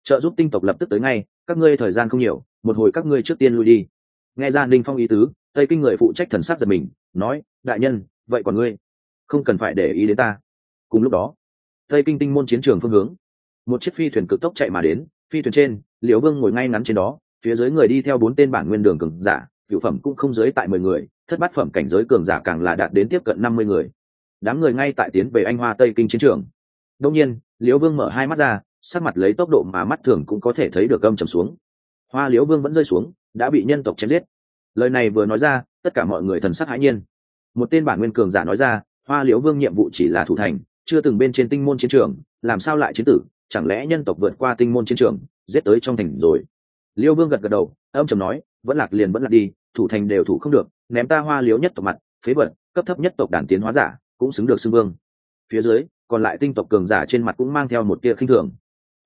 Trợ giúp tinh tộc lập tức tới ngay, các ngươi thời gian không nhiều, một hồi các ngươi trước tiên lui đi. Nghe ra ninh phong ý tứ, tây kinh người phụ trách thần sắc giật mình, nói, đại nhân, vậy còn ngươi? Không cần phải để ý đến ta. Cùng lúc đó, tây kinh tinh môn chiến trường phương hướng, một chiếc phi thuyền cực tốc chạy mà đến, phi thuyền trên, liễu vương ngồi ngay ngắn trên đó, phía dưới người đi theo bốn tên bản nguyên đường cường giả, cựu phẩm cũng không dưới tại mười người, thất bát phẩm cảnh giới cường giả càng là đạt đến tiếp cận năm mươi người. Đám người ngay tại tiến về anh hoa tây kinh chiến trường. Đông nhiên, liễu vương mở hai mắt ra sắc mặt lấy tốc độ mà mắt thường cũng có thể thấy được âm trầm xuống. Hoa liễu vương vẫn rơi xuống, đã bị nhân tộc chém giết. Lời này vừa nói ra, tất cả mọi người thần sắc hãi nhiên. Một tên bản nguyên cường giả nói ra, hoa liễu vương nhiệm vụ chỉ là thủ thành, chưa từng bên trên tinh môn chiến trường, làm sao lại chiến tử, chẳng lẽ nhân tộc vượt qua tinh môn chiến trường, giết tới trong thành rồi? Liêu vương gật gật đầu, âm trầm nói, vẫn lạc liền vẫn lạc đi, thủ thành đều thủ không được, ném ta hoa liếu nhất tộc mặt, phế vật, cấp thấp nhất tộc đàn tiến hóa giả, cũng xứng được xưng vương. Phía dưới, còn lại tinh tộc cường giả trên mặt cũng mang theo một tia khinh thường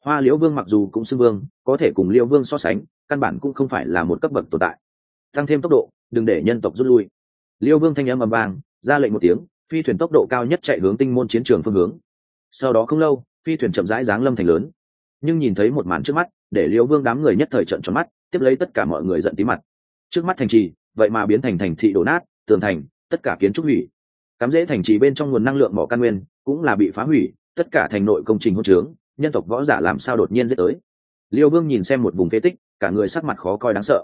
hoa liễu vương mặc dù cũng xưng vương, có thể cùng liễu vương so sánh, căn bản cũng không phải là một cấp bậc tồn tại. Tăng thêm tốc độ, đừng để nhân tộc rút lui. Liêu vương thanh âm ầm vang, ra lệnh một tiếng, phi thuyền tốc độ cao nhất chạy hướng tinh môn chiến trường phương hướng. Sau đó không lâu, phi thuyền chậm rãi giáng lâm thành lớn. Nhưng nhìn thấy một màn trước mắt, để liêu vương đám người nhất thời trận tròn mắt, tiếp lấy tất cả mọi người giận tí mặt. Trước mắt thành trì, vậy mà biến thành thành thị đổ nát, tường thành, tất cả kiến trúc hủy. Cắm rễ thành trì bên trong nguồn năng lượng mỏ căn nguyên, cũng là bị phá hủy, tất cả thành nội công trình hôn trướng nhân tộc võ giả làm sao đột nhiên dễ tới. Liêu vương nhìn xem một vùng phế tích, cả người sắc mặt khó coi đáng sợ.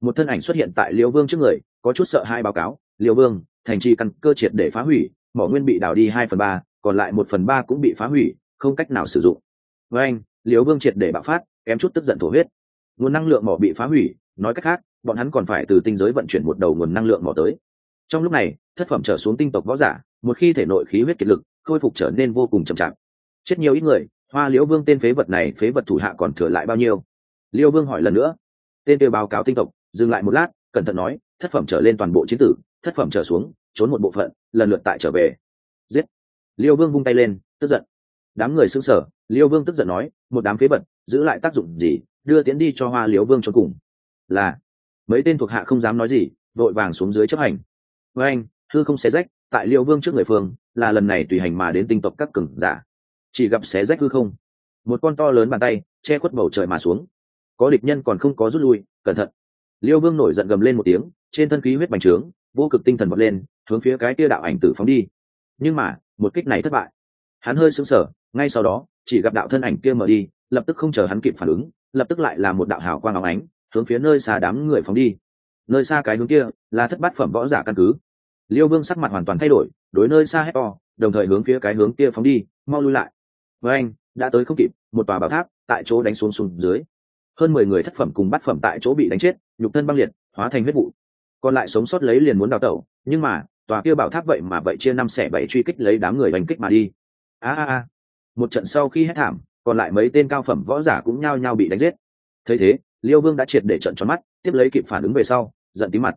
Một thân ảnh xuất hiện tại liêu vương trước người, có chút sợ hai báo cáo, liêu vương, thành trì căn cơ triệt để phá hủy, mỏ nguyên bị đào đi hai phần ba, còn lại một phần ba cũng bị phá hủy, không cách nào sử dụng. Với anh, liêu vương triệt để bạo phát, kém chút tức giận thổ huyết. Nguồn năng lượng mỏ bị phá hủy, nói cách khác, bọn hắn còn phải từ tinh giới vận chuyển một đầu nguồn năng lượng mỏ tới. Trong lúc này, thất phẩm trở xuống tinh tộc võ giả, một khi thể nội khí huyết kiệt lực, khôi phục trở nên vô cùng chậm chạp chết nhiều ít người hoa liễu vương tên phế vật này phế vật thủ hạ còn thừa lại bao nhiêu? Liêu vương hỏi lần nữa. Tên kêu báo cáo tinh tộc, dừng lại một lát, cẩn thận nói, thất phẩm trở lên toàn bộ chiến tử, thất phẩm trở xuống, trốn một bộ phận, lần lượt tại trở về. Giết. Liêu vương vung tay lên, tức giận. Đám người xứng sở liêu vương tức giận nói, một đám phế vật, giữ lại tác dụng gì, đưa tiến đi cho hoa liêu vương cho cùng. Là, mấy tên thuộc hạ không dám nói gì, vội vàng xuống dưới chấp hành. Với anh thư không xé rách, tại liêu vương trước người phương, là lần này tùy hành mà đến tinh tộc các cường giả chỉ gặp xé rách hư không. Một con to lớn bàn tay che khuất bầu trời mà xuống. Có địch nhân còn không có rút lui, cẩn thận. Liêu vương nổi giận gầm lên một tiếng, trên thân khí huyết bành trướng, vô cực tinh thần bật lên, hướng phía cái tia đạo ảnh tử phóng đi. Nhưng mà, một kích này thất bại. Hắn hơi sững sờ, ngay sau đó, chỉ gặp đạo thân ảnh kia mở đi, lập tức không chờ hắn kịp phản ứng, lập tức lại là một đạo hào quang áo ánh, hướng phía nơi xa đám người phóng đi. Nơi xa cái hướng kia, là thất bát phẩm võ giả căn cứ. Liêu vương sắc mặt hoàn toàn thay đổi, đối nơi xa hét to, đồng thời hướng phía cái hướng kia phóng đi, mau lui lại với anh, đã tới không kịp, một tòa bảo tháp tại chỗ đánh xuống xuống dưới. Hơn mười người thất phẩm cùng bát phẩm tại chỗ bị đánh chết, nhục thân băng liệt, hóa thành huyết vụ. Còn lại sống sót lấy liền muốn đào tẩu, nhưng mà, tòa kia bảo tháp vậy mà vậy chia năm xẻ bảy truy kích lấy đám người đánh kích mà đi. A a a. Một trận sau khi hết thảm, còn lại mấy tên cao phẩm võ giả cũng nhao nhao bị đánh giết. Thấy thế, liêu vương đã triệt để trận tròn mắt, tiếp lấy kịp phản ứng về sau, giận tí mặt.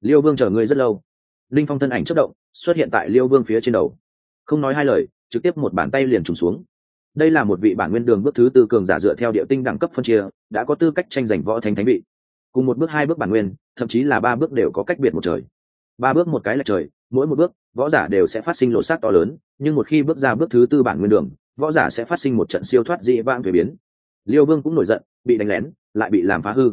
Liêu vương chờ người rất lâu. Linh phong thân ảnh chất động, xuất hiện tại liêu vương phía trên đầu. Không nói hai lời, trực tiếp một bàn tay liền trùng xuống đây là một vị bản nguyên đường bước thứ tư cường giả dựa theo địa tinh đẳng cấp phân chia, đã có tư cách tranh giành võ thánh thánh vị. Cùng một bước hai bước bản nguyên, thậm chí là ba bước đều có cách biệt một trời. Ba bước một cái là trời, mỗi một bước, võ giả đều sẽ phát sinh lộ sát to lớn, nhưng một khi bước ra bước thứ tư bản nguyên đường, võ giả sẽ phát sinh một trận siêu thoát dị vãng thuế biến. Liêu vương cũng nổi giận, bị đánh lén, lại bị làm phá hư.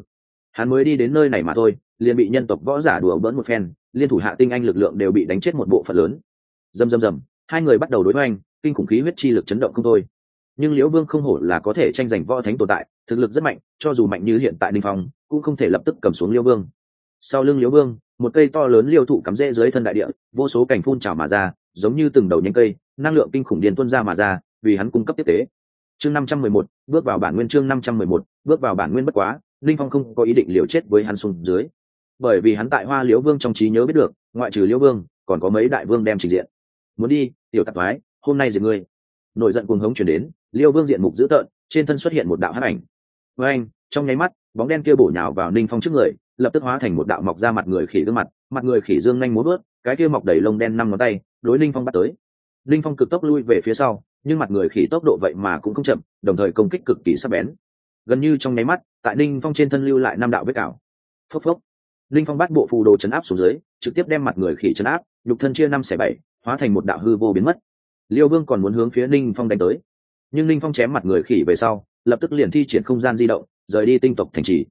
Hắn mới đi đến nơi này mà thôi, liền bị nhân tộc võ giả đùa bỡn một phen, liên thủ hạ tinh anh lực lượng đều bị đánh chết một bộ phận lớn. Dầm dầm dầm hai người bắt đầu đối hoành, kinh khủng khí huyết chi lực chấn động không thôi nhưng liễu vương không hổ là có thể tranh giành võ thánh tồn tại, thực lực rất mạnh, cho dù mạnh như hiện tại ninh phong, cũng không thể lập tức cầm xuống liễu vương. Sau lưng liễu vương, một cây to lớn liêu thụ cắm rễ dưới thân đại địa, vô số cảnh phun trào mà ra, giống như từng đầu nhánh cây, năng lượng kinh khủng điền tuân ra mà ra, vì hắn cung cấp tiếp tế. Chương năm trăm mười một, bước vào bản nguyên chương năm trăm mười một, bước vào bản nguyên bất quá linh phong không có ý định liều chết với hắn xuống dưới. Bởi vì hắn tại hoa liễu vương trong trí nhớ biết được, ngoại trừ liễu vương, còn có mấy đại vương đem trình diện. Muốn đi, tiểu tạp thoái, hôm nay diệt ngươi. Nổi giận cuồng hống chuyển đến liêu vương diện mục dữ tợn, trên thân xuất hiện một đạo hát ảnh. Với anh, trong nháy mắt, bóng đen kia bổ nhào vào ninh phong trước người, lập tức hóa thành một đạo mọc ra mặt người khỉ gương mặt mặt người khỉ dương nhanh muốn bớt cái kia mọc đầy lông đen năm ngón tay, đối ninh phong bắt tới. Ninh phong cực tốc lui về phía sau, nhưng mặt người khỉ tốc độ vậy mà cũng không chậm, đồng thời công kích cực kỳ sắc bén. Gần như trong nháy mắt, tại ninh phong trên thân lưu lại năm đạo vết cào. Phốc phốc. Ninh phong bắt bộ phù đồ chấn áp xuống dưới, trực tiếp đem mặt người khỉ chấn áp, nhục thân chia năm xẻ bảy, hóa thành một đạo hư vô biến mất. Liêu vương còn muốn hướng phía ninh phong đánh tới nhưng linh phong chém mặt người khỉ về sau, lập tức liền thi triển không gian di động, rời đi tinh tộc thành trì.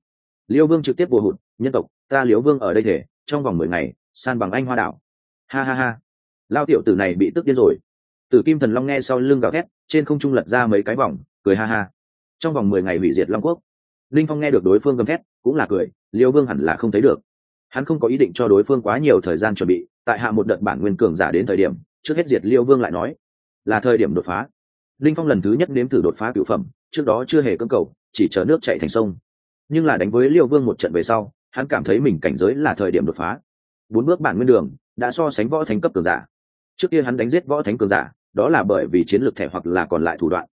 Liêu vương trực tiếp bùa hụt, nhân tộc, ta liêu vương ở đây thể, trong vòng mười ngày, san bằng anh hoa đảo. Ha ha ha. Lao tiểu tử này bị tức điên rồi. Tử kim thần long nghe sau lưng gào thét, trên không trung lật ra mấy cái vòng, cười ha ha. Trong vòng mười ngày hủy diệt long quốc. Linh phong nghe được đối phương gầm thét, cũng là cười, liêu vương hẳn là không thấy được. Hắn không có ý định cho đối phương quá nhiều thời gian chuẩn bị, tại hạ một đợt bản nguyên cường giả đến thời điểm, trước hết diệt liêu vương lại nói, là thời điểm đột phá linh phong lần thứ nhất nếm thử đột phá cựu phẩm, trước đó chưa hề cưỡng cầu, chỉ chờ nước chạy thành sông. Nhưng là đánh với liêu vương một trận về sau, hắn cảm thấy mình cảnh giới là thời điểm đột phá. Bốn bước bản nguyên đường, đã so sánh võ thánh cấp cường giả. Trước kia hắn đánh giết võ thánh cường giả, đó là bởi vì chiến lược thẻ hoặc là còn lại thủ đoạn.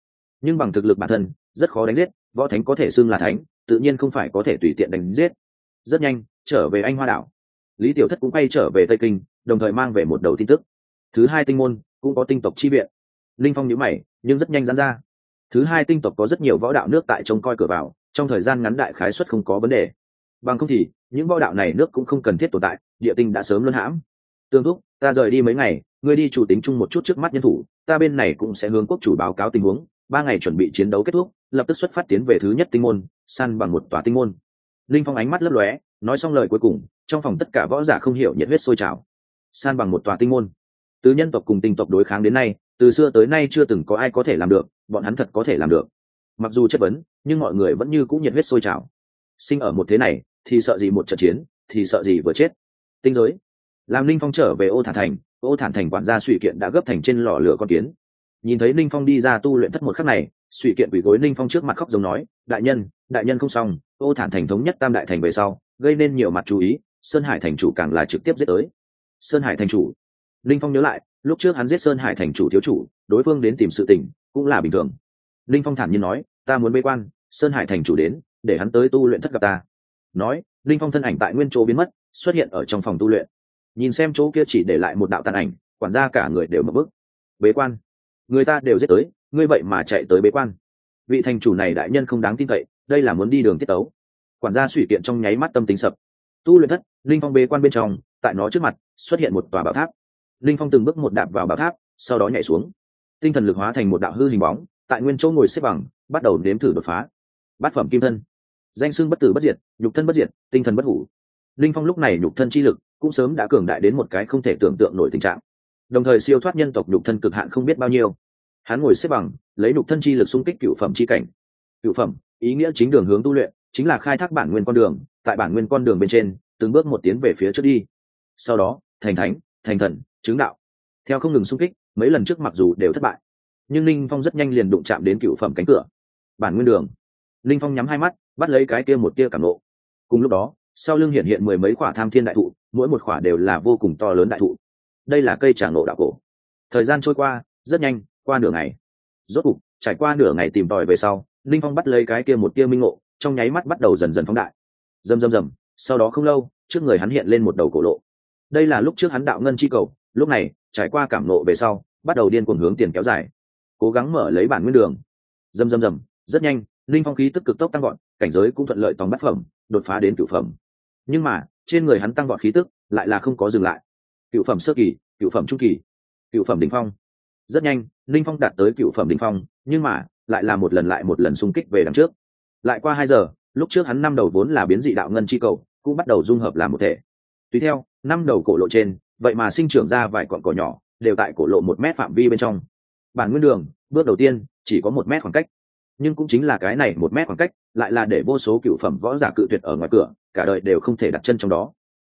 Nhưng bằng thực lực bản thân, rất khó đánh giết, võ thánh có thể xưng là thánh, tự nhiên không phải có thể tùy tiện đánh giết. Rất nhanh, trở về anh hoa đảo. Lý tiểu thất cũng quay trở về tây kinh, đồng thời mang về một đầu tin tức. Thứ hai tinh môn, cũng có tinh tộc chi viện. Linh phong nhíu mày nhưng rất nhanh dán ra. Thứ hai tinh tộc có rất nhiều võ đạo nước tại trông coi cửa vào, trong thời gian ngắn đại khái xuất không có vấn đề. Bằng không thì, những võ đạo này nước cũng không cần thiết tồn tại, địa tinh đã sớm luân hãm. Tương thúc ta rời đi mấy ngày, ngươi đi chủ tính chung một chút trước mắt nhân thủ, ta bên này cũng sẽ hướng quốc chủ báo cáo tình huống. Ba ngày chuẩn bị chiến đấu kết thúc, lập tức xuất phát tiến về thứ nhất tinh môn săn bằng một tòa tinh môn. Linh phong ánh mắt lấp lóe, nói xong lời cuối cùng, trong phòng tất cả võ giả không hiểu nhiệt huyết sôi trào. San bằng một tòa tinh môn. Từ nhân tộc cùng tinh tộc đối kháng đến nay từ xưa tới nay chưa từng có ai có thể làm được, bọn hắn thật có thể làm được. Mặc dù chất vấn, nhưng mọi người vẫn như cũng nhiệt huyết sôi trào. Sinh ở một thế này, thì sợ gì một trận chiến, thì sợ gì vừa chết. Tinh giới. Làm linh phong trở về ô thản thành, ô thản thành quản gia suy kiện đã gấp thành trên lò lửa con kiến. Nhìn thấy linh phong đi ra tu luyện thất một khắc này suy kiện quỷ gối linh phong trước mặt khóc giống nói, đại nhân đại nhân không xong, ô thản thành thống nhất tam đại thành về sau, gây nên nhiều mặt chú ý, sơn hải thành chủ càng là trực tiếp giết tới. Sơn hải thành chủ. Linh phong nhớ lại lúc trước hắn giết sơn hải thành chủ thiếu chủ, đối phương đến tìm sự tình, cũng là bình thường. Linh phong thản nhiên nói, ta muốn bế quan, sơn hải thành chủ đến, để hắn tới tu luyện thất gặp ta. Nói, linh phong thân ảnh tại nguyên chỗ biến mất, xuất hiện ở trong phòng tu luyện. Nhìn xem chỗ kia chỉ để lại một đạo tàn ảnh, quản gia cả người đều mập bức bế quan. Người ta đều giết tới, ngươi vậy mà chạy tới bế quan. Vị thành chủ này đại nhân không đáng tin cậy, đây là muốn đi đường tiết tấu. Quản gia suy kiện trong nháy mắt tâm tính sập. Tu luyện thất, linh phong bế quan bên trong, tại nó trước mặt, xuất hiện một tòa bảo tháp linh phong từng bước một đạp vào bảo tháp, sau đó nhảy xuống. Tinh thần lực hóa thành một đạo hư hình bóng, tại nguyên chỗ ngồi xếp bằng, bắt đầu nếm thử đột phá. Bát phẩm kim thân. Danh xưng bất tử bất diệt, nhục thân bất diệt, tinh thần bất hủ. Linh phong lúc này nhục thân chi lực cũng sớm đã cường đại đến một cái không thể tưởng tượng nổi tình trạng. Đồng thời siêu thoát nhân tộc nhục thân cực hạn không biết bao nhiêu. Hắn ngồi xếp bằng, lấy nhục thân chi lực xung kích cựu phẩm chi cảnh. Cựu phẩm, ý nghĩa chính đường hướng tu luyện, chính là khai thác bản nguyên con đường, tại bản nguyên con đường bên trên, từng bước một tiến về phía trước đi. Sau đó, thành thánh, thành thần chứng đạo. Theo không ngừng xung kích, mấy lần trước mặc dù đều thất bại, nhưng linh phong rất nhanh liền đụng chạm đến cựu phẩm cánh cửa. Bản nguyên đường. Linh phong nhắm hai mắt, bắt lấy cái kia một tia cảm nộ. Cùng lúc đó, sau lưng hiện hiện mười mấy quả tham thiên đại thụ, mỗi một quả đều là vô cùng to lớn đại thụ. Đây là cây trả nộ đạo cổ. Thời gian trôi qua, rất nhanh, qua nửa ngày. Rốt cục, trải qua nửa ngày tìm tòi về sau linh phong bắt lấy cái kia một tia minh ngộ, trong nháy mắt bắt đầu dần dần phóng đại. Rầm rầm rầm, sau đó không lâu, trước người hắn hiện lên một đầu cổ lộ. Đây là lúc trước hắn đạo ngân chi cầu lúc này, trải qua cảm nộ về sau, bắt đầu điên cuồng hướng tiền kéo dài. Cố gắng mở lấy bản nguyên đường. Rầm rầm rầm rất nhanh, linh phong khí tức cực tốc tăng gọn cảnh giới cũng thuận lợi tòng bát phẩm, đột phá đến cửu phẩm. Nhưng mà, trên người hắn tăng gọn khí tức lại là không có dừng lại. Cửu phẩm sơ kỳ, cửu phẩm trung kỳ, cửu phẩm đỉnh phong. Rất nhanh, linh phong đạt tới cửu phẩm đỉnh phong, nhưng mà, lại là một lần lại một lần xung kích về đằng trước. Lại qua hai giờ, lúc trước hắn năm đầu vốn là biến dị đạo ngân chi cầu, cũng bắt đầu dung hợp làm một thể. Tùy theo, năm đầu cổ lộ trên vậy mà sinh trưởng ra vài cọn cỏ nhỏ, đều tại cổ lộ một mét phạm vi bên trong. Bản nguyên đường, bước đầu tiên, chỉ có một mét khoảng cách. Nhưng cũng chính là cái này một mét khoảng cách, lại là để vô số cựu phẩm võ giả cự tuyệt ở ngoài cửa, cả đời đều không thể đặt chân trong đó.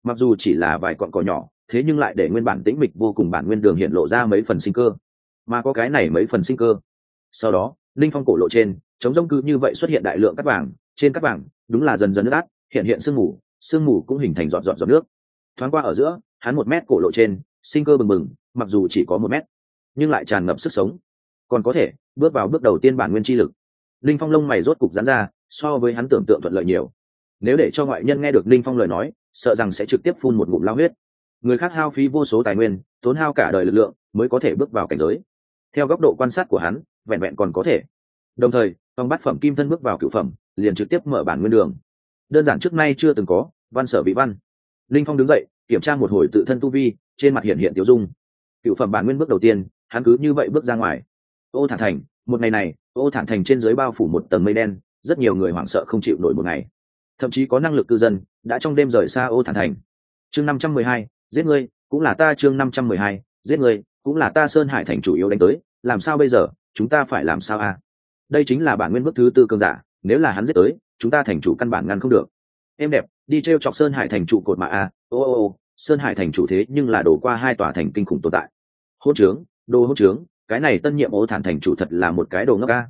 Mặc dù chỉ là vài cọn cỏ nhỏ, thế nhưng lại để nguyên bản tĩnh mịch vô cùng bản nguyên đường hiện lộ ra mấy phần sinh cơ. Mà có cái này mấy phần sinh cơ. Sau đó, linh phong cổ lộ trên chống rông cư như vậy xuất hiện đại lượng cắt vàng, trên cắt vàng, đúng là dần dần nước át hiện hiện sương mù sương mù cũng hình thành giọt giọt giọt nước thoáng qua ở giữa, hắn một mét cổ lộ trên, sinh cơ bừng bừng, mặc dù chỉ có một mét, nhưng lại tràn ngập sức sống. Còn có thể, bước vào bước đầu tiên bản nguyên chi lực. Linh phong lông mày rốt cục dán ra, so với hắn tưởng tượng thuận lợi nhiều. Nếu để cho ngoại nhân nghe được linh phong lời nói, sợ rằng sẽ trực tiếp phun một ngụm lao huyết. Người khác hao phí vô số tài nguyên, tốn hao cả đời lực lượng, mới có thể bước vào cảnh giới. Theo góc độ quan sát của hắn, vẹn vẹn còn có thể. Đồng thời, phong bát phẩm kim thân bước vào cựu phẩm, liền trực tiếp mở bản nguyên đường. Đơn giản trước nay chưa từng có, văn sở vị văn linh phong đứng dậy, kiểm tra một hồi tự thân tu vi, trên mặt hiện hiện tiêu dung. Cựu phẩm bản nguyên bước đầu tiên, hắn cứ như vậy bước ra ngoài. Ô thản thành, một ngày này, ô thản thành trên dưới bao phủ một tầng mây đen, rất nhiều người hoảng sợ không chịu nổi một ngày. Thậm chí có năng lực cư dân, đã trong đêm rời xa ô thản thành. Chương năm trăm mười hai, giết ngươi, cũng là ta chương năm trăm mười hai, giết ngươi, cũng là ta sơn hải thành chủ yếu đánh tới, làm sao bây giờ, chúng ta phải làm sao a đây chính là bản nguyên bước thứ tư cơn giả, nếu là hắn giết tới, chúng ta thành chủ căn bản ngăn không được em đẹp, đi t r e o chọc sơn hải thành trụ cột mà a ô ô ô, sơn hải thành chủ thế nhưng là đổ qua hai tòa thành kinh khủng tồn tại. Hôn trướng, đồ hôn trướng, cái này tân nhiệm ô thản thành chủ thật là một cái đồ ngốc ca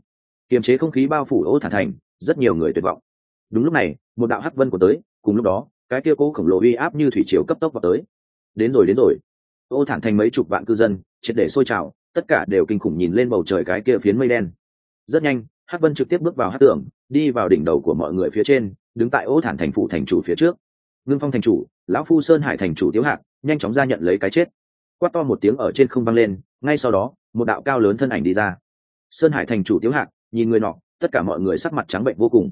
kiềm chế không khí bao phủ ô thản thành, rất nhiều người tuyệt vọng. Đúng lúc này, một đạo hắc vân của tới, cùng lúc đó, cái kia cố khổng lồ uy áp như thủy chiều cấp tốc vào tới. Đến rồi đến rồi. Ô thản thành mấy chục vạn cư dân, triệt để sôi trào, tất cả đều kinh khủng nhìn lên bầu trời cái kia phiến mây đen. Rất nhanh, hắc vân trực tiếp bước vào hát tường, đi vào đỉnh đầu của mọi người phía trên đứng tại ô thản thành phủ thành chủ phía trước. Ngưng phong thành chủ, lão phu sơn hải thành chủ tiếu hạc, nhanh chóng ra nhận lấy cái chết. Quát to một tiếng ở trên không vang lên, ngay sau đó, một đạo cao lớn thân ảnh đi ra. Sơn hải thành chủ tiếu hạc, nhìn người nọ, tất cả mọi người sắc mặt trắng bệnh vô cùng.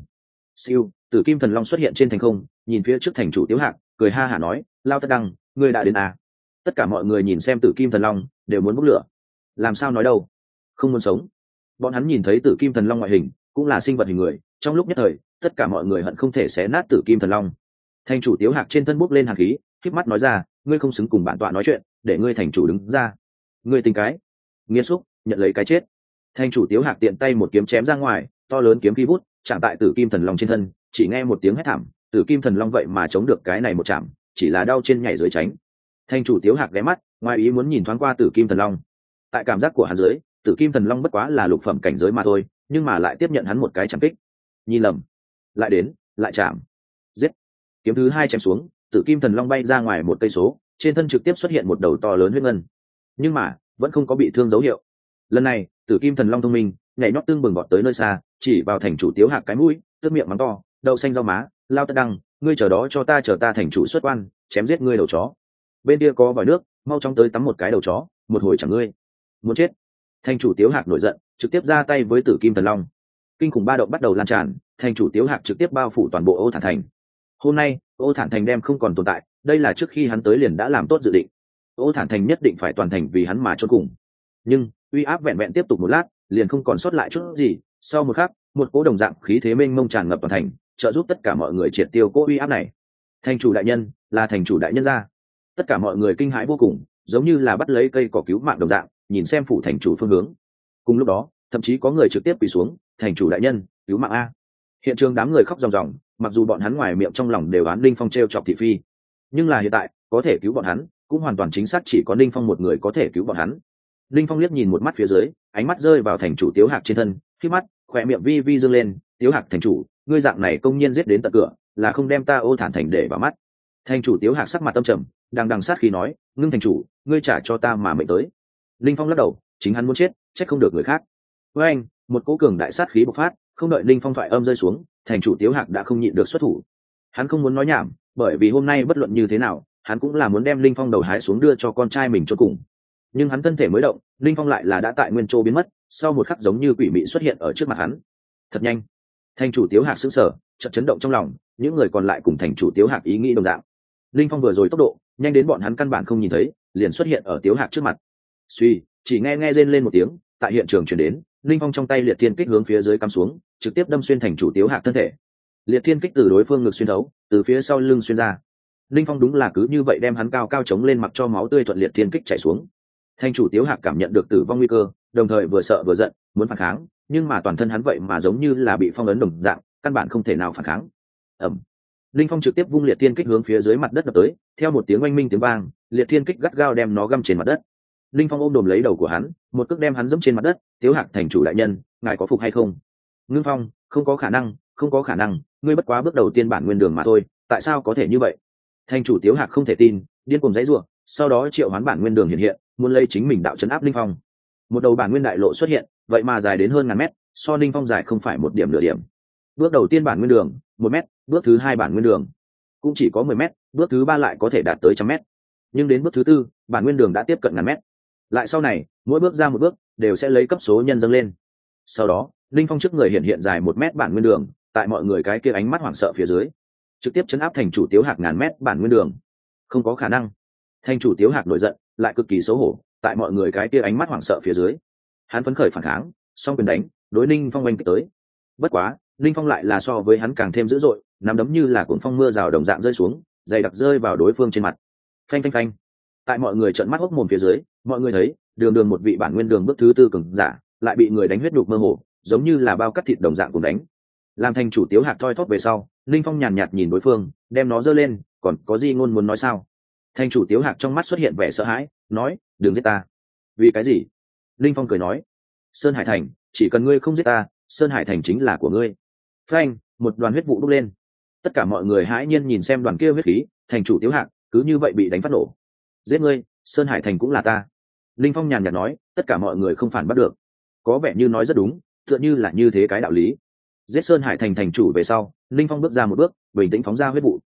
Siêu, tử kim thần long xuất hiện trên thành không, nhìn phía trước thành chủ tiếu hạc, cười ha hả nói, lao tất đăng, ngươi đã đến à. tất cả mọi người nhìn xem tử kim thần long, đều muốn bốc lửa. Làm sao nói đâu? Không muốn sống. Bọn hắn nhìn thấy tử kim thần long ngoại hình, cũng là sinh vật hình người, trong lúc nhất thời tất cả mọi người hận không thể xé nát tử kim thần long. Thành chủ tiếu hạc trên thân bốc lên hạt khí k mắt nói ra, ngươi không xứng cùng bản tọa nói chuyện, để ngươi thành chủ đứng ra. Ngươi tình cái. Nghiêm xúc nhận lấy cái chết. Thành chủ tiếu hạc tiện tay một kiếm chém ra ngoài, to lớn kiếm khí bút chạm tại tử kim thần long trên thân, chỉ nghe một tiếng hét thảm, tử kim thần long vậy mà chống được cái này một chạm, chỉ là đau trên nhảy dưới tránh. Thành chủ tiếu hạc ghé mắt, ngoài ý muốn nhìn thoáng qua tử kim thần long. Tại cảm giác của hắn dưới, tử kim thần long bất quá là lục phẩm cảnh giới mà thôi, nhưng mà lại tiếp nhận hắn một cái chạm kích. Nhìn lầm lại đến, lại chạm. Giết. Kiếm thứ hai chém xuống, tử kim thần long bay ra ngoài một cây số, trên thân trực tiếp xuất hiện một đầu to lớn huyết ngân. Nhưng mà, vẫn không có bị thương dấu hiệu. Lần này, tử kim thần long thông minh, nhảy nhót tương bừng bọt tới nơi xa, chỉ vào thành chủ tiếu hạc cái mũi tước miệng mắng to, đậu xanh rau má, lao tất đăng, ngươi chờ đó cho ta chờ ta thành chủ xuất quan, chém giết ngươi đầu chó. Bên kia có vòi nước, mau chóng tới tắm một cái đầu chó, một hồi chẳng ngươi. Muốn chết. Thành chủ tiếu hạc nổi giận, trực tiếp ra tay với tử kim thần long kinh khủng ba động bắt đầu lan tràn, thành chủ tiếu hạc trực tiếp bao phủ toàn bộ ô thản thành. Hôm nay, ô thản thành đem không còn tồn tại, đây là trước khi hắn tới liền đã làm tốt dự định. Ô thản thành nhất định phải toàn thành vì hắn mà cho cùng. Nhưng, uy áp vẹn vẹn tiếp tục một lát, liền không còn sót lại chút gì. Sau một khắc, một cố đồng dạng khí thế mênh mông tràn ngập toàn thành, trợ giúp tất cả mọi người triệt tiêu cố uy áp này. Thành chủ đại nhân, là thành chủ đại nhân ra tất cả mọi người kinh hãi vô cùng, giống như là bắt lấy cây cỏ cứu mạng đồng dạng, nhìn xem phủ thành chủ phương hướng. Cùng lúc đó thậm chí có người trực tiếp quỳ xuống, thành chủ đại nhân, cứu mạng a. Hiện trường đám người khóc ròng ròng, mặc dù bọn hắn ngoài miệng trong lòng đều án linh phong t r e o chọc thị phi, nhưng là hiện tại, có thể cứu bọn hắn, cũng hoàn toàn chính xác chỉ có linh phong một người có thể cứu bọn hắn. Linh phong liếc nhìn một mắt phía dưới, ánh mắt rơi vào thành chủ tiếu hạc trên thân, khi mắt, khỏe miệng vi vi dâng lên, tiếu hạc thành chủ, ngươi dạng này công nhiên giết đến tận cửa, là không đem ta ô thản thành để vào mắt. Thành chủ tiếu hạc sắc mặt tâm trầm, đang đằng sát khi nói, ngưng thành chủ, ngươi trả cho ta mà mệnh tới. Linh phong lắc đầu, chính hắn muốn chết trách không được người khác với anh, một cố cường đại sát khí bộc phát, không đợi linh phong thoại âm rơi xuống, thành chủ tiếu hạc đã không nhịn được xuất thủ. Hắn không muốn nói nhảm, bởi vì hôm nay bất luận như thế nào, hắn cũng là muốn đem linh phong đầu hái xuống đưa cho con trai mình cho cùng. Nhưng hắn thân thể mới động, linh phong lại là đã tại nguyên châu biến mất, sau một khắc giống như quỷ mị xuất hiện ở trước mặt hắn. Thật nhanh. Thành chủ tiếu hạc xứng sở chợt chấn động trong lòng, những người còn lại cùng thành chủ tiếu hạc ý nghĩ đồng dạng. Linh phong vừa rồi tốc độ, nhanh đến bọn hắn căn bản không nhìn thấy, liền xuất hiện ở tiếu hạc trước mặt. Suy, chỉ nghe nghe rên lên một tiếng, tại hiện trường chuyển đến linh phong trong tay liệt thiên kích hướng phía dưới cắm xuống, trực tiếp đâm xuyên thành chủ tiếu hạc thân thể. Liệt thiên kích từ đối phương ngực xuyên thấu, từ phía sau lưng xuyên ra. Linh phong đúng là cứ như vậy đem hắn cao cao chống lên mặc cho máu tươi thuận liệt thiên kích chảy xuống. Thành chủ tiếu hạc cảm nhận được tử vong nguy cơ, đồng thời vừa sợ vừa giận, muốn phản kháng, nhưng mà toàn thân hắn vậy mà giống như là bị phong ấn đồng dạng, căn bản không thể nào phản kháng. Ẩm linh phong trực tiếp vung liệt thiên kích hướng phía dưới mặt đất đập tới, theo một tiếng oanh minh tiếng vang, liệt thiên kích gắt gao đem nó găm trên mặt đất linh phong ôm đồm lấy đầu của hắn, một cước đem hắn dẫm trên mặt đất, tiếu hạc thành chủ đại nhân, ngài có phục hay không? Ngưng phong, không có khả năng, không có khả năng, ngươi bất quá bước đầu tiên bản nguyên đường mà thôi, tại sao có thể như vậy? Thành chủ tiếu hạc không thể tin, điên cùng dãy ruộng sau đó triệu hoán bản nguyên đường hiện hiện, muốn lấy chính mình đạo chấn áp linh phong. Một đầu bản nguyên đại lộ xuất hiện, vậy mà dài đến hơn ngàn mét, so linh phong dài không phải một điểm nửa điểm. Bước đầu tiên bản nguyên đường, một mét, bước thứ hai bản nguyên đường, cũng chỉ có mười mét, bước thứ ba lại có thể đạt tới trăm mét. Nhưng đến bước thứ tư, bản nguyên đường đã tiếp cận ngàn mét lại sau này, mỗi bước ra một bước, đều sẽ lấy cấp số nhân dâng lên. Sau đó, linh phong trước người hiện hiện dài một mét bản nguyên đường, tại mọi người cái kia ánh mắt hoảng sợ phía dưới, trực tiếp chấn áp thành chủ tiếu hạc ngàn mét bản nguyên đường. Không có khả năng. Thành chủ tiếu hạc nổi giận, lại cực kỳ xấu hổ, tại mọi người cái kia ánh mắt hoảng sợ phía dưới. Hắn phấn khởi phản kháng, song quyền đánh, đối ninh phong oanh tới. Bất quá ninh phong lại là so với hắn càng thêm dữ dội, nắm đấm như là cuộn phong mưa rào đồng dạng rơi xuống, dày đặc rơi vào đối phương trên mặt. Phanh phanh phanh tại mọi người trợn mắt hốc mồm phía dưới, mọi người thấy, đường đường một vị bản nguyên đường bước thứ tư cường giả, lại bị người đánh huyết đục mơ hồ, giống như là bao cắt thịt đồng dạng cùng đánh. Làm thành chủ tiếu hạt thoi thóp về sau linh phong nhàn nhạt nhìn đối phương, đem nó giơ lên, còn có gì ngôn muốn nói sao? Thành chủ tiếu hạt trong mắt xuất hiện vẻ sợ hãi, nói, đừng giết ta. Vì cái gì? Linh phong cười nói, sơn hải thành, chỉ cần ngươi không giết ta, sơn hải thành chính là của ngươi. Phanh, một đoàn huyết vụ đúc lên. Tất cả mọi người hãi nhiên nhìn xem đoàn kia huyết khí, thành chủ tiếu hạt, cứ như vậy bị đánh phát nổ giết ngươi, sơn hải thành cũng là ta. Linh phong nhàn nhạt nói, tất cả mọi người không phản bắt được. Có vẻ như nói rất đúng, tựa như là như thế cái đạo lý. Giết sơn hải thành thành chủ về sau, linh phong bước ra một bước, bình tĩnh phóng ra huyết vụ.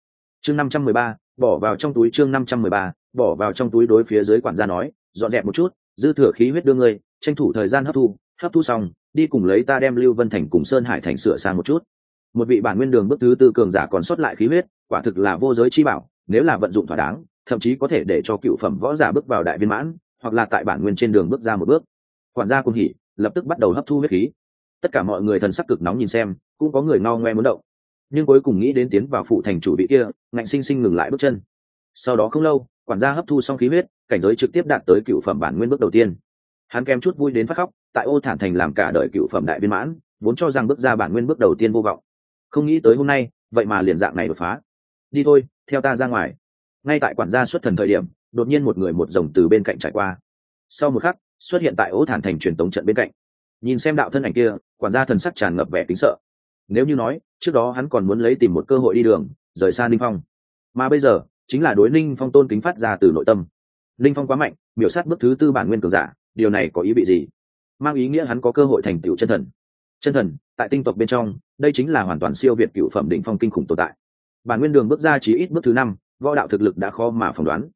Chương năm trăm mười ba, bỏ vào trong túi chương năm trăm mười ba, bỏ vào trong túi đối phía dưới quản gia nói, dọn dẹp một chút, dư thừa khí huyết đưa ngươi, tranh thủ thời gian hấp thu hấp thu xong, đi cùng lấy ta đem lưu vân thành cùng sơn hải thành sửa sang một chút. Một vị bản nguyên đường bước thứ tư cường giả còn sót lại khí huyết, quả thực là vô giới chi bảo, nếu là vận dụng thỏa đáng thậm chí có thể để cho cựu phẩm võ giả bước vào đại viên mãn, hoặc là tại bản nguyên trên đường bước ra một bước. Quản gia cùng hỉ, lập tức bắt đầu hấp thu huyết khí. Tất cả mọi người thần sắc cực nóng nhìn xem, cũng có người no ngoe muốn động. Nhưng cuối cùng nghĩ đến tiến vào phụ thành chủ vị kia, ngạnh sinh sinh ngừng lại bước chân. Sau đó không lâu, quản gia hấp thu xong khí huyết, cảnh giới trực tiếp đạt tới cựu phẩm bản nguyên bước đầu tiên. Hắn kèm chút vui đến phát khóc, tại ô thản thành làm cả đời cựu phẩm đại viên mãn, vốn cho rằng bước ra bản nguyên bước đầu tiên vô vọng. Không nghĩ tới hôm nay, vậy mà liền dạng này đột phá. Đi thôi, theo ta ra ngoài ngay tại quản gia xuất thần thời điểm, đột nhiên một người một rồng từ bên cạnh trải qua. Sau một khắc, xuất hiện tại ố thản thành truyền tống trận bên cạnh. Nhìn xem đạo thân ảnh kia, quản gia thần sắc tràn ngập vẻ tính sợ. Nếu như nói, trước đó hắn còn muốn lấy tìm một cơ hội đi đường, rời xa ninh phong. Mà bây giờ, chính là đối ninh phong tôn kính phát ra từ nội tâm. Ninh phong quá mạnh, miểu sát bước thứ tư bản nguyên cường giả, điều này có ý vị gì? Mang ý nghĩa hắn có cơ hội thành tựu chân thần. Chân thần, tại tinh tộc bên trong, đây chính là hoàn toàn siêu việt cựu phẩm định phong kinh khủng tồn tại. Bản nguyên đường bước ra chỉ ít bước thứ năm võ đạo thực lực đã khó mà phỏng đoán.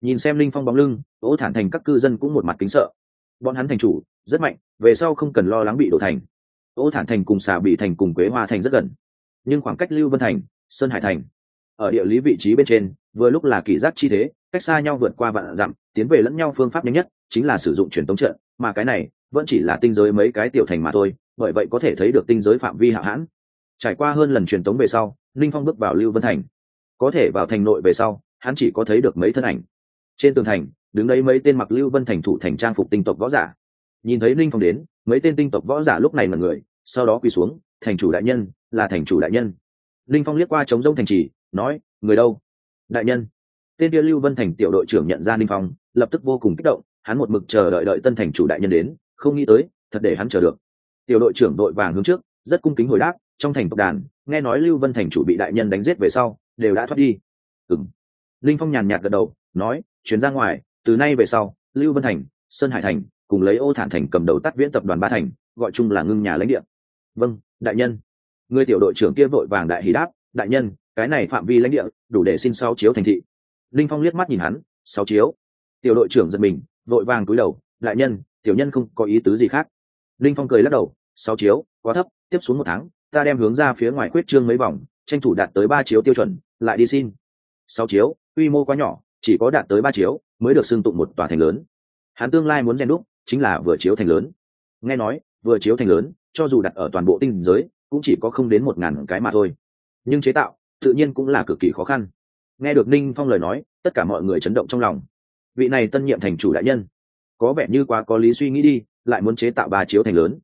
Nhìn xem linh phong bóng lưng ố thản thành các cư dân cũng một mặt kính sợ. Bọn hắn thành chủ, rất mạnh, về sau không cần lo lắng bị đổ thành. Ố thản thành cùng xà bị thành cùng quế hoa thành rất gần. Nhưng khoảng cách lưu vân thành, sơn hải thành, ở địa lý vị trí bên trên, vừa lúc là kỷ giác chi thế, cách xa nhau vượt qua vạn dặm, tiến về lẫn nhau phương pháp nhanh nhất, chính là sử dụng truyền tống trận, mà cái này vẫn chỉ là tinh giới mấy cái tiểu thành mà thôi, bởi vậy có thể thấy được tinh giới phạm vi hạ hãn. Trải qua hơn lần truyền tống về sau, linh phong bước vào lưu vân thành có thể vào thành nội về sau, hắn chỉ có thấy được mấy thân ảnh. Trên tường thành, đứng đấy mấy tên mặc lưu vân thành thủ thành trang phục tinh tộc võ giả. Nhìn thấy linh phong đến, mấy tên tinh tộc võ giả lúc này là người, sau đó quỳ xuống, thành chủ đại nhân, là thành chủ đại nhân. Linh phong liếc qua trống rông thành trì, nói, người đâu? Đại nhân. Tên kia lưu vân thành tiểu đội trưởng nhận ra linh phong, lập tức vô cùng kích động, hắn một mực chờ đợi đợi tân thành chủ đại nhân đến, không nghĩ tới, thật để hắn chờ được. Tiểu đội trưởng đội vàng hướng trước, rất cung kính hồi đáp, trong thành tộc đàn, nghe nói lưu vân thành chủ bị đại nhân đánh giết về sau đều đã thoát đi. Ừng linh phong nhàn nhạt gật đầu, nói chuyến ra ngoài, từ nay về sau, lưu vân thành, sơn hải thành, cùng lấy ô thản thành cầm đầu tắt viễn tập đoàn ba thành, gọi chung là ngưng nhà lãnh địa. Vâng đại nhân. Người tiểu đội trưởng kia vội vàng đại hí đáp, đại nhân, cái này phạm vi lãnh địa, đủ để xin sáu chiếu thành thị. Linh phong liếc mắt nhìn hắn, sáu chiếu? Tiểu đội trưởng giật mình, vội vàng cúi đầu, đại nhân, tiểu nhân không có ý tứ gì khác. Linh phong cười lắc đầu, sáu chiếu, quá thấp, tiếp xuống một tháng, ta đem hướng ra phía ngoài quyết trương mấy vòng, tranh thủ đạt tới ba chiếu tiêu chuẩn lại đi xin. Sáu chiếu, quy mô quá nhỏ, chỉ có đạt tới ba chiếu mới được xưng tụng một tòa thành lớn. Hắn tương lai muốn rèn đúc chính là vừa chiếu thành lớn. Nghe nói, vừa chiếu thành lớn, cho dù đặt ở toàn bộ tinh giới, cũng chỉ có không đến một ngàn cái mà thôi. Nhưng chế tạo, tự nhiên cũng là cực kỳ khó khăn. Nghe được ninh phong lời nói, tất cả mọi người chấn động trong lòng. Vị này tân nhiệm thành chủ đại nhân, có vẻ như quá có lý suy nghĩ đi, lại muốn chế tạo ba chiếu thành lớn.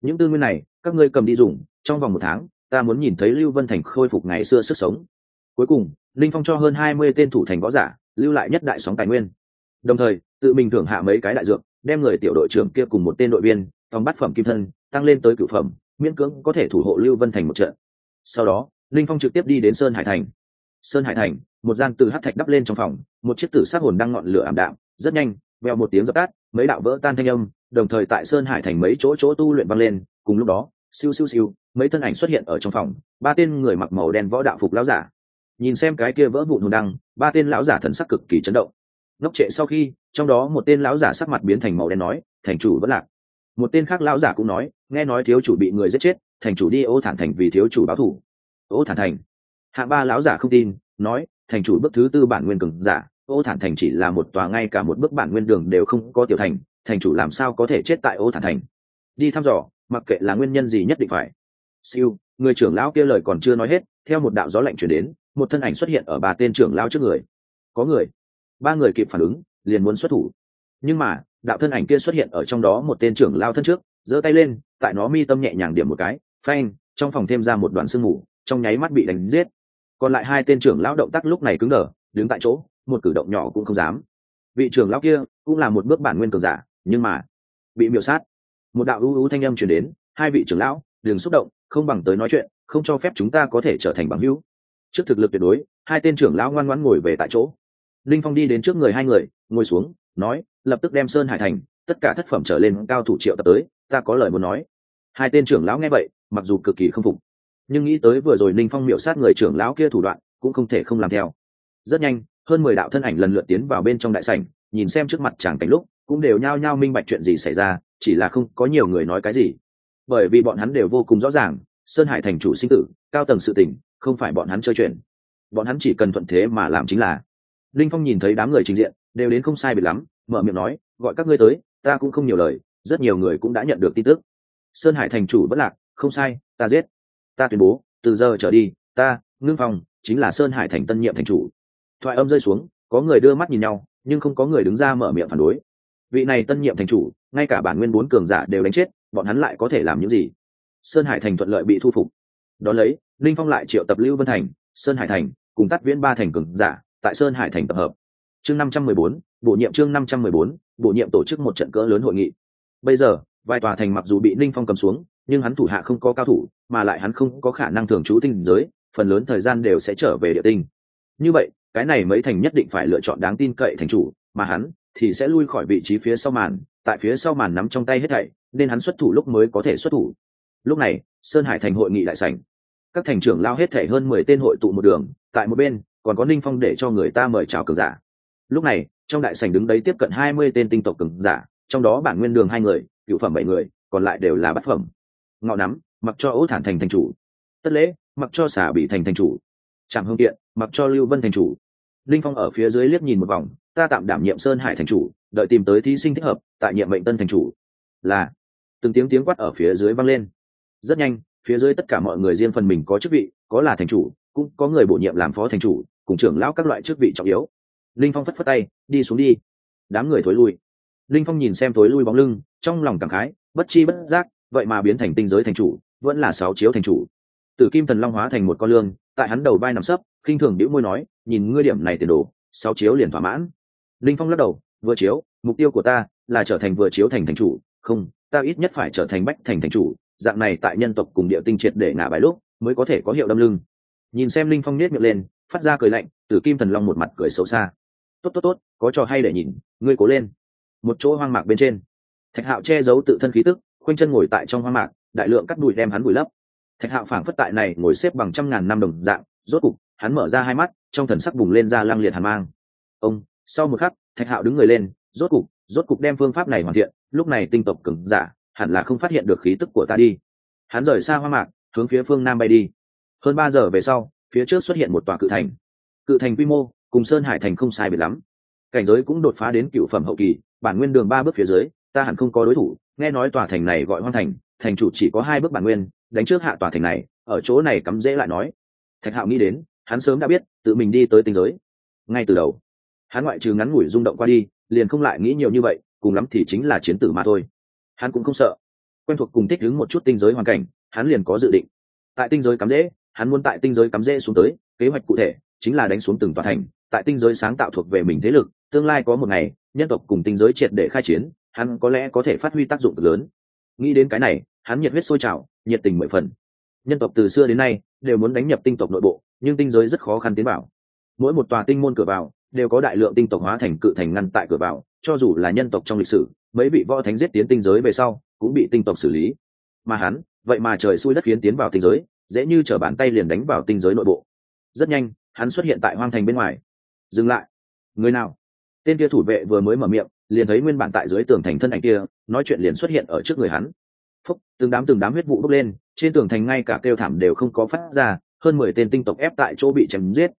Những tư nguyên này, các ngươi cầm đi dùng, trong vòng một tháng, ta muốn nhìn thấy lưu vân thành khôi phục ngày xưa sức sống cuối cùng, linh phong cho hơn hai mươi tên thủ thành võ giả lưu lại nhất đại sóng tài nguyên. Đồng thời, tự mình thưởng hạ mấy cái đại dược, đem người tiểu đội trưởng kia cùng một tên đội viên tòng bát phẩm kim thân, tăng lên tới cửu phẩm, miễn cưỡng có thể thủ hộ lưu vân thành một trận. Sau đó, linh phong trực tiếp đi đến sơn hải thành. Sơn hải thành, một gian từ hát thạch đắp lên trong phòng, một chiếc tử sát hồn đang ngọn lửa ảm đạm, rất nhanh veo một tiếng dập tắt, mấy đạo vỡ tan thanh âm, đồng thời tại sơn hải thành mấy chỗ chỗ tu luyện vang lên, cùng lúc đó, siêu siêu siêu, mấy thân ảnh xuất hiện ở trong phòng, ba tên người mặc màu đen võ đạo phục lão giả nhìn xem cái kia vỡ vụn hồn đăng, ba tên lão giả thần sắc cực kỳ chấn động. Ngốc trệ sau khi, trong đó một tên lão giả sắc mặt biến thành màu đen nói, thành chủ vẫn lạc. Một tên khác lão giả cũng nói, nghe nói thiếu chủ bị người giết chết, thành chủ đi ô thản thành vì thiếu chủ báo thủ. Ô thản thành. Hạ ba lão giả không tin, nói, thành chủ bước thứ tư bản nguyên cường giả, ô thản thành chỉ là một tòa ngay cả một bước bản nguyên đường đều không có tiểu thành thành chủ làm sao có thể chết tại ô thản thành? Đi thăm dò, mặc kệ là nguyên nhân gì nhất định phải. Siêu, người trưởng lão kia lời còn chưa nói hết, theo một đạo gió lạnh chuyển đến một thân ảnh xuất hiện ở ba tên trưởng lao trước người. Có người, ba người kịp phản ứng, liền muốn xuất thủ. Nhưng mà, đạo thân ảnh kia xuất hiện ở trong đó một tên trưởng lao thân trước, giơ tay lên, tại nó mi tâm nhẹ nhàng điểm một cái, phanh, trong phòng thêm ra một đoạn sương mù, trong nháy mắt bị đánh giết. Còn lại hai tên trưởng lão động tác lúc này cứng đờ, đứng tại chỗ, một cử động nhỏ cũng không dám. Vị trưởng lão kia cũng là một bước bản nguyên cường giả, nhưng mà bị miểu sát. Một đạo ưu ưu thanh âm chuyển đến, hai vị trưởng lão, đừng xúc động, không bằng tới nói chuyện, không cho phép chúng ta có thể trở thành bằng hữu trước thực lực tuyệt đối, hai tên trưởng lão ngoan ngoãn ngồi về tại chỗ. Linh phong đi đến trước người hai người, ngồi xuống, nói, lập tức đem sơn hải thành, tất cả thất phẩm trở lên cao thủ triệu tập tới, ta có lời muốn nói. Hai tên trưởng lão nghe vậy, mặc dù cực kỳ không phục, nhưng nghĩ tới vừa rồi Linh phong miệu sát người trưởng lão kia thủ đoạn, cũng không thể không làm theo. Rất nhanh, hơn mười đạo thân ảnh lần lượt tiến vào bên trong đại sảnh, nhìn xem trước mặt chàng cảnh lúc, cũng đều nhao nhao minh bạch chuyện gì xảy ra, chỉ là không có nhiều người nói cái gì. Bởi vì bọn hắn đều vô cùng rõ ràng, sơn hải thành chủ sinh tử, cao tầng sự tình không phải bọn hắn chơi chuyện. Bọn hắn chỉ cần thuận thế mà làm chính là. Linh phong nhìn thấy đám người trình diện, đều đến không sai biệt lắm, mở miệng nói, gọi các ngươi tới, ta cũng không nhiều lời, rất nhiều người cũng đã nhận được tin tức. Sơn hải thành chủ bất lạc, không sai, ta giết. Ta tuyên bố, từ giờ trở đi, ta, ngưng phong, chính là sơn hải thành tân nhiệm thành chủ. Thoại âm rơi xuống, có người đưa mắt nhìn nhau, nhưng không có người đứng ra mở miệng phản đối. Vị này tân nhiệm thành chủ, ngay cả bản nguyên bốn cường giả đều đánh chết, bọn hắn lại có thể làm những gì? Sơn hải thành thuận lợi bị thu phục. Đón lấy linh phong lại triệu tập lưu vân thành, sơn hải thành, cùng tắt viễn ba thành cường giả tại sơn hải thành tập hợp. Chương năm trăm mười bốn, bổ nhiệm chương năm trăm mười bốn, bổ nhiệm tổ chức một trận cỡ lớn hội nghị. Bây giờ, vài tòa thành mặc dù bị linh phong cầm xuống, nhưng hắn thủ hạ không có cao thủ, mà lại hắn không có khả năng thường trú tinh giới, phần lớn thời gian đều sẽ trở về địa tinh. Như vậy, cái này mấy thành nhất định phải lựa chọn đáng tin cậy thành chủ, mà hắn thì sẽ lui khỏi vị trí phía sau màn, tại phía sau màn nắm trong tay hết thảy, nên hắn xuất thủ lúc mới có thể xuất thủ. Lúc này, sơn hải thành hội nghị đại sảnh các thành trưởng lao hết thể hơn mười tên hội tụ một đường, tại một bên, còn có ninh phong để cho người ta mời chào cường giả. Lúc này, trong đại sảnh đứng đấy tiếp cận hai mươi tên tinh tộc cường giả, trong đó bản nguyên đường hai người, cựu phẩm bảy người, còn lại đều là bát phẩm. Ngọ nắm, mặc cho ố thản thành thành chủ. Tất lễ, mặc cho xả bị thành thành chủ. Trạm hương kiện, mặc cho lưu vân thành chủ. Linh phong ở phía dưới liếc nhìn một vòng, ta tạm đảm nhiệm sơn hải thành chủ, đợi tìm tới thí sinh thích hợp, tại nhiệm mệnh tân thành chủ. Là, từng tiếng tiếng quát ở phía dưới vang lên. Rất nhanh phía dưới tất cả mọi người riêng phần mình có chức vị, có là thành chủ, cũng có người bổ nhiệm làm phó thành chủ, cùng trưởng lão các loại chức vị trọng yếu. Linh phong phất phất tay, đi xuống đi. Đám người thối lui. Linh phong nhìn xem thối lui bóng lưng, trong lòng cảm khái, bất chi bất giác, vậy mà biến thành tinh giới thành chủ, vẫn là sáu chiếu thành chủ. Tử kim thần long hóa thành một con lương, tại hắn đầu vai nằm sấp, khinh thường đĩu môi nói, nhìn ngươi điểm này tiền đồ, sáu chiếu liền thỏa mãn. Linh phong lắc đầu, vừa chiếu, mục tiêu của ta là trở thành vừa chiếu thành thành chủ, không, ta ít nhất phải trở thành bách thành thành chủ dạng này tại nhân tộc cùng địa tinh triệt để ngả bài lúc mới có thể có hiệu đâm lưng. Nhìn xem linh phong nết miệng lên, phát ra cười lạnh, tử kim thần long một mặt cười xấu xa. Tốt tốt tốt, có trò hay để nhìn, ngươi cố lên. Một chỗ hoang mạc bên trên, thạch hạo che giấu tự thân khí tức, khoanh chân ngồi tại trong hoang mạc, đại lượng cắt đùi đem hắn vùi lấp. Thạch hạo phảng phất tại này ngồi xếp bằng trăm ngàn năm đồng dạng, rốt cục, hắn mở ra hai mắt, trong thần sắc bùng lên ra lăng liệt hàn mang. Ông, sau một khắc, thạch hạo đứng người lên, rốt cục rốt cục đem phương pháp này hoàn thiện, lúc này tinh tộc cứng giả hẳn là không phát hiện được khí tức của ta đi. Hắn rời xa hoa mạc, hướng phía phương nam bay đi. Hơn ba giờ về sau, phía trước xuất hiện một tòa cự thành. Cự thành quy mô, cùng sơn hải thành không sai biệt lắm. Cảnh giới cũng đột phá đến cựu phẩm hậu kỳ, bản nguyên đường ba bước phía dưới, ta hẳn không có đối thủ. Nghe nói tòa thành này gọi hoang thành thành chủ chỉ có hai bước bản nguyên, đánh trước hạ tòa thành này, ở chỗ này cắm dễ lại nói. Thạch hạo nghĩ đến, hắn sớm đã biết, tự mình đi tới tinh giới. Ngay từ đầu, hắn ngoại trừ ngắn ngủi rung động qua đi, liền không lại nghĩ nhiều như vậy, cùng lắm thì chính là chiến tử mà thôi hắn cũng không sợ. Quen thuộc cùng thích ứng một chút tinh giới hoàn cảnh, hắn liền có dự định. Tại tinh giới cắm rễ, hắn muốn tại tinh giới cắm rễ xuống tới, kế hoạch cụ thể chính là đánh xuống từng tòa thành. Tại tinh giới sáng tạo thuộc về mình thế lực, tương lai có một ngày, nhân tộc cùng tinh giới triệt để khai chiến, hắn có lẽ có thể phát huy tác dụng lớn. Nghĩ đến cái này, hắn nhiệt huyết sôi trào, nhiệt tình mười phần. Nhân tộc từ xưa đến nay đều muốn đánh nhập tinh tộc nội bộ, nhưng tinh giới rất khó khăn tiến vào. Mỗi một tòa tinh môn cửa vào đều có đại lượng tinh tộc hóa thành cự thành ngăn tại cửa vào, cho dù là nhân tộc trong lịch sử mấy vị võ thánh giết tiến tinh giới về sau, cũng bị tinh tộc xử lý. Mà hắn, vậy mà trời xui đất khiến tiến vào tinh giới, dễ như t bàn tay liền đánh vào tinh giới nội bộ. Rất nhanh, hắn xuất hiện tại hoang thành bên ngoài. Dừng lại. Người nào? Tên kia thủ vệ vừa mới mở miệng, liền thấy nguyên bản tại dưới tường thành thân ảnh kia, nói chuyện liền xuất hiện ở trước người hắn. Phúc, từng đám từng đám huyết vụ bốc lên, trên tường thành ngay cả kêu thảm đều không có phát ra, hơn mười tên tinh tộc ép tại chỗ bị chém giết.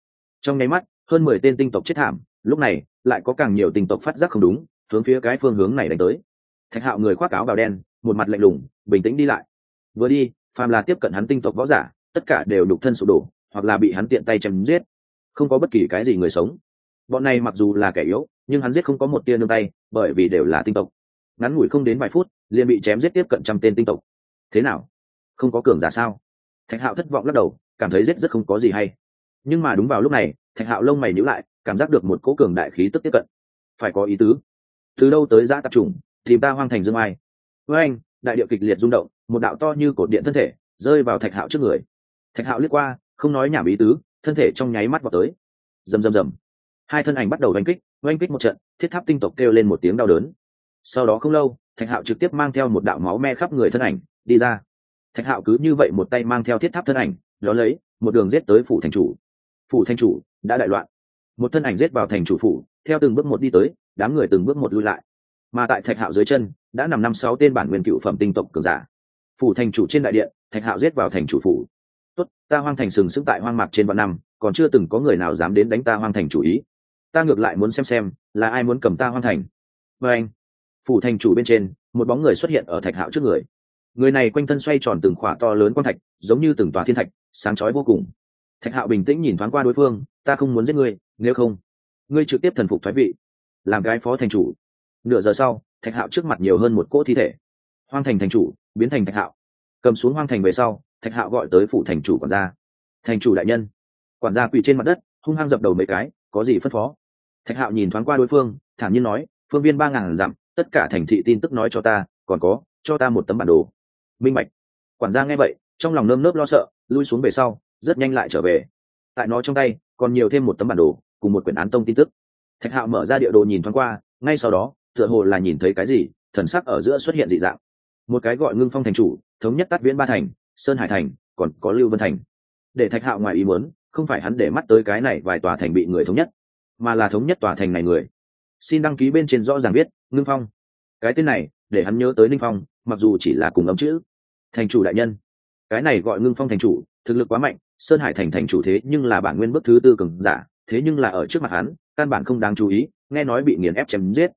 Trong nháy mắt, hơn mười tên tinh tộc chết thảm, lúc này, lại có càng nhiều tinh tộc phát giác không đúng hướng phía cái phương hướng này đánh tới. Thạch hạo người khoác áo bào đen, một mặt lạnh lùng, bình tĩnh đi lại. Vừa đi, phàm là tiếp cận hắn tinh tộc võ giả, tất cả đều đục thân sụp đổ, hoặc là bị hắn tiện tay chém giết. Không có bất kỳ cái gì người sống. Bọn này mặc dù là kẻ yếu, nhưng hắn giết không có một tia nương tay, bởi vì đều là tinh tộc. Ngắn ngủi không đến vài phút, liền bị chém giết tiếp cận trăm tên tinh tộc. Thế nào? Không có cường giả sao? Thạch hạo thất vọng lắc đầu, cảm thấy giết rất không có gì hay. Nhưng mà đúng vào lúc này, thạch hạo lông mày nhíu lại, cảm giác được một cỗ cường đại khí tức tiếp cận. Phải có ý tứ từ đâu tới giã tạp trùng tìm ta hoang thành dương ai. Với anh, đại điệu kịch liệt rung động, một đạo to như cột điện thân thể, rơi vào thạch hạo trước người. Thạch hạo liếc qua, không nói nhảm ý tứ, thân thể trong nháy mắt vào tới. Rầm rầm rầm. Hai thân ảnh bắt đầu oanh kích oanh kích một trận, thiết tháp tinh tộc kêu lên một tiếng đau đớn. Sau đó không lâu, thạch hạo trực tiếp mang theo một đạo máu me khắp người thân ảnh, đi ra. Thạch hạo cứ như vậy một tay mang theo thiết tháp thân ảnh đó lấy, một đường giết tới phủ thành chủ. Phủ thành chủ, đã đại loạn một thân ảnh giết vào thành chủ phủ, theo từng bước một đi tới, đám người từng bước một lui lại. Mà tại thạch hạo dưới chân, đã nằm năm sáu tên bản nguyên cựu phẩm tinh tộc cường giả. Phủ thành chủ trên đại điện, thạch hạo giết vào thành chủ phủ. Tốt, ta hoang thành sừng sững tại hoang mạc trên vạn năm, còn chưa từng có người nào dám đến đánh ta hoang thành chủ ý. Ta ngược lại muốn xem xem, là ai muốn cầm ta hoang thành. Và anh, phủ thành chủ bên trên, một bóng người xuất hiện ở thạch hạo trước người. Người này quanh thân xoay tròn từng khỏa to lớn quan thạch, giống như từng tòa thiên thạch, sáng chói vô cùng. Thạch hạo bình tĩnh nhìn thoáng qua đối phương, ta không muốn giết ngươi nếu không, ngươi trực tiếp thần phục thoái vị, làm gái phó thành chủ. Nửa giờ sau, thạch hạo trước mặt nhiều hơn một cỗ thi thể. Hoang thành thành chủ, biến thành thạch hạo. Cầm xuống hoang thành về sau, thạch hạo gọi tới phủ thành chủ quản gia. Thành chủ đại nhân, quản gia quỳ trên mặt đất, hung hăng dập đầu mấy cái, có gì phân phó? Thạch hạo nhìn thoáng qua đối phương, thản nhiên nói, phương viên ba ngàn dặm, tất cả thành thị tin tức nói cho ta, còn có, cho ta một tấm bản đồ. Minh bạch. Quản gia nghe vậy, trong lòng nơm nớp lo sợ, lui xuống về sau, rất nhanh lại trở về. Tại nó trong tay, còn nhiều thêm một tấm bản đồ cùng một quyển án tông tin tức. Thạch hạo mở ra địa đồ nhìn thoáng qua, ngay sau đó, tựa hồ là nhìn thấy cái gì, thần sắc ở giữa xuất hiện dị dạng. Một cái gọi ngưng phong thành chủ, thống nhất tắt viễn ba thành, sơn hải thành, còn có lưu vân thành. Để thạch hạo ngoài ý muốn, không phải hắn để mắt tới cái này vài tòa thành bị người thống nhất, mà là thống nhất tòa thành này người. Xin đăng ký bên trên rõ ràng biết, ngưng phong. Cái tên này, để hắn nhớ tới ninh phong, mặc dù chỉ là cùng ấm chữ. Thành chủ đại nhân. Cái này gọi ngưng phong thành chủ, thực lực quá mạnh, sơn hải thành thành chủ thế nhưng là bản nguyên bước thứ tư cường giả thế nhưng là ở trước mặt hắn, căn bản không đáng chú ý, nghe nói bị nghiền ép chém giết.